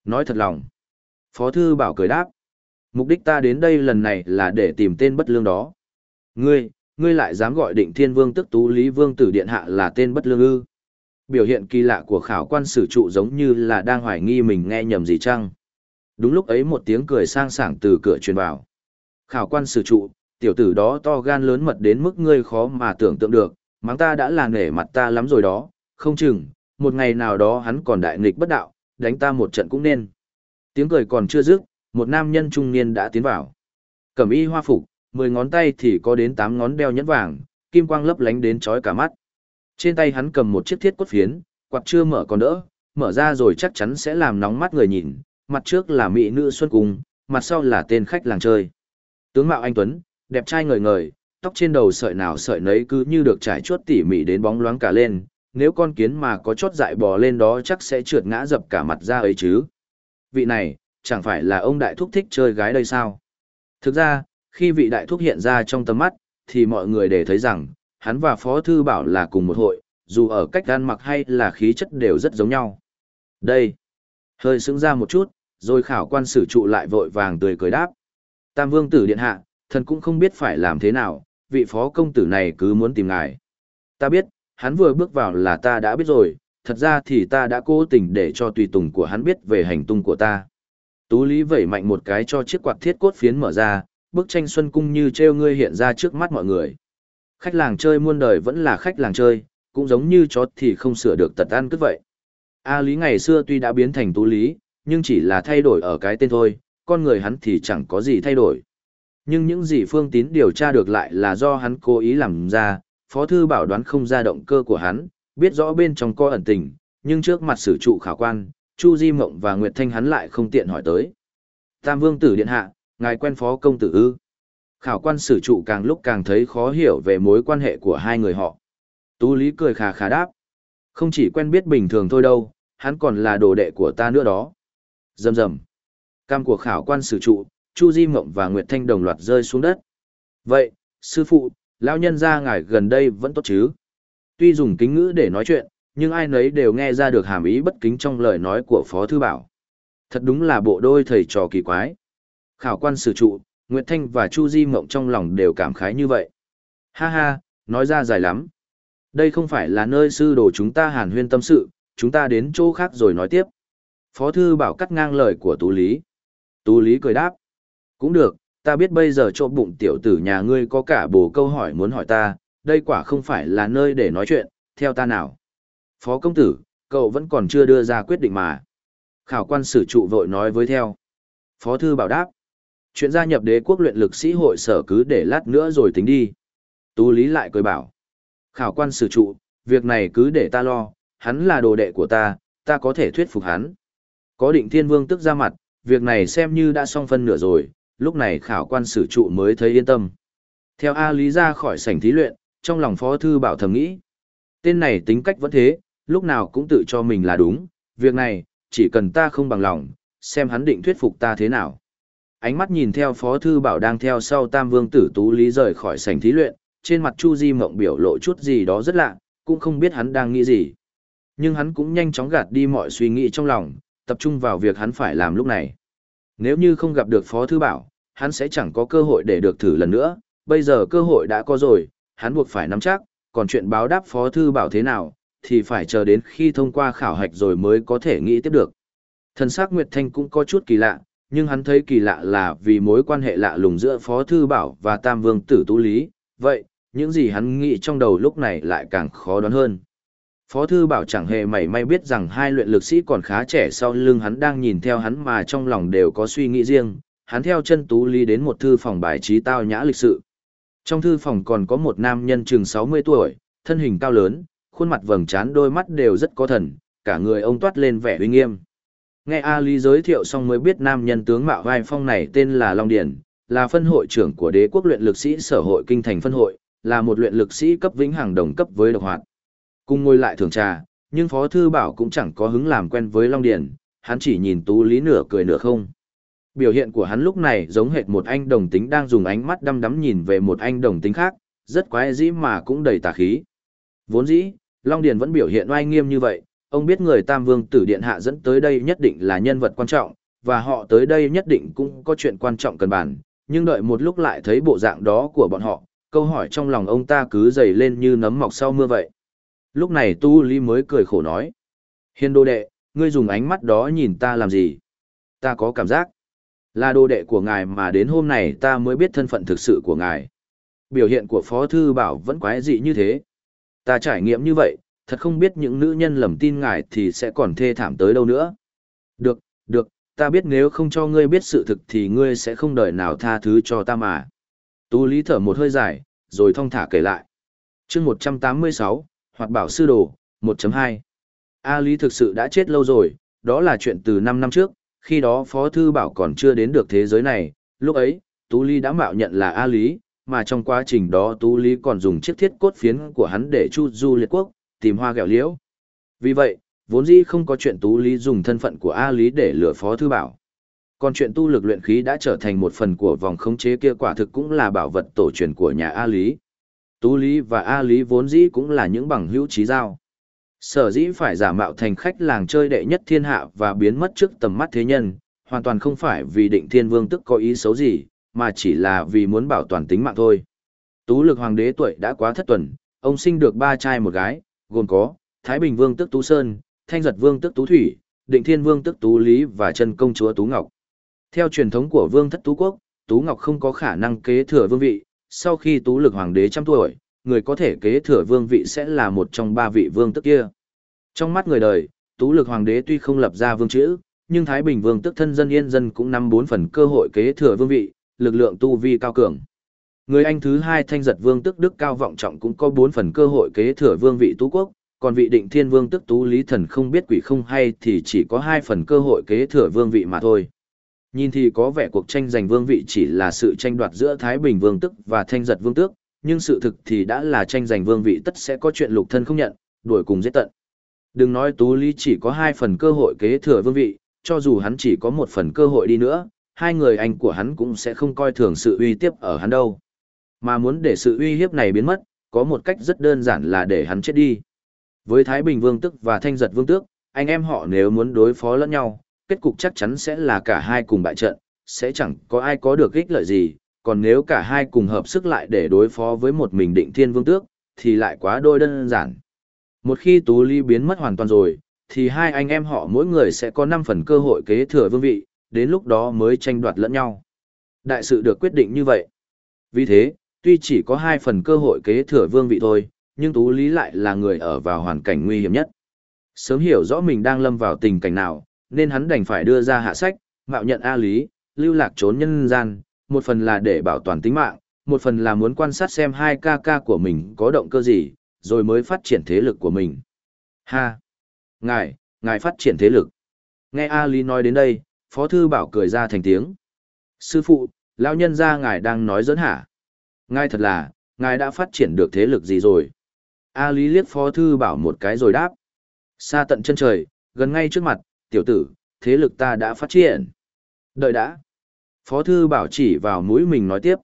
Nói thật lòng. Phó thư bảo cười đáp. Mục đích ta đến đây lần này là để tìm tên bất lương đó. Ngươi, ngươi lại dám gọi định thiên vương tức tú lý vương tử điện hạ là tên bất lương ư. Biểu hiện kỳ lạ của khảo quan sử trụ giống như là đang hoài nghi mình nghe nhầm gì chăng. Đúng lúc ấy một tiếng cười sang sảng từ cửa truyền vào. Khảo quan sử trụ, tiểu tử đó to gan lớn mật đến mức ngươi khó mà tưởng tượng được, mắng ta đã là nể mặt ta lắm rồi đó, không chừng, một ngày nào đó hắn còn đại nghịch bất đạo, đánh ta một trận cũng nên. Tiếng cười còn chưa dứt, một nam nhân trung niên đã tiến vào. Cẩm y hoa phục, mười ngón tay thì có đến tám ngón đeo nhẫn vàng, kim quang lấp lánh đến chói cả mắt. Trên tay hắn cầm một chiếc thiết cốt phiến, quạt chưa mở còn đỡ, mở ra rồi chắc chắn sẽ làm nóng mắt người nhìn, mặt trước là mỹ nữ xuân cung, mặt sau là tên khách làng chơi. Tướng mạo anh Tuấn, đẹp trai ngời ngời, tóc trên đầu sợi nào sợi nấy cứ như được trải chuốt tỉ mỉ đến bóng loáng cả lên, nếu con kiến mà có chót dại bò lên đó chắc sẽ trượt ngã dập cả mặt ra ấy chứ. Vị này, chẳng phải là ông đại thúc thích chơi gái đây sao? Thực ra, khi vị đại thúc hiện ra trong tầm mắt, thì mọi người đều thấy rằng, hắn và Phó Thư Bảo là cùng một hội, dù ở cách ăn mặc hay là khí chất đều rất giống nhau. Đây, hơi sững ra một chút, rồi khảo quan sử trụ lại vội vàng tươi cười đáp. Tam vương tử điện hạ, thần cũng không biết phải làm thế nào, vị phó công tử này cứ muốn tìm ngài. Ta biết, hắn vừa bước vào là ta đã biết rồi, thật ra thì ta đã cố tình để cho tùy tùng của hắn biết về hành tung của ta. Tú Lý vẩy mạnh một cái cho chiếc quạt thiết cốt phiến mở ra, bức tranh xuân cung như treo ngươi hiện ra trước mắt mọi người. Khách làng chơi muôn đời vẫn là khách làng chơi, cũng giống như chó thì không sửa được tật ăn cứ vậy. A Lý ngày xưa tuy đã biến thành Tú Lý, nhưng chỉ là thay đổi ở cái tên thôi, con người hắn thì chẳng có gì thay đổi. Nhưng những gì Phương Tín điều tra được lại là do hắn cố ý làm ra, Phó Thư Bảo đoán không ra động cơ của hắn, biết rõ bên trong co ẩn tình, nhưng trước mặt sử trụ khảo quan, Chu Di Mộng và Nguyệt Thanh hắn lại không tiện hỏi tới. Tam Vương Tử Điện Hạ, ngài quen Phó Công Tử ư. Khảo quan sử trụ càng lúc càng thấy khó hiểu về mối quan hệ của hai người họ. Tú Lý cười khà khà đáp. Không chỉ quen biết bình thường thôi đâu, hắn còn là đồ đệ của ta nữa đó. Dầm dầm. Cam của khảo quan sử trụ, Chu Di Mộng và Nguyệt Thanh đồng loạt rơi xuống đất. Vậy, sư phụ, lão nhân gia ngài gần đây vẫn tốt chứ? Tuy dùng kính ngữ để nói chuyện, nhưng ai nấy đều nghe ra được hàm ý bất kính trong lời nói của Phó Thư Bảo. Thật đúng là bộ đôi thầy trò kỳ quái. Khảo quan sử trụ, Nguyệt Thanh và Chu Di Mộng trong lòng đều cảm khái như vậy. Ha ha, nói ra dài lắm. Đây không phải là nơi sư đồ chúng ta hàn huyên tâm sự, chúng ta đến chỗ khác rồi nói tiếp. Phó Thư Bảo cắt ngang lời của Tú Lý. Tú Lý cười đáp. Cũng được, ta biết bây giờ chỗ bụng tiểu tử nhà ngươi có cả bồ câu hỏi muốn hỏi ta, đây quả không phải là nơi để nói chuyện, theo ta nào. Phó công tử, cậu vẫn còn chưa đưa ra quyết định mà. Khảo quan sử trụ vội nói với theo. Phó thư bảo đáp. Chuyện gia nhập đế quốc luyện lực sĩ hội sở cứ để lát nữa rồi tính đi. Tú Lý lại cười bảo. Khảo quan sử trụ, việc này cứ để ta lo, hắn là đồ đệ của ta, ta có thể thuyết phục hắn. Có định thiên vương tức ra mặt, việc này xem như đã xong phân nửa rồi, lúc này khảo quan sử trụ mới thấy yên tâm. Theo A Lý ra khỏi sảnh thí luyện, trong lòng phó thư bảo thầm nghĩ. Tên này tính cách vẫn thế, lúc nào cũng tự cho mình là đúng, việc này, chỉ cần ta không bằng lòng, xem hắn định thuyết phục ta thế nào. Ánh mắt nhìn theo phó thư bảo đang theo sau tam vương tử tú lý rời khỏi sảnh thí luyện, trên mặt Chu Di mộng biểu lộ chút gì đó rất lạ, cũng không biết hắn đang nghĩ gì. Nhưng hắn cũng nhanh chóng gạt đi mọi suy nghĩ trong lòng, tập trung vào việc hắn phải làm lúc này. Nếu như không gặp được phó thư bảo, hắn sẽ chẳng có cơ hội để được thử lần nữa, bây giờ cơ hội đã có rồi, hắn buộc phải nắm chắc, còn chuyện báo đáp phó thư bảo thế nào, thì phải chờ đến khi thông qua khảo hạch rồi mới có thể nghĩ tiếp được. Thần sắc Nguyệt Thanh cũng có chút kỳ lạ, nhưng hắn thấy kỳ lạ là vì mối quan hệ lạ lùng giữa phó thư bảo và tam vương tử tú lý, vậy, những gì hắn nghĩ trong đầu lúc này lại càng khó đoán hơn. Phó thư bảo chẳng hề mảy may biết rằng hai luyện lực sĩ còn khá trẻ sau lưng hắn đang nhìn theo hắn mà trong lòng đều có suy nghĩ riêng, hắn theo chân Tú Lý đến một thư phòng bài trí tao nhã lịch sự. Trong thư phòng còn có một nam nhân chừng 60 tuổi, thân hình cao lớn, khuôn mặt vầng trán đôi mắt đều rất có thần, cả người ông toát lên vẻ uy nghiêm. Nghe A Lý giới thiệu xong mới biết nam nhân tướng mạo vai phong này tên là Long Điển, là phân hội trưởng của đế quốc luyện lực sĩ sở hội kinh thành phân hội, là một luyện lực sĩ cấp vĩnh hằng đồng cấp với độc hoạt. Cùng ngồi lại thường trà, nhưng Phó Thư Bảo cũng chẳng có hứng làm quen với Long Điền, hắn chỉ nhìn Tú Lý nửa cười nửa không. Biểu hiện của hắn lúc này giống hệt một anh đồng tính đang dùng ánh mắt đăm đắm nhìn về một anh đồng tính khác, rất quái dĩ mà cũng đầy tà khí. Vốn dĩ, Long Điền vẫn biểu hiện oai nghiêm như vậy, ông biết người Tam Vương Tử Điện Hạ dẫn tới đây nhất định là nhân vật quan trọng, và họ tới đây nhất định cũng có chuyện quan trọng cần bàn, nhưng đợi một lúc lại thấy bộ dạng đó của bọn họ, câu hỏi trong lòng ông ta cứ dày lên như nấm mọc sau mưa vậy. Lúc này Tu lý mới cười khổ nói. hiền đô đệ, ngươi dùng ánh mắt đó nhìn ta làm gì? Ta có cảm giác. Là đồ đệ của ngài mà đến hôm này ta mới biết thân phận thực sự của ngài. Biểu hiện của Phó Thư Bảo vẫn quái dị như thế. Ta trải nghiệm như vậy, thật không biết những nữ nhân lầm tin ngài thì sẽ còn thê thảm tới đâu nữa. Được, được, ta biết nếu không cho ngươi biết sự thực thì ngươi sẽ không đợi nào tha thứ cho ta mà. tu Lý thở một hơi dài, rồi thong thả kể lại. chương 186, Hoạt bảo sư đồ, 1.2. A Lý thực sự đã chết lâu rồi, đó là chuyện từ 5 năm trước, khi đó Phó Thư Bảo còn chưa đến được thế giới này, lúc ấy, Tú Lý đã mạo nhận là A Lý, mà trong quá trình đó Tú Lý còn dùng chiếc thiết cốt phiến của hắn để chu du liệt quốc, tìm hoa gẹo liễu. Vì vậy, vốn dĩ không có chuyện Tú Lý dùng thân phận của A Lý để lừa Phó Thư Bảo. Còn chuyện tu lực luyện khí đã trở thành một phần của vòng khống chế kia quả thực cũng là bảo vật tổ truyền của nhà A Lý. Tú Lý và A Lý vốn dĩ cũng là những bằng hữu trí giao. Sở dĩ phải giả mạo thành khách làng chơi đệ nhất thiên hạ và biến mất trước tầm mắt thế nhân, hoàn toàn không phải vì định thiên vương tức có ý xấu gì, mà chỉ là vì muốn bảo toàn tính mạng thôi. Tú lực hoàng đế tuổi đã quá thất tuần, ông sinh được ba trai một gái, gồm có Thái Bình vương tức Tú Sơn, Thanh Giật vương tức Tú Thủy, Định Thiên vương tức Tú Lý và chân công chúa Tú Ngọc. Theo truyền thống của vương thất Tú Quốc, Tú Ngọc không có khả năng kế thừa vương vị, sau khi Tú lực hoàng đế trăm tuổi, người có thể kế thừa vương vị sẽ là một trong ba vị vương tức kia. Trong mắt người đời, Tú lực hoàng đế tuy không lập ra vương chữ, nhưng Thái Bình vương tức thân dân yên dân cũng nắm bốn phần cơ hội kế thừa vương vị, lực lượng tu vi cao cường. Người anh thứ hai thanh giật vương tức đức cao vọng trọng cũng có bốn phần cơ hội kế thừa vương vị tú quốc, còn vị định thiên vương tức tú lý thần không biết quỷ không hay thì chỉ có hai phần cơ hội kế thừa vương vị mà thôi. Nhìn thì có vẻ cuộc tranh giành vương vị chỉ là sự tranh đoạt giữa Thái Bình vương tức và thanh giật vương tước, nhưng sự thực thì đã là tranh giành vương vị tất sẽ có chuyện lục thân không nhận, đuổi cùng giết tận. Đừng nói tú lý chỉ có hai phần cơ hội kế thừa vương vị, cho dù hắn chỉ có một phần cơ hội đi nữa, hai người anh của hắn cũng sẽ không coi thường sự uy tiếp ở hắn đâu. Mà muốn để sự uy hiếp này biến mất, có một cách rất đơn giản là để hắn chết đi. Với Thái Bình Vương Tức và Thanh Giật Vương Tước, anh em họ nếu muốn đối phó lẫn nhau, kết cục chắc chắn sẽ là cả hai cùng bại trận, sẽ chẳng có ai có được ích lợi gì, còn nếu cả hai cùng hợp sức lại để đối phó với một mình định thiên vương tước, thì lại quá đôi đơn giản. Một khi Tú Ly biến mất hoàn toàn rồi, thì hai anh em họ mỗi người sẽ có 5 phần cơ hội kế thừa vương vị, đến lúc đó mới tranh đoạt lẫn nhau. Đại sự được quyết định như vậy. Vì thế, tuy chỉ có hai phần cơ hội kế thừa vương vị thôi, nhưng Tú Lý lại là người ở vào hoàn cảnh nguy hiểm nhất. Sớm hiểu rõ mình đang lâm vào tình cảnh nào, nên hắn đành phải đưa ra hạ sách, mạo nhận A Lý, lưu lạc trốn nhân gian, một phần là để bảo toàn tính mạng, một phần là muốn quan sát xem hai ca ca của mình có động cơ gì, rồi mới phát triển thế lực của mình. Ha! Ngài, ngài phát triển thế lực. Nghe A Lý nói đến đây, Phó Thư Bảo cười ra thành tiếng. Sư phụ, lão nhân ra ngài đang nói dẫn hả? Ngài thật là, ngài đã phát triển được thế lực gì rồi? A Lý liếc Phó Thư Bảo một cái rồi đáp. Xa tận chân trời, gần ngay trước mặt, tiểu tử, thế lực ta đã phát triển. Đợi đã. Phó Thư Bảo chỉ vào mũi mình nói tiếp.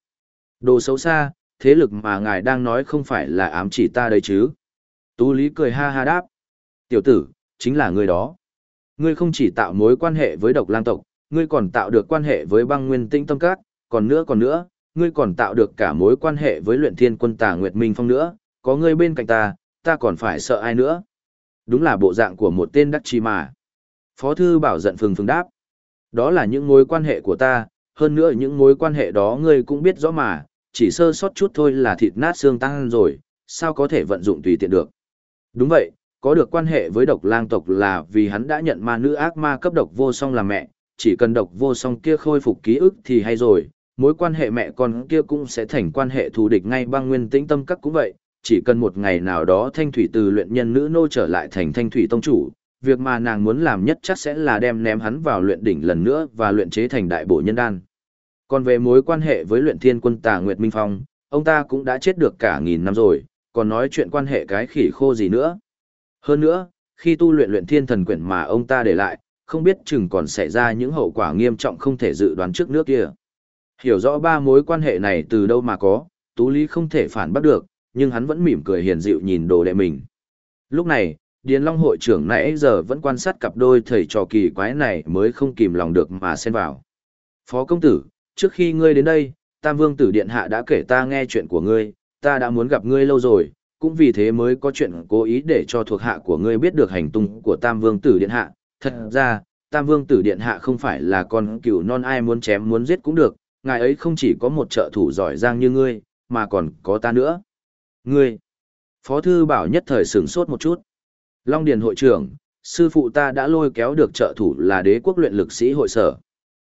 Đồ xấu xa, thế lực mà ngài đang nói không phải là ám chỉ ta đây chứ. Tú Lý cười ha ha đáp. Tiểu tử, chính là người đó. Ngươi không chỉ tạo mối quan hệ với độc lang tộc, ngươi còn tạo được quan hệ với băng nguyên tinh tâm cát, còn nữa còn nữa, ngươi còn tạo được cả mối quan hệ với luyện thiên quân tà Nguyệt Minh Phong nữa, có ngươi bên cạnh ta, ta còn phải sợ ai nữa. Đúng là bộ dạng của một tên đắc chi mà. Phó thư bảo giận phừng phừng đáp. Đó là những mối quan hệ của ta, hơn nữa những mối quan hệ đó ngươi cũng biết rõ mà, chỉ sơ sót chút thôi là thịt nát xương tăng rồi, sao có thể vận dụng tùy tiện được. Đúng vậy, có được quan hệ với độc lang tộc là vì hắn đã nhận ma nữ ác ma cấp độc vô song làm mẹ, chỉ cần độc vô song kia khôi phục ký ức thì hay rồi, mối quan hệ mẹ con kia cũng sẽ thành quan hệ thù địch ngay băng nguyên tĩnh tâm các cũng vậy, chỉ cần một ngày nào đó thanh thủy từ luyện nhân nữ nô trở lại thành thanh thủy tông chủ, việc mà nàng muốn làm nhất chắc sẽ là đem ném hắn vào luyện đỉnh lần nữa và luyện chế thành đại bổ nhân đan. Còn về mối quan hệ với luyện thiên quân tà Nguyệt Minh Phong, ông ta cũng đã chết được cả nghìn năm rồi, còn nói chuyện quan hệ cái khỉ khô gì nữa. Hơn nữa, khi tu luyện luyện thiên thần quyển mà ông ta để lại, không biết chừng còn xảy ra những hậu quả nghiêm trọng không thể dự đoán trước nước kia. Hiểu rõ ba mối quan hệ này từ đâu mà có, Tú Lý không thể phản bắt được, nhưng hắn vẫn mỉm cười hiền dịu nhìn đồ đệ mình. Lúc này, Điền Long hội trưởng nãy giờ vẫn quan sát cặp đôi thầy trò kỳ quái này mới không kìm lòng được mà xen vào. Phó công tử, trước khi ngươi đến đây, Tam Vương tử Điện Hạ đã kể ta nghe chuyện của ngươi, ta đã muốn gặp ngươi lâu rồi, cũng vì thế mới có chuyện cố ý để cho thuộc hạ của ngươi biết được hành tung của Tam Vương Tử Điện Hạ. Thật ra, Tam Vương Tử Điện Hạ không phải là con cừu non ai muốn chém muốn giết cũng được, ngài ấy không chỉ có một trợ thủ giỏi giang như ngươi, mà còn có ta nữa. Ngươi! Phó Thư Bảo nhất thời sửng sốt một chút. Long Điền hội trưởng, sư phụ ta đã lôi kéo được trợ thủ là đế quốc luyện lực sĩ hội sở.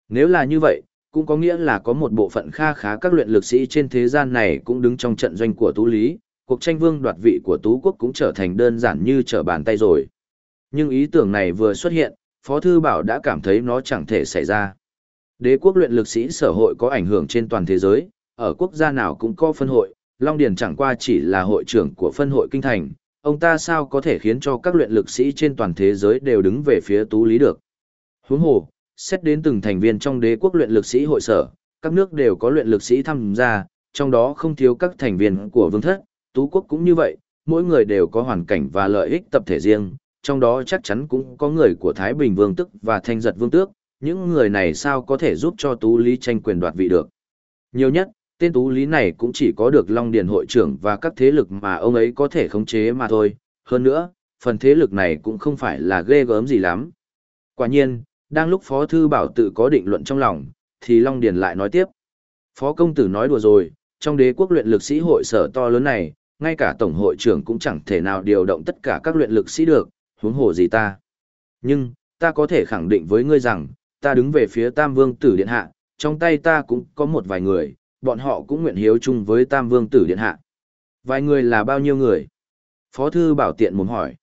Nếu là như vậy, cũng có nghĩa là có một bộ phận kha khá các luyện lực sĩ trên thế gian này cũng đứng trong trận doanh của Tú Lý, cuộc tranh vương đoạt vị của Tú Quốc cũng trở thành đơn giản như trở bàn tay rồi. Nhưng ý tưởng này vừa xuất hiện, Phó Thư Bảo đã cảm thấy nó chẳng thể xảy ra. Đế quốc luyện lực sĩ sở hội có ảnh hưởng trên toàn thế giới, ở quốc gia nào cũng có phân hội, Long Điền chẳng qua chỉ là hội trưởng của phân hội kinh thành, ông ta sao có thể khiến cho các luyện lực sĩ trên toàn thế giới đều đứng về phía Tú Lý được. Huống hồ, xét đến từng thành viên trong đế quốc luyện lực sĩ hội sở, các nước đều có luyện lực sĩ tham gia, trong đó không thiếu các thành viên của vương thất, Tú quốc cũng như vậy, mỗi người đều có hoàn cảnh và lợi ích tập thể riêng, trong đó chắc chắn cũng có người của Thái Bình Vương Tức và Thanh Giật Vương Tước, những người này sao có thể giúp cho Tú Lý tranh quyền đoạt vị được. Nhiều nhất, tên Tú Lý này cũng chỉ có được Long Điền hội trưởng và các thế lực mà ông ấy có thể khống chế mà thôi. Hơn nữa, phần thế lực này cũng không phải là ghê gớm gì lắm. Quả nhiên, đang lúc Phó Thư Bảo tự có định luận trong lòng, thì Long Điền lại nói tiếp. Phó công tử nói đùa rồi, trong đế quốc luyện lực sĩ hội sở to lớn này, ngay cả tổng hội trưởng cũng chẳng thể nào điều động tất cả các luyện lực sĩ được, huống hồ gì ta. Nhưng, ta có thể khẳng định với ngươi rằng, ta đứng về phía Tam Vương Tử Điện Hạ, trong tay ta cũng có một vài người, bọn họ cũng nguyện hiếu chung với Tam Vương Tử Điện Hạ. Vài người là bao nhiêu người? Phó Thư Bảo tiện muốn hỏi.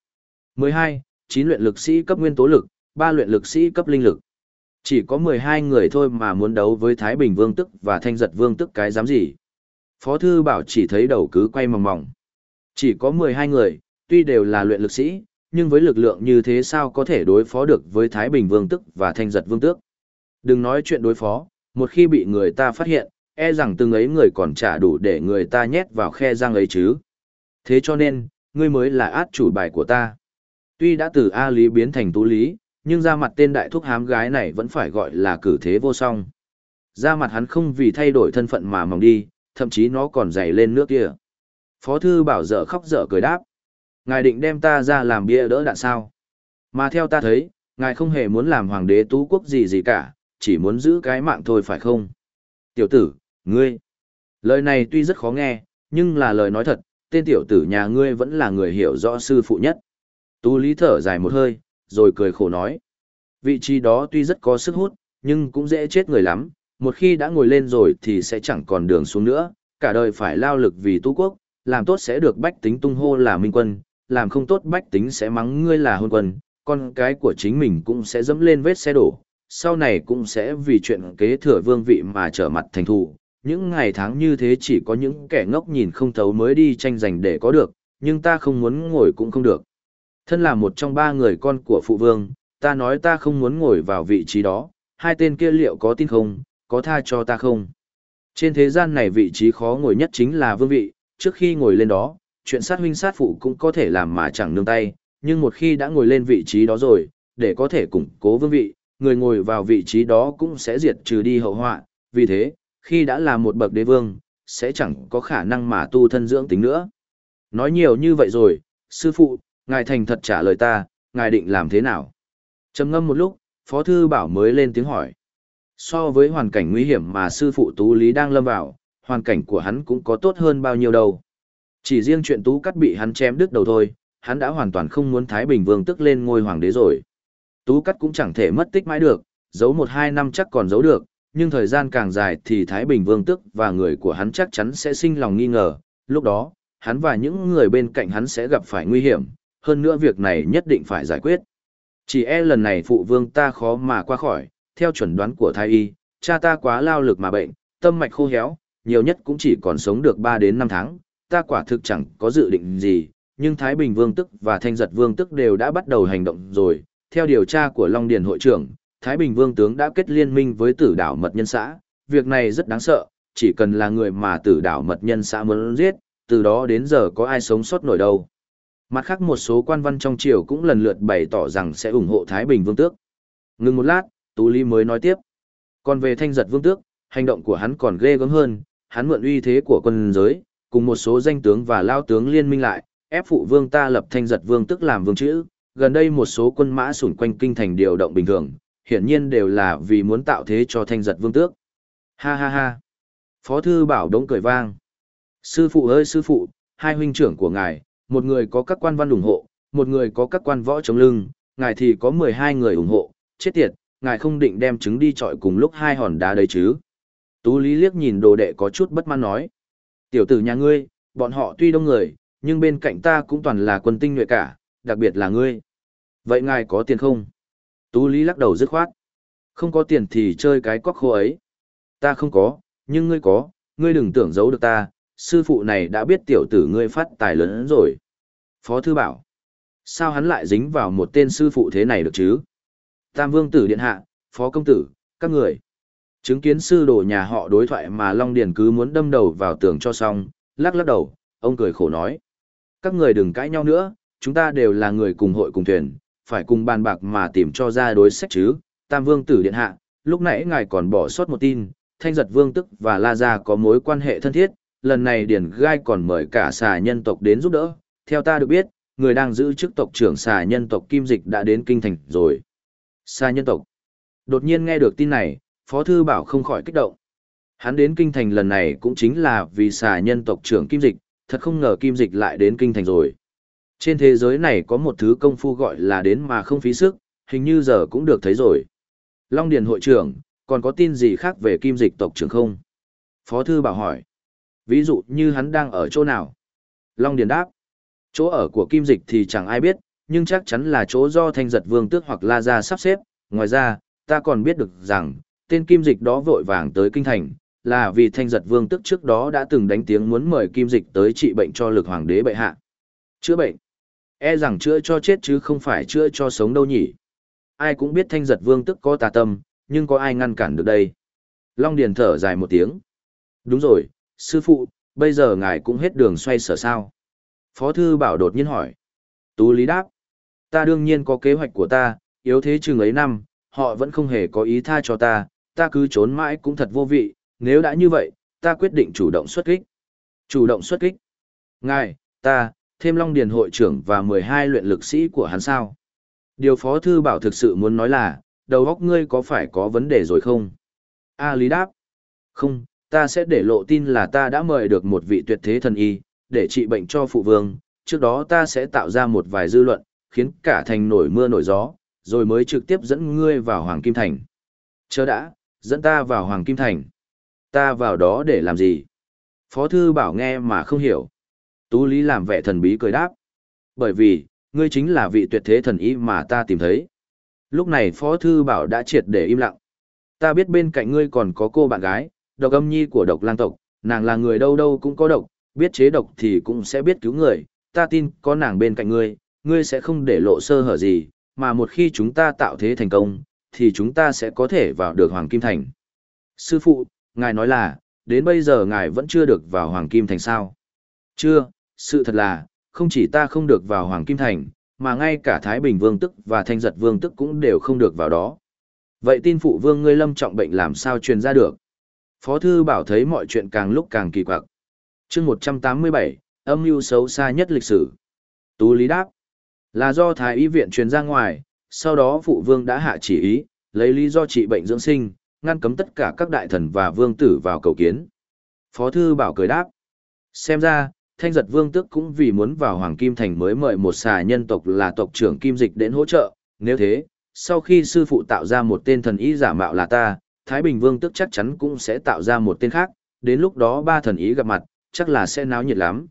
12. 9 luyện lực sĩ cấp nguyên tố lực, 3 luyện lực sĩ cấp linh lực. Chỉ có 12 người thôi mà muốn đấu với Thái Bình Vương Tức và Thanh Giật Vương Tức cái dám gì. Phó Thư Bảo chỉ thấy đầu cứ quay mòng mòng. Chỉ có 12 người, tuy đều là luyện lực sĩ, nhưng với lực lượng như thế sao có thể đối phó được với Thái Bình Vương Tức và Thanh Giật Vương Tước. Đừng nói chuyện đối phó, một khi bị người ta phát hiện, e rằng từng ấy người còn trả đủ để người ta nhét vào khe răng ấy chứ. Thế cho nên, ngươi mới là át chủ bài của ta. Tuy đã từ A Lý biến thành Tú Lý, nhưng ra mặt tên đại thúc hám gái này vẫn phải gọi là cử thế vô song. Ra mặt hắn không vì thay đổi thân phận mà mỏng đi, thậm chí nó còn dày lên nước kia. Phó thư bảo dở khóc dở cười đáp. Ngài định đem ta ra làm bia đỡ đạn sao? Mà theo ta thấy, ngài không hề muốn làm hoàng đế tú quốc gì gì cả, chỉ muốn giữ cái mạng thôi phải không? Tiểu tử, ngươi. Lời này tuy rất khó nghe, nhưng là lời nói thật, tên tiểu tử nhà ngươi vẫn là người hiểu rõ sư phụ nhất. Tu Lý thở dài một hơi, rồi cười khổ nói. Vị trí đó tuy rất có sức hút, nhưng cũng dễ chết người lắm, một khi đã ngồi lên rồi thì sẽ chẳng còn đường xuống nữa, cả đời phải lao lực vì tu quốc, làm tốt sẽ được bách tính tung hô là minh quân, làm không tốt bách tính sẽ mắng ngươi là hôn quân, con cái của chính mình cũng sẽ dẫm lên vết xe đổ, sau này cũng sẽ vì chuyện kế thừa vương vị mà trở mặt thành thù. Những ngày tháng như thế chỉ có những kẻ ngốc nhìn không thấu mới đi tranh giành để có được, nhưng ta không muốn ngồi cũng không được. Thân là một trong ba người con của phụ vương, ta nói ta không muốn ngồi vào vị trí đó, hai tên kia liệu có tin không, có tha cho ta không? Trên thế gian này vị trí khó ngồi nhất chính là vương vị, trước khi ngồi lên đó, chuyện sát huynh sát phụ cũng có thể làm mà chẳng nương tay, nhưng một khi đã ngồi lên vị trí đó rồi, để có thể củng cố vương vị, người ngồi vào vị trí đó cũng sẽ diệt trừ đi hậu họa, vì thế, khi đã là một bậc đế vương, sẽ chẳng có khả năng mà tu thân dưỡng tính nữa. Nói nhiều như vậy rồi, sư phụ, ngài thành thật trả lời ta, ngài định làm thế nào? trầm ngâm một lúc, Phó Thư Bảo mới lên tiếng hỏi. So với hoàn cảnh nguy hiểm mà sư phụ Tú Lý đang lâm vào, hoàn cảnh của hắn cũng có tốt hơn bao nhiêu đâu. Chỉ riêng chuyện Tú Cắt bị hắn chém đứt đầu thôi, hắn đã hoàn toàn không muốn Thái Bình Vương tức lên ngôi hoàng đế rồi. Tú Cắt cũng chẳng thể mất tích mãi được, giấu một hai năm chắc còn giấu được, nhưng thời gian càng dài thì Thái Bình Vương tức và người của hắn chắc chắn sẽ sinh lòng nghi ngờ, lúc đó, hắn và những người bên cạnh hắn sẽ gặp phải nguy hiểm, hơn nữa việc này nhất định phải giải quyết. Chỉ e lần này phụ vương ta khó mà qua khỏi, theo chuẩn đoán của thái y, cha ta quá lao lực mà bệnh, tâm mạch khô héo, nhiều nhất cũng chỉ còn sống được 3 đến 5 tháng, ta quả thực chẳng có dự định gì, nhưng Thái Bình Vương Tức và Thanh Giật Vương Tức đều đã bắt đầu hành động rồi. Theo điều tra của Long Điền hội trưởng, Thái Bình Vương Tướng đã kết liên minh với tử đảo mật nhân xã, việc này rất đáng sợ, chỉ cần là người mà tử đảo mật nhân xã muốn giết, từ đó đến giờ có ai sống sót nổi đâu. Mặt khác một số quan văn trong triều cũng lần lượt bày tỏ rằng sẽ ủng hộ Thái Bình Vương Tước. Ngừng một lát, Tú Lý mới nói tiếp. Còn về thanh giật Vương Tước, hành động của hắn còn ghê gớm hơn, hắn mượn uy thế của quân giới, cùng một số danh tướng và lao tướng liên minh lại, ép phụ vương ta lập thanh giật Vương Tước làm vương chữ. Gần đây một số quân mã xung quanh kinh thành điều động bình thường, hiển nhiên đều là vì muốn tạo thế cho thanh giật Vương Tước. Ha ha ha. Phó thư bảo đống cười vang. Sư phụ ơi sư phụ, hai huynh trưởng của ngài, một người có các quan văn ủng hộ, một người có các quan võ chống lưng, ngài thì có 12 người ủng hộ, chết tiệt, ngài không định đem trứng đi chọi cùng lúc hai hòn đá đấy chứ. Tú Lý liếc nhìn đồ đệ có chút bất mãn nói. Tiểu tử nhà ngươi, bọn họ tuy đông người, nhưng bên cạnh ta cũng toàn là quân tinh nhuệ cả, đặc biệt là ngươi. Vậy ngài có tiền không? Tú Lý lắc đầu dứt khoát. Không có tiền thì chơi cái cóc khô ấy. Ta không có, nhưng ngươi có, ngươi đừng tưởng giấu được ta, sư phụ này đã biết tiểu tử ngươi phát tài lớn rồi. Phó thư bảo. Sao hắn lại dính vào một tên sư phụ thế này được chứ? Tam vương tử điện hạ, phó công tử, các người. Chứng kiến sư đồ nhà họ đối thoại mà Long Điền cứ muốn đâm đầu vào tường cho xong, lắc lắc đầu, ông cười khổ nói. Các người đừng cãi nhau nữa, chúng ta đều là người cùng hội cùng thuyền, phải cùng bàn bạc mà tìm cho ra đối sách chứ. Tam vương tử điện hạ, lúc nãy ngài còn bỏ sót một tin, thanh giật vương tức và La Gia có mối quan hệ thân thiết, lần này Điền Gai còn mời cả xà nhân tộc đến giúp đỡ. Theo ta được biết, người đang giữ chức tộc trưởng xà nhân tộc Kim Dịch đã đến kinh thành rồi. Xà nhân tộc. Đột nhiên nghe được tin này, Phó Thư Bảo không khỏi kích động. Hắn đến kinh thành lần này cũng chính là vì xà nhân tộc trưởng Kim Dịch, thật không ngờ Kim Dịch lại đến kinh thành rồi. Trên thế giới này có một thứ công phu gọi là đến mà không phí sức, hình như giờ cũng được thấy rồi. Long Điền hội trưởng, còn có tin gì khác về Kim Dịch tộc trưởng không? Phó Thư Bảo hỏi. Ví dụ như hắn đang ở chỗ nào? Long Điền đáp. Chỗ ở của Kim Dịch thì chẳng ai biết, nhưng chắc chắn là chỗ do Thanh Giật Vương Tước hoặc La Gia sắp xếp. Ngoài ra, ta còn biết được rằng, tên kim dịch đó vội vàng tới kinh thành, là vì thanh giật vương tức trước đó đã từng đánh tiếng muốn mời kim dịch tới trị bệnh cho lực hoàng đế bệ hạ. Chữa bệnh? E rằng chữa cho chết chứ không phải chữa cho sống đâu nhỉ. Ai cũng biết thanh giật vương tức có tà tâm, nhưng có ai ngăn cản được đây? Long Điền thở dài một tiếng. Đúng rồi, sư phụ, bây giờ ngài cũng hết đường xoay sở sao? Phó thư bảo đột nhiên hỏi. Tú Lý đáp. Ta đương nhiên có kế hoạch của ta, yếu thế chừng ấy năm, họ vẫn không hề có ý tha cho ta, ta cứ trốn mãi cũng thật vô vị, nếu đã như vậy, ta quyết định chủ động xuất kích. Chủ động xuất kích. Ngài, ta, thêm Long Điền hội trưởng và 12 luyện lực sĩ của hắn sao. Điều Phó Thư Bảo thực sự muốn nói là, đầu óc ngươi có phải có vấn đề rồi không? A Lý đáp. Không, ta sẽ để lộ tin là ta đã mời được một vị tuyệt thế thần y, để trị bệnh cho phụ vương, trước đó ta sẽ tạo ra một vài dư luận, khiến cả thành nổi mưa nổi gió, rồi mới trực tiếp dẫn ngươi vào Hoàng Kim Thành. Chờ đã, dẫn ta vào Hoàng Kim Thành. Ta vào đó để làm gì? Phó thư bảo nghe mà không hiểu. Tú Lý làm vẻ thần bí cười đáp. Bởi vì, ngươi chính là vị tuyệt thế thần ý mà ta tìm thấy. Lúc này Phó thư bảo đã triệt để im lặng. Ta biết bên cạnh ngươi còn có cô bạn gái, độc âm nhi của độc lang tộc, nàng là người đâu đâu cũng có độc, biết chế độc thì cũng sẽ biết cứu người, ta tin có nàng bên cạnh ngươi, ngươi sẽ không để lộ sơ hở gì, mà một khi chúng ta tạo thế thành công, thì chúng ta sẽ có thể vào được Hoàng Kim Thành. Sư phụ, ngài nói là, đến bây giờ ngài vẫn chưa được vào Hoàng Kim Thành sao? Chưa, sự thật là, không chỉ ta không được vào Hoàng Kim Thành, mà ngay cả Thái Bình Vương Tức và Thanh Giật Vương Tức cũng đều không được vào đó. Vậy tin phụ vương ngươi lâm trọng bệnh làm sao truyền ra được? Phó thư bảo thấy mọi chuyện càng lúc càng kỳ quặc. chương 187, âm mưu xấu xa nhất lịch sử. Tú Lý đáp, là do Thái Y viện truyền ra ngoài, sau đó phụ vương đã hạ chỉ ý, lấy lý do trị bệnh dưỡng sinh, ngăn cấm tất cả các đại thần và vương tử vào cầu kiến. Phó thư bảo cười đáp. Xem ra, thanh giật vương tức cũng vì muốn vào Hoàng Kim Thành mới mời một xà nhân tộc là tộc trưởng Kim Dịch đến hỗ trợ, nếu thế, sau khi sư phụ tạo ra một tên thần ý giả mạo là ta, Thái Bình vương tức chắc chắn cũng sẽ tạo ra một tên khác, đến lúc đó ba thần ý gặp mặt, chắc là sẽ náo nhiệt lắm.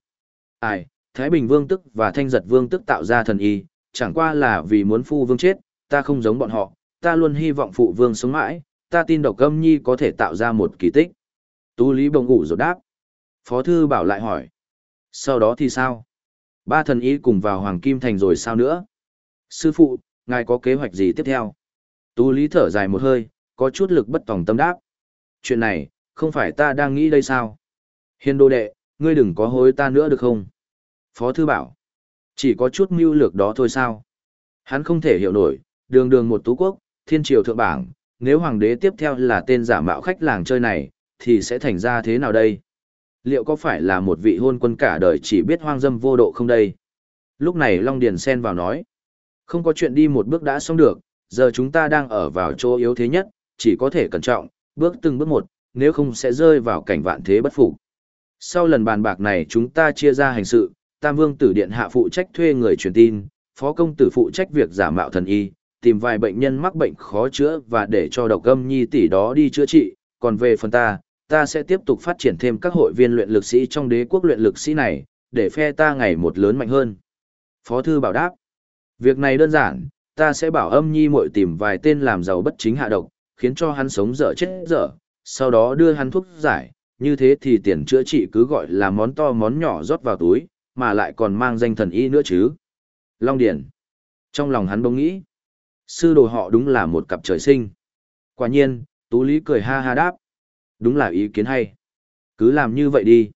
Ai, Thái Bình vương tức và thanh giật vương tức tạo ra thần ý, chẳng qua là vì muốn phu vương chết, ta không giống bọn họ, ta luôn hy vọng phụ vương sống mãi, ta tin độc âm nhi có thể tạo ra một kỳ tích. Tú Lý bồng ngủ rồi đáp. Phó thư bảo lại hỏi. Sau đó thì sao? Ba thần ý cùng vào Hoàng Kim Thành rồi sao nữa? Sư phụ, ngài có kế hoạch gì tiếp theo? Tú Lý thở dài một hơi, có chút lực bất tòng tâm đáp. Chuyện này, không phải ta đang nghĩ đây sao? Hiền đô đệ, ngươi đừng có hối ta nữa được không? Phó thư bảo. Chỉ có chút mưu lược đó thôi sao? Hắn không thể hiểu nổi, đường đường một tú quốc, thiên triều thượng bảng, nếu hoàng đế tiếp theo là tên giả mạo khách làng chơi này, thì sẽ thành ra thế nào đây? Liệu có phải là một vị hôn quân cả đời chỉ biết hoang dâm vô độ không đây? Lúc này Long Điền xen vào nói, không có chuyện đi một bước đã xong được, giờ chúng ta đang ở vào chỗ yếu thế nhất, chỉ có thể cẩn trọng, bước từng bước một, nếu không sẽ rơi vào cảnh vạn thế bất phục. Sau lần bàn bạc này chúng ta chia ra hành sự, Tam Vương Tử Điện hạ phụ trách thuê người truyền tin, Phó công tử phụ trách việc giả mạo thần y, tìm vài bệnh nhân mắc bệnh khó chữa và để cho độc âm nhi tỷ đó đi chữa trị, còn về phần ta, ta sẽ tiếp tục phát triển thêm các hội viên luyện lực sĩ trong đế quốc luyện lực sĩ này, để phe ta ngày một lớn mạnh hơn. Phó thư bảo đáp, việc này đơn giản, ta sẽ bảo âm nhi muội tìm vài tên làm giàu bất chính hạ độc, khiến cho hắn sống dở chết dở, sau đó đưa hắn thuốc giải, như thế thì tiền chữa trị cứ gọi là món to món nhỏ rót vào túi, mà lại còn mang danh thần y nữa chứ. Long Điển. Trong lòng hắn bỗng nghĩ, sư đồ họ đúng là một cặp trời sinh. Quả nhiên, Tú Lý cười ha ha đáp. Đúng là ý kiến hay. Cứ làm như vậy đi.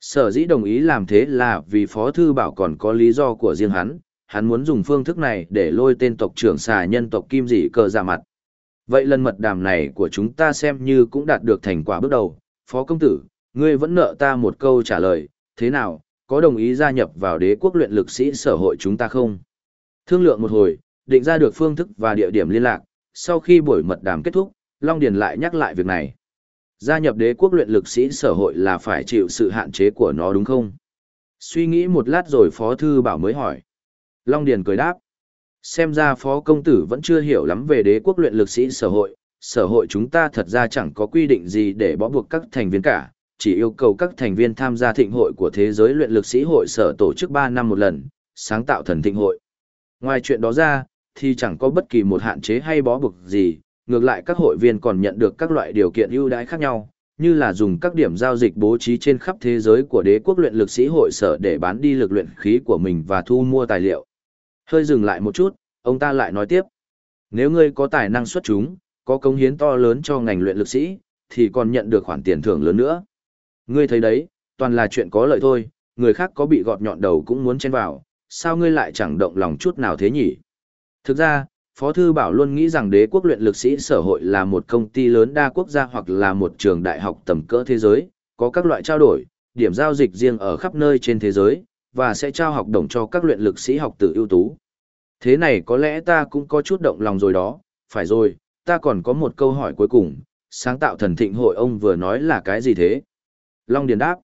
Sở dĩ đồng ý làm thế là vì Phó Thư Bảo còn có lý do của riêng hắn, hắn muốn dùng phương thức này để lôi tên tộc trưởng xà nhân tộc Kim Dị cờ ra mặt. Vậy lần mật đàm này của chúng ta xem như cũng đạt được thành quả bước đầu. Phó công tử, ngươi vẫn nợ ta một câu trả lời, thế nào, có đồng ý gia nhập vào đế quốc luyện lực sĩ sở hội chúng ta không? Thương lượng một hồi, định ra được phương thức và địa điểm liên lạc, sau khi buổi mật đàm kết thúc, Long Điền lại nhắc lại việc này. Gia nhập đế quốc luyện lực sĩ sở hội là phải chịu sự hạn chế của nó đúng không? Suy nghĩ một lát rồi Phó Thư Bảo mới hỏi. Long Điền cười đáp. Xem ra Phó Công Tử vẫn chưa hiểu lắm về đế quốc luyện lực sĩ sở hội. Sở hội chúng ta thật ra chẳng có quy định gì để bó buộc các thành viên cả, chỉ yêu cầu các thành viên tham gia thịnh hội của thế giới luyện lực sĩ hội sở tổ chức 3 năm một lần, sáng tạo thần thịnh hội. Ngoài chuyện đó ra, thì chẳng có bất kỳ một hạn chế hay bó buộc gì, ngược lại các hội viên còn nhận được các loại điều kiện ưu đãi khác nhau, như là dùng các điểm giao dịch bố trí trên khắp thế giới của đế quốc luyện lực sĩ hội sở để bán đi lực luyện khí của mình và thu mua tài liệu. Hơi dừng lại một chút, ông ta lại nói tiếp. Nếu ngươi có tài năng xuất chúng, có công hiến to lớn cho ngành luyện lực sĩ, thì còn nhận được khoản tiền thưởng lớn nữa. Ngươi thấy đấy, toàn là chuyện có lợi thôi, người khác có bị gọt nhọn đầu cũng muốn chen vào, sao ngươi lại chẳng động lòng chút nào thế nhỉ? Thực ra, Phó Thư Bảo luôn nghĩ rằng đế quốc luyện lực sĩ sở hội là một công ty lớn đa quốc gia hoặc là một trường đại học tầm cỡ thế giới, có các loại trao đổi, điểm giao dịch riêng ở khắp nơi trên thế giới, và sẽ trao học đồng cho các luyện lực sĩ học tử ưu tú. Thế này có lẽ ta cũng có chút động lòng rồi đó, phải rồi, ta còn có một câu hỏi cuối cùng, sáng tạo thần thịnh hội ông vừa nói là cái gì thế? Long Điền đáp,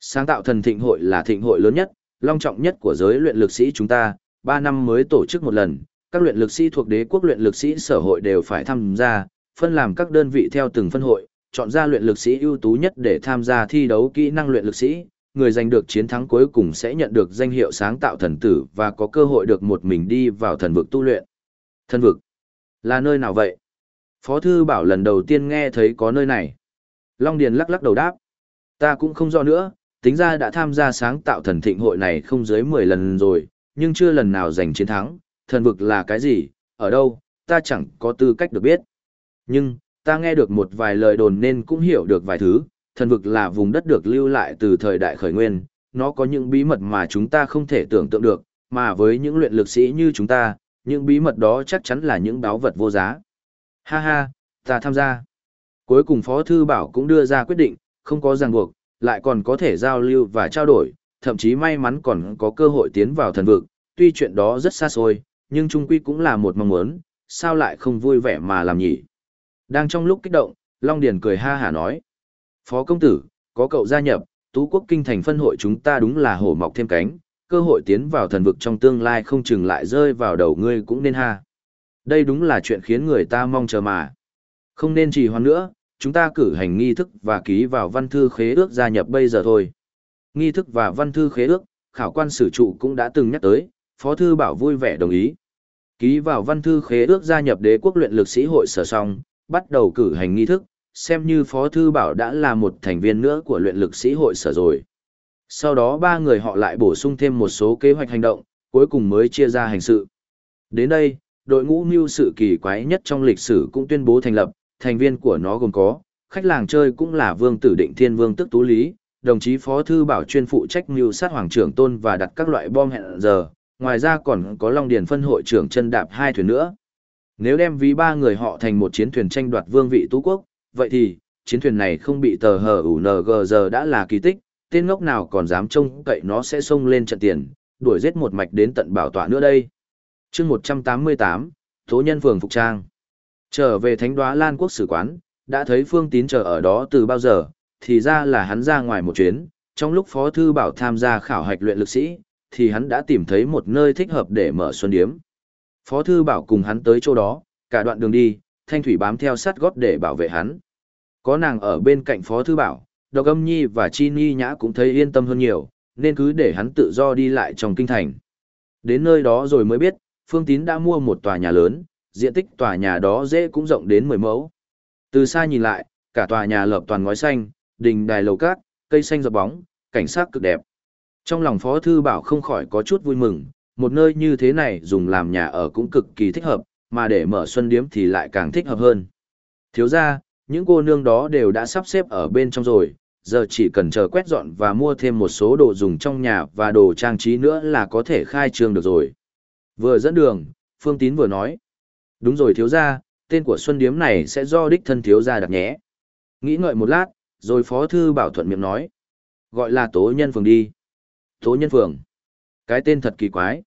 sáng tạo thần thịnh hội là thịnh hội lớn nhất, long trọng nhất của giới luyện lực sĩ chúng ta, 3 năm mới tổ chức một lần, các luyện lực sĩ thuộc đế quốc luyện lực sĩ sở hội đều phải tham gia, phân làm các đơn vị theo từng phân hội, chọn ra luyện lực sĩ ưu tú nhất để tham gia thi đấu kỹ năng luyện lực sĩ, người giành được chiến thắng cuối cùng sẽ nhận được danh hiệu sáng tạo thần tử và có cơ hội được một mình đi vào thần vực tu luyện. Thần vực? Là nơi nào vậy? Phó thư bảo lần đầu tiên nghe thấy có nơi này. Long Điền lắc lắc đầu đáp. Ta cũng không rõ nữa, tính ra đã tham gia sáng tạo thần thịnh hội này không dưới 10 lần rồi, nhưng chưa lần nào giành chiến thắng, thần vực là cái gì, ở đâu, ta chẳng có tư cách được biết. Nhưng, ta nghe được một vài lời đồn nên cũng hiểu được vài thứ, thần vực là vùng đất được lưu lại từ thời đại khởi nguyên, nó có những bí mật mà chúng ta không thể tưởng tượng được, mà với những luyện lực sĩ như chúng ta, những bí mật đó chắc chắn là những báo vật vô giá. Ha ha, ta tham gia. Cuối cùng Phó Thư Bảo cũng đưa ra quyết định, không có ràng buộc, lại còn có thể giao lưu và trao đổi, thậm chí may mắn còn có cơ hội tiến vào thần vực, tuy chuyện đó rất xa xôi, nhưng trung quy cũng là một mong muốn, sao lại không vui vẻ mà làm nhỉ. Đang trong lúc kích động, Long Điền cười ha hả nói. Phó công tử, có cậu gia nhập, tú quốc kinh thành phân hội chúng ta đúng là hổ mọc thêm cánh, cơ hội tiến vào thần vực trong tương lai không chừng lại rơi vào đầu ngươi cũng nên ha. Đây đúng là chuyện khiến người ta mong chờ mà. Không nên trì hoãn nữa, chúng ta cử hành nghi thức và ký vào văn thư khế ước gia nhập bây giờ thôi. Nghi thức và văn thư khế ước, khảo quan sử trụ cũng đã từng nhắc tới, Phó Thư Bảo vui vẻ đồng ý. Ký vào văn thư khế ước gia nhập đế quốc luyện lực sĩ hội sở xong, bắt đầu cử hành nghi thức, xem như Phó Thư Bảo đã là một thành viên nữa của luyện lực sĩ hội sở rồi. Sau đó ba người họ lại bổ sung thêm một số kế hoạch hành động, cuối cùng mới chia ra hành sự. Đến đây, đội ngũ mưu sự kỳ quái nhất trong lịch sử cũng tuyên bố thành lập, thành viên của nó gồm có, khách làng chơi cũng là Vương Tử Định Thiên Vương Tức Tú Lý, đồng chí Phó Thư Bảo chuyên phụ trách mưu sát Hoàng trưởng Tôn và đặt các loại bom hẹn giờ, ngoài ra còn có Long Điền phân hội trưởng chân đạp hai thuyền nữa. Nếu đem ví ba người họ thành một chiến thuyền tranh đoạt vương vị tú quốc, vậy thì, chiến thuyền này không bị tờ hở ủ giờ đã là kỳ tích, tên ngốc nào còn dám trông cậy nó sẽ xông lên trận tiền, đuổi giết một mạch đến tận bảo tọa nữa đây. chương 188, Tố Nhân Phường Phục Trang. Trở về Thánh Đoá Lan Quốc Sử Quán, đã thấy Phương Tín chờ ở đó từ bao giờ, thì ra là hắn ra ngoài một chuyến, trong lúc Phó Thư Bảo tham gia khảo hạch luyện lực sĩ, thì hắn đã tìm thấy một nơi thích hợp để mở xuân điếm. Phó thư bảo cùng hắn tới chỗ đó, cả đoạn đường đi, thanh thủy bám theo sát gót để bảo vệ hắn. Có nàng ở bên cạnh phó thư bảo, độc âm nhi và chi ni nhã cũng thấy yên tâm hơn nhiều, nên cứ để hắn tự do đi lại trong kinh thành. Đến nơi đó rồi mới biết, Phương Tín đã mua một tòa nhà lớn, diện tích tòa nhà đó dễ cũng rộng đến 10 mẫu. Từ xa nhìn lại, cả tòa nhà lợp toàn ngói xanh, đình đài lầu cát, cây xanh rợp bóng, cảnh sát cực đẹp. Trong lòng Phó Thư Bảo không khỏi có chút vui mừng, một nơi như thế này dùng làm nhà ở cũng cực kỳ thích hợp, mà để mở xuân điếm thì lại càng thích hợp hơn. Thiếu ra, những cô nương đó đều đã sắp xếp ở bên trong rồi, giờ chỉ cần chờ quét dọn và mua thêm một số đồ dùng trong nhà và đồ trang trí nữa là có thể khai trương được rồi. Vừa dẫn đường, Phương Tín vừa nói. Đúng rồi thiếu gia, tên của Xuân Điếm này sẽ do đích thân thiếu gia đặt nhé. Nghĩ ngợi một lát, rồi Phó Thư Bảo thuận miệng nói. Gọi là Tố Nhân Phường đi. Tố Nhân Phường. Cái tên thật kỳ quái.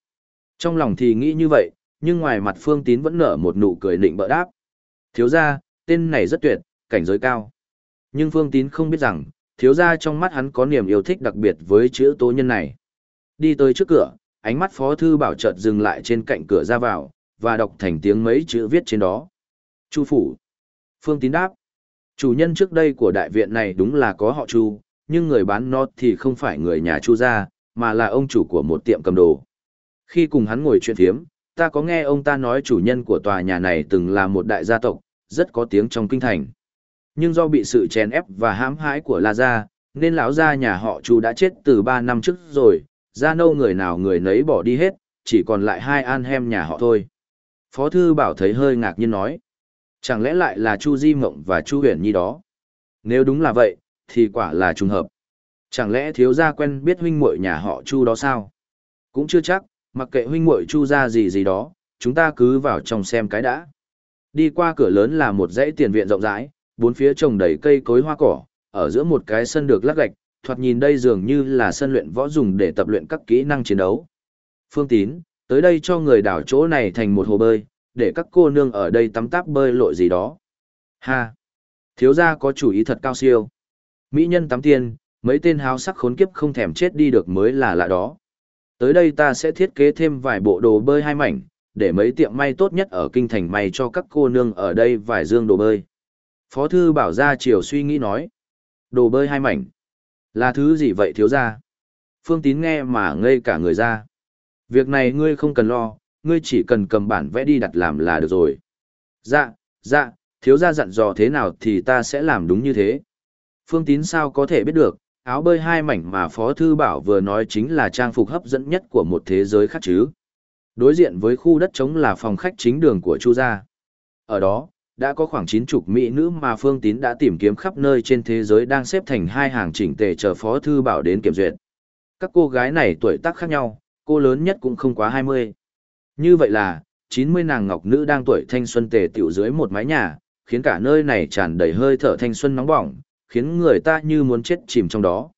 Trong lòng thì nghĩ như vậy, nhưng ngoài mặt Phương Tín vẫn nở một nụ cười nịnh bỡ đáp. Thiếu gia, tên này rất tuyệt, cảnh giới cao. Nhưng Phương Tín không biết rằng, thiếu gia trong mắt hắn có niềm yêu thích đặc biệt với chữ tố nhân này. Đi tới trước cửa, ánh mắt Phó Thư Bảo chợt dừng lại trên cạnh cửa ra vào, và đọc thành tiếng mấy chữ viết trên đó. Chu Phủ. Phương Tín đáp. Chủ nhân trước đây của đại viện này đúng là có họ Chu, nhưng người bán nó thì không phải người nhà Chu gia, mà là ông chủ của một tiệm cầm đồ. Khi cùng hắn ngồi chuyện thiếm, ta có nghe ông ta nói chủ nhân của tòa nhà này từng là một đại gia tộc, rất có tiếng trong kinh thành. Nhưng do bị sự chèn ép và hãm hãi của La Gia, nên lão gia nhà họ Chu đã chết từ 3 năm trước rồi, gia nâu người nào người nấy bỏ đi hết, chỉ còn lại hai an hem nhà họ thôi. Phó Thư Bảo thấy hơi ngạc nhiên nói. Chẳng lẽ lại là Chu Di Mộng và Chu Huyền Nhi đó? Nếu đúng là vậy, thì quả là trùng hợp. Chẳng lẽ thiếu gia quen biết huynh muội nhà họ Chu đó sao? Cũng chưa chắc, mặc kệ huynh muội Chu gia gì gì đó, chúng ta cứ vào trong xem cái đã. Đi qua cửa lớn là một dãy tiền viện rộng rãi, bốn phía trồng đầy cây cối hoa cỏ, ở giữa một cái sân được lát gạch, thoạt nhìn đây dường như là sân luyện võ dùng để tập luyện các kỹ năng chiến đấu. Phương Tín, tới đây cho người đảo chỗ này thành một hồ bơi, để các cô nương ở đây tắm táp bơi lội gì đó. Ha! Thiếu gia có chủ ý thật cao siêu. Mỹ nhân tắm tiên mấy tên háo sắc khốn kiếp không thèm chết đi được mới là lạ đó. Tới đây ta sẽ thiết kế thêm vài bộ đồ bơi hai mảnh, để mấy tiệm may tốt nhất ở kinh thành may cho các cô nương ở đây vài dương đồ bơi. Phó thư bảo ra chiều suy nghĩ nói. Đồ bơi hai mảnh. Là thứ gì vậy thiếu gia? Phương Tín nghe mà ngây cả người ra. Việc này ngươi không cần lo, ngươi chỉ cần cầm bản vẽ đi đặt làm là được rồi. Dạ, dạ, thiếu gia dặn dò thế nào thì ta sẽ làm đúng như thế. Phương Tín sao có thể biết được, áo bơi hai mảnh mà Phó Thư Bảo vừa nói chính là trang phục hấp dẫn nhất của một thế giới khác chứ. Đối diện với khu đất trống là phòng khách chính đường của Chu gia. Ở đó, đã có khoảng chín chục mỹ nữ mà Phương Tín đã tìm kiếm khắp nơi trên thế giới đang xếp thành hai hàng chỉnh tề chờ Phó Thư Bảo đến kiểm duyệt. Các cô gái này tuổi tác khác nhau, cô lớn nhất cũng không quá 20. Như vậy là, 90 nàng ngọc nữ đang tuổi thanh xuân tề tiểu dưới một mái nhà, khiến cả nơi này tràn đầy hơi thở thanh xuân nóng bỏng, khiến người ta như muốn chết chìm trong đó.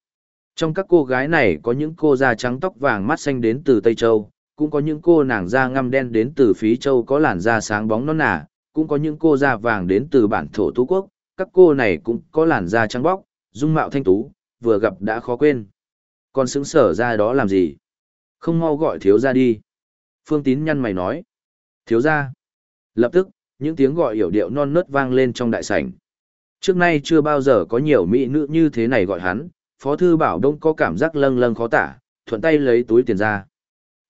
Trong các cô gái này có những cô da trắng tóc vàng mắt xanh đến từ Tây Châu, cũng có những cô nàng da ngăm đen đến từ Phí Châu có làn da sáng bóng non nà, cũng có những cô da vàng đến từ bản thổ tú quốc, các cô này cũng có làn da trắng bóc, dung mạo thanh tú, vừa gặp đã khó quên. Còn xứng sở ra đó làm gì? Không mau gọi thiếu ra đi. Phương Tín nhăn mày nói. Thiếu ra. Lập tức, những tiếng gọi hiểu điệu non nớt vang lên trong đại sảnh. Trước nay chưa bao giờ có nhiều mỹ nữ như thế này gọi hắn, Phó Thư Bảo Đông có cảm giác lâng lâng khó tả, thuận tay lấy túi tiền ra.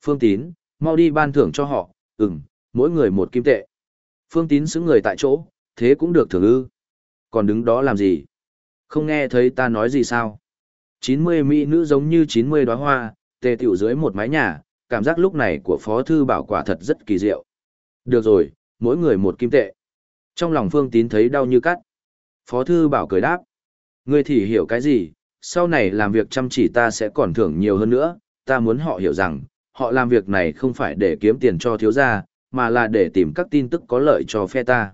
Phương Tín, mau đi ban thưởng cho họ, ừm, mỗi người một kim tệ. Phương Tín xứng người tại chỗ, thế cũng được thưởng ư. Còn đứng đó làm gì? Không nghe thấy ta nói gì sao? 90 mỹ nữ giống như 90 đóa hoa, tề tiểu dưới một mái nhà, cảm giác lúc này của Phó Thư Bảo quả thật rất kỳ diệu. Được rồi, mỗi người một kim tệ. Trong lòng Phương Tín thấy đau như cắt. Phó Thư Bảo cười đáp. Ngươi thì hiểu cái gì, sau này làm việc chăm chỉ ta sẽ còn thưởng nhiều hơn nữa, ta muốn họ hiểu rằng, họ làm việc này không phải để kiếm tiền cho thiếu gia, mà là để tìm các tin tức có lợi cho phe ta.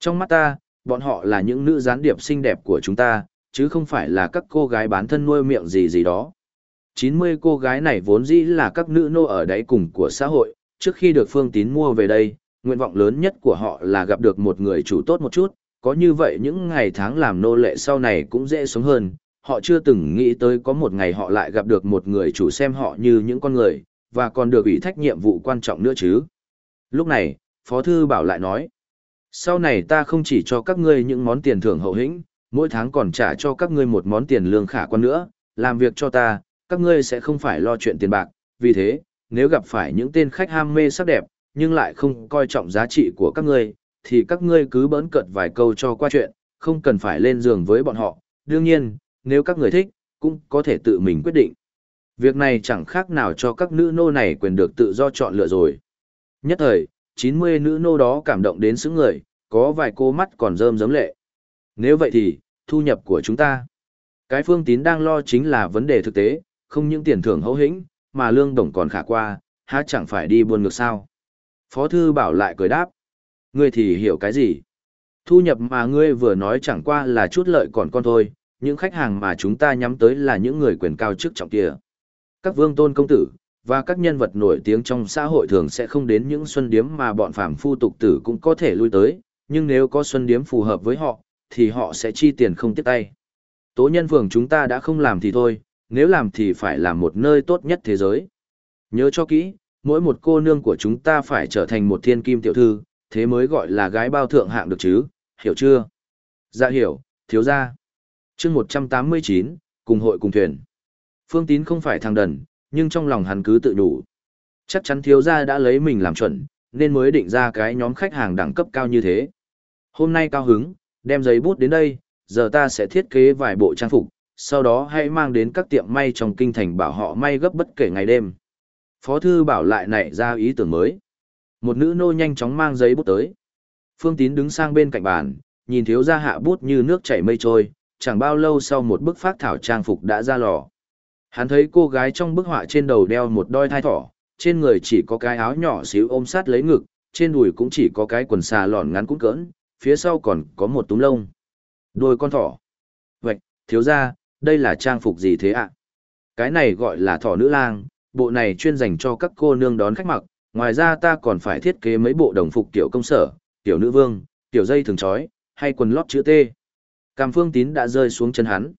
Trong mắt ta, bọn họ là những nữ gián điệp xinh đẹp của chúng ta, chứ không phải là các cô gái bán thân nuôi miệng gì gì đó. 90 cô gái này vốn dĩ là các nữ nô ở đáy cùng của xã hội, trước khi được Phương Tín mua về đây, nguyện vọng lớn nhất của họ là gặp được một người chủ tốt một chút, có như vậy những ngày tháng làm nô lệ sau này cũng dễ sống hơn, họ chưa từng nghĩ tới có một ngày họ lại gặp được một người chủ xem họ như những con người, và còn được ủy thách nhiệm vụ quan trọng nữa chứ. Lúc này, Phó Thư Bảo lại nói, sau này ta không chỉ cho các ngươi những món tiền thưởng hậu hĩnh, mỗi tháng còn trả cho các ngươi một món tiền lương khả quan nữa, làm việc cho ta, các ngươi sẽ không phải lo chuyện tiền bạc, vì thế, nếu gặp phải những tên khách ham mê sắc đẹp, nhưng lại không coi trọng giá trị của các ngươi, thì các ngươi cứ bỡn cợt vài câu cho qua chuyện, không cần phải lên giường với bọn họ. Đương nhiên, nếu các người thích, cũng có thể tự mình quyết định. Việc này chẳng khác nào cho các nữ nô này quyền được tự do chọn lựa rồi. Nhất thời, 90 nữ nô đó cảm động đến sững người, có vài cô mắt còn rơm rớm lệ. Nếu vậy thì, thu nhập của chúng ta. Cái phương tín đang lo chính là vấn đề thực tế, không những tiền thưởng hậu hĩnh, mà lương đồng còn khả qua, há chẳng phải đi buôn ngược sao. Phó thư bảo lại cười đáp. Ngươi thì hiểu cái gì? Thu nhập mà ngươi vừa nói chẳng qua là chút lợi còn con thôi, những khách hàng mà chúng ta nhắm tới là những người quyền cao chức trọng kia. Các vương tôn công tử, và các nhân vật nổi tiếng trong xã hội thường sẽ không đến những xuân điếm mà bọn phàm phu tục tử cũng có thể lui tới, nhưng nếu có xuân điếm phù hợp với họ, thì họ sẽ chi tiền không tiếp tay. Tố nhân phường chúng ta đã không làm thì thôi, nếu làm thì phải làm một nơi tốt nhất thế giới. Nhớ cho kỹ, mỗi một cô nương của chúng ta phải trở thành một thiên kim tiểu thư, thế mới gọi là gái bao thượng hạng được chứ, hiểu chưa? Dạ hiểu, thiếu gia. chương 189, cùng hội cùng thuyền. Phương Tín không phải thằng đần, nhưng trong lòng hắn cứ tự đủ. Chắc chắn thiếu gia đã lấy mình làm chuẩn, nên mới định ra cái nhóm khách hàng đẳng cấp cao như thế. Hôm nay cao hứng, đem giấy bút đến đây, giờ ta sẽ thiết kế vài bộ trang phục, sau đó hãy mang đến các tiệm may trong kinh thành bảo họ may gấp bất kể ngày đêm. Phó thư bảo lại nảy ra ý tưởng mới. Một nữ nô nhanh chóng mang giấy bút tới. Phương Tín đứng sang bên cạnh bàn, nhìn thiếu gia hạ bút như nước chảy mây trôi, chẳng bao lâu sau một bức phát thảo trang phục đã ra lò. Hắn thấy cô gái trong bức họa trên đầu đeo một đôi thai thỏ, trên người chỉ có cái áo nhỏ xíu ôm sát lấy ngực, trên đùi cũng chỉ có cái quần xà lọn ngắn cũng cỡn, phía sau còn có một túm lông. Đôi con thỏ. Vậy, thiếu gia, đây là trang phục gì thế ạ? Cái này gọi là thỏ nữ lang, bộ này chuyên dành cho các cô nương đón khách mặc, ngoài ra ta còn phải thiết kế mấy bộ đồng phục tiểu công sở, tiểu nữ vương, tiểu dây thường trói, hay quần lót chữ T. Cam phương tín đã rơi xuống chân hắn.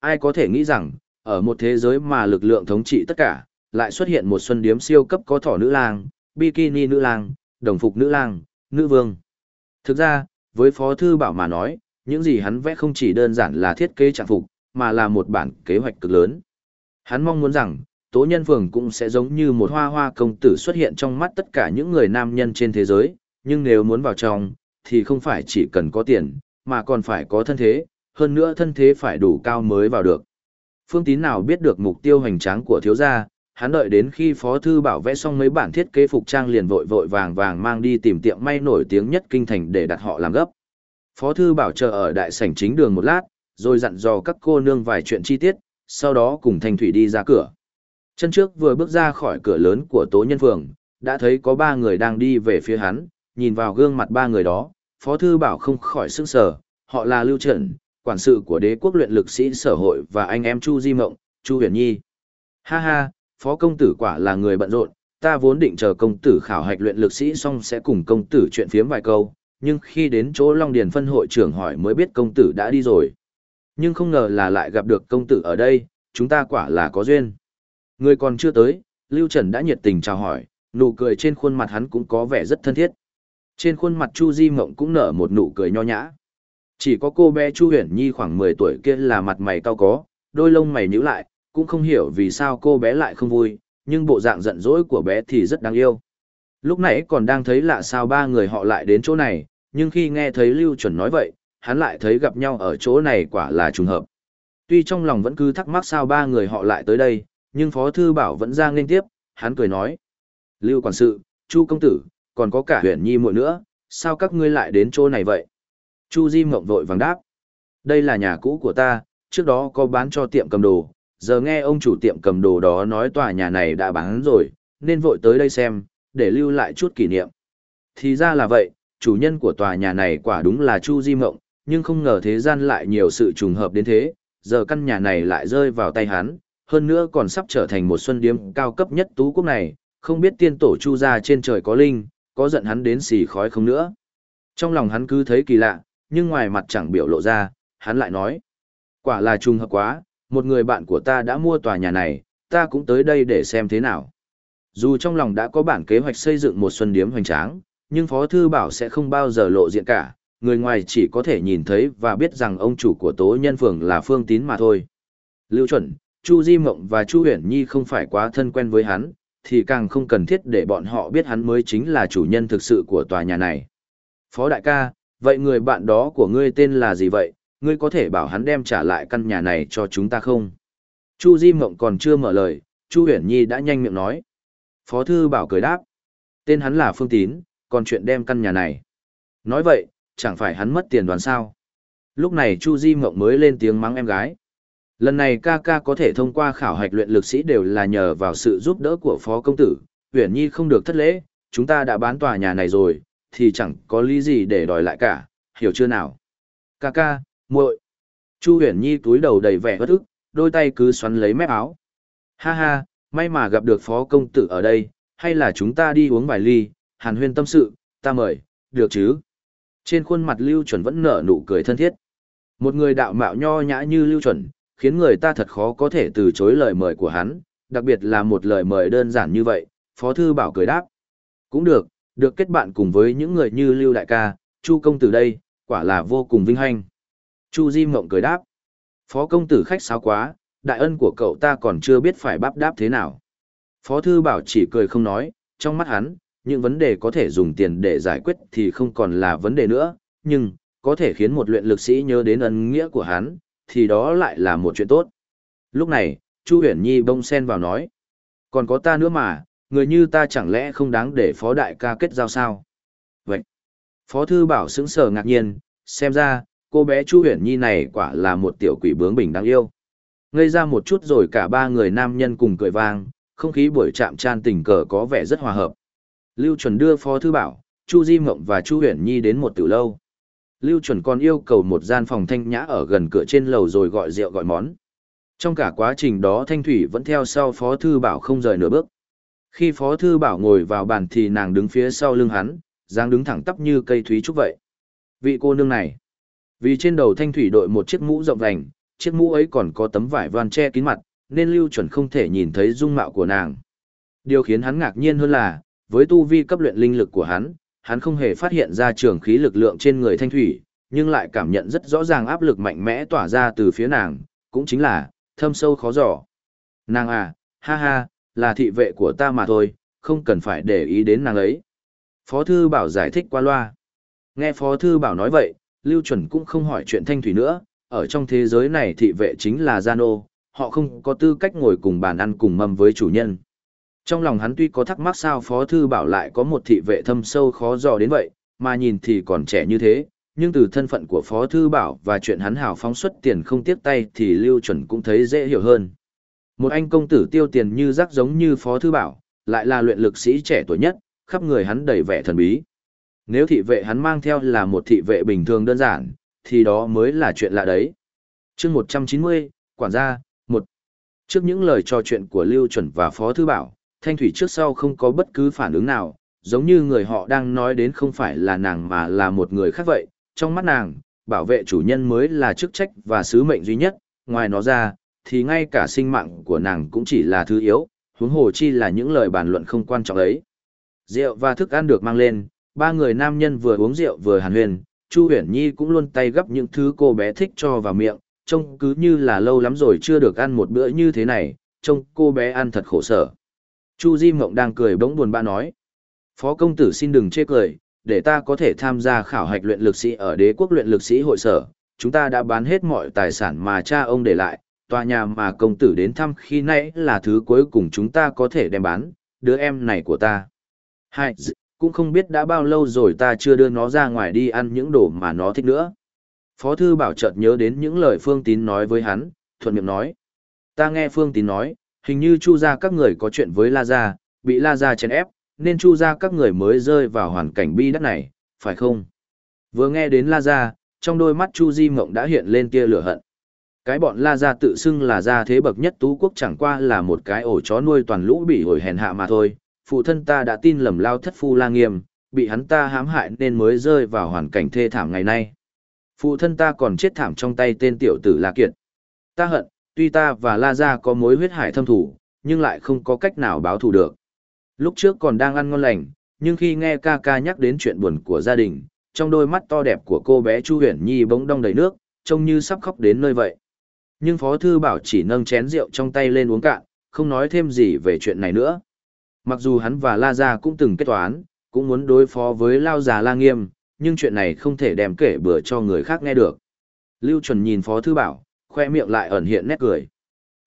Ai có thể nghĩ rằng, ở một thế giới mà lực lượng thống trị tất cả, lại xuất hiện một xuân điếm siêu cấp có thỏ nữ lang, bikini nữ lang, đồng phục nữ lang, nữ vương. Thực ra, với Phó Thư Bảo mà nói, những gì hắn vẽ không chỉ đơn giản là thiết kế trang phục, mà là một bản kế hoạch cực lớn. Hắn mong muốn rằng, Tố Nhân Phường cũng sẽ giống như một hoa hoa công tử xuất hiện trong mắt tất cả những người nam nhân trên thế giới, nhưng nếu muốn vào trong, thì không phải chỉ cần có tiền, mà còn phải có thân thế, hơn nữa thân thế phải đủ cao mới vào được. Phương Tín nào biết được mục tiêu hoành tráng của thiếu gia, hắn đợi đến khi Phó Thư Bảo vẽ xong mấy bản thiết kế phục trang liền vội vội vàng vàng mang đi tìm tiệm may nổi tiếng nhất kinh thành để đặt họ làm gấp. Phó Thư Bảo chờ ở đại sảnh chính đường một lát, rồi dặn dò các cô nương vài chuyện chi tiết, sau đó cùng Thanh Thủy đi ra cửa. Chân trước vừa bước ra khỏi cửa lớn của Tố Nhân Phường, đã thấy có ba người đang đi về phía hắn, nhìn vào gương mặt ba người đó, Phó Thư Bảo không khỏi sức sở, họ là Lưu Trần, quản sự của đế quốc luyện lực sĩ sở hội và anh em Chu Di Mộng, Chu Huyền Nhi. Ha ha, Phó Công Tử quả là người bận rộn, ta vốn định chờ công tử khảo hạch luyện lực sĩ xong sẽ cùng công tử chuyện phiếm vài câu, nhưng khi đến chỗ Long Điền phân hội trưởng hỏi mới biết công tử đã đi rồi. Nhưng không ngờ là lại gặp được công tử ở đây, chúng ta quả là có duyên. Người còn chưa tới, Lưu Trần đã nhiệt tình chào hỏi, nụ cười trên khuôn mặt hắn cũng có vẻ rất thân thiết. Trên khuôn mặt Chu Di Mộng cũng nở một nụ cười nho nhã. Chỉ có cô bé Chu Huyền Nhi khoảng 10 tuổi kia là mặt mày cao có, đôi lông mày nhíu lại, cũng không hiểu vì sao cô bé lại không vui, nhưng bộ dạng giận dỗi của bé thì rất đáng yêu. Lúc nãy còn đang thấy lạ sao ba người họ lại đến chỗ này, nhưng khi nghe thấy Lưu Chuẩn nói vậy, hắn lại thấy gặp nhau ở chỗ này quả là trùng hợp. Tuy trong lòng vẫn cứ thắc mắc sao ba người họ lại tới đây, nhưng Phó Thư Bảo vẫn ra nghênh tiếp, hắn cười nói. Lưu quản sự, Chu công tử, còn có cả huyện nhi muội nữa, sao các ngươi lại đến chỗ này vậy? Chu Di mộng vội vàng đáp. Đây là nhà cũ của ta, trước đó có bán cho tiệm cầm đồ, giờ nghe ông chủ tiệm cầm đồ đó nói tòa nhà này đã bán rồi, nên vội tới đây xem, để lưu lại chút kỷ niệm. Thì ra là vậy, chủ nhân của tòa nhà này quả đúng là Chu Di Mộng, nhưng không ngờ thế gian lại nhiều sự trùng hợp đến thế, giờ căn nhà này lại rơi vào tay hắn, hơn nữa còn sắp trở thành một xuân điếm cao cấp nhất tú quốc này, không biết tiên tổ Chu gia trên trời có linh, có giận hắn đến xì khói không nữa. Trong lòng hắn cứ thấy kỳ lạ, nhưng ngoài mặt chẳng biểu lộ ra, hắn lại nói. Quả là trùng hợp quá, một người bạn của ta đã mua tòa nhà này, ta cũng tới đây để xem thế nào. Dù trong lòng đã có bản kế hoạch xây dựng một xuân điếm hoành tráng, nhưng Phó Thư Bảo sẽ không bao giờ lộ diện cả, người ngoài chỉ có thể nhìn thấy và biết rằng ông chủ của tố nhân phường là Phương Tín mà thôi. Lưu chuẩn, Chu Di Mộng và Chu Huyền Nhi không phải quá thân quen với hắn, thì càng không cần thiết để bọn họ biết hắn mới chính là chủ nhân thực sự của tòa nhà này. Phó đại ca, vậy người bạn đó của ngươi tên là gì vậy? Ngươi có thể bảo hắn đem trả lại căn nhà này cho chúng ta không? Chu Di Mộng còn chưa mở lời, Chu Huyền Nhi đã nhanh miệng nói. Phó thư bảo cười đáp. Tên hắn là Phương Tín, còn chuyện đem căn nhà này. Nói vậy, chẳng phải hắn mất tiền đoàn sao. Lúc này Chu Di Mộng mới lên tiếng mắng em gái. Lần này ca ca có thể thông qua khảo hạch luyện lực sĩ đều là nhờ vào sự giúp đỡ của phó công tử, Huyền Nhi không được thất lễ, chúng ta đã bán tòa nhà này rồi, thì chẳng có lý gì để đòi lại cả, hiểu chưa nào? Ca ca, muội. Chu Huyền Nhi túi đầu đầy vẻ bất ức, đôi tay cứ xoắn lấy mép áo. Ha ha, may mà gặp được phó công tử ở đây, hay là chúng ta đi uống vài ly, hàn huyên tâm sự, ta mời, được chứ? Trên khuôn mặt Lưu Chuẩn vẫn nở nụ cười thân thiết. Một người đạo mạo nho nhã như Lưu Chuẩn, khiến người ta thật khó có thể từ chối lời mời của hắn, đặc biệt là một lời mời đơn giản như vậy, Phó Thư Bảo cười đáp. Cũng được, được kết bạn cùng với những người như Lưu Đại ca, Chu Công Tử đây, quả là vô cùng vinh hạnh. Chu Di Mộng cười đáp. Phó Công Tử khách sáo quá, đại ân của cậu ta còn chưa biết phải báp đáp thế nào. Phó Thư Bảo chỉ cười không nói, trong mắt hắn, những vấn đề có thể dùng tiền để giải quyết thì không còn là vấn đề nữa, nhưng, có thể khiến một luyện lực sĩ nhớ đến ân nghĩa của hắn, thì đó lại là một chuyện tốt. Lúc này, Chu Huyền Nhi bông sen vào nói, còn có ta nữa mà, người như ta chẳng lẽ không đáng để phó đại ca kết giao sao? Vậy, phó thư bảo sững sờ ngạc nhiên, xem ra, cô bé Chu Huyền Nhi này quả là một tiểu quỷ bướng bình đáng yêu. Ngây ra một chút rồi cả ba người nam nhân cùng cười vang, không khí buổi chạm tràn tình cờ có vẻ rất hòa hợp. Lưu Chuẩn đưa Phó Thư Bảo, Chu Di Mộng và Chu Huyền Nhi đến một tiểu lâu. Lưu Chuẩn còn yêu cầu một gian phòng thanh nhã ở gần cửa trên lầu rồi gọi rượu gọi món. Trong cả quá trình đó Thanh Thủy vẫn theo sau Phó Thư Bảo không rời nửa bước. Khi Phó Thư Bảo ngồi vào bàn thì nàng đứng phía sau lưng hắn, dáng đứng thẳng tắp như cây thúy trúc vậy. Vị cô nương này, vì trên đầu Thanh Thủy đội một chiếc mũ rộng vành, chiếc mũ ấy còn có tấm vải voan che kín mặt, nên Lưu Chuẩn không thể nhìn thấy dung mạo của nàng. Điều khiến hắn ngạc nhiên hơn là, với tu vi cấp luyện linh lực của hắn, hắn không hề phát hiện ra trường khí lực lượng trên người thanh thủy, nhưng lại cảm nhận rất rõ ràng áp lực mạnh mẽ tỏa ra từ phía nàng, cũng chính là, thâm sâu khó dò. Nàng à, ha ha, là thị vệ của ta mà thôi, không cần phải để ý đến nàng ấy. Phó Thư Bảo giải thích qua loa. Nghe Phó Thư Bảo nói vậy, Lưu Chuẩn cũng không hỏi chuyện thanh thủy nữa, ở trong thế giới này thị vệ chính là Gian ô, họ không có tư cách ngồi cùng bàn ăn cùng mâm với chủ nhân. Trong lòng hắn tuy có thắc mắc sao Phó Thư Bảo lại có một thị vệ thâm sâu khó dò đến vậy, mà nhìn thì còn trẻ như thế, nhưng từ thân phận của Phó Thư Bảo và chuyện hắn hào phóng xuất tiền không tiếc tay thì Lưu Chuẩn cũng thấy dễ hiểu hơn. Một anh công tử tiêu tiền như rắc giống như Phó Thư Bảo, lại là luyện lực sĩ trẻ tuổi nhất, khắp người hắn đầy vẻ thần bí. Nếu thị vệ hắn mang theo là một thị vệ bình thường đơn giản, thì đó mới là chuyện lạ đấy. chương 190, quản gia, một Trước những lời trò chuyện của Lưu Chuẩn và Phó Thư Bảo, Thanh Thủy trước sau không có bất cứ phản ứng nào, giống như người họ đang nói đến không phải là nàng mà là một người khác vậy. Trong mắt nàng, bảo vệ chủ nhân mới là chức trách và sứ mệnh duy nhất, ngoài nó ra, thì ngay cả sinh mạng của nàng cũng chỉ là thứ yếu, huống hồ chi là những lời bàn luận không quan trọng ấy. Rượu và thức ăn được mang lên, ba người nam nhân vừa uống rượu vừa hàn huyền, Chu Huyền Nhi cũng luôn tay gấp những thứ cô bé thích cho vào miệng, trông cứ như là lâu lắm rồi chưa được ăn một bữa như thế này, trông cô bé ăn thật khổ sở. Chu Di Mộng đang cười bỗng buồn bã nói. Phó công tử xin đừng chê cười, để ta có thể tham gia khảo hạch luyện lực sĩ ở đế quốc luyện lực sĩ hội sở. Chúng ta đã bán hết mọi tài sản mà cha ông để lại, tòa nhà mà công tử đến thăm khi nãy là thứ cuối cùng chúng ta có thể đem bán, đứa em này của ta. Hai, cũng không biết đã bao lâu rồi ta chưa đưa nó ra ngoài đi ăn những đồ mà nó thích nữa. Phó thư bảo chợt nhớ đến những lời Phương Tín nói với hắn, thuận miệng nói. Ta nghe Phương Tín nói, hình như chu ra các người có chuyện với La Gia, bị La Gia chèn ép, nên chu ra các người mới rơi vào hoàn cảnh bi đắt này, phải không? Vừa nghe đến La Gia, trong đôi mắt Chu Di Mộng đã hiện lên tia lửa hận. Cái bọn La Gia tự xưng là gia thế bậc nhất tú quốc chẳng qua là một cái ổ chó nuôi toàn lũ bị hồi hèn hạ mà thôi. Phụ thân ta đã tin lầm lao thất phu La Nghiêm, bị hắn ta hãm hại nên mới rơi vào hoàn cảnh thê thảm ngày nay. Phụ thân ta còn chết thảm trong tay tên tiểu tử La Kiệt, Ta hận, tuy ta và La Gia có mối huyết hải thâm thủ, nhưng lại không có cách nào báo thù được. Lúc trước còn đang ăn ngon lành, nhưng khi nghe ca ca nhắc đến chuyện buồn của gia đình, trong đôi mắt to đẹp của cô bé Chu Huyền Nhi bỗng đong đầy nước, trông như sắp khóc đến nơi vậy. Nhưng Phó Thư Bảo chỉ nâng chén rượu trong tay lên uống cạn, không nói thêm gì về chuyện này nữa. Mặc dù hắn và La Gia cũng từng kết toán, cũng muốn đối phó với Lao Già La Nghiêm, nhưng chuyện này không thể đem kể bừa cho người khác nghe được. Lưu Chuẩn nhìn Phó Thư Bảo, khoe miệng lại ẩn hiện nét cười.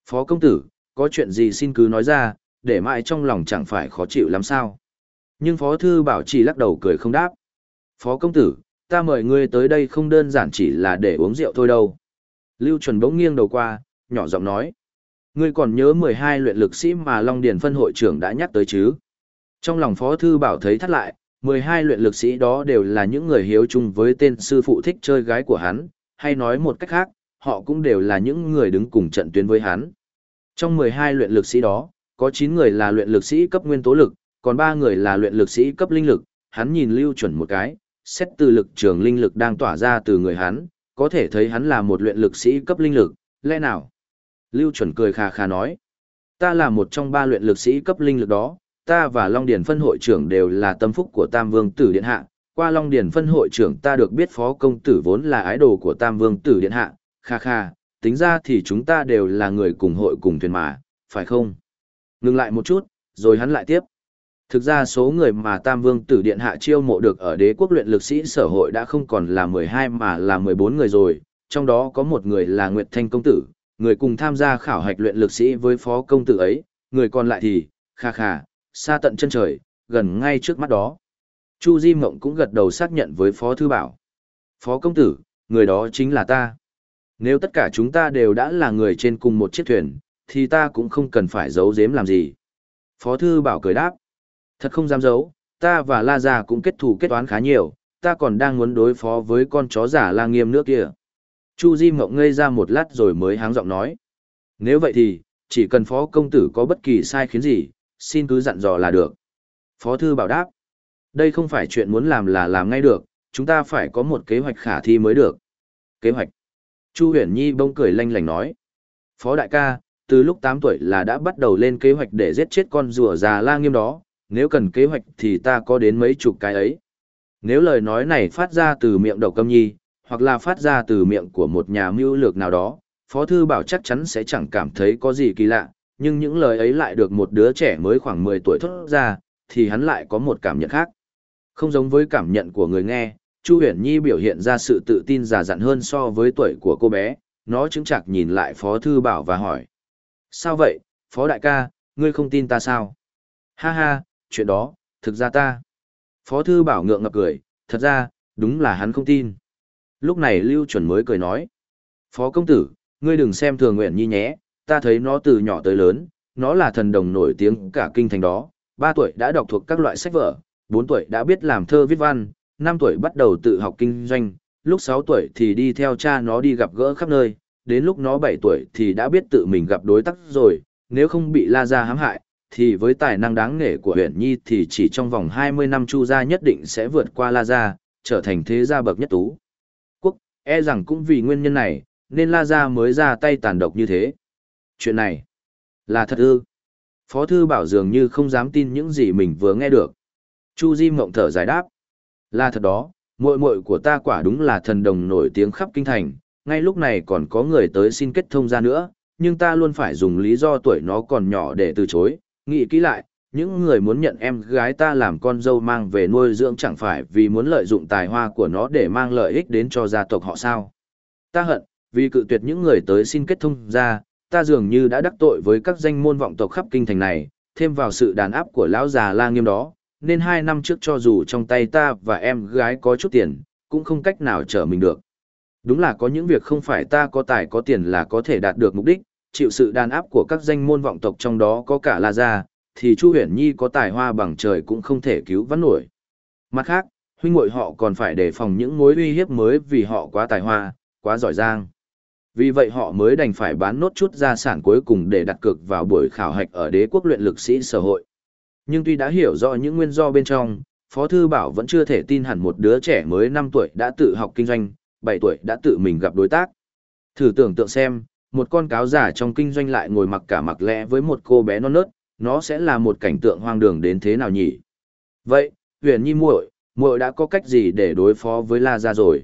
Phó công tử, có chuyện gì xin cứ nói ra, để mãi trong lòng chẳng phải khó chịu lắm sao. Nhưng Phó Thư Bảo chỉ lắc đầu cười không đáp. Phó công tử, ta mời ngươi tới đây không đơn giản chỉ là để uống rượu thôi đâu. Lưu Chuẩn bỗng nghiêng đầu qua, nhỏ giọng nói. Ngươi còn nhớ 12 luyện lực sĩ mà Long Điền phân hội trưởng đã nhắc tới chứ? Trong lòng Phó Thư Bảo thấy thắt lại, 12 luyện lực sĩ đó đều là những người hiếu chung với tên sư phụ thích chơi gái của hắn, hay nói một cách khác, họ cũng đều là những người đứng cùng trận tuyến với hắn. Trong 12 luyện lực sĩ đó, có 9 người là luyện lực sĩ cấp nguyên tố lực, còn 3 người là luyện lực sĩ cấp linh lực, hắn nhìn lưu chuẩn một cái, xét từ lực trường linh lực đang tỏa ra từ người hắn, có thể thấy hắn là một luyện lực sĩ cấp linh lực, lẽ nào? Lưu chuẩn cười khà khà nói, ta là một trong ba luyện lực sĩ cấp linh lực đó, ta và Long Điền phân hội trưởng đều là tâm phúc của Tam Vương Tử Điện Hạ, qua Long Điền phân hội trưởng ta được biết phó công tử vốn là ái đồ của Tam Vương Tử Điện Hạ, kha kha, tính ra thì chúng ta đều là người cùng hội cùng thuyền mà, phải không? Ngừng lại một chút, rồi hắn lại tiếp. Thực ra số người mà Tam Vương Tử Điện Hạ chiêu mộ được ở đế quốc luyện lực sĩ sở hội đã không còn là 12 mà là 14 người rồi, trong đó có một người là Nguyệt Thanh Công Tử, người cùng tham gia khảo hạch luyện lực sĩ với phó công tử ấy, người còn lại thì, kha kha, xa tận chân trời, gần ngay trước mắt đó. Chu Di Mộng cũng gật đầu xác nhận với Phó Thư Bảo. Phó công tử, người đó chính là ta. Nếu tất cả chúng ta đều đã là người trên cùng một chiếc thuyền, thì ta cũng không cần phải giấu giếm làm gì. Phó Thư Bảo cười đáp. Thật không dám giấu, ta và La Gia cũng kết thù kết toán khá nhiều, ta còn đang muốn đối phó với con chó giả La Nghiêm nước kia. Chu Di Mộng ngây ra một lát rồi mới háng giọng nói. Nếu vậy thì, chỉ cần phó công tử có bất kỳ sai khiến gì, xin cứ dặn dò là được. Phó thư bảo đáp. Đây không phải chuyện muốn làm là làm ngay được, chúng ta phải có một kế hoạch khả thi mới được. Kế hoạch. Chu huyền nhi bông cười lanh lành nói. Phó đại ca, từ lúc 8 tuổi là đã bắt đầu lên kế hoạch để giết chết con rùa già la nghiêm đó, nếu cần kế hoạch thì ta có đến mấy chục cái ấy. Nếu lời nói này phát ra từ miệng đầu câm nhi, hoặc là phát ra từ miệng của một nhà mưu lược nào đó, Phó Thư Bảo chắc chắn sẽ chẳng cảm thấy có gì kỳ lạ, nhưng những lời ấy lại được một đứa trẻ mới khoảng 10 tuổi thốt ra, thì hắn lại có một cảm nhận khác. Không giống với cảm nhận của người nghe, Chu Huyền Nhi biểu hiện ra sự tự tin già dặn hơn so với tuổi của cô bé, nó chứng chặt nhìn lại Phó Thư Bảo và hỏi. Sao vậy, Phó Đại ca, ngươi không tin ta sao? Ha ha, chuyện đó, thực ra ta. Phó Thư Bảo ngượng ngập cười, thật ra, đúng là hắn không tin. Lúc này Lưu Chuẩn mới cười nói. Phó công tử, ngươi đừng xem thường nguyện nhi nhé, ta thấy nó từ nhỏ tới lớn, nó là thần đồng nổi tiếng cả kinh thành đó, 3 tuổi đã đọc thuộc các loại sách vở, 4 tuổi đã biết làm thơ viết văn, 5 tuổi bắt đầu tự học kinh doanh, lúc 6 tuổi thì đi theo cha nó đi gặp gỡ khắp nơi, đến lúc nó 7 tuổi thì đã biết tự mình gặp đối tác rồi, nếu không bị La Gia hãm hại, thì với tài năng đáng nể của huyện Nhi thì chỉ trong vòng 20 năm Chu Gia nhất định sẽ vượt qua La Gia, trở thành thế gia bậc nhất tú. Quốc, e rằng cũng vì nguyên nhân này, nên La Gia mới ra tay tàn độc như thế. Chuyện này, là thật ư? Phó thư bảo dường như không dám tin những gì mình vừa nghe được. Chu Di mộng thở giải đáp. Là thật đó, muội muội của ta quả đúng là thần đồng nổi tiếng khắp kinh thành, ngay lúc này còn có người tới xin kết thông ra nữa, nhưng ta luôn phải dùng lý do tuổi nó còn nhỏ để từ chối. Nghĩ kỹ lại, những người muốn nhận em gái ta làm con dâu mang về nuôi dưỡng chẳng phải vì muốn lợi dụng tài hoa của nó để mang lợi ích đến cho gia tộc họ sao. Ta hận, vì cự tuyệt những người tới xin kết thông ra, ta dường như đã đắc tội với các danh môn vọng tộc khắp kinh thành này, thêm vào sự đàn áp của lão già la nghiêm đó, nên hai năm trước cho dù trong tay ta và em gái có chút tiền, cũng không cách nào trở mình được. Đúng là có những việc không phải ta có tài có tiền là có thể đạt được mục đích, chịu sự đàn áp của các danh môn vọng tộc trong đó có cả La Gia, thì Chu Huyền Nhi có tài hoa bằng trời cũng không thể cứu vãn nổi. Mặt khác, huynh muội họ còn phải đề phòng những mối uy hiếp mới vì họ quá tài hoa, quá giỏi giang. Vì vậy họ mới đành phải bán nốt chút gia sản cuối cùng để đặt cược vào buổi khảo hạch ở đế quốc luyện lực sĩ sở hội. Nhưng tuy đã hiểu rõ những nguyên do bên trong, Phó Thư Bảo vẫn chưa thể tin hẳn một đứa trẻ mới 5 tuổi đã tự học kinh doanh, 7 tuổi đã tự mình gặp đối tác. Thử tưởng tượng xem, một con cáo giả trong kinh doanh lại ngồi mặc cả mặc lẽ với một cô bé non nớt, nó sẽ là một cảnh tượng hoang đường đến thế nào nhỉ? Vậy, huyền nhi muội, muội đã có cách gì để đối phó với La Gia rồi?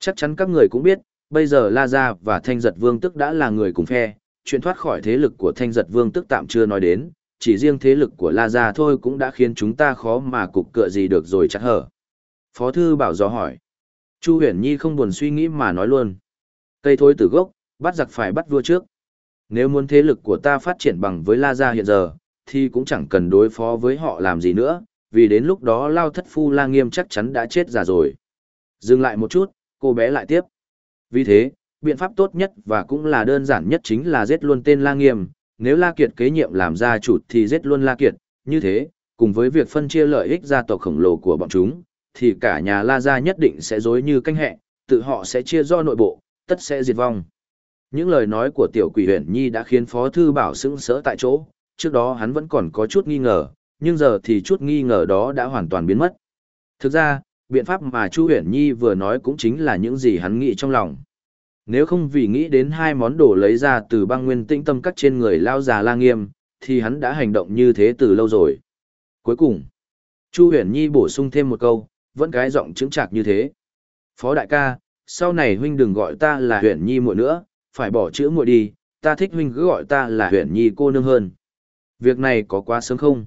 Chắc chắn các người cũng biết, bây giờ La Gia và Thanh Giật Vương tức đã là người cùng phe, chuyện thoát khỏi thế lực của Thanh Giật Vương tức tạm chưa nói đến, chỉ riêng thế lực của La Gia thôi cũng đã khiến chúng ta khó mà cục cựa gì được rồi chắc hở. Phó Thư Bảo dò hỏi. Chu Huyền Nhi không buồn suy nghĩ mà nói luôn. Cây thối từ gốc, bắt giặc phải bắt vua trước. Nếu muốn thế lực của ta phát triển bằng với La Gia hiện giờ, thì cũng chẳng cần đối phó với họ làm gì nữa, vì đến lúc đó Lao Thất Phu La Nghiêm chắc chắn đã chết già rồi. Dừng lại một chút, cô bé lại tiếp. Vì thế, biện pháp tốt nhất và cũng là đơn giản nhất chính là giết luôn tên La Nghiêm, nếu La Kiệt kế nhiệm làm gia chủ thì giết luôn La Kiệt, như thế, cùng với việc phân chia lợi ích gia tộc khổng lồ của bọn chúng, thì cả nhà La Gia nhất định sẽ dối như canh hẹ, tự họ sẽ chia do nội bộ, tất sẽ diệt vong. Những lời nói của tiểu quỷ huyền nhi đã khiến Phó Thư Bảo sững sỡ tại chỗ, trước đó hắn vẫn còn có chút nghi ngờ, nhưng giờ thì chút nghi ngờ đó đã hoàn toàn biến mất. Thực ra, biện pháp mà Chu Huyền Nhi vừa nói cũng chính là những gì hắn nghĩ trong lòng. Nếu không vì nghĩ đến hai món đồ lấy ra từ băng nguyên tĩnh tâm cắt trên người lao già la nghiêm, thì hắn đã hành động như thế từ lâu rồi. Cuối cùng, Chu Huyền Nhi bổ sung thêm một câu, vẫn cái giọng chứng chạc như thế. Phó đại ca, sau này huynh đừng gọi ta là Huyền Nhi muội nữa, phải bỏ chữ muội đi, ta thích huynh cứ gọi ta là Huyền Nhi cô nương hơn. Việc này có quá sớm không?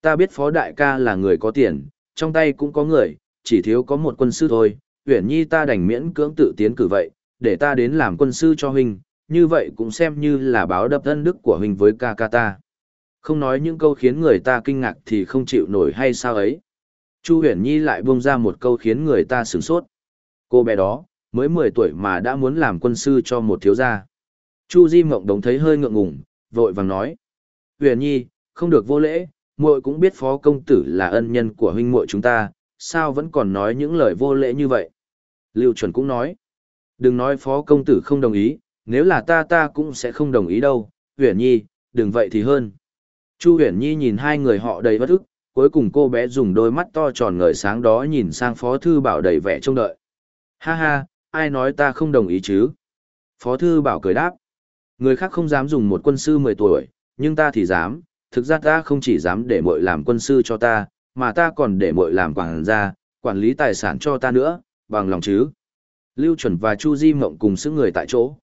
Ta biết phó đại ca là người có tiền, trong tay cũng có người, chỉ thiếu có một quân sư thôi, Huyền Nhi ta đành miễn cưỡng tự tiến cử vậy, để ta đến làm quân sư cho huynh, như vậy cũng xem như là báo đập thân đức của huynh với ca ca ta. Không nói những câu khiến người ta kinh ngạc thì không chịu nổi hay sao ấy. Chu Huyền Nhi lại buông ra một câu khiến người ta sửng sốt. Cô bé đó, mới 10 tuổi mà đã muốn làm quân sư cho một thiếu gia. Chu Di Mộng đống thấy hơi ngượng ngùng, vội vàng nói. Huyền Nhi, không được vô lễ, muội cũng biết phó công tử là ân nhân của huynh muội chúng ta, sao vẫn còn nói những lời vô lễ như vậy. Lưu Chuẩn cũng nói. Đừng nói phó công tử không đồng ý, nếu là ta ta cũng sẽ không đồng ý đâu, Huyền Nhi, đừng vậy thì hơn. Chu Huyền Nhi nhìn hai người họ đầy bất ức, cuối cùng cô bé dùng đôi mắt to tròn ngời sáng đó nhìn sang Phó Thư Bảo đầy vẻ trông đợi. Ha ha, ai nói ta không đồng ý chứ? Phó Thư Bảo cười đáp. Người khác không dám dùng một quân sư 10 tuổi, nhưng ta thì dám, thực ra ta không chỉ dám để mội làm quân sư cho ta, mà ta còn để mội làm quản gia, quản lý tài sản cho ta nữa, bằng lòng chứ. Lưu Chuẩn và Chu Di Mộng cùng sức người tại chỗ.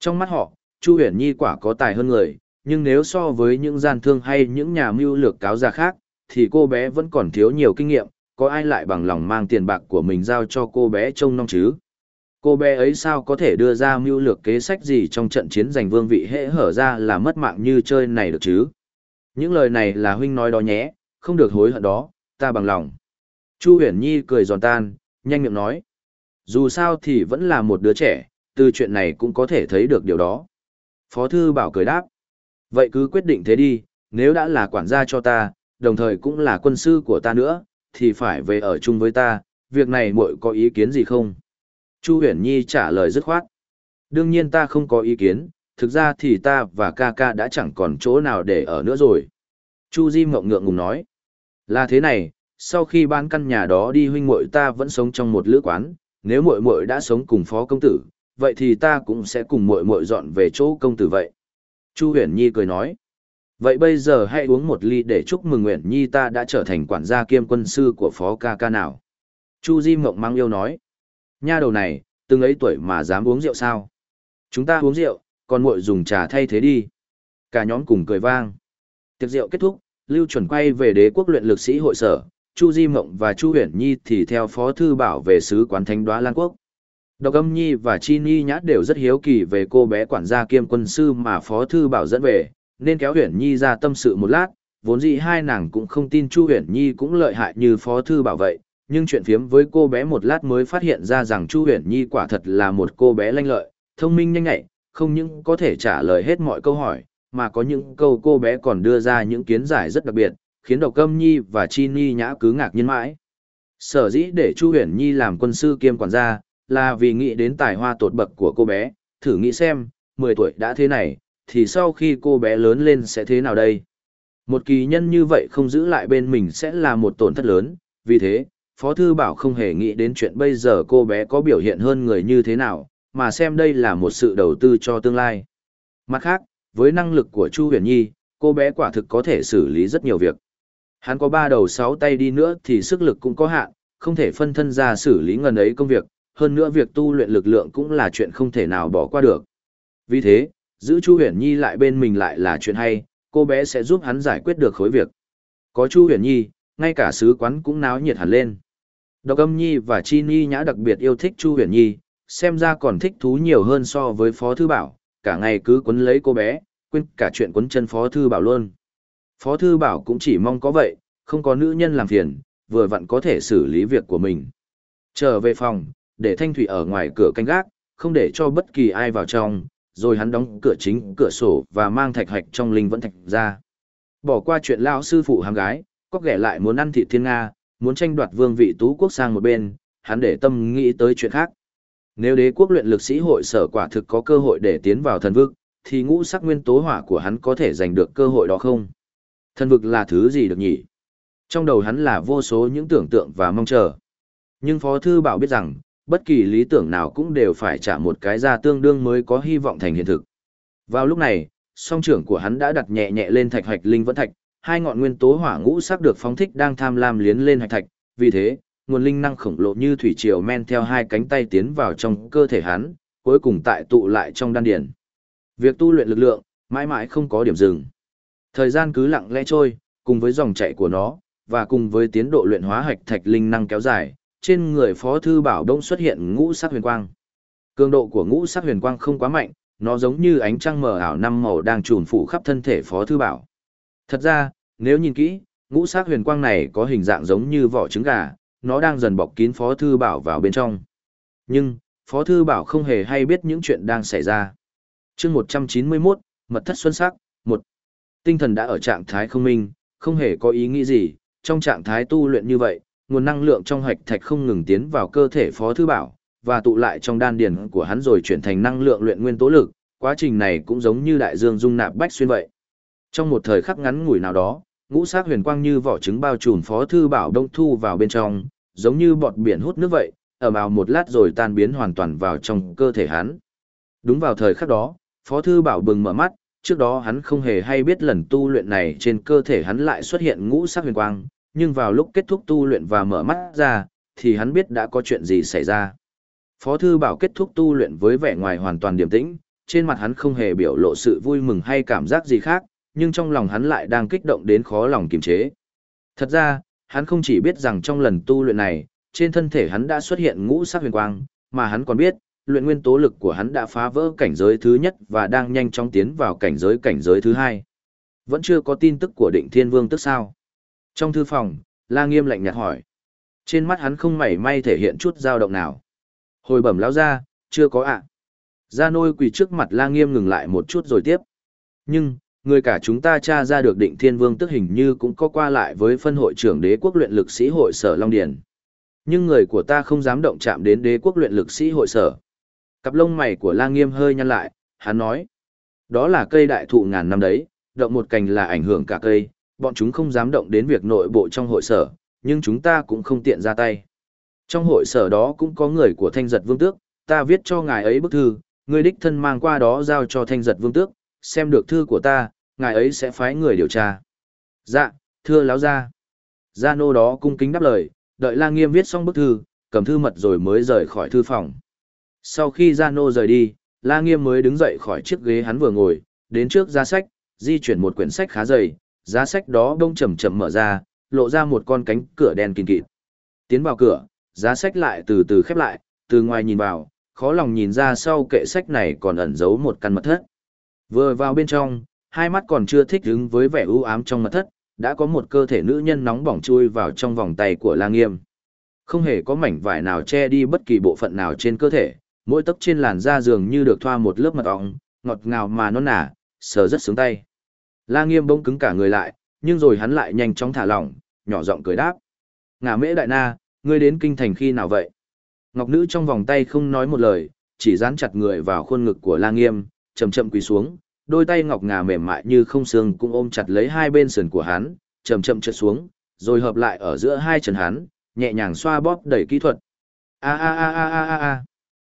Trong mắt họ, Chu Huyền Nhi quả có tài hơn người, nhưng nếu so với những gian thương hay những nhà mưu lược cáo già khác, thì cô bé vẫn còn thiếu nhiều kinh nghiệm, có ai lại bằng lòng mang tiền bạc của mình giao cho cô bé trông nom chứ? Cô bé ấy sao có thể đưa ra mưu lược kế sách gì trong trận chiến giành vương vị hễ hở ra là mất mạng như chơi này được chứ? Những lời này là huynh nói đó nhé, không được hối hận đó, ta bằng lòng. Chu Huyền Nhi cười giòn tan, nhanh miệng nói. Dù sao thì vẫn là một đứa trẻ, từ chuyện này cũng có thể thấy được điều đó. Phó Thư Bảo cười đáp. Vậy cứ quyết định thế đi, nếu đã là quản gia cho ta, đồng thời cũng là quân sư của ta nữa, thì phải về ở chung với ta, việc này muội có ý kiến gì không? Chu Huyền Nhi trả lời dứt khoát. Đương nhiên ta không có ý kiến, thực ra thì ta và ca ca đã chẳng còn chỗ nào để ở nữa rồi. Chu Di mộng ngượng ngùng nói. Là thế này, sau khi bán căn nhà đó đi huynh muội ta vẫn sống trong một lữ quán, nếu muội muội đã sống cùng phó công tử, vậy thì ta cũng sẽ cùng muội muội dọn về chỗ công tử vậy. Chu Huyền Nhi cười nói. Vậy bây giờ hãy uống một ly để chúc mừng Nguyễn Nhi ta đã trở thành quản gia kiêm quân sư của phó ca ca nào. Chu Di Mộng mang yêu nói. Nha đầu này, từng ấy tuổi mà dám uống rượu sao? Chúng ta uống rượu, còn muội dùng trà thay thế đi. Cả nhóm cùng cười vang. Tiệc rượu kết thúc, Lưu chuẩn quay về đế quốc luyện lực sĩ hội sở, Chu Di Mộng và Chu Huyền Nhi thì theo phó thư bảo về sứ quán thánh đoá Lan Quốc. Độc âm Nhi và Chi Nhi nhát đều rất hiếu kỳ về cô bé quản gia kiêm quân sư mà phó thư bảo dẫn về, nên kéo Huyền Nhi ra tâm sự một lát, vốn dĩ hai nàng cũng không tin Chu Huyền Nhi cũng lợi hại như phó thư bảo vậy, nhưng chuyện phiếm với cô bé một lát mới phát hiện ra rằng Chu Huyền Nhi quả thật là một cô bé lanh lợi, thông minh nhanh nhạy, không những có thể trả lời hết mọi câu hỏi, mà có những câu cô bé còn đưa ra những kiến giải rất đặc biệt, khiến Độc Câm Nhi và Chi Nhi nhã cứ ngạc nhiên mãi. Sở dĩ để Chu Huyền Nhi làm quân sư kiêm quản gia, là vì nghĩ đến tài hoa tột bậc của cô bé, thử nghĩ xem, 10 tuổi đã thế này, thì sau khi cô bé lớn lên sẽ thế nào đây? Một kỳ nhân như vậy không giữ lại bên mình sẽ là một tổn thất lớn, vì thế, Phó Thư Bảo không hề nghĩ đến chuyện bây giờ cô bé có biểu hiện hơn người như thế nào, mà xem đây là một sự đầu tư cho tương lai. Mặt khác, với năng lực của Chu Huyền Nhi, cô bé quả thực có thể xử lý rất nhiều việc. Hắn có ba đầu sáu tay đi nữa thì sức lực cũng có hạn, không thể phân thân ra xử lý ngần ấy công việc, hơn nữa việc tu luyện lực lượng cũng là chuyện không thể nào bỏ qua được. Vì thế, giữ Chu Huyền Nhi lại bên mình lại là chuyện hay, cô bé sẽ giúp hắn giải quyết được khối việc. Có Chu Huyền Nhi, ngay cả sứ quán cũng náo nhiệt hẳn lên. Độc âm Nhi và Chi Nhi nhã đặc biệt yêu thích Chu Huyền Nhi, xem ra còn thích thú nhiều hơn so với Phó Thư Bảo, cả ngày cứ quấn lấy cô bé, quên cả chuyện quấn chân Phó Thư Bảo luôn. Phó Thư Bảo cũng chỉ mong có vậy, không có nữ nhân làm phiền, vừa vặn có thể xử lý việc của mình. Trở về phòng, để Thanh Thủy ở ngoài cửa canh gác, không để cho bất kỳ ai vào trong, rồi hắn đóng cửa chính, cửa sổ và mang thạch hạch trong linh vẫn thạch ra. Bỏ qua chuyện lão sư phụ hàng gái, có ghẻ lại muốn ăn thịt thiên Nga, muốn tranh đoạt vương vị tú quốc sang một bên, hắn để tâm nghĩ tới chuyện khác. Nếu đế quốc luyện lực sĩ hội sở quả thực có cơ hội để tiến vào thần vực, thì ngũ sắc nguyên tố hỏa của hắn có thể giành được cơ hội đó không? Thần vực là thứ gì được nhỉ? Trong đầu hắn là vô số những tưởng tượng và mong chờ. Nhưng Phó Thư Bảo biết rằng, bất kỳ lý tưởng nào cũng đều phải trả một cái ra tương đương mới có hy vọng thành hiện thực. Vào lúc này, song trưởng của hắn đã đặt nhẹ nhẹ lên thạch hạch linh vẫn thạch, hai ngọn nguyên tố hỏa ngũ sắc được phóng thích đang tham lam liến lên hạch thạch, vì thế, nguồn linh năng khổng lồ như thủy triều men theo hai cánh tay tiến vào trong cơ thể hắn, cuối cùng tại tụ lại trong đan điền. Việc tu luyện lực lượng, mãi mãi không có điểm dừng. Thời gian cứ lặng lẽ trôi, cùng với dòng chảy của nó, và cùng với tiến độ luyện hóa hạch thạch linh năng kéo dài, trên người Phó Thư Bảo Đông xuất hiện ngũ sắc huyền quang. Cường độ của ngũ sắc huyền quang không quá mạnh, nó giống như ánh trăng mờ ảo năm màu đang trùn phủ khắp thân thể Phó Thư Bảo. Thật ra, nếu nhìn kỹ, ngũ sắc huyền quang này có hình dạng giống như vỏ trứng gà, nó đang dần bọc kín Phó Thư Bảo vào bên trong. Nhưng, Phó Thư Bảo không hề hay biết những chuyện đang xảy ra. chương 191, Mật thất xuân sắc, 1. Tinh thần đã ở trạng thái không minh, không hề có ý nghĩ gì, trong trạng thái tu luyện như vậy, nguồn năng lượng trong hạch thạch không ngừng tiến vào cơ thể Phó Thư Bảo, và tụ lại trong đan điền của hắn rồi chuyển thành năng lượng luyện nguyên tố lực, quá trình này cũng giống như đại dương dung nạp bách xuyên vậy. Trong một thời khắc ngắn ngủi nào đó, ngũ sắc huyền quang như vỏ trứng bao trùm Phó Thư Bảo đông thu vào bên trong, giống như bọt biển hút nước vậy, ở vào một lát rồi tan biến hoàn toàn vào trong cơ thể hắn. Đúng vào thời khắc đó, Phó Thư Bảo bừng mở mắt, trước đó hắn không hề hay biết lần tu luyện này trên cơ thể hắn lại xuất hiện ngũ sắc huyền quang, nhưng vào lúc kết thúc tu luyện và mở mắt ra, thì hắn biết đã có chuyện gì xảy ra. Phó Thư Bảo kết thúc tu luyện với vẻ ngoài hoàn toàn điềm tĩnh, trên mặt hắn không hề biểu lộ sự vui mừng hay cảm giác gì khác, nhưng trong lòng hắn lại đang kích động đến khó lòng kiềm chế. Thật ra, hắn không chỉ biết rằng trong lần tu luyện này, trên thân thể hắn đã xuất hiện ngũ sắc huyền quang, mà hắn còn biết, luyện nguyên tố lực của hắn đã phá vỡ cảnh giới thứ nhất và đang nhanh chóng tiến vào cảnh giới cảnh giới thứ hai. Vẫn chưa có tin tức của định thiên vương tức sao. Trong thư phòng, La Nghiêm lạnh nhạt hỏi. Trên mắt hắn không mảy may thể hiện chút dao động nào. Hồi bẩm lão ra, chưa có ạ. À. Gia nôi quỳ trước mặt La Nghiêm ngừng lại một chút rồi tiếp. Nhưng, người cả chúng ta tra ra được định thiên vương tức hình như cũng có qua lại với phân hội trưởng đế quốc luyện lực sĩ hội sở Long Điền. Nhưng người của ta không dám động chạm đến đế quốc luyện lực sĩ hội sở. Cặp lông mày của La Nghiêm hơi nhăn lại, hắn nói. Đó là cây đại thụ ngàn năm đấy, động một cành là ảnh hưởng cả cây, bọn chúng không dám động đến việc nội bộ trong hội sở, nhưng chúng ta cũng không tiện ra tay. Trong hội sở đó cũng có người của thanh giật vương tước, ta viết cho ngài ấy bức thư, người đích thân mang qua đó giao cho thanh giật vương tước, xem được thư của ta, ngài ấy sẽ phái người điều tra. Dạ, thưa láo ra. Gia nô đó cung kính đáp lời, đợi la nghiêm viết xong bức thư, cầm thư mật rồi mới rời khỏi thư phòng. Sau khi Gia nô rời đi, la nghiêm mới đứng dậy khỏi chiếc ghế hắn vừa ngồi, đến trước giá sách, di chuyển một quyển sách khá dày, giá sách đó đông chầm chậm mở ra, lộ ra một con cánh cửa đen kín kịt. Tiến vào cửa, giá sách lại từ từ khép lại, từ ngoài nhìn vào, khó lòng nhìn ra sau kệ sách này còn ẩn giấu một căn mật thất. Vừa vào bên trong, hai mắt còn chưa thích ứng với vẻ u ám trong mật thất, đã có một cơ thể nữ nhân nóng bỏng chui vào trong vòng tay của La Nghiêm. Không hề có mảnh vải nào che đi bất kỳ bộ phận nào trên cơ thể, mỗi tấc trên làn da dường như được thoa một lớp mật ong, ngọt ngào mà non nả, sờ rất sướng tay. La Nghiêm bỗng cứng cả người lại, nhưng rồi hắn lại nhanh chóng thả lỏng, nhỏ giọng cười đáp. "Ngà mễ đại na, ngươi đến kinh thành khi nào vậy? Ngọc nữ trong vòng tay không nói một lời, chỉ dán chặt người vào khuôn ngực của La Nghiêm, chậm chậm quỳ xuống, đôi tay ngọc ngà mềm mại như không xương cũng ôm chặt lấy hai bên sườn của hắn, chậm chậm trượt xuống, rồi hợp lại ở giữa hai chân hắn, nhẹ nhàng xoa bóp đầy kỹ thuật. A a a a a a a.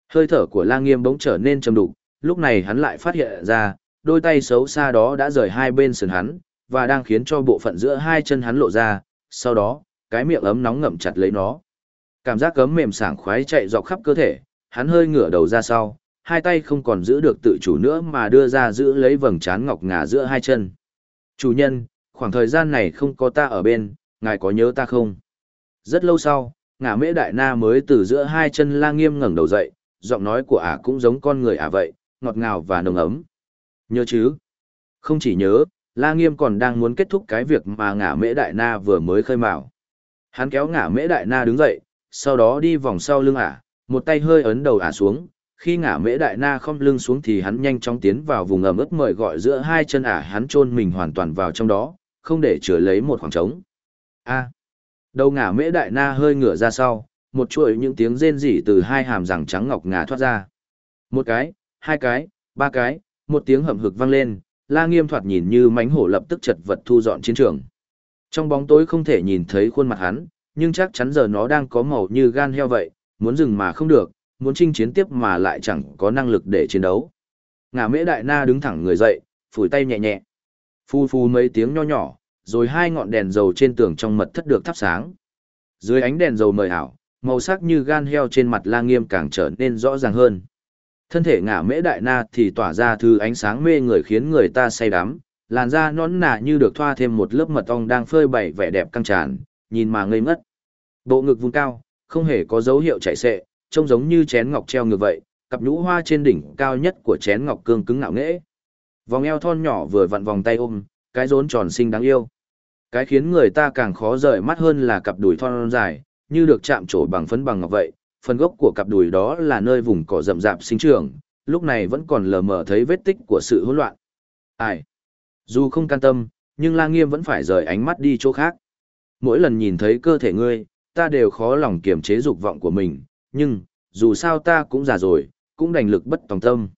Hơi thở của La Nghiêm bỗng trở nên trầm đục, lúc này hắn lại phát hiện ra, đôi tay xấu xa đó đã rời hai bên sườn hắn, và đang khiến cho bộ phận giữa hai chân hắn lộ ra, sau đó, cái miệng ấm nóng ngậm chặt lấy nó. Cảm giác cấm mềm sảng khoái chạy dọc khắp cơ thể, hắn hơi ngửa đầu ra sau, hai tay không còn giữ được tự chủ nữa mà đưa ra giữ lấy vầng trán ngọc ngà giữa hai chân. Chủ nhân, khoảng thời gian này không có ta ở bên, ngài có nhớ ta không? Rất lâu sau, ngả mễ đại na mới từ giữa hai chân la nghiêm ngẩng đầu dậy, giọng nói của ả cũng giống con người ả vậy, ngọt ngào và nồng ấm. Nhớ chứ? Không chỉ nhớ, la nghiêm còn đang muốn kết thúc cái việc mà ngả mễ đại na vừa mới khơi mào. Hắn kéo ngả mễ đại na đứng dậy, sau đó đi vòng sau lưng ả, một tay hơi ấn đầu ả xuống, khi ngả mễ đại na không lưng xuống thì hắn nhanh chóng tiến vào vùng ẩm ướt mời gọi giữa hai chân ả hắn chôn mình hoàn toàn vào trong đó, không để chừa lấy một khoảng trống. A. Đầu ngả mễ đại na hơi ngửa ra sau, một chuỗi những tiếng rên rỉ từ hai hàm răng trắng ngọc ngà thoát ra. Một cái, hai cái, ba cái, một tiếng hầm hực vang lên, la nghiêm thoạt nhìn như mánh hổ lập tức chật vật thu dọn chiến trường. Trong bóng tối không thể nhìn thấy khuôn mặt hắn, nhưng chắc chắn giờ nó đang có màu như gan heo vậy, muốn dừng mà không được, muốn chinh chiến tiếp mà lại chẳng có năng lực để chiến đấu. Ngà mễ đại na đứng thẳng người dậy, phủi tay nhẹ nhẹ. Phu phu mấy tiếng nho nhỏ, rồi hai ngọn đèn dầu trên tường trong mật thất được thắp sáng. Dưới ánh đèn dầu mờ ảo, màu sắc như gan heo trên mặt la nghiêm càng trở nên rõ ràng hơn. Thân thể ngả mễ đại na thì tỏa ra thứ ánh sáng mê người khiến người ta say đắm, làn da nón nà như được thoa thêm một lớp mật ong đang phơi bày vẻ đẹp căng tràn, nhìn mà ngây ngất. Bộ ngực vùng cao, không hề có dấu hiệu chảy xệ, trông giống như chén ngọc treo ngược vậy, cặp nhũ hoa trên đỉnh cao nhất của chén ngọc cương cứng ngạo nghễ. Vòng eo thon nhỏ vừa vặn vòng tay ôm, cái rốn tròn xinh đáng yêu. Cái khiến người ta càng khó rời mắt hơn là cặp đùi thon dài, như được chạm trổ bằng phấn bằng ngọc vậy. Phần gốc của cặp đùi đó là nơi vùng cỏ rậm rạp sinh trưởng, lúc này vẫn còn lờ mờ thấy vết tích của sự hỗn loạn. Ai? Dù không can tâm, nhưng La Nghiêm vẫn phải rời ánh mắt đi chỗ khác. Mỗi lần nhìn thấy cơ thể ngươi, ta đều khó lòng kiềm chế dục vọng của mình, nhưng, dù sao ta cũng già rồi, cũng đành lực bất tòng tâm.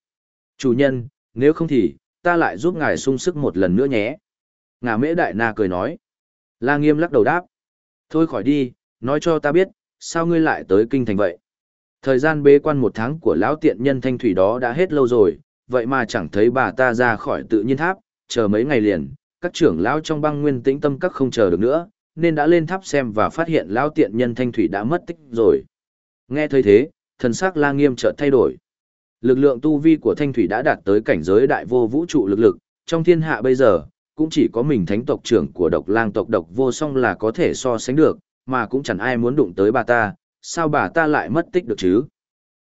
Chủ nhân, nếu không thì, ta lại giúp ngài sung sức một lần nữa nhé. Ngà mễ đại na cười nói. La nghiêm lắc đầu đáp. Thôi khỏi đi, nói cho ta biết, sao ngươi lại tới kinh thành vậy? Thời gian bế quan một tháng của lão tiện nhân thanh thủy đó đã hết lâu rồi, vậy mà chẳng thấy bà ta ra khỏi tự nhiên tháp, chờ mấy ngày liền, các trưởng lão trong băng nguyên tĩnh tâm các không chờ được nữa, nên đã lên tháp xem và phát hiện lão tiện nhân thanh thủy đã mất tích rồi. Nghe thấy thế, thần sắc la nghiêm chợt thay đổi. Lực lượng tu vi của thanh thủy đã đạt tới cảnh giới đại vô vũ trụ lực lực, trong thiên hạ bây giờ, cũng chỉ có mình thánh tộc trưởng của độc lang tộc độc vô song là có thể so sánh được, mà cũng chẳng ai muốn đụng tới bà ta, sao bà ta lại mất tích được chứ?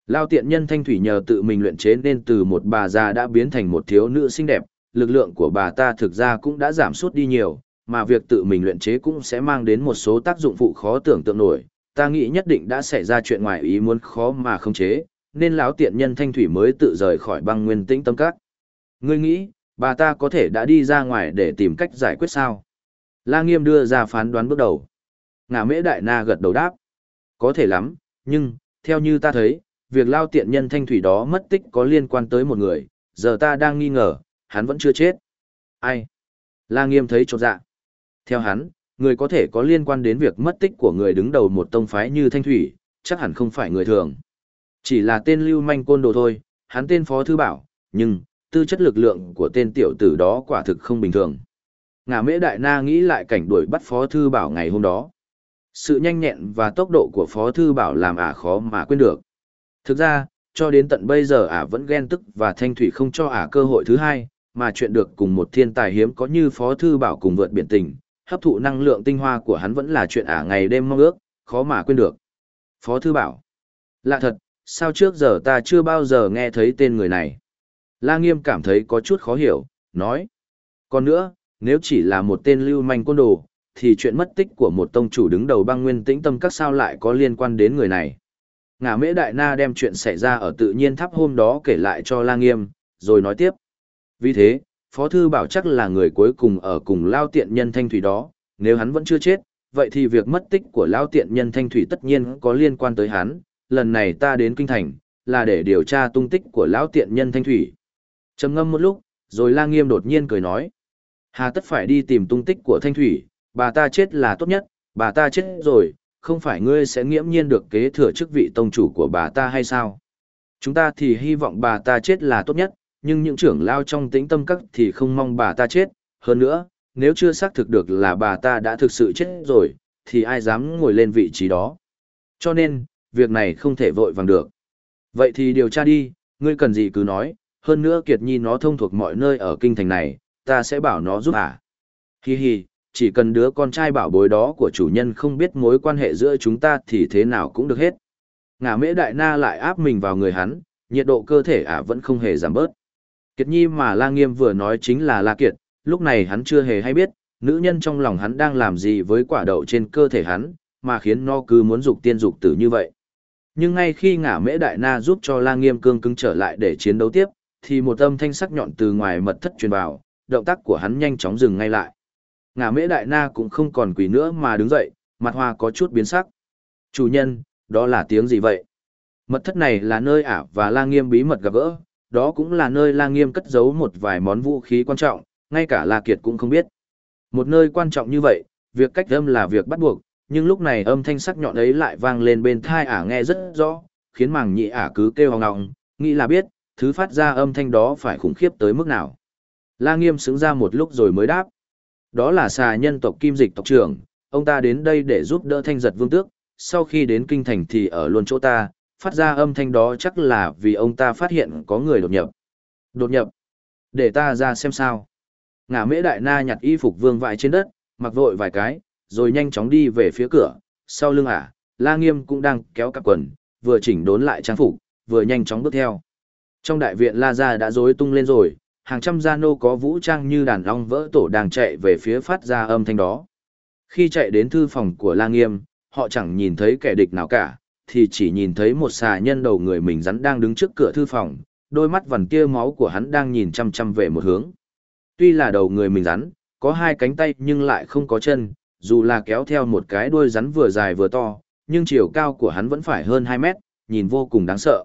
Lao tiện nhân thanh thủy nhờ tự mình luyện chế nên từ một bà già đã biến thành một thiếu nữ xinh đẹp, lực lượng của bà ta thực ra cũng đã giảm sút đi nhiều, mà việc tự mình luyện chế cũng sẽ mang đến một số tác dụng phụ khó tưởng tượng nổi. Ta nghĩ nhất định đã xảy ra chuyện ngoài ý muốn khó mà không chế, nên lão tiện nhân thanh thủy mới tự rời khỏi băng nguyên tĩnh tâm các. Ngươi nghĩ, bà ta có thể đã đi ra ngoài để tìm cách giải quyết sao? La Nghiêm đưa ra phán đoán bước đầu. Ngà mễ đại na gật đầu đáp. Có thể lắm, nhưng, theo như ta thấy, việc lao tiện nhân thanh thủy đó mất tích có liên quan tới một người, giờ ta đang nghi ngờ, hắn vẫn chưa chết. Ai? La Nghiêm thấy chột dạ. Theo hắn, người có thể có liên quan đến việc mất tích của người đứng đầu một tông phái như Thanh Thủy, chắc hẳn không phải người thường. Chỉ là tên lưu manh côn đồ thôi, hắn tên Phó Thư Bảo, nhưng, tư chất lực lượng của tên tiểu tử đó quả thực không bình thường. Ngà mễ đại na nghĩ lại cảnh đuổi bắt Phó Thư Bảo ngày hôm đó. Sự nhanh nhẹn và tốc độ của Phó Thư Bảo làm ả khó mà quên được. Thực ra, cho đến tận bây giờ ả vẫn ghen tức và Thanh Thủy không cho ả cơ hội thứ hai, mà chuyện được cùng một thiên tài hiếm có như Phó Thư Bảo cùng vượt biển tình, hấp thụ năng lượng tinh hoa của hắn vẫn là chuyện ả ngày đêm mong ước, khó mà quên được. Phó Thư Bảo Lạ thật, sao trước giờ ta chưa bao giờ nghe thấy tên người này? La Nghiêm cảm thấy có chút khó hiểu, nói. Còn nữa, nếu chỉ là một tên lưu manh côn đồ, thì chuyện mất tích của một tông chủ đứng đầu băng nguyên tĩnh tâm các sao lại có liên quan đến người này. Ngã mễ đại na đem chuyện xảy ra ở tự nhiên tháp hôm đó kể lại cho La Nghiêm, rồi nói tiếp. Vì thế, Phó Thư Bảo chắc là người cuối cùng ở cùng Lao Tiện Nhân Thanh Thủy đó, nếu hắn vẫn chưa chết, vậy thì việc mất tích của Lao Tiện Nhân Thanh Thủy tất nhiên có liên quan tới hắn, lần này ta đến Kinh Thành, là để điều tra tung tích của Lão Tiện Nhân Thanh Thủy. trầm ngâm một lúc, rồi La Nghiêm đột nhiên cười nói. Hà tất phải đi tìm tung tích của Thanh Thủy, bà ta chết là tốt nhất, bà ta chết rồi, không phải ngươi sẽ nghiễm nhiên được kế thừa chức vị tông chủ của bà ta hay sao? Chúng ta thì hy vọng bà ta chết là tốt nhất, nhưng những trưởng lao trong tĩnh tâm các thì không mong bà ta chết. Hơn nữa, nếu chưa xác thực được là bà ta đã thực sự chết rồi, thì ai dám ngồi lên vị trí đó. Cho nên, việc này không thể vội vàng được. Vậy thì điều tra đi, ngươi cần gì cứ nói, hơn nữa Kiệt Nhi nó thông thuộc mọi nơi ở kinh thành này, ta sẽ bảo nó giúp à. Hi hi, chỉ cần đứa con trai bảo bối đó của chủ nhân không biết mối quan hệ giữa chúng ta thì thế nào cũng được hết. Ngả mễ đại na lại áp mình vào người hắn, nhiệt độ cơ thể ả vẫn không hề giảm bớt. Kiệt Nhi mà La Nghiêm vừa nói chính là La Kiệt, lúc này hắn chưa hề hay biết, nữ nhân trong lòng hắn đang làm gì với quả đậu trên cơ thể hắn, mà khiến nó cứ muốn dục tiên dục tử như vậy. Nhưng ngay khi ngả mễ đại na giúp cho La Nghiêm cương cứng trở lại để chiến đấu tiếp, thì một âm thanh sắc nhọn từ ngoài mật thất truyền vào, động tác của hắn nhanh chóng dừng ngay lại ngã mễ đại na cũng không còn quỳ nữa mà đứng dậy, mặt hoa có chút biến sắc. Chủ nhân, đó là tiếng gì vậy? Mật thất này là nơi ả và La Nghiêm bí mật gặp gỡ, đó cũng là nơi La Nghiêm cất giấu một vài món vũ khí quan trọng, ngay cả La Kiệt cũng không biết. Một nơi quan trọng như vậy, việc cách âm là việc bắt buộc, nhưng lúc này âm thanh sắc nhọn ấy lại vang lên bên thai ả nghe rất rõ, khiến màng nhị ả cứ kêu hòng ngọng, nghĩ là biết, thứ phát ra âm thanh đó phải khủng khiếp tới mức nào. La Nghiêm xứng ra một lúc rồi mới đáp. Đó là xà nhân tộc Kim Dịch tộc trưởng, ông ta đến đây để giúp đỡ thanh giật vương tước, sau khi đến kinh thành thì ở luôn chỗ ta, phát ra âm thanh đó chắc là vì ông ta phát hiện có người đột nhập. Đột nhập? Để ta ra xem sao. Ngả mễ đại na nhặt y phục vương vại trên đất, mặc vội vài cái, rồi nhanh chóng đi về phía cửa, sau lưng ả, la nghiêm cũng đang kéo cặp quần, vừa chỉnh đốn lại trang phục, vừa nhanh chóng bước theo. Trong đại viện la gia đã rối tung lên rồi, hàng trăm gia nô có vũ trang như đàn long vỡ tổ đang chạy về phía phát ra âm thanh đó. Khi chạy đến thư phòng của la nghiêm, họ chẳng nhìn thấy kẻ địch nào cả, thì chỉ nhìn thấy một xà nhân đầu người mình rắn đang đứng trước cửa thư phòng, đôi mắt vằn tia máu của hắn đang nhìn chăm chăm về một hướng. Tuy là đầu người mình rắn, có hai cánh tay nhưng lại không có chân, dù là kéo theo một cái đuôi rắn vừa dài vừa to, nhưng chiều cao của hắn vẫn phải hơn 2 mét, nhìn vô cùng đáng sợ.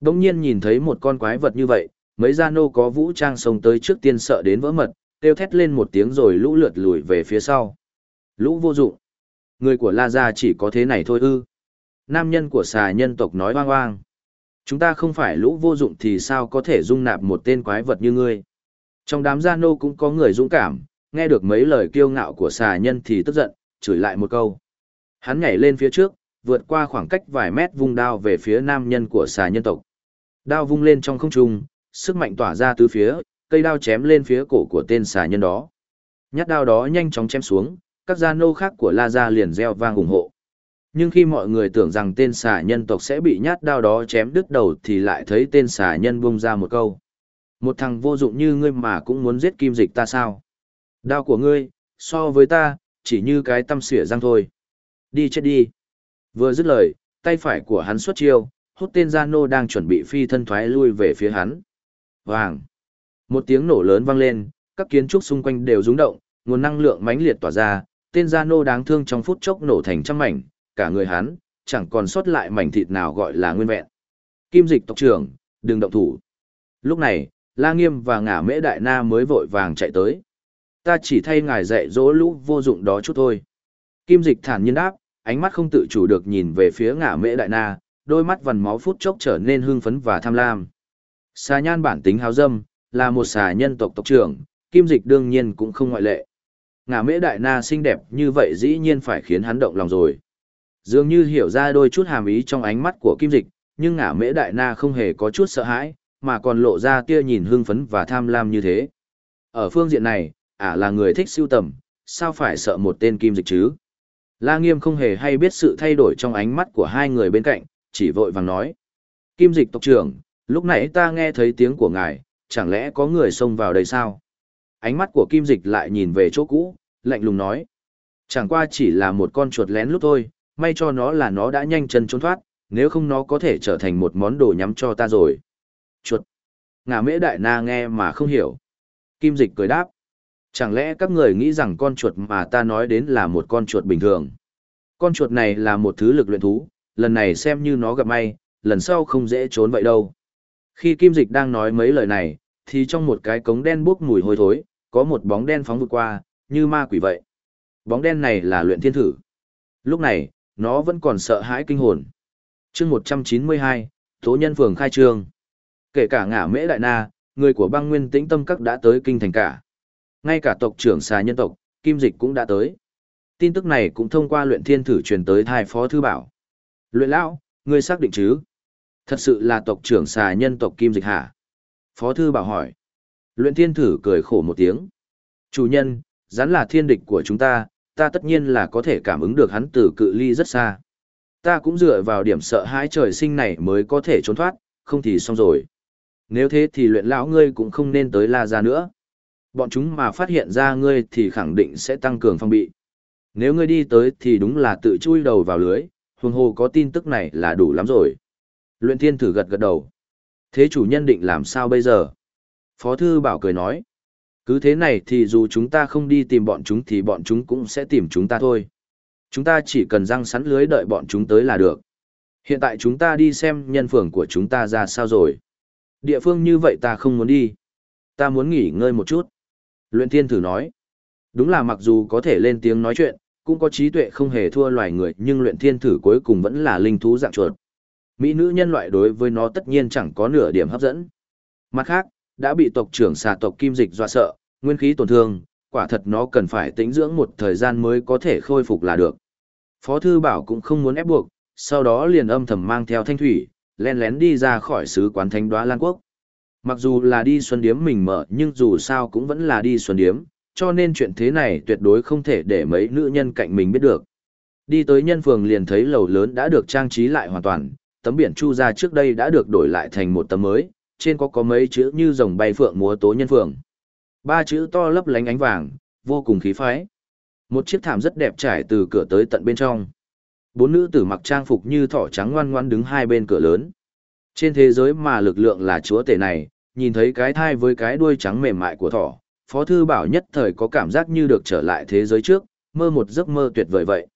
Đông nhiên nhìn thấy một con quái vật như vậy, mấy gia nô có vũ trang xông tới trước tiên sợ đến vỡ mật, kêu thét lên một tiếng rồi lũ lượt lùi về phía sau. Lũ vô dụng. Người của La Gia chỉ có thế này thôi ư. Nam nhân của xà nhân tộc nói oang oang. Chúng ta không phải lũ vô dụng thì sao có thể dung nạp một tên quái vật như ngươi. Trong đám gia nô cũng có người dũng cảm, nghe được mấy lời kiêu ngạo của xà nhân thì tức giận, chửi lại một câu. Hắn nhảy lên phía trước, vượt qua khoảng cách vài mét vung đao về phía nam nhân của xà nhân tộc. Đao vung lên trong không trung, sức mạnh tỏa ra từ phía, cây đao chém lên phía cổ của tên xà nhân đó. Nhát đao đó nhanh chóng chém xuống, các gia nô khác của La Gia liền reo vang ủng hộ. Nhưng khi mọi người tưởng rằng tên xà nhân tộc sẽ bị nhát đao đó chém đứt đầu thì lại thấy tên xà nhân bung ra một câu. Một thằng vô dụng như ngươi mà cũng muốn giết kim dịch ta sao? Đao của ngươi, so với ta, chỉ như cái tâm xỉa răng thôi. Đi chết đi. Vừa dứt lời, tay phải của hắn xuất chiêu, hút tên gia nô đang chuẩn bị phi thân thoái lui về phía hắn. Vàng. Một tiếng nổ lớn vang lên, các kiến trúc xung quanh đều rung động, nguồn năng lượng mãnh liệt tỏa ra, tên gia nô đáng thương trong phút chốc nổ thành trăm mảnh, cả người hắn, chẳng còn sót lại mảnh thịt nào gọi là nguyên vẹn. Kim dịch tộc trưởng, đừng động thủ. Lúc này, La Nghiêm và ngả mễ đại na mới vội vàng chạy tới. Ta chỉ thay ngài dạy dỗ lũ vô dụng đó chút thôi. Kim dịch thản nhiên đáp, ánh mắt không tự chủ được nhìn về phía ngả mễ đại na, đôi mắt vằn máu phút chốc trở nên hưng phấn và tham lam. Xà nhan bản tính háo dâm, là một xà nhân tộc tộc trưởng, kim dịch đương nhiên cũng không ngoại lệ. Ngả mễ đại na xinh đẹp như vậy dĩ nhiên phải khiến hắn động lòng rồi. Dường như hiểu ra đôi chút hàm ý trong ánh mắt của kim dịch, nhưng ngả mễ đại na không hề có chút sợ hãi, mà còn lộ ra tia nhìn hưng phấn và tham lam như thế. Ở phương diện này, ả là người thích siêu tầm, sao phải sợ một tên kim dịch chứ? La Nghiêm không hề hay biết sự thay đổi trong ánh mắt của hai người bên cạnh, chỉ vội vàng nói. Kim dịch tộc trưởng, lúc nãy ta nghe thấy tiếng của ngài, chẳng lẽ có người xông vào đây sao? Ánh mắt của kim dịch lại nhìn về chỗ cũ, lạnh lùng nói. Chẳng qua chỉ là một con chuột lén lúc thôi, may cho nó là nó đã nhanh chân trốn thoát, nếu không nó có thể trở thành một món đồ nhắm cho ta rồi. Chuột. Ngà mễ đại na nghe mà không hiểu. Kim dịch cười đáp. Chẳng lẽ các người nghĩ rằng con chuột mà ta nói đến là một con chuột bình thường? Con chuột này là một thứ lực luyện thú, lần này xem như nó gặp may, lần sau không dễ trốn vậy đâu. Khi Kim Dịch đang nói mấy lời này, thì trong một cái cống đen bốc mùi hôi thối, có một bóng đen phóng vượt qua, như ma quỷ vậy. Bóng đen này là luyện thiên thử. Lúc này, nó vẫn còn sợ hãi kinh hồn. chương 192, Tố nhân phường khai trương. Kể cả ngả mễ đại na, người của băng nguyên tĩnh tâm các đã tới kinh thành cả. Ngay cả tộc trưởng xà nhân tộc, Kim Dịch cũng đã tới. Tin tức này cũng thông qua luyện thiên thử truyền tới thai phó thư bảo. Luyện lão, ngươi xác định chứ? Thật sự là tộc trưởng xà nhân tộc Kim Dịch hả? Phó thư bảo hỏi. Luyện thiên thử cười khổ một tiếng. Chủ nhân, rắn là thiên địch của chúng ta, ta tất nhiên là có thể cảm ứng được hắn từ cự ly rất xa. Ta cũng dựa vào điểm sợ hãi trời sinh này mới có thể trốn thoát, không thì xong rồi. Nếu thế thì luyện lão ngươi cũng không nên tới La Gia nữa. Bọn chúng mà phát hiện ra ngươi thì khẳng định sẽ tăng cường phong bị. Nếu ngươi đi tới thì đúng là tự chui đầu vào lưới, huồng hồ có tin tức này là đủ lắm rồi. Luyện thiên thử gật gật đầu. Thế chủ nhân định làm sao bây giờ? Phó thư bảo cười nói. Cứ thế này thì dù chúng ta không đi tìm bọn chúng thì bọn chúng cũng sẽ tìm chúng ta thôi. Chúng ta chỉ cần răng sắn lưới đợi bọn chúng tới là được. Hiện tại chúng ta đi xem nhân phường của chúng ta ra sao rồi. Địa phương như vậy ta không muốn đi. Ta muốn nghỉ ngơi một chút. Luyện thiên thử nói. Đúng là mặc dù có thể lên tiếng nói chuyện, cũng có trí tuệ không hề thua loài người nhưng luyện thiên thử cuối cùng vẫn là linh thú dạng chuột. Mỹ nữ nhân loại đối với nó tất nhiên chẳng có nửa điểm hấp dẫn. Mặt khác, đã bị tộc trưởng xà tộc kim dịch dọa sợ, nguyên khí tổn thương, quả thật nó cần phải tĩnh dưỡng một thời gian mới có thể khôi phục là được. Phó thư bảo cũng không muốn ép buộc, sau đó liền âm thầm mang theo thanh thủy, len lén đi ra khỏi sứ quán thánh đoá Lan Quốc. Mặc dù là đi xuân điếm mình mở nhưng dù sao cũng vẫn là đi xuân điếm, cho nên chuyện thế này tuyệt đối không thể để mấy nữ nhân cạnh mình biết được. Đi tới nhân phường liền thấy lầu lớn đã được trang trí lại hoàn toàn, tấm biển chu ra trước đây đã được đổi lại thành một tấm mới, trên có có mấy chữ như rồng bay phượng múa tố nhân phượng, Ba chữ to lấp lánh ánh vàng, vô cùng khí phái. Một chiếc thảm rất đẹp trải từ cửa tới tận bên trong. Bốn nữ tử mặc trang phục như thỏ trắng ngoan ngoan đứng hai bên cửa lớn. Trên thế giới mà lực lượng là chúa tể này, nhìn thấy cái thai với cái đuôi trắng mềm mại của thỏ, Phó Thư Bảo nhất thời có cảm giác như được trở lại thế giới trước, mơ một giấc mơ tuyệt vời vậy.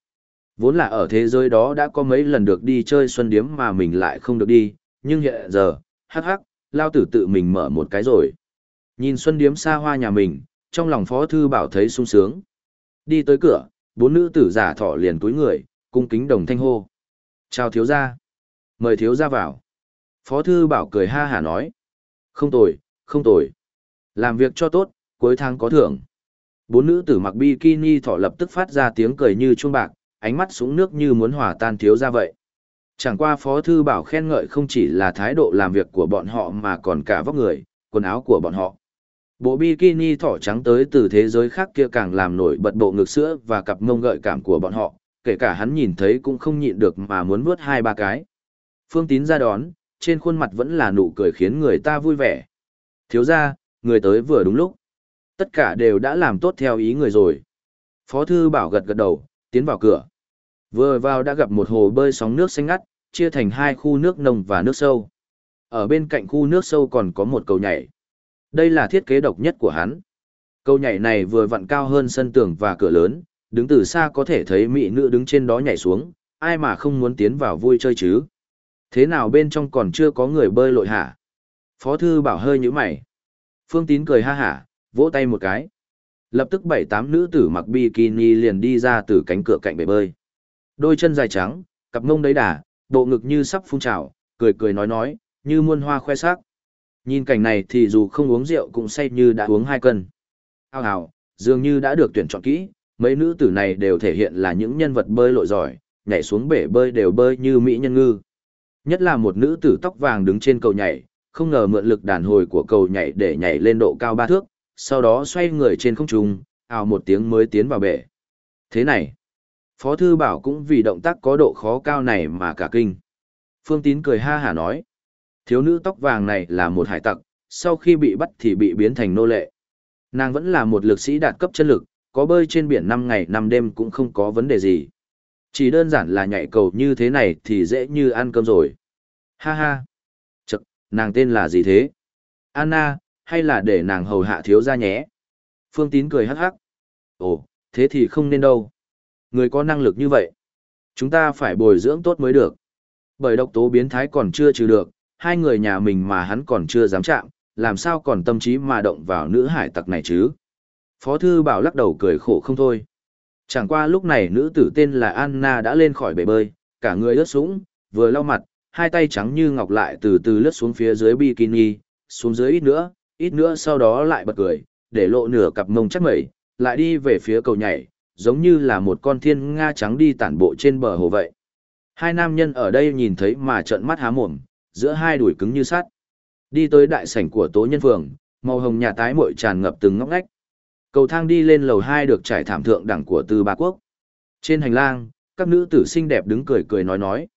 Vốn là ở thế giới đó đã có mấy lần được đi chơi xuân điếm mà mình lại không được đi, nhưng hiện giờ, hắc hắc, lao tử tự mình mở một cái rồi. Nhìn xuân điếm xa hoa nhà mình, trong lòng Phó Thư Bảo thấy sung sướng. Đi tới cửa, bốn nữ tử giả thỏ liền túi người, cung kính đồng thanh hô. Chào thiếu gia. Mời thiếu gia vào. Phó Thư Bảo cười ha hả nói. Không tồi, không tồi. Làm việc cho tốt, cuối tháng có thưởng. Bốn nữ tử mặc bikini thỏ lập tức phát ra tiếng cười như chuông bạc, ánh mắt súng nước như muốn hòa tan thiếu ra vậy. Chẳng qua Phó Thư Bảo khen ngợi không chỉ là thái độ làm việc của bọn họ mà còn cả vóc người, quần áo của bọn họ. Bộ bikini thỏ trắng tới từ thế giới khác kia càng làm nổi bật bộ ngực sữa và cặp mông gợi cảm của bọn họ, kể cả hắn nhìn thấy cũng không nhịn được mà muốn vuốt hai ba cái. Phương Tín ra đón, trên khuôn mặt vẫn là nụ cười khiến người ta vui vẻ. Thiếu ra, người tới vừa đúng lúc. Tất cả đều đã làm tốt theo ý người rồi. Phó thư bảo gật gật đầu, tiến vào cửa. Vừa vào đã gặp một hồ bơi sóng nước xanh ngắt, chia thành hai khu nước nông và nước sâu. Ở bên cạnh khu nước sâu còn có một cầu nhảy. Đây là thiết kế độc nhất của hắn. Cầu nhảy này vừa vặn cao hơn sân tường và cửa lớn, đứng từ xa có thể thấy mỹ nữ đứng trên đó nhảy xuống, ai mà không muốn tiến vào vui chơi chứ. Thế nào bên trong còn chưa có người bơi lội hả? Phó thư bảo hơi như mày. Phương Tín cười ha hả, vỗ tay một cái. Lập tức bảy tám nữ tử mặc bikini liền đi ra từ cánh cửa cạnh bể bơi. Đôi chân dài trắng, cặp mông đấy đà, bộ ngực như sắp phun trào, cười cười nói nói, như muôn hoa khoe sắc. Nhìn cảnh này thì dù không uống rượu cũng say như đã uống hai cân. Hào hào, dường như đã được tuyển chọn kỹ, mấy nữ tử này đều thể hiện là những nhân vật bơi lội giỏi, nhảy xuống bể bơi đều bơi như mỹ nhân ngư. Nhất là một nữ tử tóc vàng đứng trên cầu nhảy, không ngờ mượn lực đàn hồi của cầu nhảy để nhảy lên độ cao ba thước, sau đó xoay người trên không trung, ào một tiếng mới tiến vào bể. Thế này, Phó Thư Bảo cũng vì động tác có độ khó cao này mà cả kinh. Phương Tín cười ha hả nói, thiếu nữ tóc vàng này là một hải tặc, sau khi bị bắt thì bị biến thành nô lệ. Nàng vẫn là một lực sĩ đạt cấp chân lực, có bơi trên biển 5 ngày 5 đêm cũng không có vấn đề gì. Chỉ đơn giản là nhảy cầu như thế này thì dễ như ăn cơm rồi. Ha ha. Chật, nàng tên là gì thế? Anna, hay là để nàng hầu hạ thiếu ra nhé? Phương Tín cười hắc hắc. Ồ, thế thì không nên đâu. Người có năng lực như vậy. Chúng ta phải bồi dưỡng tốt mới được. Bởi độc tố biến thái còn chưa trừ được, hai người nhà mình mà hắn còn chưa dám chạm, làm sao còn tâm trí mà động vào nữ hải tặc này chứ? Phó thư bảo lắc đầu cười khổ không thôi. Chẳng qua lúc này nữ tử tên là Anna đã lên khỏi bể bơi, cả người ướt sũng, vừa lau mặt, hai tay trắng như ngọc lại từ từ lướt xuống phía dưới bikini, xuống dưới ít nữa, ít nữa sau đó lại bật cười, để lộ nửa cặp mông chắc mẩy, lại đi về phía cầu nhảy, giống như là một con thiên nga trắng đi tản bộ trên bờ hồ vậy. Hai nam nhân ở đây nhìn thấy mà trợn mắt há mồm, giữa hai đùi cứng như sắt. Đi tới đại sảnh của tố nhân phường, màu hồng nhà tái muội tràn ngập từng ngóc ngách. Cầu thang đi lên lầu 2 được trải thảm thượng đẳng của Từ Ba Quốc. Trên hành lang, các nữ tử xinh đẹp đứng cười cười nói nói.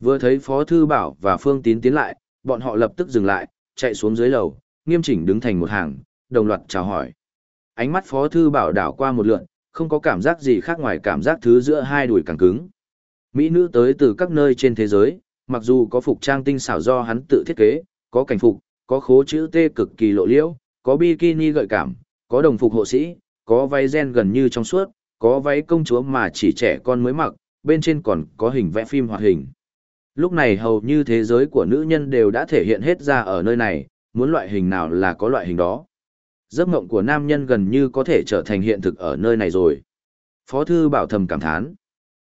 Vừa thấy Phó Thư Bảo và Phương Tín tiến lại, bọn họ lập tức dừng lại, chạy xuống dưới lầu, nghiêm chỉnh đứng thành một hàng, đồng loạt chào hỏi. Ánh mắt Phó Thư Bảo đảo qua một lượn, không có cảm giác gì khác ngoài cảm giác thứ giữa hai đùi càng cứng. Mỹ nữ tới từ các nơi trên thế giới, mặc dù có phục trang tinh xảo do hắn tự thiết kế, có cảnh phục, có khố chữ T cực kỳ lộ liễu, có bikini gợi cảm, có đồng phục hộ sĩ, có váy gen gần như trong suốt, có váy công chúa mà chỉ trẻ con mới mặc, bên trên còn có hình vẽ phim hoạt hình. Lúc này hầu như thế giới của nữ nhân đều đã thể hiện hết ra ở nơi này, muốn loại hình nào là có loại hình đó. Giấc mộng của nam nhân gần như có thể trở thành hiện thực ở nơi này rồi. Phó thư bảo thầm cảm thán.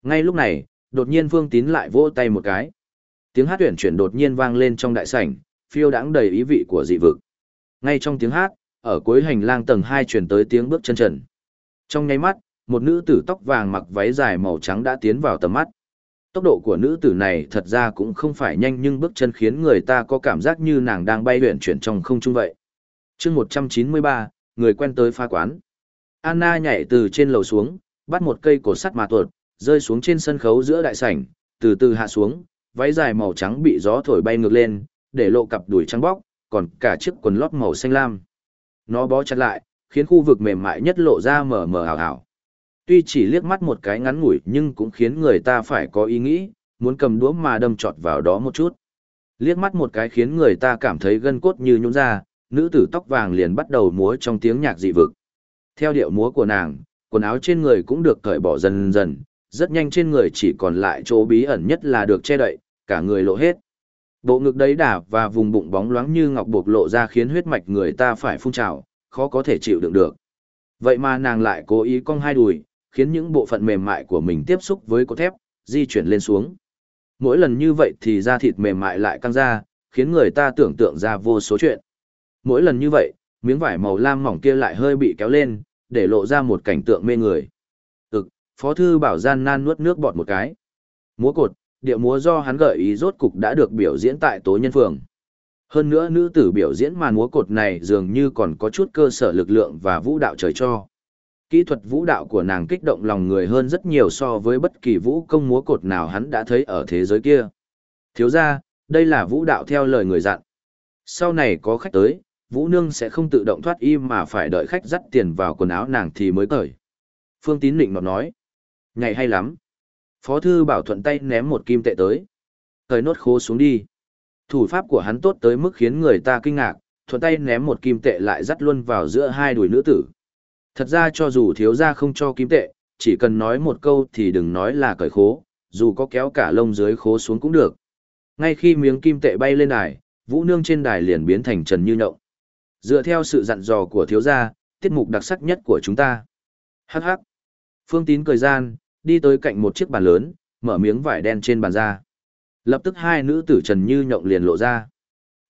Ngay lúc này, đột nhiên Phương Tín lại vỗ tay một cái. Tiếng hát tuyển chuyển đột nhiên vang lên trong đại sảnh, phiêu đãng đầy ý vị của dị vực. Ngay trong tiếng hát, ở cuối hành lang tầng 2 truyền tới tiếng bước chân trần. Trong nháy mắt, một nữ tử tóc vàng mặc váy dài màu trắng đã tiến vào tầm mắt. Tốc độ của nữ tử này thật ra cũng không phải nhanh nhưng bước chân khiến người ta có cảm giác như nàng đang bay luyện chuyển trong không trung vậy chương 193, người quen tới pha quán. Anna nhảy từ trên lầu xuống, bắt một cây cổ sắt mà tuột, rơi xuống trên sân khấu giữa đại sảnh, từ từ hạ xuống, váy dài màu trắng bị gió thổi bay ngược lên, để lộ cặp đùi trắng bóc, còn cả chiếc quần lót màu xanh lam. Nó bó chặt lại, khiến khu vực mềm mại nhất lộ ra mờ mờ ảo ảo. Tuy chỉ liếc mắt một cái ngắn ngủi nhưng cũng khiến người ta phải có ý nghĩ, muốn cầm đũa mà đâm trọt vào đó một chút. Liếc mắt một cái khiến người ta cảm thấy gân cốt như nhũn ra, nữ tử tóc vàng liền bắt đầu múa trong tiếng nhạc dị vực. Theo điệu múa của nàng, quần áo trên người cũng được cởi bỏ dần dần, rất nhanh trên người chỉ còn lại chỗ bí ẩn nhất là được che đậy, cả người lộ hết. Bộ ngực đấy đà và vùng bụng bóng loáng như ngọc bộc lộ ra khiến huyết mạch người ta phải phun trào, khó có thể chịu đựng được. Vậy mà nàng lại cố ý cong hai đùi, khiến những bộ phận mềm mại của mình tiếp xúc với cốt thép, di chuyển lên xuống. Mỗi lần như vậy thì da thịt mềm mại lại căng ra, khiến người ta tưởng tượng ra vô số chuyện. Mỗi lần như vậy, miếng vải màu lam mỏng kia lại hơi bị kéo lên, để lộ ra một cảnh tượng mê người. Ực, Phó Thư Bảo gian nan nuốt nước bọt một cái. Múa cột, điệu múa do hắn gợi ý rốt cục đã được biểu diễn tại tố nhân phường. Hơn nữa nữ tử biểu diễn màn múa cột này dường như còn có chút cơ sở lực lượng và vũ đạo trời cho. Kỹ thuật vũ đạo của nàng kích động lòng người hơn rất nhiều so với bất kỳ vũ công múa cột nào hắn đã thấy ở thế giới kia. Thiếu ra, đây là vũ đạo theo lời người dặn. Sau này có khách tới, vũ nương sẽ không tự động thoát im mà phải đợi khách dắt tiền vào quần áo nàng thì mới cởi. Phương Tín Định nói. Ngày hay lắm. Phó thư bảo thuận tay ném một kim tệ tới. cởi nốt khô xuống đi. Thủ pháp của hắn tốt tới mức khiến người ta kinh ngạc, thuận tay ném một kim tệ lại dắt luôn vào giữa hai đùi nữ tử. Thật ra cho dù thiếu gia không cho kim tệ, chỉ cần nói một câu thì đừng nói là cởi khố, dù có kéo cả lông dưới khố xuống cũng được. Ngay khi miếng kim tệ bay lên đài, vũ nương trên đài liền biến thành trần như nhộng. Dựa theo sự dặn dò của thiếu gia, tiết mục đặc sắc nhất của chúng ta. Hắc hắc. Phương Tín cười gian, đi tới cạnh một chiếc bàn lớn, mở miếng vải đen trên bàn ra. Lập tức hai nữ tử trần như nhộng liền lộ ra.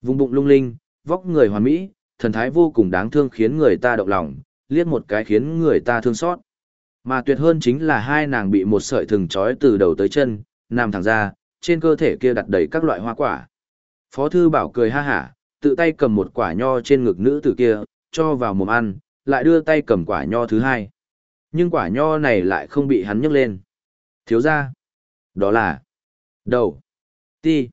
Vùng bụng lung linh, vóc người hoàn mỹ, thần thái vô cùng đáng thương khiến người ta động lòng, liếc một cái khiến người ta thương xót. Mà tuyệt hơn chính là hai nàng bị một sợi thừng trói từ đầu tới chân, nằm thẳng ra, trên cơ thể kia đặt đầy các loại hoa quả. Phó thư bảo cười ha hả, tự tay cầm một quả nho trên ngực nữ tử kia, cho vào mồm ăn, lại đưa tay cầm quả nho thứ hai. Nhưng quả nho này lại không bị hắn nhấc lên. Thiếu ra. Đó là đầu, ti,